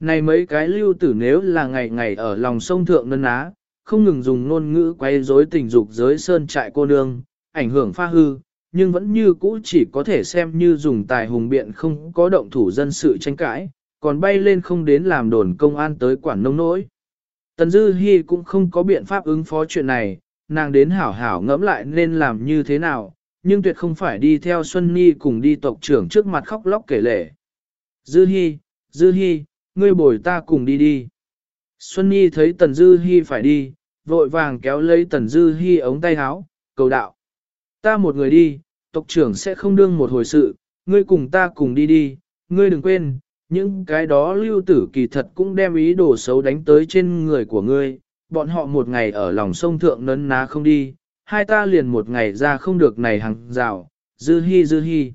Này mấy cái lưu tử nếu là ngày ngày ở lòng sông thượng nân á, không ngừng dùng ngôn ngữ quay rối tình dục giới sơn trại cô nương, ảnh hưởng pha hư, nhưng vẫn như cũ chỉ có thể xem như dùng tài hùng biện không có động thủ dân sự tranh cãi, còn bay lên không đến làm đồn công an tới quản nông nỗi. Tần Dư Hi cũng không có biện pháp ứng phó chuyện này, nàng đến hảo hảo ngẫm lại nên làm như thế nào, nhưng tuyệt không phải đi theo Xuân Nhi cùng đi tộc trưởng trước mặt khóc lóc kể lể. Dư Hi, Dư Hi, ngươi bồi ta cùng đi đi. Xuân Nhi thấy Tần Dư Hi phải đi, vội vàng kéo lấy Tần Dư Hi ống tay áo, cầu đạo. Ta một người đi, tộc trưởng sẽ không đương một hồi sự, ngươi cùng ta cùng đi đi, ngươi đừng quên, những cái đó lưu tử kỳ thật cũng đem ý đồ xấu đánh tới trên người của ngươi, bọn họ một ngày ở lòng sông thượng nấn ná không đi, hai ta liền một ngày ra không được này hàng rào, dư hi dư hi.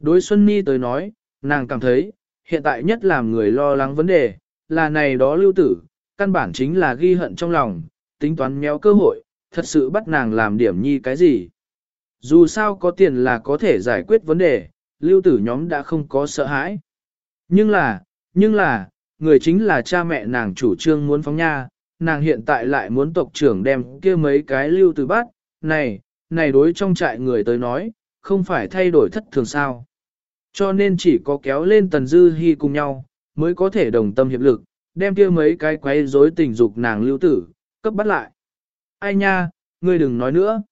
Đối Xuân Nhi tới nói, nàng cảm thấy, hiện tại nhất làm người lo lắng vấn đề, là này đó lưu tử, căn bản chính là ghi hận trong lòng, tính toán méo cơ hội, thật sự bắt nàng làm điểm nhi cái gì. Dù sao có tiền là có thể giải quyết vấn đề, lưu tử nhóm đã không có sợ hãi. Nhưng là, nhưng là, người chính là cha mẹ nàng chủ trương muốn phóng nha, nàng hiện tại lại muốn tộc trưởng đem kia mấy cái lưu tử bắt, này, này đối trong trại người tới nói, không phải thay đổi thất thường sao. Cho nên chỉ có kéo lên tần dư hy cùng nhau, mới có thể đồng tâm hiệp lực, đem kia mấy cái quấy rối tình dục nàng lưu tử, cấp bắt lại. Ai nha, ngươi đừng nói nữa.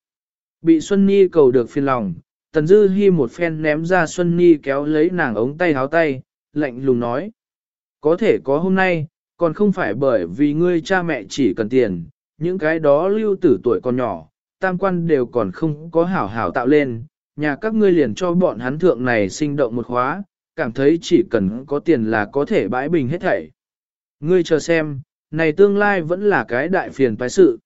Bị Xuân Nhi cầu được phiền lòng, Tần Dư Hi một phen ném ra Xuân Nhi kéo lấy nàng ống tay háo tay, lạnh lùng nói. Có thể có hôm nay, còn không phải bởi vì ngươi cha mẹ chỉ cần tiền, những cái đó lưu tử tuổi còn nhỏ, tam quan đều còn không có hảo hảo tạo lên, nhà các ngươi liền cho bọn hắn thượng này sinh động một khóa, cảm thấy chỉ cần có tiền là có thể bãi bình hết thảy. Ngươi chờ xem, này tương lai vẫn là cái đại phiền phái sự.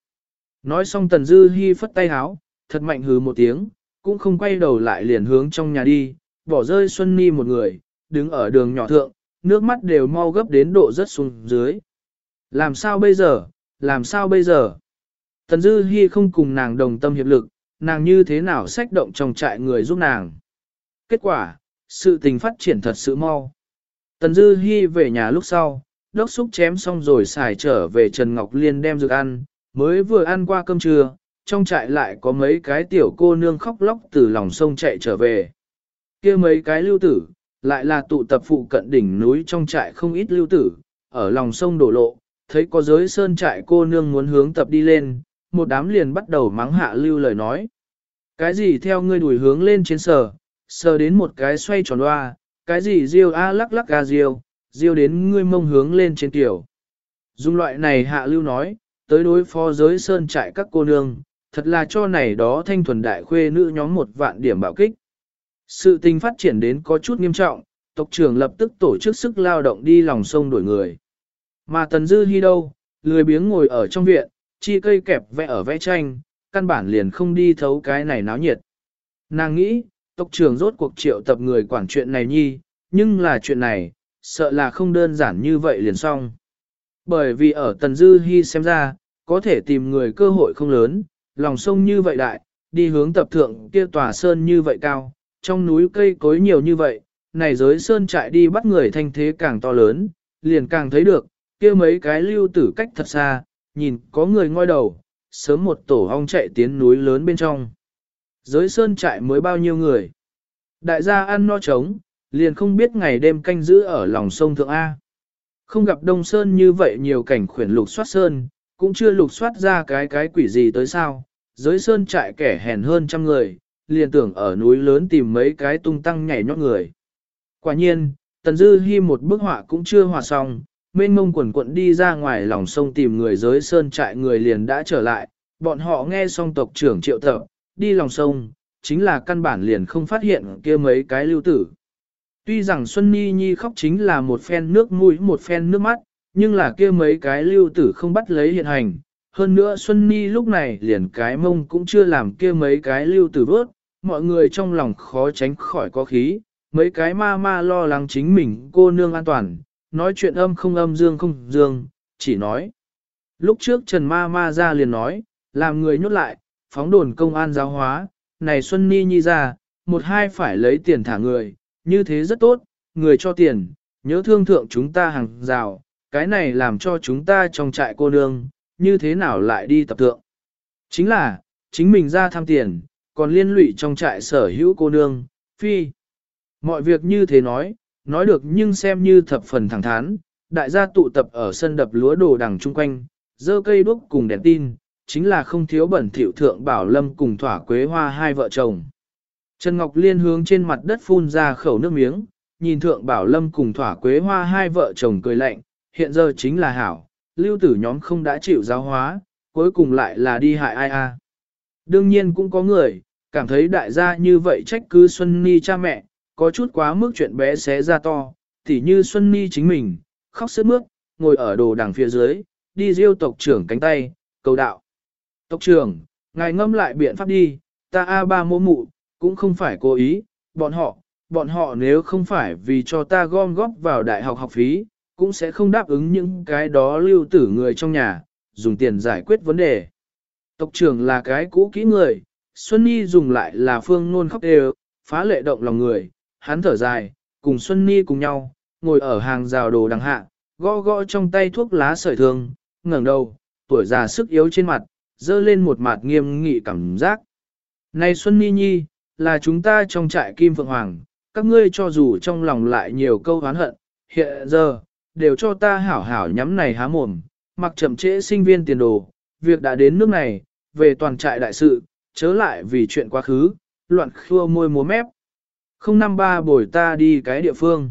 Nói xong Tần Dư Hi phất tay háo, thật mạnh hừ một tiếng, cũng không quay đầu lại liền hướng trong nhà đi, bỏ rơi Xuân Ni một người, đứng ở đường nhỏ thượng, nước mắt đều mau gấp đến độ rất xuống dưới. Làm sao bây giờ, làm sao bây giờ? Tần Dư Hi không cùng nàng đồng tâm hiệp lực, nàng như thế nào sách động trong trại người giúp nàng. Kết quả, sự tình phát triển thật sự mau. Tần Dư Hi về nhà lúc sau, đốc xúc chém xong rồi xài trở về Trần Ngọc Liên đem dược ăn, mới vừa ăn qua cơm trưa, trong trại lại có mấy cái tiểu cô nương khóc lóc từ lòng sông chạy trở về. kia mấy cái lưu tử, lại là tụ tập phụ cận đỉnh núi trong trại không ít lưu tử, ở lòng sông đổ lộ, thấy có giới sơn trại cô nương muốn hướng tập đi lên, một đám liền bắt đầu mắng hạ lưu lời nói. Cái gì theo ngươi đuổi hướng lên trên sờ, sờ đến một cái xoay tròn loa, cái gì riêu a lắc lắc ga riêu, riêu đến ngươi mông hướng lên trên tiểu. Dung loại này hạ lưu nói, tới đối phó giới sơn trại các cô nương, thật là cho này đó thanh thuần đại khuê nữ nhóm một vạn điểm bạo kích. Sự tình phát triển đến có chút nghiêm trọng, tộc trưởng lập tức tổ chức sức lao động đi lòng sông đổi người. Mà Tần Dư Hi đâu, lười biếng ngồi ở trong viện, chi cây kẹp vẽ ở vẽ tranh, căn bản liền không đi thấu cái này náo nhiệt. Nàng nghĩ, tộc trưởng rốt cuộc triệu tập người quản chuyện này nhi, nhưng là chuyện này, sợ là không đơn giản như vậy liền xong. Bởi vì ở Tần Dư Hi xem ra, có thể tìm người cơ hội không lớn, lòng sông như vậy đại, đi hướng tập thượng kia tòa sơn như vậy cao, trong núi cây cối nhiều như vậy, này giới sơn trại đi bắt người thanh thế càng to lớn, liền càng thấy được, kia mấy cái lưu tử cách thật xa, nhìn có người ngoi đầu, sớm một tổ ong chạy tiến núi lớn bên trong. Giới sơn trại mới bao nhiêu người. Đại gia ăn no trống, liền không biết ngày đêm canh giữ ở lòng sông Thượng A. Không gặp Đông Sơn như vậy nhiều cảnh khuyển lục soát sơn, cũng chưa lục soát ra cái cái quỷ gì tới sao. Giới sơn trại kẻ hèn hơn trăm người, liền tưởng ở núi lớn tìm mấy cái tung tăng nhảy nhót người. Quả nhiên, Tần Dư Hi một bức họa cũng chưa hòa xong, mênh mông quần quận đi ra ngoài lòng sông tìm người giới sơn trại người liền đã trở lại, bọn họ nghe xong tộc trưởng triệu tập, đi lòng sông, chính là căn bản liền không phát hiện kia mấy cái lưu tử. Tuy rằng Xuân Nhi Nhi khóc chính là một phen nước mũi một phen nước mắt, nhưng là kia mấy cái lưu tử không bắt lấy hiện hành. Hơn nữa Xuân Nhi lúc này liền cái mông cũng chưa làm kia mấy cái lưu tử vớt, mọi người trong lòng khó tránh khỏi có khí, mấy cái ma ma lo lắng chính mình cô nương an toàn, nói chuyện âm không âm dương không dương, chỉ nói. Lúc trước Trần ma ma ra liền nói, làm người nhốt lại, phóng đồn công an giáo hóa, này Xuân Ni Nhi ra, một hai phải lấy tiền thả người, như thế rất tốt, người cho tiền, nhớ thương thượng chúng ta hàng rào, cái này làm cho chúng ta trong trại cô nương, như thế nào lại đi tập thượng. Chính là, chính mình ra tham tiền, còn liên lụy trong trại sở hữu cô nương, phi. Mọi việc như thế nói, nói được nhưng xem như thập phần thẳng thắn, đại gia tụ tập ở sân đập lúa đồ đằng chung quanh, dơ cây đuốc cùng đèn tin, chính là không thiếu bẩn thỉu thượng bảo lâm cùng thỏa quế hoa hai vợ chồng. Trần Ngọc Liên hướng trên mặt đất phun ra khẩu nước miếng, nhìn thượng bảo lâm cùng thỏa quế hoa hai vợ chồng cười lạnh, hiện giờ chính là hảo, lưu tử nhóm không đã chịu giáo hóa, cuối cùng lại là đi hại ai a. Đương nhiên cũng có người, cảm thấy đại gia như vậy trách cứ Xuân Ni cha mẹ, có chút quá mức chuyện bé xé ra to, tỉ như Xuân Ni chính mình, khóc sướt mướt, ngồi ở đồ đằng phía dưới, đi diêu tộc trưởng cánh tay, cầu đạo. Tộc trưởng, ngài ngâm lại biện pháp đi, ta A ba mô mụ, cũng không phải cố ý, bọn họ, bọn họ nếu không phải vì cho ta gom góp vào đại học học phí, cũng sẽ không đáp ứng những cái đó lưu tử người trong nhà, dùng tiền giải quyết vấn đề. Tộc trưởng là cái cũ kỹ người, Xuân Nhi dùng lại là phương nôn khóc đều, phá lệ động lòng người, hắn thở dài, cùng Xuân Nhi cùng nhau, ngồi ở hàng rào đồ đằng hạ, gõ gõ trong tay thuốc lá sợi thương, ngẩng đầu, tuổi già sức yếu trên mặt, dơ lên một mặt nghiêm nghị cảm giác. Này Xuân Nhi Nhi, là chúng ta trong trại Kim Phượng Hoàng, các ngươi cho dù trong lòng lại nhiều câu oán hận, hiện giờ, đều cho ta hảo hảo nhắm này há mồm, mặc chậm trễ sinh viên tiền đồ, việc đã đến nước này, về toàn trại đại sự, chớ lại vì chuyện quá khứ, loạn khua môi múa mép. Không năm ba bồi ta đi cái địa phương.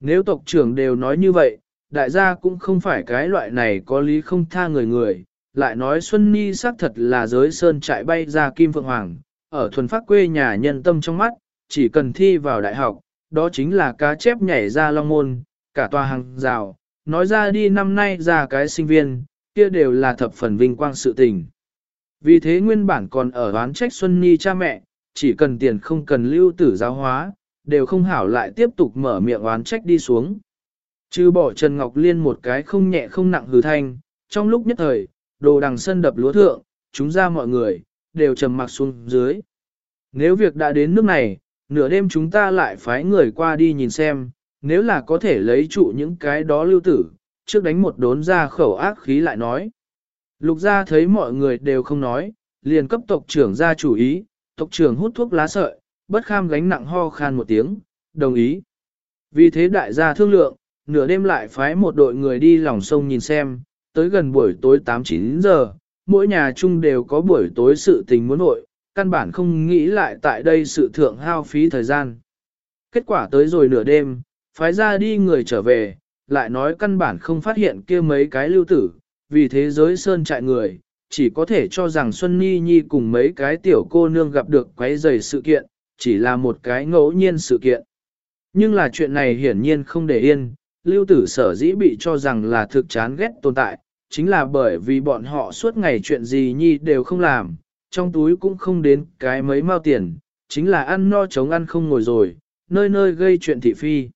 Nếu tộc trưởng đều nói như vậy, đại gia cũng không phải cái loại này có lý không tha người người, lại nói Xuân Ni xác thật là giới sơn trại bay ra Kim Phượng Hoàng, ở thuần phát quê nhà nhân tâm trong mắt, chỉ cần thi vào đại học, đó chính là cá chép nhảy ra long môn, cả tòa hàng rào, nói ra đi năm nay ra cái sinh viên, kia đều là thập phần vinh quang sự tình. Vì thế nguyên bản còn ở oán trách Xuân Nhi cha mẹ, chỉ cần tiền không cần lưu tử giáo hóa, đều không hảo lại tiếp tục mở miệng oán trách đi xuống. Chứ bỏ Trần Ngọc Liên một cái không nhẹ không nặng hừ thanh, trong lúc nhất thời, đồ đằng sân đập lúa thượng, chúng ra mọi người, đều trầm mặc xuống dưới. Nếu việc đã đến nước này, nửa đêm chúng ta lại phái người qua đi nhìn xem, nếu là có thể lấy trụ những cái đó lưu tử, trước đánh một đốn ra khẩu ác khí lại nói. Lục gia thấy mọi người đều không nói, liền cấp tộc trưởng ra chủ ý, tộc trưởng hút thuốc lá sợi, bất kham gánh nặng ho khan một tiếng, đồng ý. Vì thế đại gia thương lượng, nửa đêm lại phái một đội người đi lòng sông nhìn xem, tới gần buổi tối 8-9 giờ, mỗi nhà chung đều có buổi tối sự tình muốn nội, căn bản không nghĩ lại tại đây sự thượng hao phí thời gian. Kết quả tới rồi nửa đêm, phái ra đi người trở về, lại nói căn bản không phát hiện kia mấy cái lưu tử, vì thế giới sơn trại người, chỉ có thể cho rằng Xuân Ni Nhi cùng mấy cái tiểu cô nương gặp được quấy rầy sự kiện, chỉ là một cái ngẫu nhiên sự kiện. Nhưng là chuyện này hiển nhiên không để yên, lưu tử sở dĩ bị cho rằng là thực chán ghét tồn tại, chính là bởi vì bọn họ suốt ngày chuyện gì Nhi đều không làm, trong túi cũng không đến cái mấy mao tiền, chính là ăn no chống ăn không ngồi rồi, nơi nơi gây chuyện thị phi.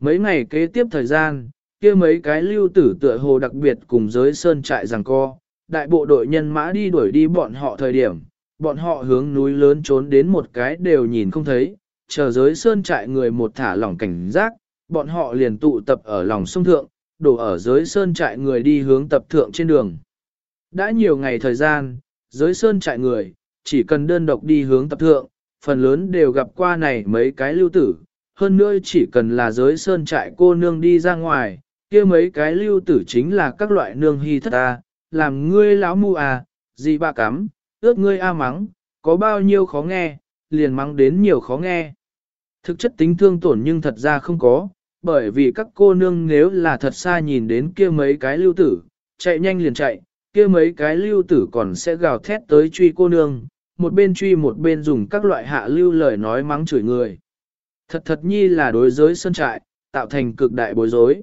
Mấy ngày kế tiếp thời gian, kia mấy cái lưu tử tựa hồ đặc biệt cùng giới sơn trại rằng co, đại bộ đội nhân mã đi đuổi đi bọn họ thời điểm, bọn họ hướng núi lớn trốn đến một cái đều nhìn không thấy, chờ giới sơn trại người một thả lỏng cảnh giác, bọn họ liền tụ tập ở lòng sông thượng, đổ ở giới sơn trại người đi hướng tập thượng trên đường. Đã nhiều ngày thời gian, giới sơn trại người, chỉ cần đơn độc đi hướng tập thượng, phần lớn đều gặp qua này mấy cái lưu tử, hơn nữa chỉ cần là giới sơn trại cô nương đi ra ngoài, kia mấy cái lưu tử chính là các loại nương hy thất ta, làm ngươi lão mu à, gì bà cắm, ước ngươi a mắng, có bao nhiêu khó nghe, liền mắng đến nhiều khó nghe. Thực chất tính thương tổn nhưng thật ra không có, bởi vì các cô nương nếu là thật xa nhìn đến kia mấy cái lưu tử, chạy nhanh liền chạy, kia mấy cái lưu tử còn sẽ gào thét tới truy cô nương, một bên truy một bên dùng các loại hạ lưu lời nói mắng chửi người. Thật thật nhi là đối giới sơn trại, tạo thành cực đại bối rối.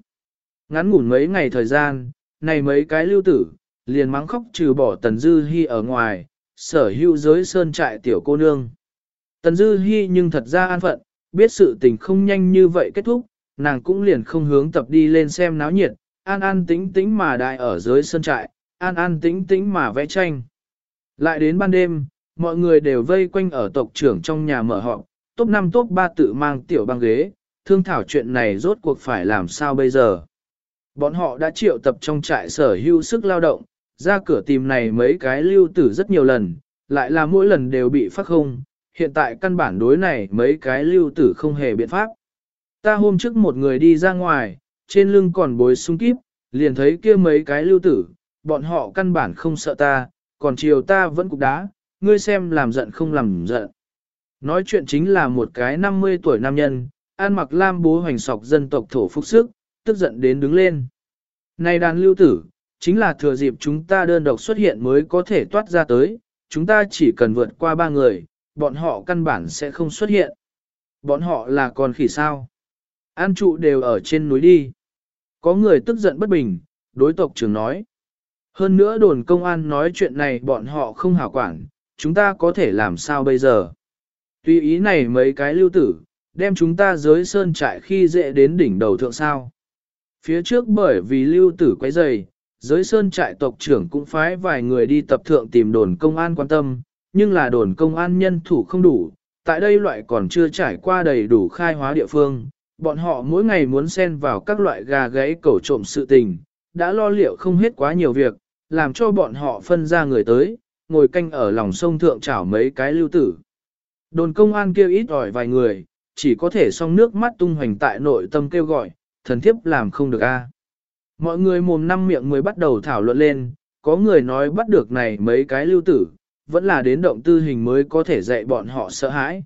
Ngắn ngủn mấy ngày thời gian, này mấy cái lưu tử, liền mắng khóc trừ bỏ Tần Dư Hi ở ngoài, sở hữu giới sơn trại tiểu cô nương. Tần Dư Hi nhưng thật ra an phận, biết sự tình không nhanh như vậy kết thúc, nàng cũng liền không hướng tập đi lên xem náo nhiệt, an an tĩnh tĩnh mà đại ở dưới sơn trại, an an tĩnh tĩnh mà vẽ tranh. Lại đến ban đêm, mọi người đều vây quanh ở tộc trưởng trong nhà mở họp, top 5 top 3 tự mang tiểu băng ghế, thương thảo chuyện này rốt cuộc phải làm sao bây giờ. Bọn họ đã triệu tập trong trại sở hữu sức lao động, ra cửa tìm này mấy cái lưu tử rất nhiều lần, lại là mỗi lần đều bị phát không, hiện tại căn bản đối này mấy cái lưu tử không hề biện pháp. Ta hôm trước một người đi ra ngoài, trên lưng còn bối sung kíp, liền thấy kia mấy cái lưu tử, bọn họ căn bản không sợ ta, còn chiều ta vẫn cục đá, ngươi xem làm giận không làm giận. Nói chuyện chính là một cái 50 tuổi nam nhân, an mặc lam bố hoành sọc dân tộc thổ phúc sức, tức giận đến đứng lên. Này đàn lưu tử, chính là thừa dịp chúng ta đơn độc xuất hiện mới có thể toát ra tới, chúng ta chỉ cần vượt qua ba người, bọn họ căn bản sẽ không xuất hiện. Bọn họ là con khỉ sao? An trụ đều ở trên núi đi. Có người tức giận bất bình, đối tộc trưởng nói. Hơn nữa đồn công an nói chuyện này bọn họ không hảo quản, chúng ta có thể làm sao bây giờ? Tuy ý này mấy cái lưu tử, đem chúng ta giới sơn trại khi dễ đến đỉnh đầu thượng sao. Phía trước bởi vì lưu tử quấy dày, giới sơn trại tộc trưởng cũng phái vài người đi tập thượng tìm đồn công an quan tâm, nhưng là đồn công an nhân thủ không đủ, tại đây loại còn chưa trải qua đầy đủ khai hóa địa phương, bọn họ mỗi ngày muốn xen vào các loại gà gáy cẩu trộm sự tình, đã lo liệu không hết quá nhiều việc, làm cho bọn họ phân ra người tới, ngồi canh ở lòng sông thượng chảo mấy cái lưu tử. Đồn công an kêu ít ỏi vài người, chỉ có thể song nước mắt tung hoành tại nội tâm kêu gọi, thần thiếp làm không được a. Mọi người mồm năm miệng mới bắt đầu thảo luận lên, có người nói bắt được này mấy cái lưu tử, vẫn là đến động tư hình mới có thể dạy bọn họ sợ hãi.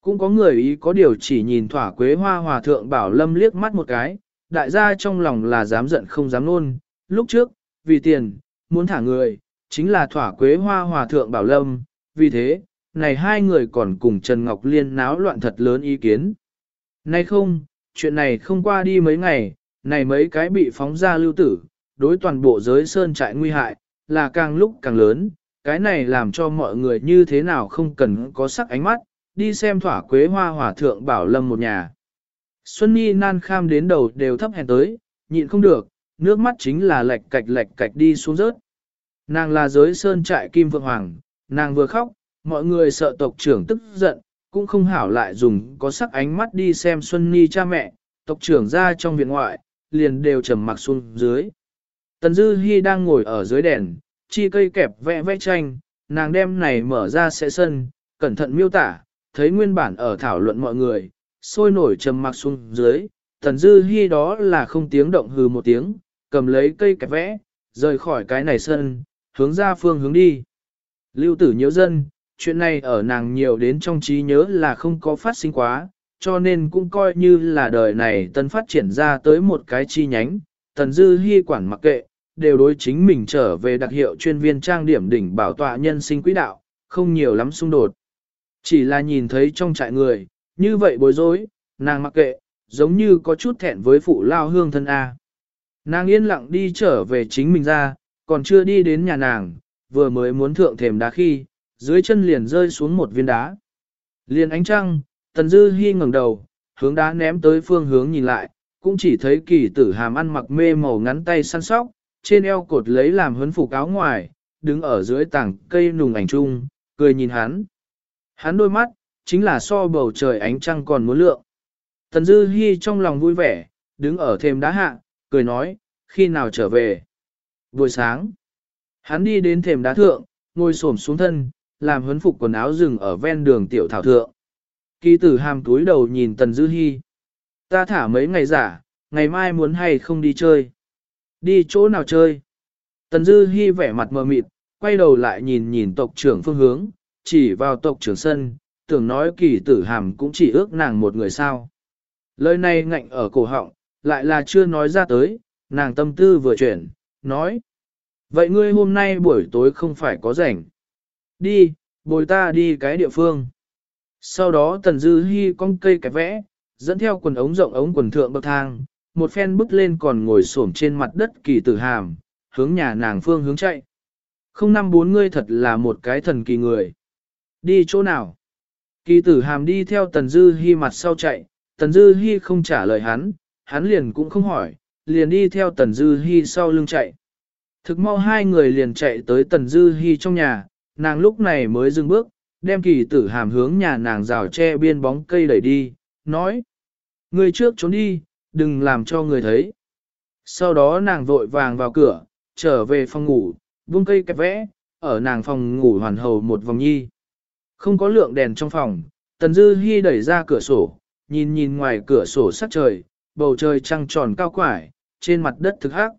Cũng có người ý có điều chỉ nhìn thỏa quế hoa hòa thượng bảo lâm liếc mắt một cái, đại gia trong lòng là dám giận không dám nôn, lúc trước, vì tiền, muốn thả người, chính là thỏa quế hoa hòa thượng bảo lâm, vì thế, này hai người còn cùng Trần Ngọc Liên náo loạn thật lớn ý kiến. Nay không, chuyện này không qua đi mấy ngày, này mấy cái bị phóng ra lưu tử, đối toàn bộ giới sơn trại nguy hại, là càng lúc càng lớn, cái này làm cho mọi người như thế nào không cần có sắc ánh mắt, đi xem thỏa quế hoa hỏa thượng bảo lâm một nhà. Xuân Nhi nan kham đến đầu đều thấp hèn tới, nhịn không được, nước mắt chính là lệch cạch lệch cạch đi xuống rớt. Nàng là giới sơn trại kim vượng hoàng, nàng vừa khóc, mọi người sợ tộc trưởng tức giận, cũng không hảo lại dùng có sắc ánh mắt đi xem Xuân Nhi cha mẹ, tộc trưởng ra trong viện ngoại, liền đều trầm mặc xuống dưới. Tần Dư Hi đang ngồi ở dưới đèn, chi cây kẹp vẽ vẽ tranh, nàng đem này mở ra sẽ sân, cẩn thận miêu tả, thấy nguyên bản ở thảo luận mọi người, sôi nổi trầm mặc xuống dưới, Tần Dư Hi đó là không tiếng động hừ một tiếng, cầm lấy cây kẹp vẽ, rời khỏi cái này sân, hướng ra phương hướng đi. Lưu tử nhiễu dân, chuyện này ở nàng nhiều đến trong trí nhớ là không có phát sinh quá, cho nên cũng coi như là đời này tân phát triển ra tới một cái chi nhánh, tần dư hy quản mặc kệ, đều đối chính mình trở về đặc hiệu chuyên viên trang điểm đỉnh bảo tọa nhân sinh quỹ đạo, không nhiều lắm xung đột. Chỉ là nhìn thấy trong trại người, như vậy bối rối, nàng mặc kệ, giống như có chút thẹn với phụ lao hương thân A. Nàng yên lặng đi trở về chính mình ra, còn chưa đi đến nhà nàng, vừa mới muốn thượng thềm đá khi, dưới chân liền rơi xuống một viên đá. Liền ánh trăng, Tần Dư Hi ngẩng đầu, hướng đá ném tới phương hướng nhìn lại, cũng chỉ thấy kỳ tử hàm ăn mặc mê màu ngắn tay săn sóc, trên eo cột lấy làm huấn phục áo ngoài, đứng ở dưới tảng cây nùng ảnh trung, cười nhìn hắn. Hắn đôi mắt, chính là so bầu trời ánh trăng còn muốn lượng. Tần Dư Hi trong lòng vui vẻ, đứng ở thềm đá hạ, cười nói, khi nào trở về. Buổi sáng, hắn đi đến thềm đá thượng, ngồi xổm xuống thân, làm huấn phục quần áo rừng ở ven đường tiểu thảo thượng. Kỳ tử hàm túi đầu nhìn Tần Dư Hi. Ta thả mấy ngày giả, ngày mai muốn hay không đi chơi. Đi chỗ nào chơi? Tần Dư Hi vẻ mặt mờ mịt, quay đầu lại nhìn nhìn tộc trưởng phương hướng, chỉ vào tộc trưởng sân, tưởng nói kỳ tử hàm cũng chỉ ước nàng một người sao. Lời này ngạnh ở cổ họng, lại là chưa nói ra tới, nàng tâm tư vừa chuyển, nói. Vậy ngươi hôm nay buổi tối không phải có rảnh. Đi, bồi ta đi cái địa phương. Sau đó Tần Dư Hi cong cây cái vẽ, dẫn theo quần ống rộng ống quần thượng bậc thang, một phen bước lên còn ngồi xổm trên mặt đất kỳ tử hàm, hướng nhà nàng phương hướng chạy. Không năm bốn ngươi thật là một cái thần kỳ người. Đi chỗ nào? Kỳ tử hàm đi theo Tần Dư Hi mặt sau chạy, Tần Dư Hi không trả lời hắn, hắn liền cũng không hỏi, liền đi theo Tần Dư Hi sau lưng chạy. Thực mau hai người liền chạy tới Tần Dư Hi trong nhà, nàng lúc này mới dừng bước, đem kỳ tử hàm hướng nhà nàng rào che biên bóng cây đẩy đi, nói. Người trước trốn đi, đừng làm cho người thấy. Sau đó nàng vội vàng vào cửa, trở về phòng ngủ, buông cây kẹp vẽ, ở nàng phòng ngủ hoàn hầu một vòng nhi. Không có lượng đèn trong phòng, Tần Dư Hi đẩy ra cửa sổ, nhìn nhìn ngoài cửa sổ sắc trời, bầu trời trăng tròn cao quải, trên mặt đất thực hắc.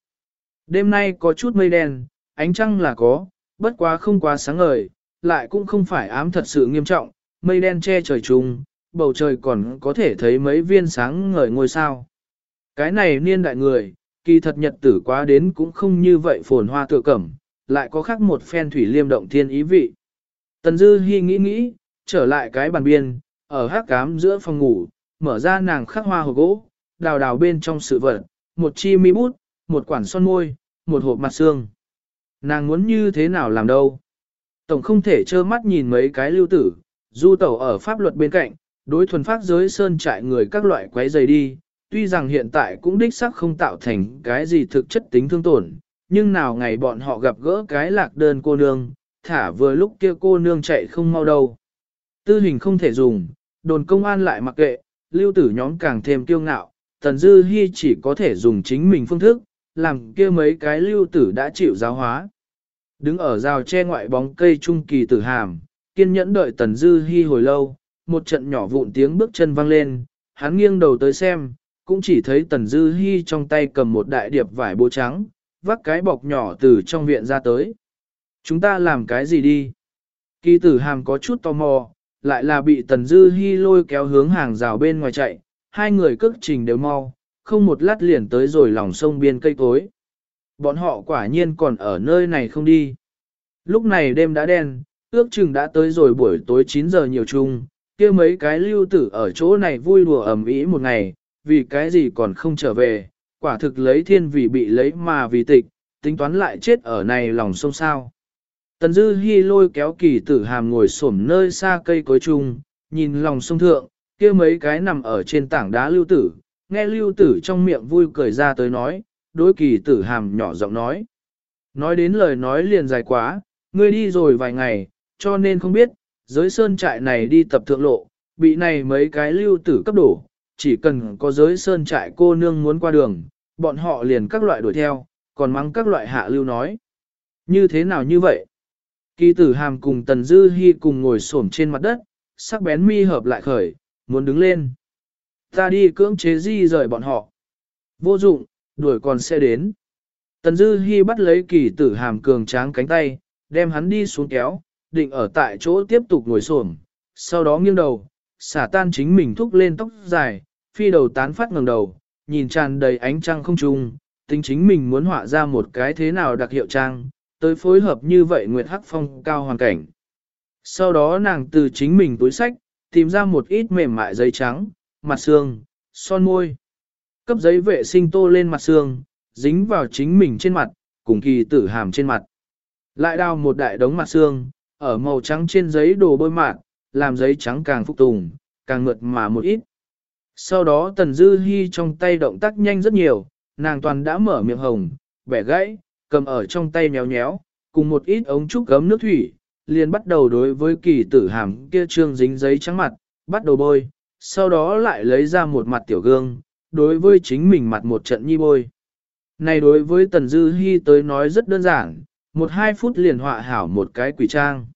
Đêm nay có chút mây đen, ánh trăng là có, bất quá không quá sáng ngời, lại cũng không phải ám thật sự nghiêm trọng, mây đen che trời trùng, bầu trời còn có thể thấy mấy viên sáng ngời ngôi sao. Cái này niên đại người, kỳ thật nhật tử quá đến cũng không như vậy phồn hoa tựa cẩm, lại có khác một phen thủy liêm động thiên ý vị. Tần Dư Hi nghĩ nghĩ, trở lại cái bàn biên, ở hát cám giữa phòng ngủ, mở ra nàng khắc hoa hồ gỗ, đào đào bên trong sự vật, một chi mi bút, một quản son môi, một hộp mặt xương. Nàng muốn như thế nào làm đâu? Tổng không thể trơ mắt nhìn mấy cái lưu tử, du tẩu ở pháp luật bên cạnh, đối thuần pháp giới sơn trại người các loại quấy dày đi, tuy rằng hiện tại cũng đích xác không tạo thành cái gì thực chất tính thương tổn, nhưng nào ngày bọn họ gặp gỡ cái lạc đơn cô nương, thả vừa lúc kia cô nương chạy không mau đâu. Tư hình không thể dùng, đồn công an lại mặc kệ, lưu tử nhóm càng thêm kiêu ngạo, tần dư hy chỉ có thể dùng chính mình phương thức, làm kia mấy cái lưu tử đã chịu giáo hóa. Đứng ở rào che ngoại bóng cây trung kỳ tử hàm, kiên nhẫn đợi tần dư hy hồi lâu, một trận nhỏ vụn tiếng bước chân vang lên, hắn nghiêng đầu tới xem, cũng chỉ thấy tần dư hy trong tay cầm một đại điệp vải bố trắng, vác cái bọc nhỏ từ trong viện ra tới. Chúng ta làm cái gì đi? Kỳ tử hàm có chút tò mò, lại là bị tần dư hy lôi kéo hướng hàng rào bên ngoài chạy, hai người cước trình đều mau, không một lát liền tới rồi lòng sông biên cây cối. Bọn họ quả nhiên còn ở nơi này không đi. Lúc này đêm đã đen, ước chừng đã tới rồi buổi tối 9 giờ nhiều chung, kia mấy cái lưu tử ở chỗ này vui đùa ẩm ý một ngày, vì cái gì còn không trở về, quả thực lấy thiên vì bị lấy mà vì tịch, tính toán lại chết ở này lòng sông sao. Tần Dư Hi lôi kéo kỳ tử hàm ngồi xổm nơi xa cây cối chung, nhìn lòng sông thượng, kia mấy cái nằm ở trên tảng đá lưu tử, nghe lưu tử trong miệng vui cười ra tới nói, đối kỳ tử hàm nhỏ giọng nói. Nói đến lời nói liền dài quá, ngươi đi rồi vài ngày, cho nên không biết, giới sơn trại này đi tập thượng lộ, bị này mấy cái lưu tử cấp đổ, chỉ cần có giới sơn trại cô nương muốn qua đường, bọn họ liền các loại đuổi theo, còn mắng các loại hạ lưu nói. Như thế nào như vậy? Kỳ tử hàm cùng Tần Dư Hi cùng ngồi xổm trên mặt đất, sắc bén mi hợp lại khởi, muốn đứng lên. Ta đi cưỡng chế di rời bọn họ. Vô dụng, đuổi còn sẽ đến. Tần Dư Hi bắt lấy kỳ tử hàm cường tráng cánh tay, đem hắn đi xuống kéo, định ở tại chỗ tiếp tục ngồi xổm, sau đó nghiêng đầu, xả tan chính mình thúc lên tóc dài, phi đầu tán phát ngẩng đầu, nhìn tràn đầy ánh trăng không trung, tính chính mình muốn họa ra một cái thế nào đặc hiệu trang, tới phối hợp như vậy Nguyệt Hắc Phong cao hoàn cảnh. Sau đó nàng từ chính mình túi sách, tìm ra một ít mềm mại giấy trắng, mặt xương, son môi. Cấp giấy vệ sinh tô lên mặt xương, dính vào chính mình trên mặt, cùng kỳ tử hàm trên mặt. Lại đào một đại đống mặt xương, ở màu trắng trên giấy đồ bôi mạn, làm giấy trắng càng phục tùng, càng ngượt mà một ít. Sau đó Tần Dư Hi trong tay động tác nhanh rất nhiều, nàng toàn đã mở miệng hồng, bẻ gãy, cầm ở trong tay nhéo nhéo, cùng một ít ống trúc gấm nước thủy, liền bắt đầu đối với kỳ tử hàm kia trương dính giấy trắng mặt, bắt đầu bôi, sau đó lại lấy ra một mặt tiểu gương, đối với chính mình mặt một trận nhi bôi. Này đối với Tần Dư Hi tới nói rất đơn giản, một hai phút liền họa hảo một cái quỷ trang.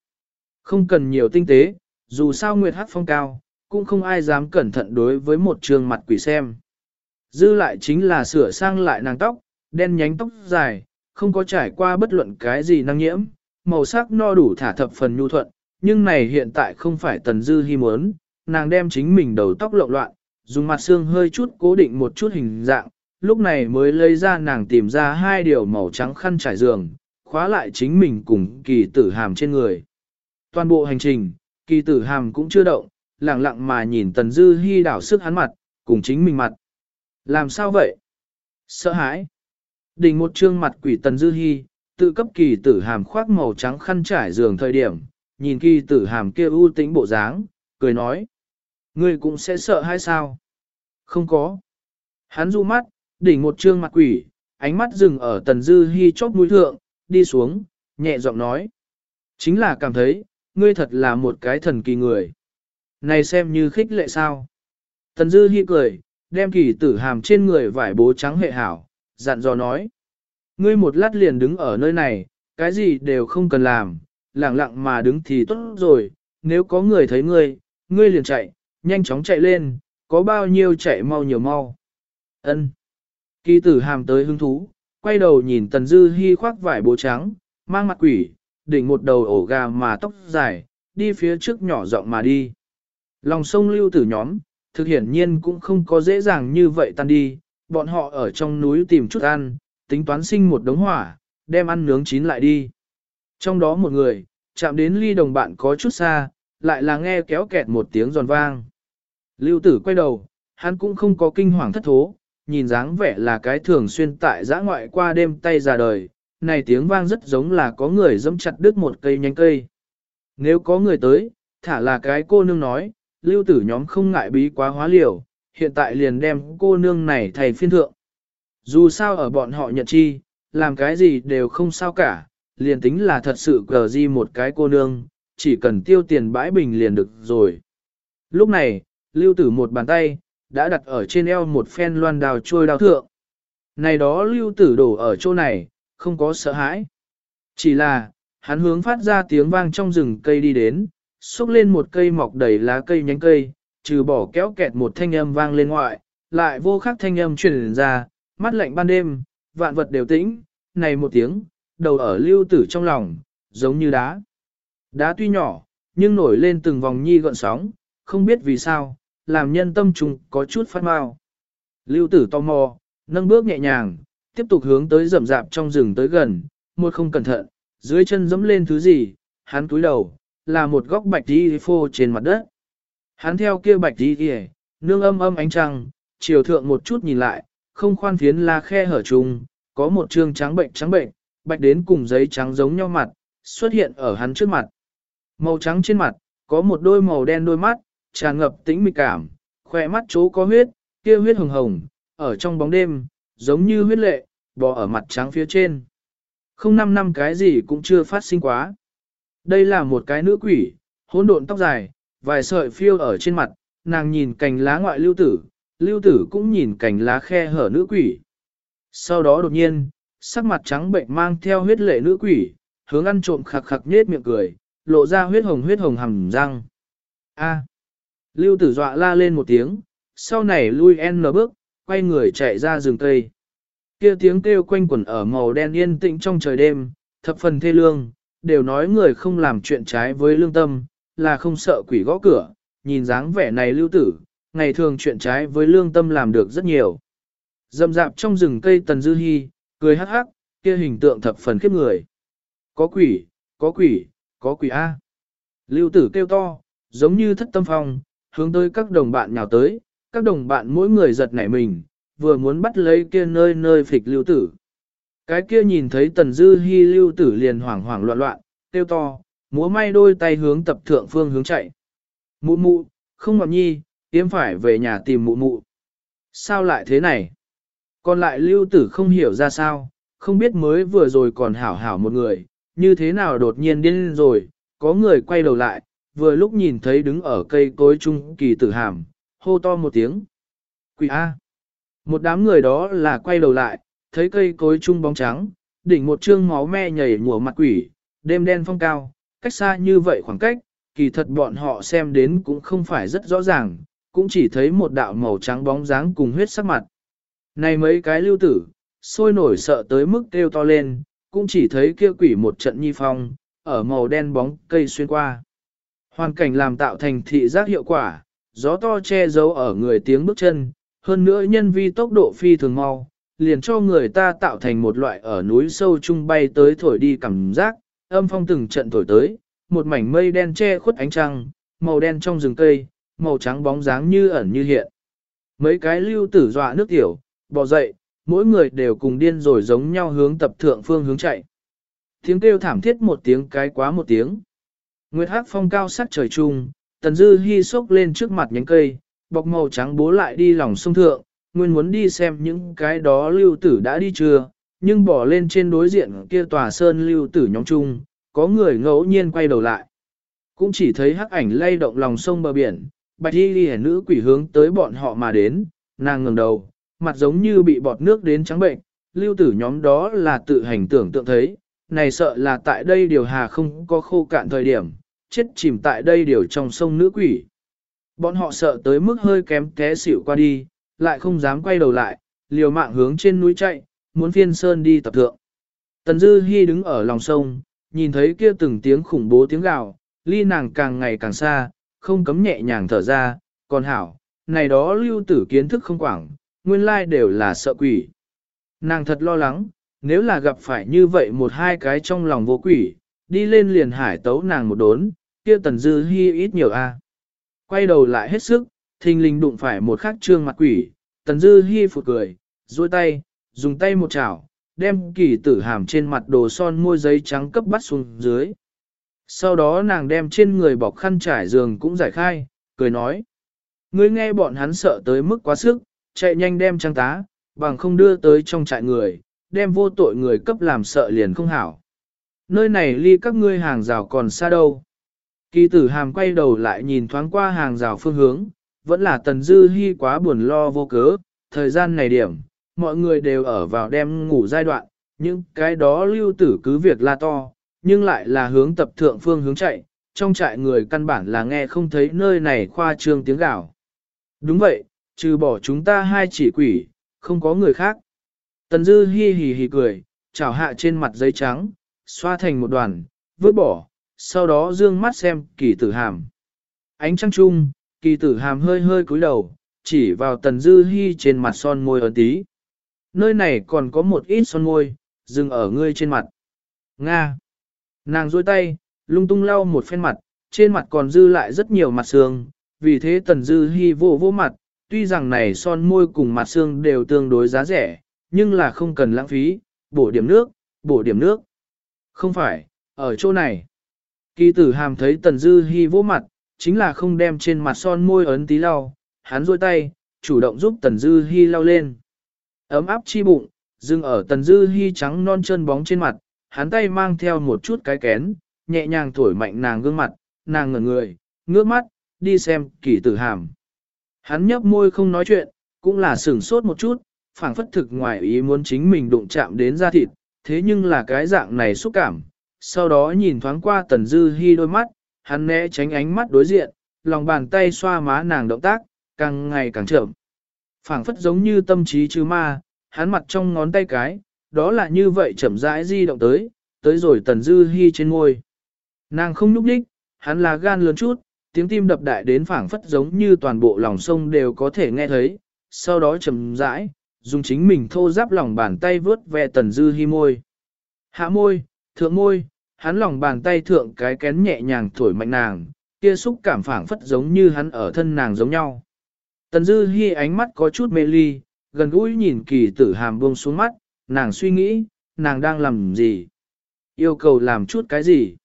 Không cần nhiều tinh tế, dù sao Nguyệt Hắc phong cao, cũng không ai dám cẩn thận đối với một trường mặt quỷ xem. Dư lại chính là sửa sang lại nàng tóc, đen nhánh tóc dài, không có trải qua bất luận cái gì năng nhiễm, màu sắc no đủ thả thập phần nhu thuận, nhưng này hiện tại không phải tần dư hy muốn, nàng đem chính mình đầu tóc lộn loạn, dùng mặt xương hơi chút cố định một chút hình dạng, lúc này mới lấy ra nàng tìm ra hai điều màu trắng khăn trải giường, khóa lại chính mình cùng kỳ tử hàm trên người. Toàn bộ hành trình, kỳ tử hàm cũng chưa động, lặng lặng mà nhìn tần dư hy đảo sức hắn mặt, cùng chính mình mặt. Làm sao vậy? Sợ hãi. Đỉnh một trương mặt quỷ tần dư hy, tự cấp kỳ tử hàm khoác màu trắng khăn trải giường thời điểm, nhìn kỳ tử hàm kia ưu tĩnh bộ dáng, cười nói. Ngươi cũng sẽ sợ hay sao? Không có. Hắn du mắt, đỉnh một trương mặt quỷ, ánh mắt dừng ở tần dư hy chóp mũi thượng, đi xuống, nhẹ giọng nói. Chính là cảm thấy, ngươi thật là một cái thần kỳ người. Này xem như khích lệ sao. Tần dư hy cười, đem kỳ tử hàm trên người vải bố trắng hệ hảo, dặn dò nói. Ngươi một lát liền đứng ở nơi này, cái gì đều không cần làm, lặng lặng mà đứng thì tốt rồi, nếu có người thấy ngươi, ngươi liền chạy, nhanh chóng chạy lên, có bao nhiêu chạy mau nhiều mau. Ân. Kỳ tử hàm tới hứng thú, quay đầu nhìn tần dư hy khoác vải bố trắng, mang mặt quỷ, đỉnh một đầu ổ gà mà tóc dài, đi phía trước nhỏ rộng mà đi. Lòng sông lưu tử nhóm, thực hiển nhiên cũng không có dễ dàng như vậy tan đi, bọn họ ở trong núi tìm chút ăn, tính toán sinh một đống hỏa, đem ăn nướng chín lại đi. Trong đó một người, chạm đến ly đồng bạn có chút xa, lại là nghe kéo kẹt một tiếng giòn vang. Lưu tử quay đầu, hắn cũng không có kinh hoàng thất thố, nhìn dáng vẻ là cái thường xuyên tại giã ngoại qua đêm tay ra đời, này tiếng vang rất giống là có người dẫm chặt đứt một cây nhánh cây. Nếu có người tới, thả là cái cô nương nói, lưu tử nhóm không ngại bí quá hóa liều, hiện tại liền đem cô nương này thầy phiên thượng. Dù sao ở bọn họ nhận chi, làm cái gì đều không sao cả, liền tính là thật sự cờ di một cái cô nương, chỉ cần tiêu tiền bãi bình liền được rồi. Lúc này, lưu tử một bàn tay, đã đặt ở trên eo một phen loan đào trôi đào thượng. Này đó lưu tử đổ ở chỗ này, không có sợ hãi. Chỉ là, hắn hướng phát ra tiếng vang trong rừng cây đi đến, xúc lên một cây mọc đầy lá cây nhánh cây, trừ bỏ kéo kẹt một thanh âm vang lên ngoại, lại vô khắc thanh âm truyền ra, mắt lạnh ban đêm, vạn vật đều tĩnh, này một tiếng, đầu ở lưu tử trong lòng, giống như đá. Đá tuy nhỏ, nhưng nổi lên từng vòng nhi gọn sóng, không biết vì sao, làm nhân tâm trùng có chút phát mau. Lưu tử tò mò, nâng bước nhẹ nhàng, tiếp tục hướng tới rậm rạp trong rừng tới gần, một không cẩn thận, dưới chân dẫm lên thứ gì, hắn túi đầu, là một góc bạch đi phô trên mặt đất. Hắn theo kia bạch đi kìa, nương âm âm ánh trăng, chiều thượng một chút nhìn lại, không khoan phiến là khe hở trùng, có một trương trắng bệnh trắng bệnh, bạch đến cùng giấy trắng giống nhau mặt, xuất hiện ở hắn trước mặt. Màu trắng trên mặt, có một đôi màu đen đôi mắt, tràn ngập tĩnh mịch cảm, khỏe mắt chỗ có huyết, kia huyết hồng hồng, ở trong bóng đêm, giống như huyết lệ, bò ở mặt trắng phía trên. Không năm năm cái gì cũng chưa phát sinh quá. Đây là một cái nữ quỷ, hỗn độn tóc dài, vài sợi phiêu ở trên mặt, nàng nhìn cành lá ngoại lưu tử, lưu tử cũng nhìn cành lá khe hở nữ quỷ. Sau đó đột nhiên, sắc mặt trắng bệnh mang theo huyết lệ nữ quỷ, hướng ăn trộm khặc khặc nhết miệng cười, lộ ra huyết hồng huyết hồng hầm răng. A. Lưu tử dọa la lên một tiếng, sau này lui n nở bước, quay người chạy ra rừng cây. Kia tiếng kêu quanh quẩn ở màu đen yên tĩnh trong trời đêm, thập phần thê lương, đều nói người không làm chuyện trái với lương tâm, là không sợ quỷ gõ cửa, nhìn dáng vẻ này lưu tử, ngày thường chuyện trái với lương tâm làm được rất nhiều. Dầm dạp trong rừng cây tần dư hy, cười hắc hắc, kia hình tượng thập phần khiếp người. Có quỷ, có quỷ, có quỷ A. Lưu tử kêu to, giống như thất tâm phong, hướng tới các đồng bạn nhào tới, các đồng bạn mỗi người giật nảy mình, vừa muốn bắt lấy kia nơi nơi phịch lưu tử. Cái kia nhìn thấy tần dư hy lưu tử liền hoảng hoảng loạn loạn, tiêu to, múa may đôi tay hướng tập thượng phương hướng chạy. Mụ mụ, không ngọt nhi, yếm phải về nhà tìm mụ mụ. Sao lại thế này? Còn lại lưu tử không hiểu ra sao, không biết mới vừa rồi còn hảo hảo một người, như thế nào đột nhiên điên rồi, có người quay đầu lại, vừa lúc nhìn thấy đứng ở cây cối trung kỳ tử hàm, hô to một tiếng. Quỷ A. Một đám người đó là quay đầu lại, thấy cây cối trung bóng trắng, đỉnh một trương máu me nhảy mùa mặt quỷ, đêm đen phong cao, cách xa như vậy khoảng cách, kỳ thật bọn họ xem đến cũng không phải rất rõ ràng, cũng chỉ thấy một đạo màu trắng bóng dáng cùng huyết sắc mặt. Này mấy cái lưu tử, sôi nổi sợ tới mức kêu to lên, cũng chỉ thấy kia quỷ một trận nhi phong, ở màu đen bóng cây xuyên qua. Hoàn cảnh làm tạo thành thị giác hiệu quả, gió to che giấu ở người tiếng bước chân, hơn nữa nhân vi tốc độ phi thường mau, liền cho người ta tạo thành một loại ở núi sâu trung bay tới thổi đi cảm giác, âm phong từng trận thổi tới, một mảnh mây đen che khuất ánh trăng, màu đen trong rừng cây, màu trắng bóng dáng như ẩn như hiện. Mấy cái lưu tử dọa nước tiểu, bò dậy, mỗi người đều cùng điên rồi giống nhau hướng tập thượng phương hướng chạy. Tiếng kêu thảm thiết một tiếng cái quá một tiếng. Nguyệt hắc phong cao sắc trời trung, tần dư hy sốc lên trước mặt nhánh cây, bọc màu trắng bố lại đi lòng sông thượng, nguyên muốn đi xem những cái đó lưu tử đã đi chưa, nhưng bỏ lên trên đối diện kia tòa sơn lưu tử nhóm chung, có người ngẫu nhiên quay đầu lại. Cũng chỉ thấy hắc ảnh lay động lòng sông bờ biển, bạch y ghi nữ quỷ hướng tới bọn họ mà đến, nàng ngẩng đầu, mặt giống như bị bọt nước đến trắng bệnh, lưu tử nhóm đó là tự hành tưởng tượng thấy, này sợ là tại đây điều hà không có khô cạn thời điểm, chết chìm tại đây điều trong sông nữ quỷ. Bọn họ sợ tới mức hơi kém té xỉu qua đi, lại không dám quay đầu lại, liều mạng hướng trên núi chạy, muốn phiên sơn đi tập thượng. Tần Dư Hi đứng ở lòng sông, nhìn thấy kia từng tiếng khủng bố tiếng gào, ly nàng càng ngày càng xa, không cấm nhẹ nhàng thở ra, còn hảo, này đó lưu tử kiến thức không quảng, nguyên lai đều là sợ quỷ. Nàng thật lo lắng, nếu là gặp phải như vậy một hai cái trong lòng vô quỷ, đi lên liền hải tấu nàng một đốn, kia tần dư hy ít nhiều a. Quay đầu lại hết sức, thình lình đụng phải một khắc trương mặt quỷ, tần dư hy phụt cười, duỗi tay, dùng tay một chảo, đem kỳ tử hàm trên mặt đồ son môi giấy trắng cấp bắt xuống dưới. Sau đó nàng đem trên người bọc khăn trải giường cũng giải khai, cười nói. Ngươi nghe bọn hắn sợ tới mức quá sức, chạy nhanh đem trang tá, bằng không đưa tới trong trại người, đem vô tội người cấp làm sợ liền không hảo. Nơi này ly các ngươi hàng rào còn xa đâu. Kỳ tử hàm quay đầu lại nhìn thoáng qua hàng rào phương hướng, vẫn là tần dư hy quá buồn lo vô cớ, thời gian này điểm, mọi người đều ở vào đêm ngủ giai đoạn, những cái đó lưu tử cứ việc la to, nhưng lại là hướng tập thượng phương hướng chạy, trong trại người căn bản là nghe không thấy nơi này khoa trương tiếng gào. Đúng vậy, trừ bỏ chúng ta hai chỉ quỷ, không có người khác. Tần dư hi hì hì cười, chảo hạ trên mặt giấy trắng, xoa thành một đoàn, vứt bỏ, sau đó dương mắt xem kỳ tử hàm. Ánh trăng trung, kỳ tử hàm hơi hơi cúi đầu, chỉ vào tần dư hy trên mặt son môi ấn tí. Nơi này còn có một ít son môi, dừng ở ngươi trên mặt. Nga. Nàng duỗi tay, lung tung lau một phen mặt, trên mặt còn dư lại rất nhiều mặt xương, vì thế tần dư hy vô vô mặt, tuy rằng này son môi cùng mặt xương đều tương đối giá rẻ, nhưng là không cần lãng phí, bổ điểm nước, bổ điểm nước. Không phải, ở chỗ này. Kỳ tử hàm thấy tần dư hi vô mặt, chính là không đem trên mặt son môi ấn tí lau, hắn rôi tay, chủ động giúp tần dư hi lau lên. Ấm áp chi bụng, dừng ở tần dư hi trắng non chân bóng trên mặt, hắn tay mang theo một chút cái kén, nhẹ nhàng thổi mạnh nàng gương mặt, nàng ngẩn người, ngước mắt, đi xem kỳ tử hàm. Hắn nhấp môi không nói chuyện, cũng là sửng sốt một chút, phảng phất thực ngoài ý muốn chính mình đụng chạm đến da thịt, thế nhưng là cái dạng này xúc cảm. Sau đó nhìn thoáng qua tần dư hi đôi mắt, hắn né tránh ánh mắt đối diện, lòng bàn tay xoa má nàng động tác, càng ngày càng chậm. phảng phất giống như tâm trí chứ ma, hắn mặt trong ngón tay cái, đó là như vậy chậm rãi di động tới, tới rồi tần dư hi trên ngôi. Nàng không nhúc nhích, hắn là gan lớn chút, tiếng tim đập đại đến phảng phất giống như toàn bộ lòng sông đều có thể nghe thấy, sau đó chậm rãi, dùng chính mình thô giáp lòng bàn tay vướt ve tần dư hi môi. Hạ môi, thượng môi, hắn lòng bàn tay thượng cái kén nhẹ nhàng thổi mạnh nàng, kia xúc cảm phảng phất giống như hắn ở thân nàng giống nhau. Tần dư hi ánh mắt có chút mê ly, gần gũi nhìn kỳ tử hàm buông xuống mắt, nàng suy nghĩ, nàng đang làm gì? Yêu cầu làm chút cái gì?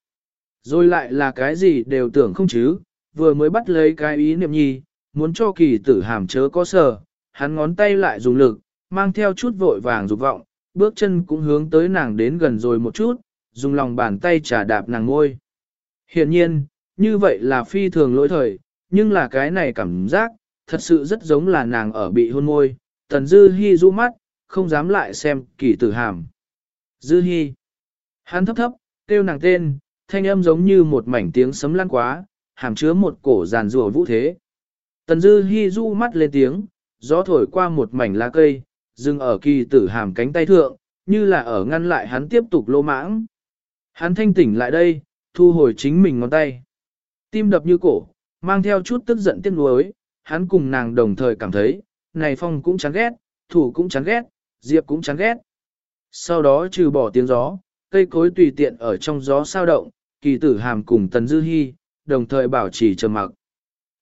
Rồi lại là cái gì đều tưởng không chứ, vừa mới bắt lấy cái ý niệm nhi, muốn cho kỳ tử hàm chớ có sở, hắn ngón tay lại dùng lực, mang theo chút vội vàng dục vọng, bước chân cũng hướng tới nàng đến gần rồi một chút, dùng lòng bàn tay trả đạp nàng ngôi. Hiện nhiên, như vậy là phi thường lỗi thời, nhưng là cái này cảm giác, thật sự rất giống là nàng ở bị hôn môi. Tần Dư Hi du mắt, không dám lại xem kỳ tử hàm. Dư Hi. Hắn thấp thấp, kêu nàng tên, thanh âm giống như một mảnh tiếng sấm lan quá, hàm chứa một cổ giàn rùa vũ thế. Tần Dư Hi du mắt lên tiếng, gió thổi qua một mảnh lá cây, dừng ở kỳ tử hàm cánh tay thượng, như là ở ngăn lại hắn tiếp tục lô mãng. Hắn thanh tỉnh lại đây, thu hồi chính mình ngón tay. Tim đập như cổ, mang theo chút tức giận tiếc nuối, hắn cùng nàng đồng thời cảm thấy, này phong cũng chán ghét, thủ cũng chán ghét, diệp cũng chán ghét. Sau đó trừ bỏ tiếng gió, cây cối tùy tiện ở trong gió sao động, kỳ tử hàm cùng tần dư hy, đồng thời bảo trì trầm mặc.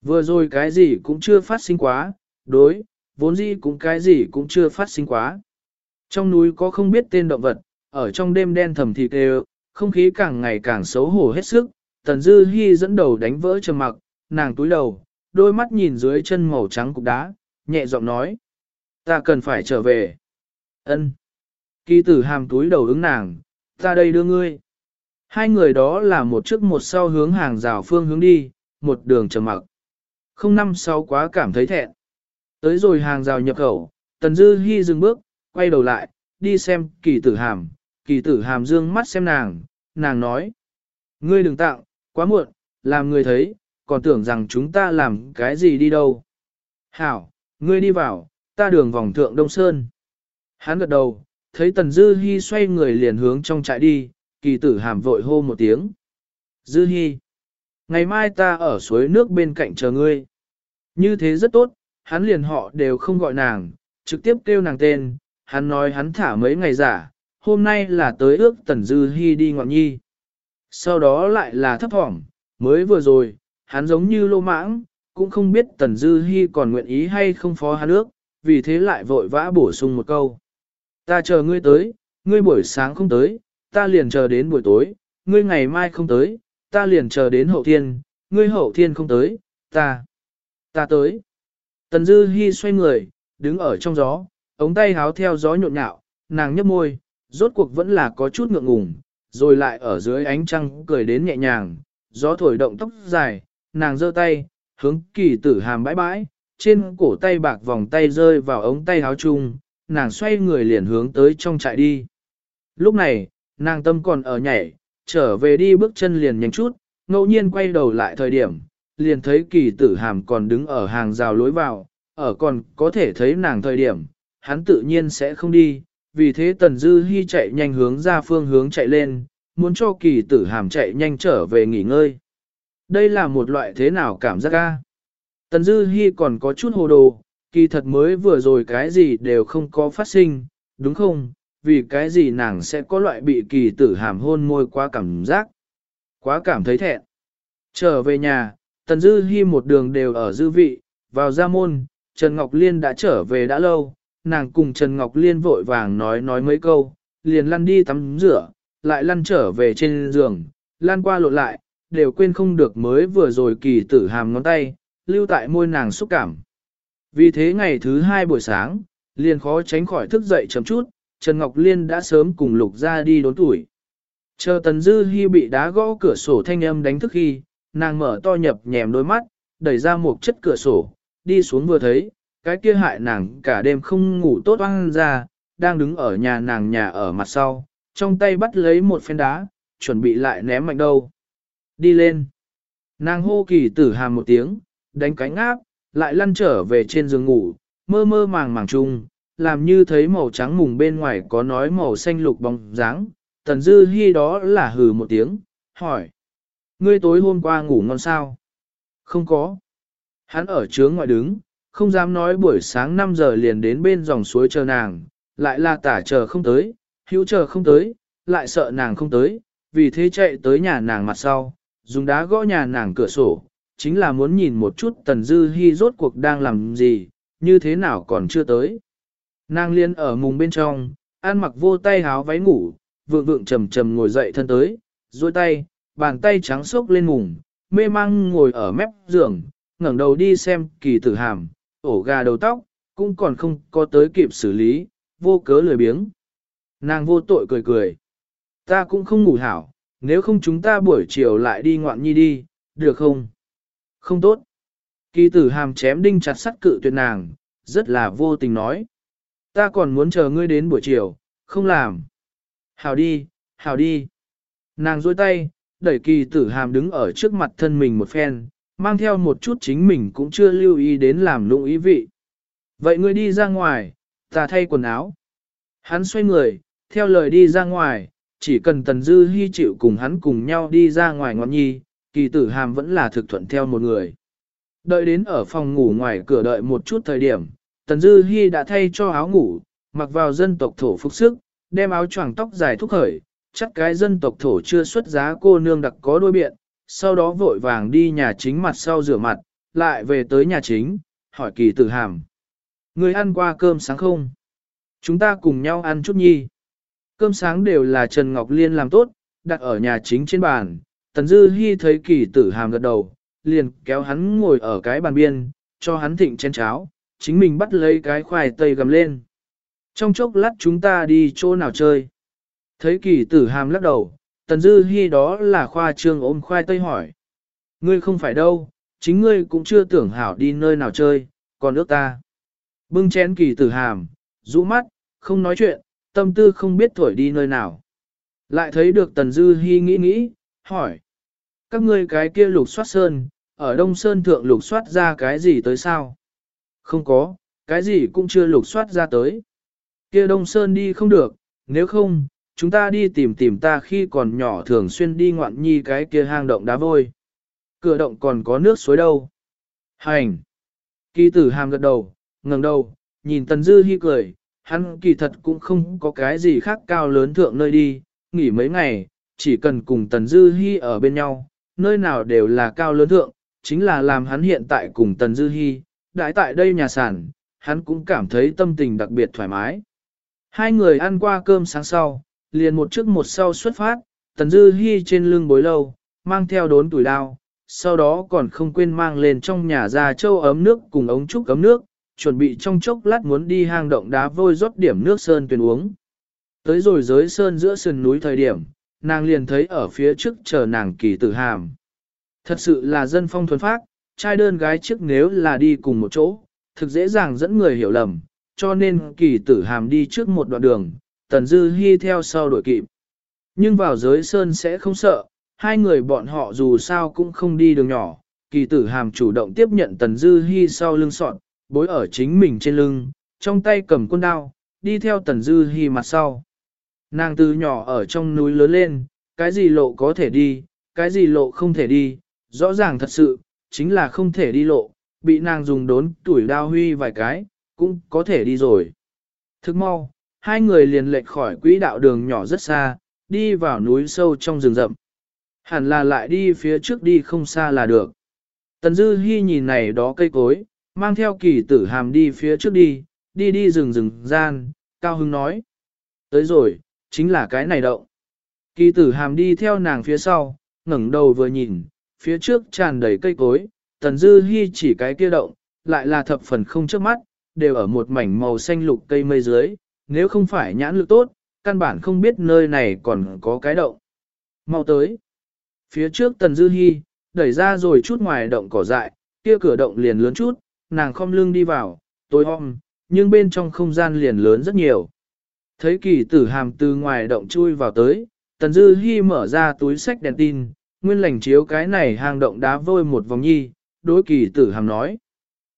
Vừa rồi cái gì cũng chưa phát sinh quá, đối, vốn dĩ cũng cái gì cũng chưa phát sinh quá. Trong núi có không biết tên động vật, ở trong đêm đen thầm thì kêu, không khí càng ngày càng xấu hổ hết sức, tần dư hy dẫn đầu đánh vỡ trầm mặc, nàng túi đầu, đôi mắt nhìn dưới chân màu trắng cục đá, nhẹ giọng nói. Ta cần phải trở về. ân Kỳ tử hàm túi đầu ứng nàng, ta đây đưa ngươi. Hai người đó là một trước một sau hướng hàng rào phương hướng đi, một đường trầm mặc. Không năm sau quá cảm thấy thẹn. Tới rồi hàng rào nhập khẩu, Tần Dư Hi dừng bước, quay đầu lại, đi xem kỳ tử hàm, kỳ tử hàm dương mắt xem nàng, nàng nói. Ngươi đừng tặng, quá muộn, làm người thấy, còn tưởng rằng chúng ta làm cái gì đi đâu. Hảo, ngươi đi vào, ta đường vòng thượng Đông Sơn. Hắn gật đầu, thấy Tần Dư Hi xoay người liền hướng trong trại đi, kỳ tử hàm vội hô một tiếng. Dư Hi, ngày mai ta ở suối nước bên cạnh chờ ngươi. Như thế rất tốt, hắn liền họ đều không gọi nàng, trực tiếp kêu nàng tên, hắn nói hắn thả mấy ngày giả, hôm nay là tới ước Tần Dư Hi đi ngọn nhi. Sau đó lại là thấp thỏm, mới vừa rồi, hắn giống như lô mãng, cũng không biết Tần Dư Hi còn nguyện ý hay không phó hắn ước, vì thế lại vội vã bổ sung một câu. Ta chờ ngươi tới, ngươi buổi sáng không tới, ta liền chờ đến buổi tối, ngươi ngày mai không tới, ta liền chờ đến hậu thiên, ngươi hậu thiên không tới, ta, ta tới. Tần Dư Hi xoay người, đứng ở trong gió, ống tay háo theo gió nhộn nhạo, nàng nhấp môi, rốt cuộc vẫn là có chút ngượng ngùng, rồi lại ở dưới ánh trăng cười đến nhẹ nhàng, gió thổi động tóc dài, nàng giơ tay, hướng kỳ tử hàm bãi bãi, trên cổ tay bạc vòng tay rơi vào ống tay áo chung, nàng xoay người liền hướng tới trong trại đi. Lúc này, nàng tâm còn ở nhảy, trở về đi bước chân liền nhanh chút, ngẫu nhiên quay đầu lại thời điểm, liền thấy kỳ tử hàm còn đứng ở hàng rào lối vào, ở còn có thể thấy nàng thời điểm, hắn tự nhiên sẽ không đi, vì thế Tần Dư Hi chạy nhanh hướng ra phương hướng chạy lên, muốn cho kỳ tử hàm chạy nhanh trở về nghỉ ngơi. Đây là một loại thế nào cảm giác ga? Tần Dư Hi còn có chút hồ đồ, kỳ thật mới vừa rồi cái gì đều không có phát sinh, đúng không? Vì cái gì nàng sẽ có loại bị kỳ tử hàm hôn môi quá cảm giác? Quá cảm thấy thẹn. Trở về nhà, Tần Dư Hi một đường đều ở dư vị, vào gia môn, Trần Ngọc Liên đã trở về đã lâu, nàng cùng Trần Ngọc Liên vội vàng nói nói mấy câu, liền lăn đi tắm rửa, lại lăn trở về trên giường, Lan qua lộn lại, đều quên không được mới vừa rồi kỳ tử hàm ngón tay, lưu tại môi nàng xúc cảm. Vì thế ngày thứ hai buổi sáng, liền khó tránh khỏi thức dậy chấm chút, Trần Ngọc Liên đã sớm cùng Lục ra đi đốn tuổi. Chờ Tần Dư Hi bị đá gõ cửa sổ thanh âm đánh thức khi, nàng mở to nhập nhèm đôi mắt, đẩy ra một chất cửa sổ, đi xuống vừa thấy, cái kia hại nàng cả đêm không ngủ tốt oan ra, đang đứng ở nhà nàng nhà ở mặt sau, trong tay bắt lấy một phen đá, chuẩn bị lại ném mạnh đâu. Đi lên. Nàng hô kỳ tử hàm một tiếng, đánh cánh áp, lại lăn trở về trên giường ngủ, mơ mơ màng màng chung, làm như thấy màu trắng mùng bên ngoài có nói màu xanh lục bóng dáng. Tần dư hy đó là hừ một tiếng, hỏi. Ngươi tối hôm qua ngủ ngon sao? Không có. Hắn ở trướng ngoại đứng, không dám nói buổi sáng 5 giờ liền đến bên dòng suối chờ nàng, lại là tả chờ không tới, hữu chờ không tới, lại sợ nàng không tới, vì thế chạy tới nhà nàng mặt sau, dùng đá gõ nhà nàng cửa sổ, chính là muốn nhìn một chút tần dư hy rốt cuộc đang làm gì, như thế nào còn chưa tới. Nàng liên ở mùng bên trong, ăn mặc vô tay háo váy ngủ, vượng vượng trầm trầm ngồi dậy thân tới, duỗi tay, bàn tay trắng xốc lên mùng, mê mang ngồi ở mép giường, ngẩng đầu đi xem kỳ tử hàm, ổ gà đầu tóc, cũng còn không có tới kịp xử lý, vô cớ lười biếng. Nàng vô tội cười cười. Ta cũng không ngủ hảo, nếu không chúng ta buổi chiều lại đi ngoạn nhi đi, được không? Không tốt. Kỳ tử hàm chém đinh chặt sắt cự tuyệt nàng, rất là vô tình nói. Ta còn muốn chờ ngươi đến buổi chiều, không làm. Hào đi, hào đi. Nàng dôi tay, đẩy kỳ tử hàm đứng ở trước mặt thân mình một phen, mang theo một chút chính mình cũng chưa lưu ý đến làm lụng ý vị. Vậy ngươi đi ra ngoài, ta thay quần áo. Hắn xoay người, theo lời đi ra ngoài, chỉ cần Tần Dư Hi chịu cùng hắn cùng nhau đi ra ngoài ngọn nhi, kỳ tử hàm vẫn là thực thuận theo một người. Đợi đến ở phòng ngủ ngoài cửa đợi một chút thời điểm, Tần Dư Hi đã thay cho áo ngủ, mặc vào dân tộc thổ phục sức, đem áo choàng tóc dài thúc khởi, chắc cái dân tộc thổ chưa xuất giá cô nương đặc có đôi biện, sau đó vội vàng đi nhà chính mặt sau rửa mặt, lại về tới nhà chính, hỏi kỳ tử hàm. Người ăn qua cơm sáng không? Chúng ta cùng nhau ăn chút nhi. Cơm sáng đều là Trần Ngọc Liên làm tốt, đặt ở nhà chính trên bàn. Tần Dư Hi thấy kỳ tử hàm gật đầu, liền kéo hắn ngồi ở cái bàn biên, cho hắn thịnh chén cháo, chính mình bắt lấy cái khoai tây gầm lên. Trong chốc lát chúng ta đi chỗ nào chơi. Thấy kỳ tử hàm lắc đầu, Tần Dư Hi đó là khoa trương ôm khoai tây hỏi. Ngươi không phải đâu, chính ngươi cũng chưa tưởng hảo đi nơi nào chơi, còn ước ta. Bưng chén kỳ tử hàm, rũ mắt, không nói chuyện, tâm tư không biết thổi đi nơi nào. Lại thấy được Tần Dư Hi nghĩ nghĩ, hỏi. Các ngươi cái kia lục soát sơn, ở Đông Sơn Thượng lục soát ra cái gì tới sao? Không có, cái gì cũng chưa lục soát ra tới. Kia Đông Sơn đi không được, nếu không, chúng ta đi tìm tìm ta khi còn nhỏ thường xuyên đi ngoạn nhi cái kia hang động đá vôi. Cửa động còn có nước suối đâu. Hành! Kỳ tử hàm gật đầu, ngẩng đầu, nhìn Tần Dư Hi cười, hắn kỳ thật cũng không có cái gì khác cao lớn thượng nơi đi, nghỉ mấy ngày, chỉ cần cùng Tần Dư Hi ở bên nhau, nơi nào đều là cao lớn thượng, chính là làm hắn hiện tại cùng Tần Dư Hi, đại tại đây nhà sản, hắn cũng cảm thấy tâm tình đặc biệt thoải mái. Hai người ăn qua cơm sáng sau, liền một trước một sau xuất phát, Tần Dư Hi trên lưng bối lâu, mang theo đốn tuổi đao, sau đó còn không quên mang lên trong nhà ra châu ấm nước cùng ống trúc ấm nước, chuẩn bị trong chốc lát muốn đi hang động đá vôi rót điểm nước sơn tuyền uống. Tới rồi giới sơn giữa sườn núi thời điểm, nàng liền thấy ở phía trước chờ nàng kỳ tử hàm. Thật sự là dân phong thuần phác, trai đơn gái trước nếu là đi cùng một chỗ, thực dễ dàng dẫn người hiểu lầm, cho nên kỳ tử hàm đi trước một đoạn đường, tần dư Hi theo sau đuổi kịp. Nhưng vào giới sơn sẽ không sợ, hai người bọn họ dù sao cũng không đi đường nhỏ, kỳ tử hàm chủ động tiếp nhận tần dư Hi sau lưng sọn, bối ở chính mình trên lưng, trong tay cầm quân đao, đi theo tần dư Hi mặt sau. Nàng từ nhỏ ở trong núi lớn lên, cái gì lộ có thể đi, cái gì lộ không thể đi, rõ ràng thật sự, chính là không thể đi lộ, bị nàng dùng đốn tuổi đao huy vài cái, cũng có thể đi rồi. Thức mau, hai người liền lệch khỏi quỹ đạo đường nhỏ rất xa, đi vào núi sâu trong rừng rậm. Hẳn là lại đi phía trước đi không xa là được. Tần Dư Hi nhìn này đó cây cối, mang theo kỳ tử hàm đi phía trước đi, đi đi rừng rừng gian, Cao Hưng nói. Tới rồi, chính là cái này động. Kỳ tử hàm đi theo nàng phía sau, ngẩng đầu vừa nhìn, phía trước tràn đầy cây cối, tần dư Hi chỉ cái kia động, lại là thập phần không trước mắt, đều ở một mảnh màu xanh lục cây mây dưới, nếu không phải nhãn lực tốt, căn bản không biết nơi này còn có cái động. Mau tới. Phía trước tần dư Hi đẩy ra rồi chút ngoài động cỏ dại, kia cửa động liền lớn chút, nàng không lưng đi vào, tối om, nhưng bên trong không gian liền lớn rất nhiều. Thấy kỳ tử hàm từ ngoài động chui vào tới, tần dư Hi mở ra túi sách đèn tin, nguyên lành chiếu cái này hang động đá vôi một vòng nhi, đối kỳ tử hàm nói.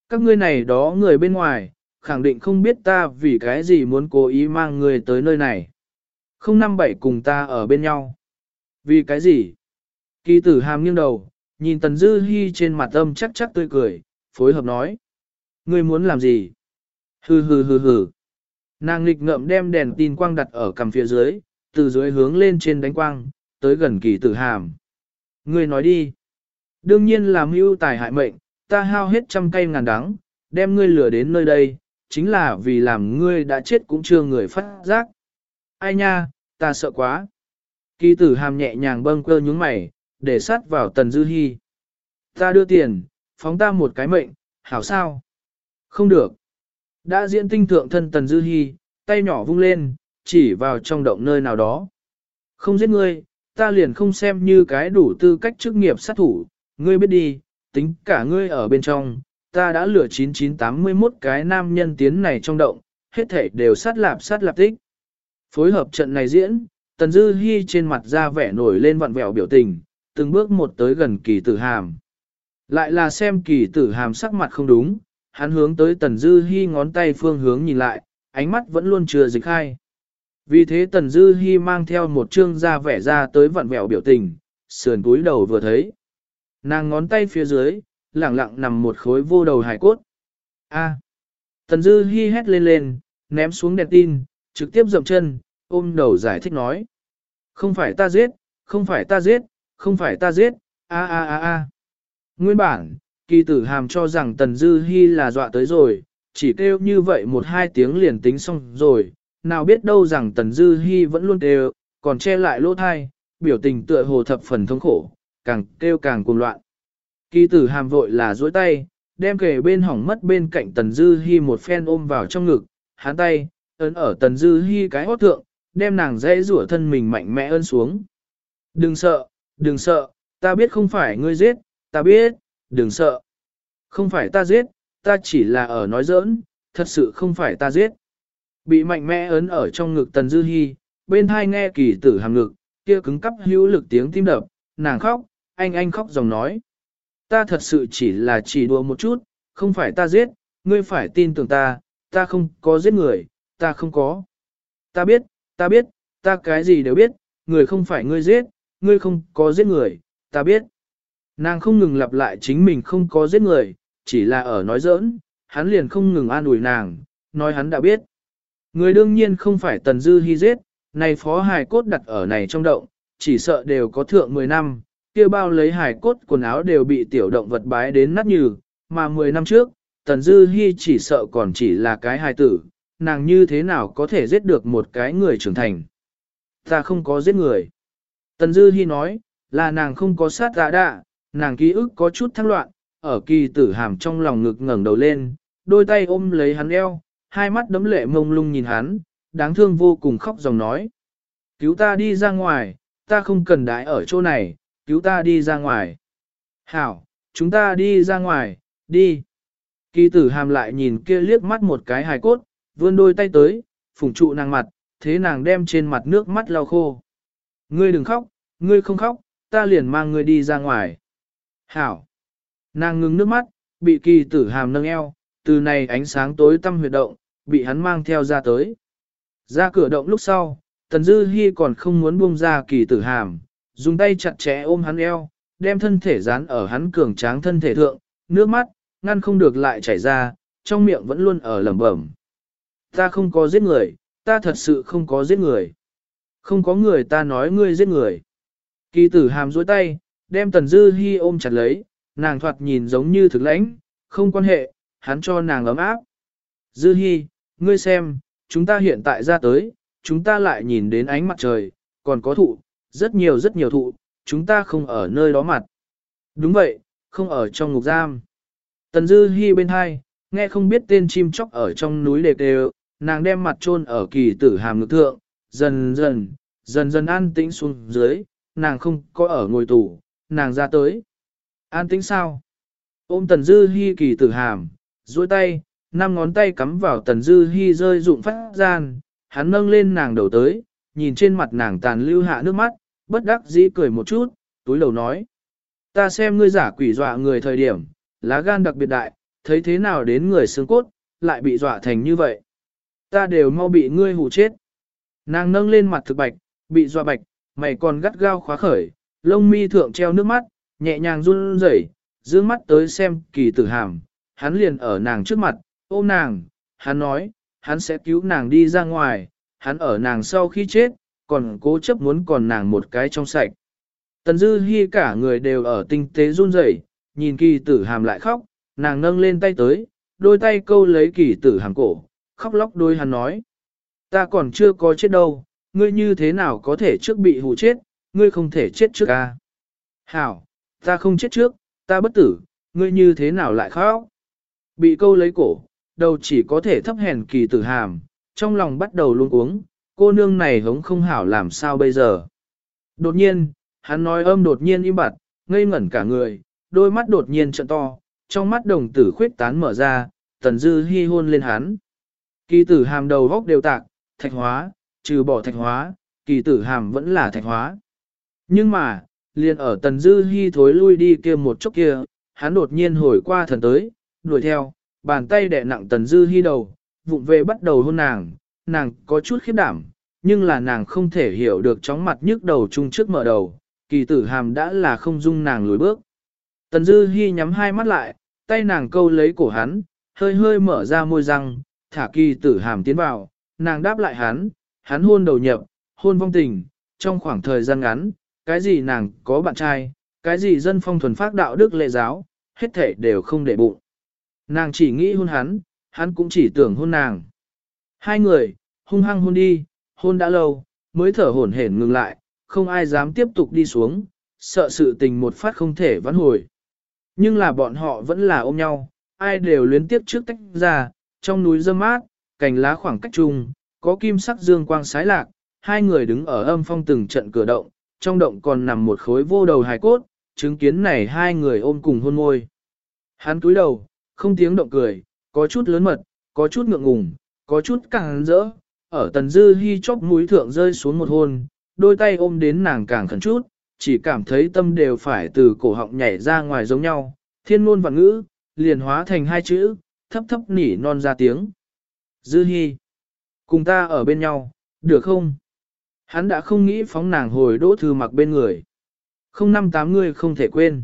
Các ngươi này đó người bên ngoài, khẳng định không biết ta vì cái gì muốn cố ý mang người tới nơi này. Không năm bảy cùng ta ở bên nhau. Vì cái gì? Kỳ tử hàm nghiêng đầu, nhìn tần dư hy trên mặt âm chắc chắc tươi cười, phối hợp nói. Ngươi muốn làm gì? Hừ hừ hừ hừ. Nàng nghịch ngậm đem đèn tin quang đặt ở cằm phía dưới, từ dưới hướng lên trên đánh quang, tới gần kỳ tử hàm. Ngươi nói đi. Đương nhiên là mưu tài hại mệnh, ta hao hết trăm cây ngàn đắng, đem ngươi lừa đến nơi đây, chính là vì làm ngươi đã chết cũng chưa người phát giác. Ai nha, ta sợ quá. Kỳ tử hàm nhẹ nhàng bâng quơ nhúng mày, để sát vào tần dư hy. Ta đưa tiền, phóng ta một cái mệnh, hảo sao? Không được. Đã diễn tinh thượng thân tần dư hy, tay nhỏ vung lên, chỉ vào trong động nơi nào đó. Không giết ngươi, ta liền không xem như cái đủ tư cách chức nghiệp sát thủ, ngươi biết đi, tính cả ngươi ở bên trong, ta đã lửa 9981 cái nam nhân tiến này trong động, hết thể đều sát lạp sát lạp tích. Phối hợp trận này diễn, Tần Dư Hi trên mặt ra vẻ nổi lên vặn vẹo biểu tình, từng bước một tới gần kỳ tử hàm. Lại là xem kỳ tử hàm sắc mặt không đúng, hắn hướng tới Tần Dư Hi ngón tay phương hướng nhìn lại, ánh mắt vẫn luôn chưa dịch khai. Vì thế Tần Dư Hi mang theo một trương da vẻ ra tới vặn vẹo biểu tình, sườn túi đầu vừa thấy. Nàng ngón tay phía dưới, lẳng lặng nằm một khối vô đầu hải cốt. A. Tần Dư Hi hét lên lên, ném xuống đèn tin, trực tiếp dậm chân, ôm đầu giải thích nói. Không phải ta giết, không phải ta giết, không phải ta giết, a a a a. Nguyên bản, kỳ tử hàm cho rằng Tần Dư Hi là dọa tới rồi, chỉ kêu như vậy một hai tiếng liền tính xong rồi, nào biết đâu rằng Tần Dư Hi vẫn luôn kêu, còn che lại lỗ thai, biểu tình tựa hồ thập phần thống khổ, càng kêu càng cuồng loạn. Kỳ tử hàm vội là duỗi tay, đem kề bên hỏng mất bên cạnh Tần Dư Hi một phen ôm vào trong ngực, hắn tay, ấn ở Tần Dư Hi cái hót thượng, đem nàng dễ rủa thân mình mạnh mẽ ấn xuống. Đừng sợ, đừng sợ, ta biết không phải ngươi giết, ta biết, đừng sợ. Không phải ta giết, ta chỉ là ở nói giỡn, thật sự không phải ta giết. Bị mạnh mẽ ấn ở trong ngực Tần Dư Hi, bên hai nghe kỳ tử hàm ngực, kia cứng cắp hữu lực tiếng tim đập, nàng khóc, anh anh khóc dòng nói. Ta thật sự chỉ là chỉ đùa một chút, không phải ta giết, ngươi phải tin tưởng ta, ta không có giết người, ta không có. Ta biết, ta biết, ta cái gì đều biết, người không phải ngươi giết, ngươi không có giết người, ta biết. Nàng không ngừng lặp lại chính mình không có giết người, chỉ là ở nói giỡn, hắn liền không ngừng an ủi nàng, nói hắn đã biết. Người đương nhiên không phải Tần Dư hy giết, này phó hài cốt đặt ở này trong động, chỉ sợ đều có thượng 10 năm, kia bao lấy hài cốt quần áo đều bị tiểu động vật bái đến nát nhừ, mà 10 năm trước, Tần Dư Hi chỉ sợ còn chỉ là cái hài tử, nàng như thế nào có thể giết được một cái người trưởng thành. Ta không có giết người. Tần Dư Hi nói, là nàng không có sát dạ đạ, nàng ký ức có chút thăng loạn, ở kỳ tử hàm trong lòng ngực ngẩng đầu lên, đôi tay ôm lấy hắn eo, hai mắt đấm lệ mông lung nhìn hắn, đáng thương vô cùng khóc dòng nói. Cứu ta đi ra ngoài, ta không cần đái ở chỗ này, cứu ta đi ra ngoài. Hảo, chúng ta đi ra ngoài, đi. Kỳ tử hàm lại nhìn kia liếc mắt một cái hài cốt, vươn đôi tay tới, phủng trụ nàng mặt, thế nàng đem trên mặt nước mắt lau khô. Ngươi đừng khóc, ngươi không khóc, ta liền mang ngươi đi ra ngoài. Hảo. Nàng ngừng nước mắt, bị kỳ tử hàm nâng eo, từ này ánh sáng tối tăm huyệt động, bị hắn mang theo ra tới. Ra cửa động lúc sau, Tần Dư Hi còn không muốn buông ra kỳ tử hàm, dùng tay chặt chẽ ôm hắn eo, đem thân thể dán ở hắn cường tráng thân thể thượng, nước mắt, ngăn không được lại chảy ra, trong miệng vẫn luôn ở lẩm bẩm. Ta không có giết người, ta thật sự không có giết người. Không có người ta nói ngươi giết người. Kỳ tử hàm dối tay, đem Tần Dư Hi ôm chặt lấy, nàng thoạt nhìn giống như thực lãnh, không quan hệ, hắn cho nàng ấm áp. Dư Hi, ngươi xem, chúng ta hiện tại ra tới, chúng ta lại nhìn đến ánh mặt trời, còn có thụ, rất nhiều rất nhiều thụ, chúng ta không ở nơi đó mặt. Đúng vậy, không ở trong ngục giam. Tần Dư Hi bên hai, nghe không biết tên chim chóc ở trong núi đẹp đều, nàng đem mặt trôn ở kỳ tử hàm ngực thượng, dần dần, dần dần an tĩnh xuống dưới, nàng không có ở ngồi tù, nàng ra tới. An tĩnh sao? Ôm Tần Dư Hi kỳ tử hàm, duỗi tay, năm ngón tay cắm vào Tần Dư Hi rơi dụng phát gian, hắn nâng lên nàng đầu tới, nhìn trên mặt nàng tàn lưu hạ nước mắt, bất đắc dĩ cười một chút, túi lầu nói. Ta xem ngươi giả quỷ dọa người thời điểm, lá gan đặc biệt đại, thấy thế nào đến người xương cốt, lại bị dọa thành như vậy. Ta đều mau bị ngươi hù chết. Nàng nâng lên mặt thực bạch, bị dọa bạch, mày còn gắt gao khóa khởi, lông mi thượng treo nước mắt, nhẹ nhàng run rẩy, dương mắt tới xem kỳ tử hàm, hắn liền ở nàng trước mặt, ôm nàng, hắn nói, hắn sẽ cứu nàng đi ra ngoài, hắn ở nàng sau khi chết, còn cố chấp muốn còn nàng một cái trong sạch. Tần Dư Hi cả người đều ở tinh tế run rẩy, nhìn kỳ tử hàm lại khóc, nàng nâng lên tay tới, đôi tay câu lấy kỳ tử hàm cổ, khóc lóc đôi hắn nói. Ta còn chưa có chết đâu, ngươi như thế nào có thể trước bị hù chết, ngươi không thể chết trước à. Hảo, ta không chết trước, ta bất tử, ngươi như thế nào lại khóc. Bị câu lấy cổ, đầu chỉ có thể thấp hèn kỳ tử hàm, trong lòng bắt đầu luôn uống, cô nương này hống không hảo làm sao bây giờ. Đột nhiên, hắn nói âm đột nhiên im bặt, ngây ngẩn cả người, đôi mắt đột nhiên trợn to, trong mắt đồng tử khuyết tán mở ra, tần dư hy hôn lên hắn. Kỳ tử hàm đầu góc đều tạc, thạch hóa, trừ bỏ thạch hóa, kỳ tử hàm vẫn là thạch hóa. Nhưng mà, liền ở tần dư hy thối lui đi kia một chốc kia, hắn đột nhiên hồi qua thần tới, đuổi theo, bàn tay đè nặng tần dư hy đầu, vụng về bắt đầu hôn nàng, nàng có chút khiếp đảm, nhưng là nàng không thể hiểu được chóng mặt nhức đầu chung trước mở đầu, kỳ tử hàm đã là không dung nàng lùi bước. Tần dư hy nhắm hai mắt lại, tay nàng câu lấy cổ hắn, hơi hơi mở ra môi răng, thả kỳ tử hàm tiến vào, nàng đáp lại hắn, hắn hôn đầu nhập, hôn vong tình, trong khoảng thời gian ngắn, cái gì nàng có bạn trai, cái gì dân phong thuần phác đạo đức lệ giáo, hết thể đều không để bụng. Nàng chỉ nghĩ hôn hắn, hắn cũng chỉ tưởng hôn nàng. Hai người, hung hăng hôn đi, hôn đã lâu, mới thở hổn hển ngừng lại, không ai dám tiếp tục đi xuống, sợ sự tình một phát không thể vãn hồi. Nhưng là bọn họ vẫn là ôm nhau, ai đều luyến tiếp trước tách ra, trong núi dâm mát, cành lá khoảng cách chung, có kim sắc dương quang sái lạc, hai người đứng ở âm phong từng trận cửa động, trong động còn nằm một khối vô đầu hài cốt, chứng kiến này hai người ôm cùng hôn môi. Hắn túi đầu, không tiếng động cười, có chút lớn mật, có chút ngượng ngùng, có chút càng rỡ, ở tần dư hy chóp mũi thượng rơi xuống một hôn, đôi tay ôm đến nàng càng khẩn chút, chỉ cảm thấy tâm đều phải từ cổ họng nhảy ra ngoài giống nhau, thiên ngôn và ngữ, liền hóa thành hai chữ, thấp thấp nỉ non ra tiếng. Dư hy, cùng ta ở bên nhau, được không? Hắn đã không nghĩ phóng nàng hồi đỗ thư mặc bên người. Không năm tám người không thể quên.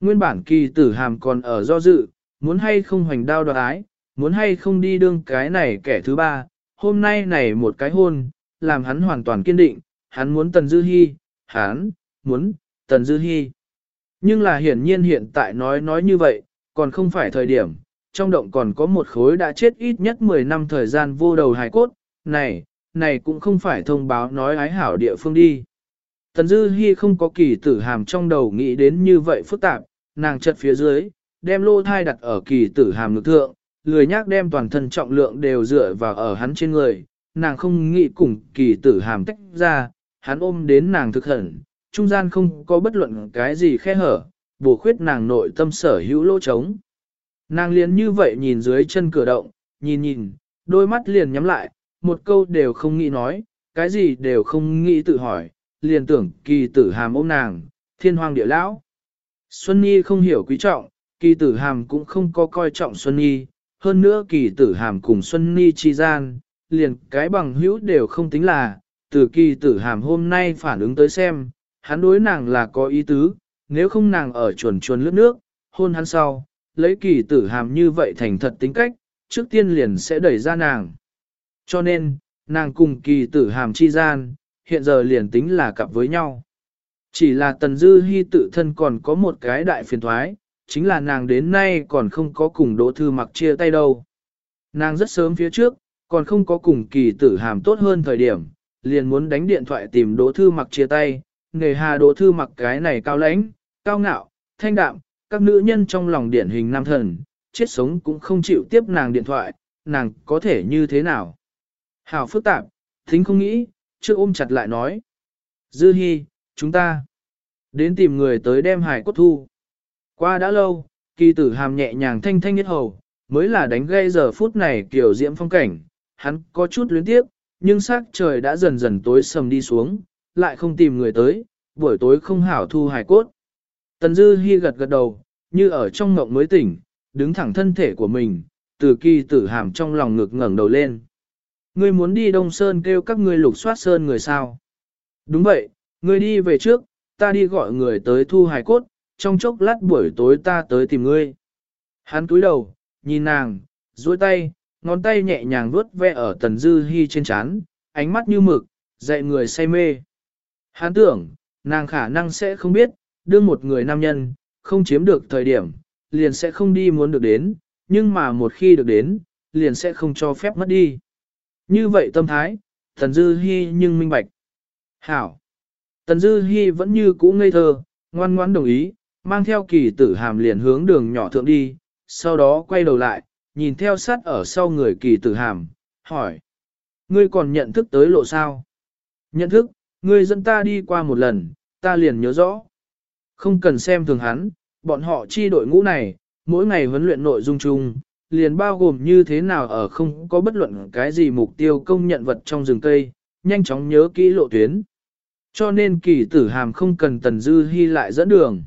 Nguyên bản kỳ tử hàm còn ở do dự, muốn hay không hoành đao đoạt ái, muốn hay không đi đương cái này kẻ thứ ba, hôm nay này một cái hôn, làm hắn hoàn toàn kiên định, hắn muốn Tần Dư Hi, hắn, muốn, Tần Dư Hi. Nhưng là hiển nhiên hiện tại nói nói như vậy, còn không phải thời điểm, trong động còn có một khối đã chết ít nhất 10 năm thời gian vô đầu hài cốt, này, này cũng không phải thông báo nói ái hảo địa phương đi. Tần Dư Hi không có kỳ tử hàm trong đầu nghĩ đến như vậy phức tạp, nàng chật phía dưới, đem lô thai đặt ở kỳ tử hàm ngực thượng, lười nhác đem toàn thân trọng lượng đều dựa vào ở hắn trên người, nàng không nghĩ cùng kỳ tử hàm tách ra, hắn ôm đến nàng thực hẩn, trung gian không có bất luận cái gì khe hở, bổ khuyết nàng nội tâm sở hữu lỗ trống. Nàng liền như vậy nhìn dưới chân cửa động, nhìn nhìn, đôi mắt liền nhắm lại, một câu đều không nghĩ nói, cái gì đều không nghĩ tự hỏi, liền tưởng kỳ tử hàm ôm nàng, thiên hoàng địa lão. Xuân Nhi không hiểu quý trọng, kỳ tử hàm cũng không có coi trọng Xuân Nhi, hơn nữa kỳ tử hàm cùng Xuân Nhi chi gian, liền cái bằng hữu đều không tính là, từ kỳ tử hàm hôm nay phản ứng tới xem, hắn đối nàng là có ý tứ, nếu không nàng ở chuồn chuồn lướt nước, hôn hắn sau, lấy kỳ tử hàm như vậy thành thật tính cách, trước tiên liền sẽ đẩy ra nàng. Cho nên, nàng cùng kỳ tử hàm chi gian, hiện giờ liền tính là cặp với nhau. Chỉ là Tần Dư Hi tự thân còn có một cái đại phiền thoái, chính là nàng đến nay còn không có cùng Đỗ Thư Mặc chia tay đâu. Nàng rất sớm phía trước, còn không có cùng kỳ tử hàm tốt hơn thời điểm, liền muốn đánh điện thoại tìm Đỗ Thư Mặc chia tay, nghề hà Đỗ Thư Mặc cái này cao lãnh, cao ngạo, thanh đạm, các nữ nhân trong lòng điển hình nam thần, chết sống cũng không chịu tiếp nàng điện thoại, nàng có thể như thế nào. Hảo phức tạp, thính không nghĩ, chưa ôm chặt lại nói. Dư Hi, chúng ta đến tìm người tới đem hải cốt thu. Qua đã lâu, kỳ tử hàm nhẹ nhàng thanh thanh nhất hầu, mới là đánh gây giờ phút này kiểu diễm phong cảnh, hắn có chút luyến tiếp, nhưng sắc trời đã dần dần tối sầm đi xuống, lại không tìm người tới, buổi tối không hảo thu hải cốt. Tần Dư Hi gật gật đầu, như ở trong ngộng mới tỉnh, đứng thẳng thân thể của mình, từ kỳ tử hàm trong lòng ngực ngẩng đầu lên. Ngươi muốn đi Đông Sơn kêu các ngươi lục soát Sơn người sao? Đúng vậy, ngươi đi về trước, ta đi gọi người tới thu hài cốt, trong chốc lát buổi tối ta tới tìm ngươi. Hắn cúi đầu, nhìn nàng, duỗi tay, ngón tay nhẹ nhàng vuốt ve ở tần dư hy trên trán, ánh mắt như mực, dạy người say mê. Hắn tưởng, nàng khả năng sẽ không biết, đương một người nam nhân, không chiếm được thời điểm, liền sẽ không đi muốn được đến, nhưng mà một khi được đến, liền sẽ không cho phép mất đi. Như vậy tâm thái, Tần Dư Hi nhưng minh bạch. Hảo. Tần Dư Hi vẫn như cũ ngây thơ, ngoan ngoãn đồng ý, mang theo kỳ tử hàm liền hướng đường nhỏ thượng đi, sau đó quay đầu lại, nhìn theo sát ở sau người kỳ tử hàm, hỏi. Ngươi còn nhận thức tới lộ sao? Nhận thức, ngươi dẫn ta đi qua một lần, ta liền nhớ rõ. Không cần xem thường hắn, bọn họ chi đội ngũ này, mỗi ngày huấn luyện nội dung chung, liền bao gồm như thế nào ở không có bất luận cái gì mục tiêu công nhận vật trong rừng cây, nhanh chóng nhớ kỹ lộ tuyến. Cho nên kỳ tử hàm không cần tần dư hy lại dẫn đường.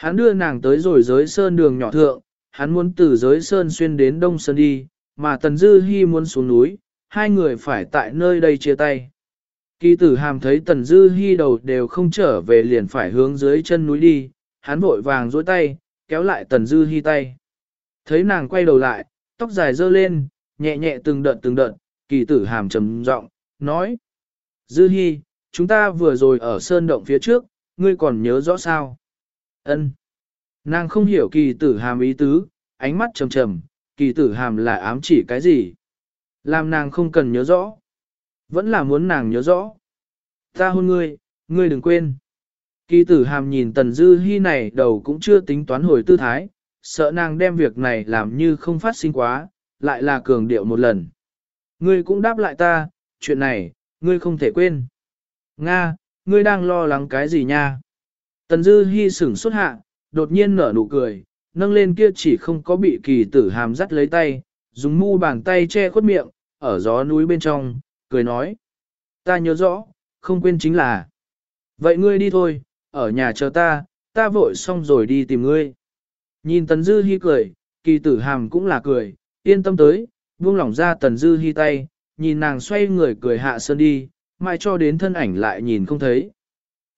Hắn đưa nàng tới rồi giới sơn đường nhỏ thượng, hắn muốn từ giới sơn xuyên đến đông sơn đi, mà tần dư Hi muốn xuống núi, hai người phải tại nơi đây chia tay. Kỳ tử hàm thấy tần dư Hi đầu đều không trở về liền phải hướng dưới chân núi đi, hắn vội vàng dối tay, kéo lại tần dư Hi tay. Thấy nàng quay đầu lại, tóc dài dơ lên, nhẹ nhẹ từng đợt từng đợt, kỳ tử hàm trầm giọng nói. Dư Hi, chúng ta vừa rồi ở sơn động phía trước, ngươi còn nhớ rõ sao? Ân. Nàng không hiểu kỳ tử hàm ý tứ, ánh mắt trầm trầm, kỳ tử hàm là ám chỉ cái gì? Làm nàng không cần nhớ rõ. Vẫn là muốn nàng nhớ rõ. Ta hôn ngươi, ngươi đừng quên. Kỳ tử hàm nhìn tần dư Hi này đầu cũng chưa tính toán hồi tư thái, sợ nàng đem việc này làm như không phát sinh quá, lại là cường điệu một lần. Ngươi cũng đáp lại ta, chuyện này, ngươi không thể quên. Nga, ngươi đang lo lắng cái gì nha? Tần Dư Hi sửng xuất hạ, đột nhiên nở nụ cười, nâng lên kia chỉ không có bị kỳ tử hàm dắt lấy tay, dùng mu bàn tay che khuất miệng, ở gió núi bên trong, cười nói. Ta nhớ rõ, không quên chính là. Vậy ngươi đi thôi, ở nhà chờ ta, ta vội xong rồi đi tìm ngươi. Nhìn Tần Dư Hi cười, kỳ tử hàm cũng là cười, yên tâm tới, buông lỏng ra Tần Dư Hi tay, nhìn nàng xoay người cười hạ sơn đi, mai cho đến thân ảnh lại nhìn không thấy.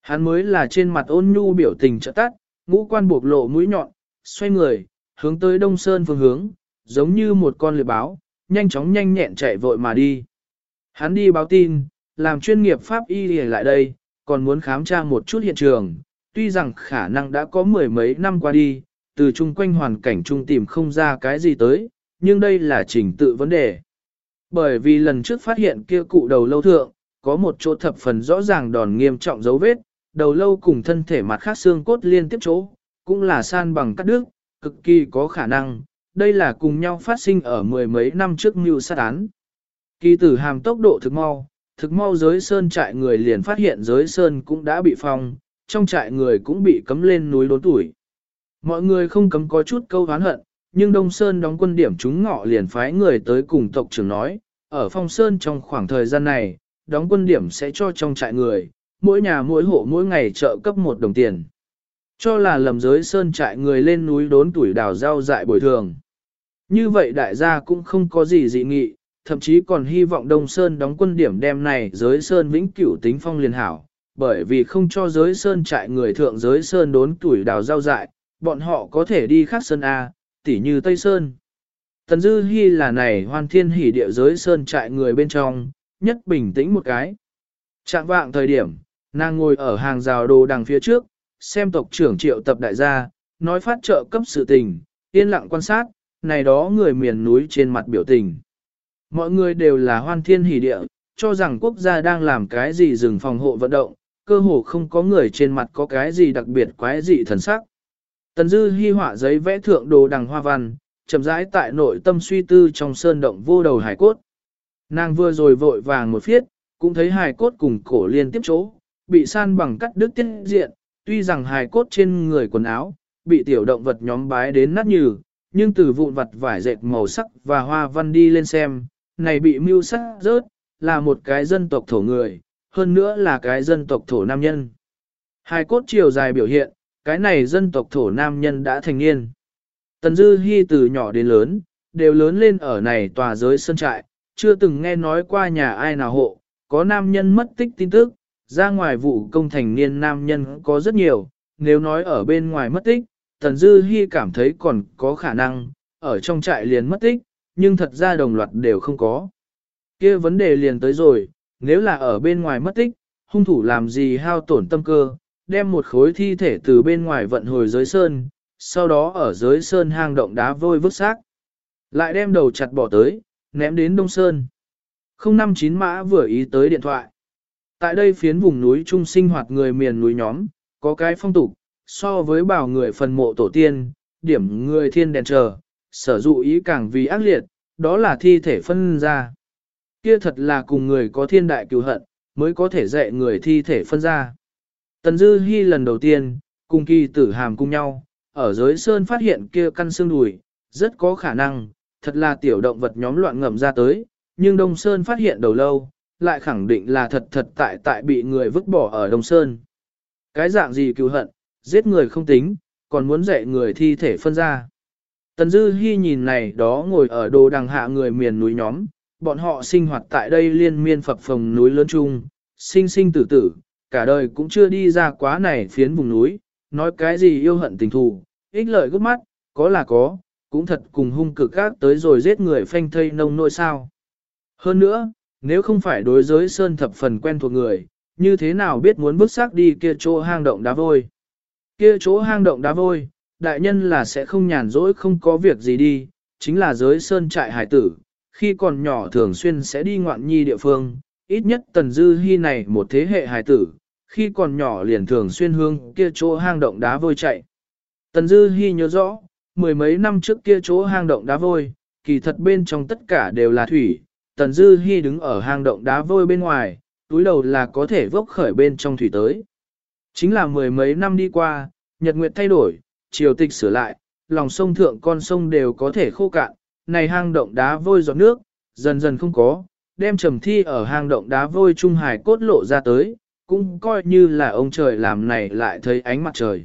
Hắn mới là trên mặt ôn nhu biểu tình trợ tắt, ngũ quan buộc lộ mũi nhọn, xoay người, hướng tới đông sơn phương hướng, giống như một con lưỡi báo, nhanh chóng nhanh nhẹn chạy vội mà đi. Hắn đi báo tin, làm chuyên nghiệp pháp y lại đây, còn muốn khám tra một chút hiện trường, tuy rằng khả năng đã có mười mấy năm qua đi, từ chung quanh hoàn cảnh chung tìm không ra cái gì tới, nhưng đây là trình tự vấn đề. Bởi vì lần trước phát hiện kia cụ đầu lâu thượng, có một chỗ thập phần rõ ràng đòn nghiêm trọng dấu vết, đầu lâu cùng thân thể mặt khác xương cốt liên tiếp chỗ, cũng là san bằng cắt đứt, cực kỳ có khả năng, đây là cùng nhau phát sinh ở mười mấy năm trước mưu sát án. Kỳ tử hàm tốc độ thực mau, thực mau giới sơn trại người liền phát hiện giới sơn cũng đã bị phong, trong trại người cũng bị cấm lên núi đốn tuổi. Mọi người không cấm có chút câu hán hận, nhưng Đông Sơn đóng quân điểm chúng ngọ liền phái người tới cùng tộc trưởng nói, ở phong sơn trong khoảng thời gian này, đóng quân điểm sẽ cho trong trại người, mỗi nhà mỗi hộ mỗi ngày trợ cấp một đồng tiền. Cho là lầm giới sơn trại người lên núi đốn tuổi đào rau dại bồi thường. Như vậy đại gia cũng không có gì dị nghị, thậm chí còn hy vọng Đông Sơn đóng quân điểm đem này giới Sơn vĩnh cửu tính phong liền hảo, bởi vì không cho giới Sơn trại người thượng giới Sơn đốn tuổi đào rau dại, bọn họ có thể đi khác Sơn A, tỉ như Tây Sơn. Tần Dư Hi là này hoàn thiên hỉ địa giới Sơn trại người bên trong, nhất bình tĩnh một cái. Trạng vạng thời điểm, nàng ngồi ở hàng rào đồ đằng phía trước, xem tộc trưởng triệu tập đại gia, nói phát trợ cấp sự tình, yên lặng quan sát, này đó người miền núi trên mặt biểu tình. Mọi người đều là hoan thiên hỷ địa, cho rằng quốc gia đang làm cái gì dừng phòng hộ vận động, cơ hồ không có người trên mặt có cái gì đặc biệt quái dị thần sắc. Tần dư hy họa giấy vẽ thượng đồ đằng hoa văn, chậm rãi tại nội tâm suy tư trong sơn động vô đầu hải cốt. Nàng vừa rồi vội vàng một phiết, cũng thấy hải cốt cùng cổ liên tiếp chỗ, bị san bằng cắt đứt tiết diện, tuy rằng hài cốt trên người quần áo, bị tiểu động vật nhóm bái đến nát nhừ, nhưng từ vụn vặt vải dệt màu sắc và hoa văn đi lên xem, này bị mưu sắc rớt, là một cái dân tộc thổ người, hơn nữa là cái dân tộc thổ nam nhân. Hai cốt chiều dài biểu hiện, cái này dân tộc thổ nam nhân đã thành niên. Tần Dư Hi từ nhỏ đến lớn, đều lớn lên ở này tòa giới sân trại, chưa từng nghe nói qua nhà ai nào hộ, có nam nhân mất tích tin tức, ra ngoài vụ công thành niên nam nhân có rất nhiều, nếu nói ở bên ngoài mất tích, Tần Dư Hi cảm thấy còn có khả năng, ở trong trại liền mất tích, nhưng thật ra đồng loạt đều không có. kia vấn đề liền tới rồi, nếu là ở bên ngoài mất tích, hung thủ làm gì hao tổn tâm cơ, đem một khối thi thể từ bên ngoài vận hồi dưới sơn, sau đó ở dưới sơn hang động đá vôi vứt xác. Lại đem đầu chặt bỏ tới, ném đến Đông Sơn. 059 mã vừa ý tới điện thoại. Tại đây phiến vùng núi trung sinh hoạt người miền núi nhóm, có cái phong tục, so với bảo người phần mộ tổ tiên, điểm người thiên đèn chờ, sở dụ ý càng vì ác liệt, đó là thi thể phân ra. Kia thật là cùng người có thiên đại cứu hận, mới có thể dạy người thi thể phân ra. Tần Dư Hi lần đầu tiên, cùng kỳ tử hàm cùng nhau, ở dưới sơn phát hiện kia căn xương đùi, rất có khả năng, thật là tiểu động vật nhóm loạn ngầm ra tới, nhưng Đông Sơn phát hiện đầu lâu, lại khẳng định là thật thật tại tại bị người vứt bỏ ở Đông Sơn. Cái dạng gì cứu hận, giết người không tính, còn muốn dạy người thi thể phân ra. Tần Dư Hi nhìn này đó ngồi ở đồ đằng hạ người miền núi nhóm, bọn họ sinh hoạt tại đây liên miên phập phồng núi lớn chung, sinh sinh tử tử, cả đời cũng chưa đi ra quá này phiến vùng núi, nói cái gì yêu hận tình thù, ích lợi gấp mắt, có là có, cũng thật cùng hung cực các tới rồi giết người phanh thây nông nỗi sao. Hơn nữa, nếu không phải đối giới sơn thập phần quen thuộc người, như thế nào biết muốn bước xác đi kia chỗ hang động đá vôi. Kia chỗ hang động đá vôi, đại nhân là sẽ không nhàn rỗi không có việc gì đi, chính là giới sơn trại hải tử, khi còn nhỏ thường xuyên sẽ đi ngoạn nhi địa phương, ít nhất tần dư hy này một thế hệ hải tử, khi còn nhỏ liền thường xuyên hương kia chỗ hang động đá vôi chạy. Tần dư hy nhớ rõ, mười mấy năm trước kia chỗ hang động đá vôi, kỳ thật bên trong tất cả đều là thủy, tần dư Hi đứng ở hang động đá vôi bên ngoài, túi đầu là có thể vốc khởi bên trong thủy tới. Chính là mười mấy năm đi qua, nhật nguyệt thay đổi, triều tịch sửa lại, lòng sông thượng con sông đều có thể khô cạn, này hang động đá vôi giọt nước, dần dần không có, đem trầm thi ở hang động đá vôi trung hải cốt lộ ra tới, cũng coi như là ông trời làm này lại thấy ánh mặt trời.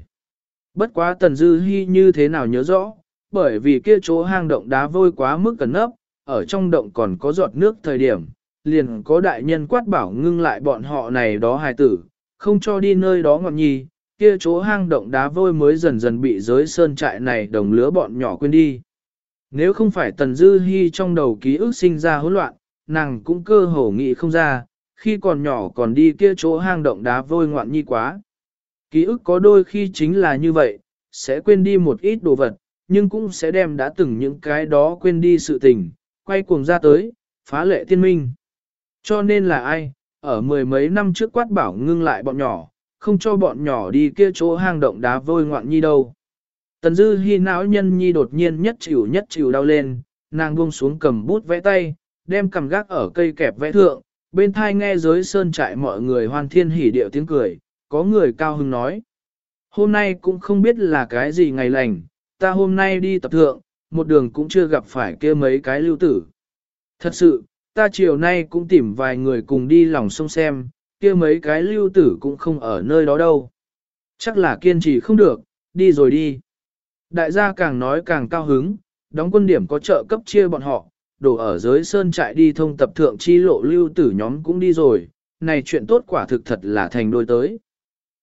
Bất quá tần dư Hi như thế nào nhớ rõ, bởi vì kia chỗ hang động đá vôi quá mức cẩn nấp, ở trong động còn có giọt nước thời điểm, liền có đại nhân quát bảo ngưng lại bọn họ này đó hài tử, không cho đi nơi đó ngọn nhi, kia chỗ hang động đá vôi mới dần dần bị giới sơn trại này đồng lứa bọn nhỏ quên đi. Nếu không phải Tần Dư Hi trong đầu ký ức sinh ra hỗn loạn, nàng cũng cơ hồ nghĩ không ra, khi còn nhỏ còn đi kia chỗ hang động đá vôi ngoạn nhi quá. Ký ức có đôi khi chính là như vậy, sẽ quên đi một ít đồ vật, nhưng cũng sẽ đem đã từng những cái đó quên đi sự tình, quay cuồng ra tới, phá lệ tiên minh. Cho nên là ai, ở mười mấy năm trước quát bảo ngưng lại bọn nhỏ, không cho bọn nhỏ đi kia chỗ hang động đá vôi ngoạn nhi đâu. Tần dư hy não nhân nhi đột nhiên nhất chịu nhất chịu đau lên, nàng buông xuống cầm bút vẽ tay, đem cầm gác ở cây kẹp vẽ thượng, bên thai nghe giới sơn trại mọi người hoan thiên hỉ điệu tiếng cười, có người cao hưng nói. Hôm nay cũng không biết là cái gì ngày lành, ta hôm nay đi tập thượng, một đường cũng chưa gặp phải kia mấy cái lưu tử. Thật sự, ta chiều nay cũng tìm vài người cùng đi lòng sông xem, kia mấy cái lưu tử cũng không ở nơi đó đâu. Chắc là kiên trì không được, đi rồi đi. Đại gia càng nói càng cao hứng, đóng quân điểm có trợ cấp chia bọn họ, đổ ở dưới sơn trại đi thông tập thượng chi lộ lưu tử nhóm cũng đi rồi, này chuyện tốt quả thực thật là thành đôi tới.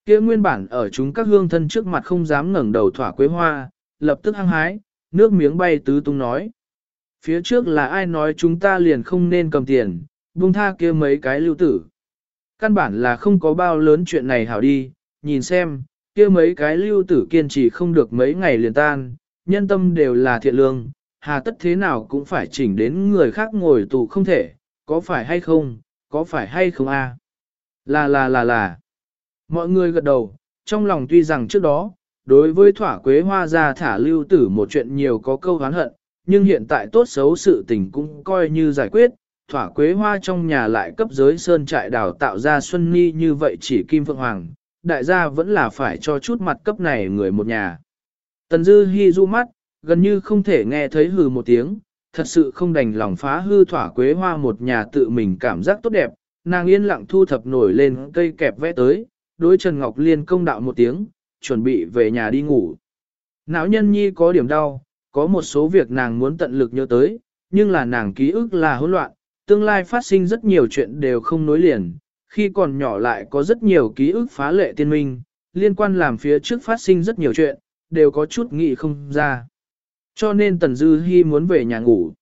Kia nguyên bản ở chúng các hương thân trước mặt không dám ngẩng đầu thỏa quế hoa, lập tức hăng hái, nước miếng bay tứ tung nói. Phía trước là ai nói chúng ta liền không nên cầm tiền, buông tha kia mấy cái lưu tử. Căn bản là không có bao lớn chuyện này hảo đi, nhìn xem, kia mấy cái lưu tử kiên trì không được mấy ngày liền tan, nhân tâm đều là thiện lương, hà tất thế nào cũng phải chỉnh đến người khác ngồi tù không thể, có phải hay không, có phải hay không a? Là là là là. Mọi người gật đầu, trong lòng tuy rằng trước đó, đối với thỏa quế hoa ra thả lưu tử một chuyện nhiều có câu hán hận, nhưng hiện tại tốt xấu sự tình cũng coi như giải quyết, thỏa quế hoa trong nhà lại cấp giới sơn trại đào tạo ra Xuân Nhi như vậy chỉ Kim Phượng Hoàng, đại gia vẫn là phải cho chút mặt cấp này người một nhà. Tần Dư Hi du mắt, gần như không thể nghe thấy hừ một tiếng, thật sự không đành lòng phá hư thỏa quế hoa một nhà tự mình cảm giác tốt đẹp, nàng yên lặng thu thập nổi lên cây kẹp vẽ tới, đối Trần Ngọc Liên công đạo một tiếng, chuẩn bị về nhà đi ngủ. Não nhân nhi có điểm đau, có một số việc nàng muốn tận lực nhớ tới, nhưng là nàng ký ức là hỗn loạn, tương lai phát sinh rất nhiều chuyện đều không nối liền, khi còn nhỏ lại có rất nhiều ký ức phá lệ tiên minh, liên quan làm phía trước phát sinh rất nhiều chuyện, đều có chút nghĩ không ra. Cho nên Tần Dư Hi muốn về nhà ngủ.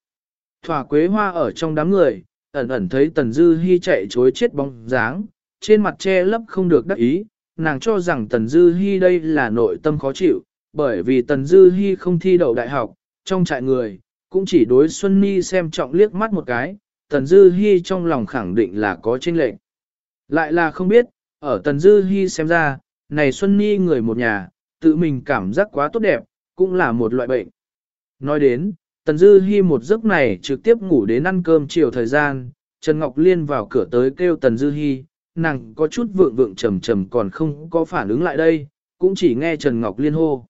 Thỏa quế hoa ở trong đám người, ẩn ẩn thấy Tần Dư Hi chạy chối chết bóng dáng, trên mặt che lấp không được đắc ý, nàng cho rằng Tần Dư Hi đây là nội tâm khó chịu, bởi vì Tần Dư Hi không thi đậu đại học, trong trại người, cũng chỉ đối Xuân Ni xem trọng liếc mắt một cái, Tần Dư Hi trong lòng khẳng định là có tranh lệch. Lại là không biết, ở Tần Dư Hi xem ra, này Xuân Ni người một nhà, tự mình cảm giác quá tốt đẹp, cũng là một loại bệnh. Nói đến, Tần Dư Hi một giấc này trực tiếp ngủ đến ăn cơm chiều thời gian, Trần Ngọc Liên vào cửa tới kêu Tần Dư Hi, nàng có chút vượng vượng trầm trầm còn không có phản ứng lại đây, cũng chỉ nghe Trần Ngọc Liên hô.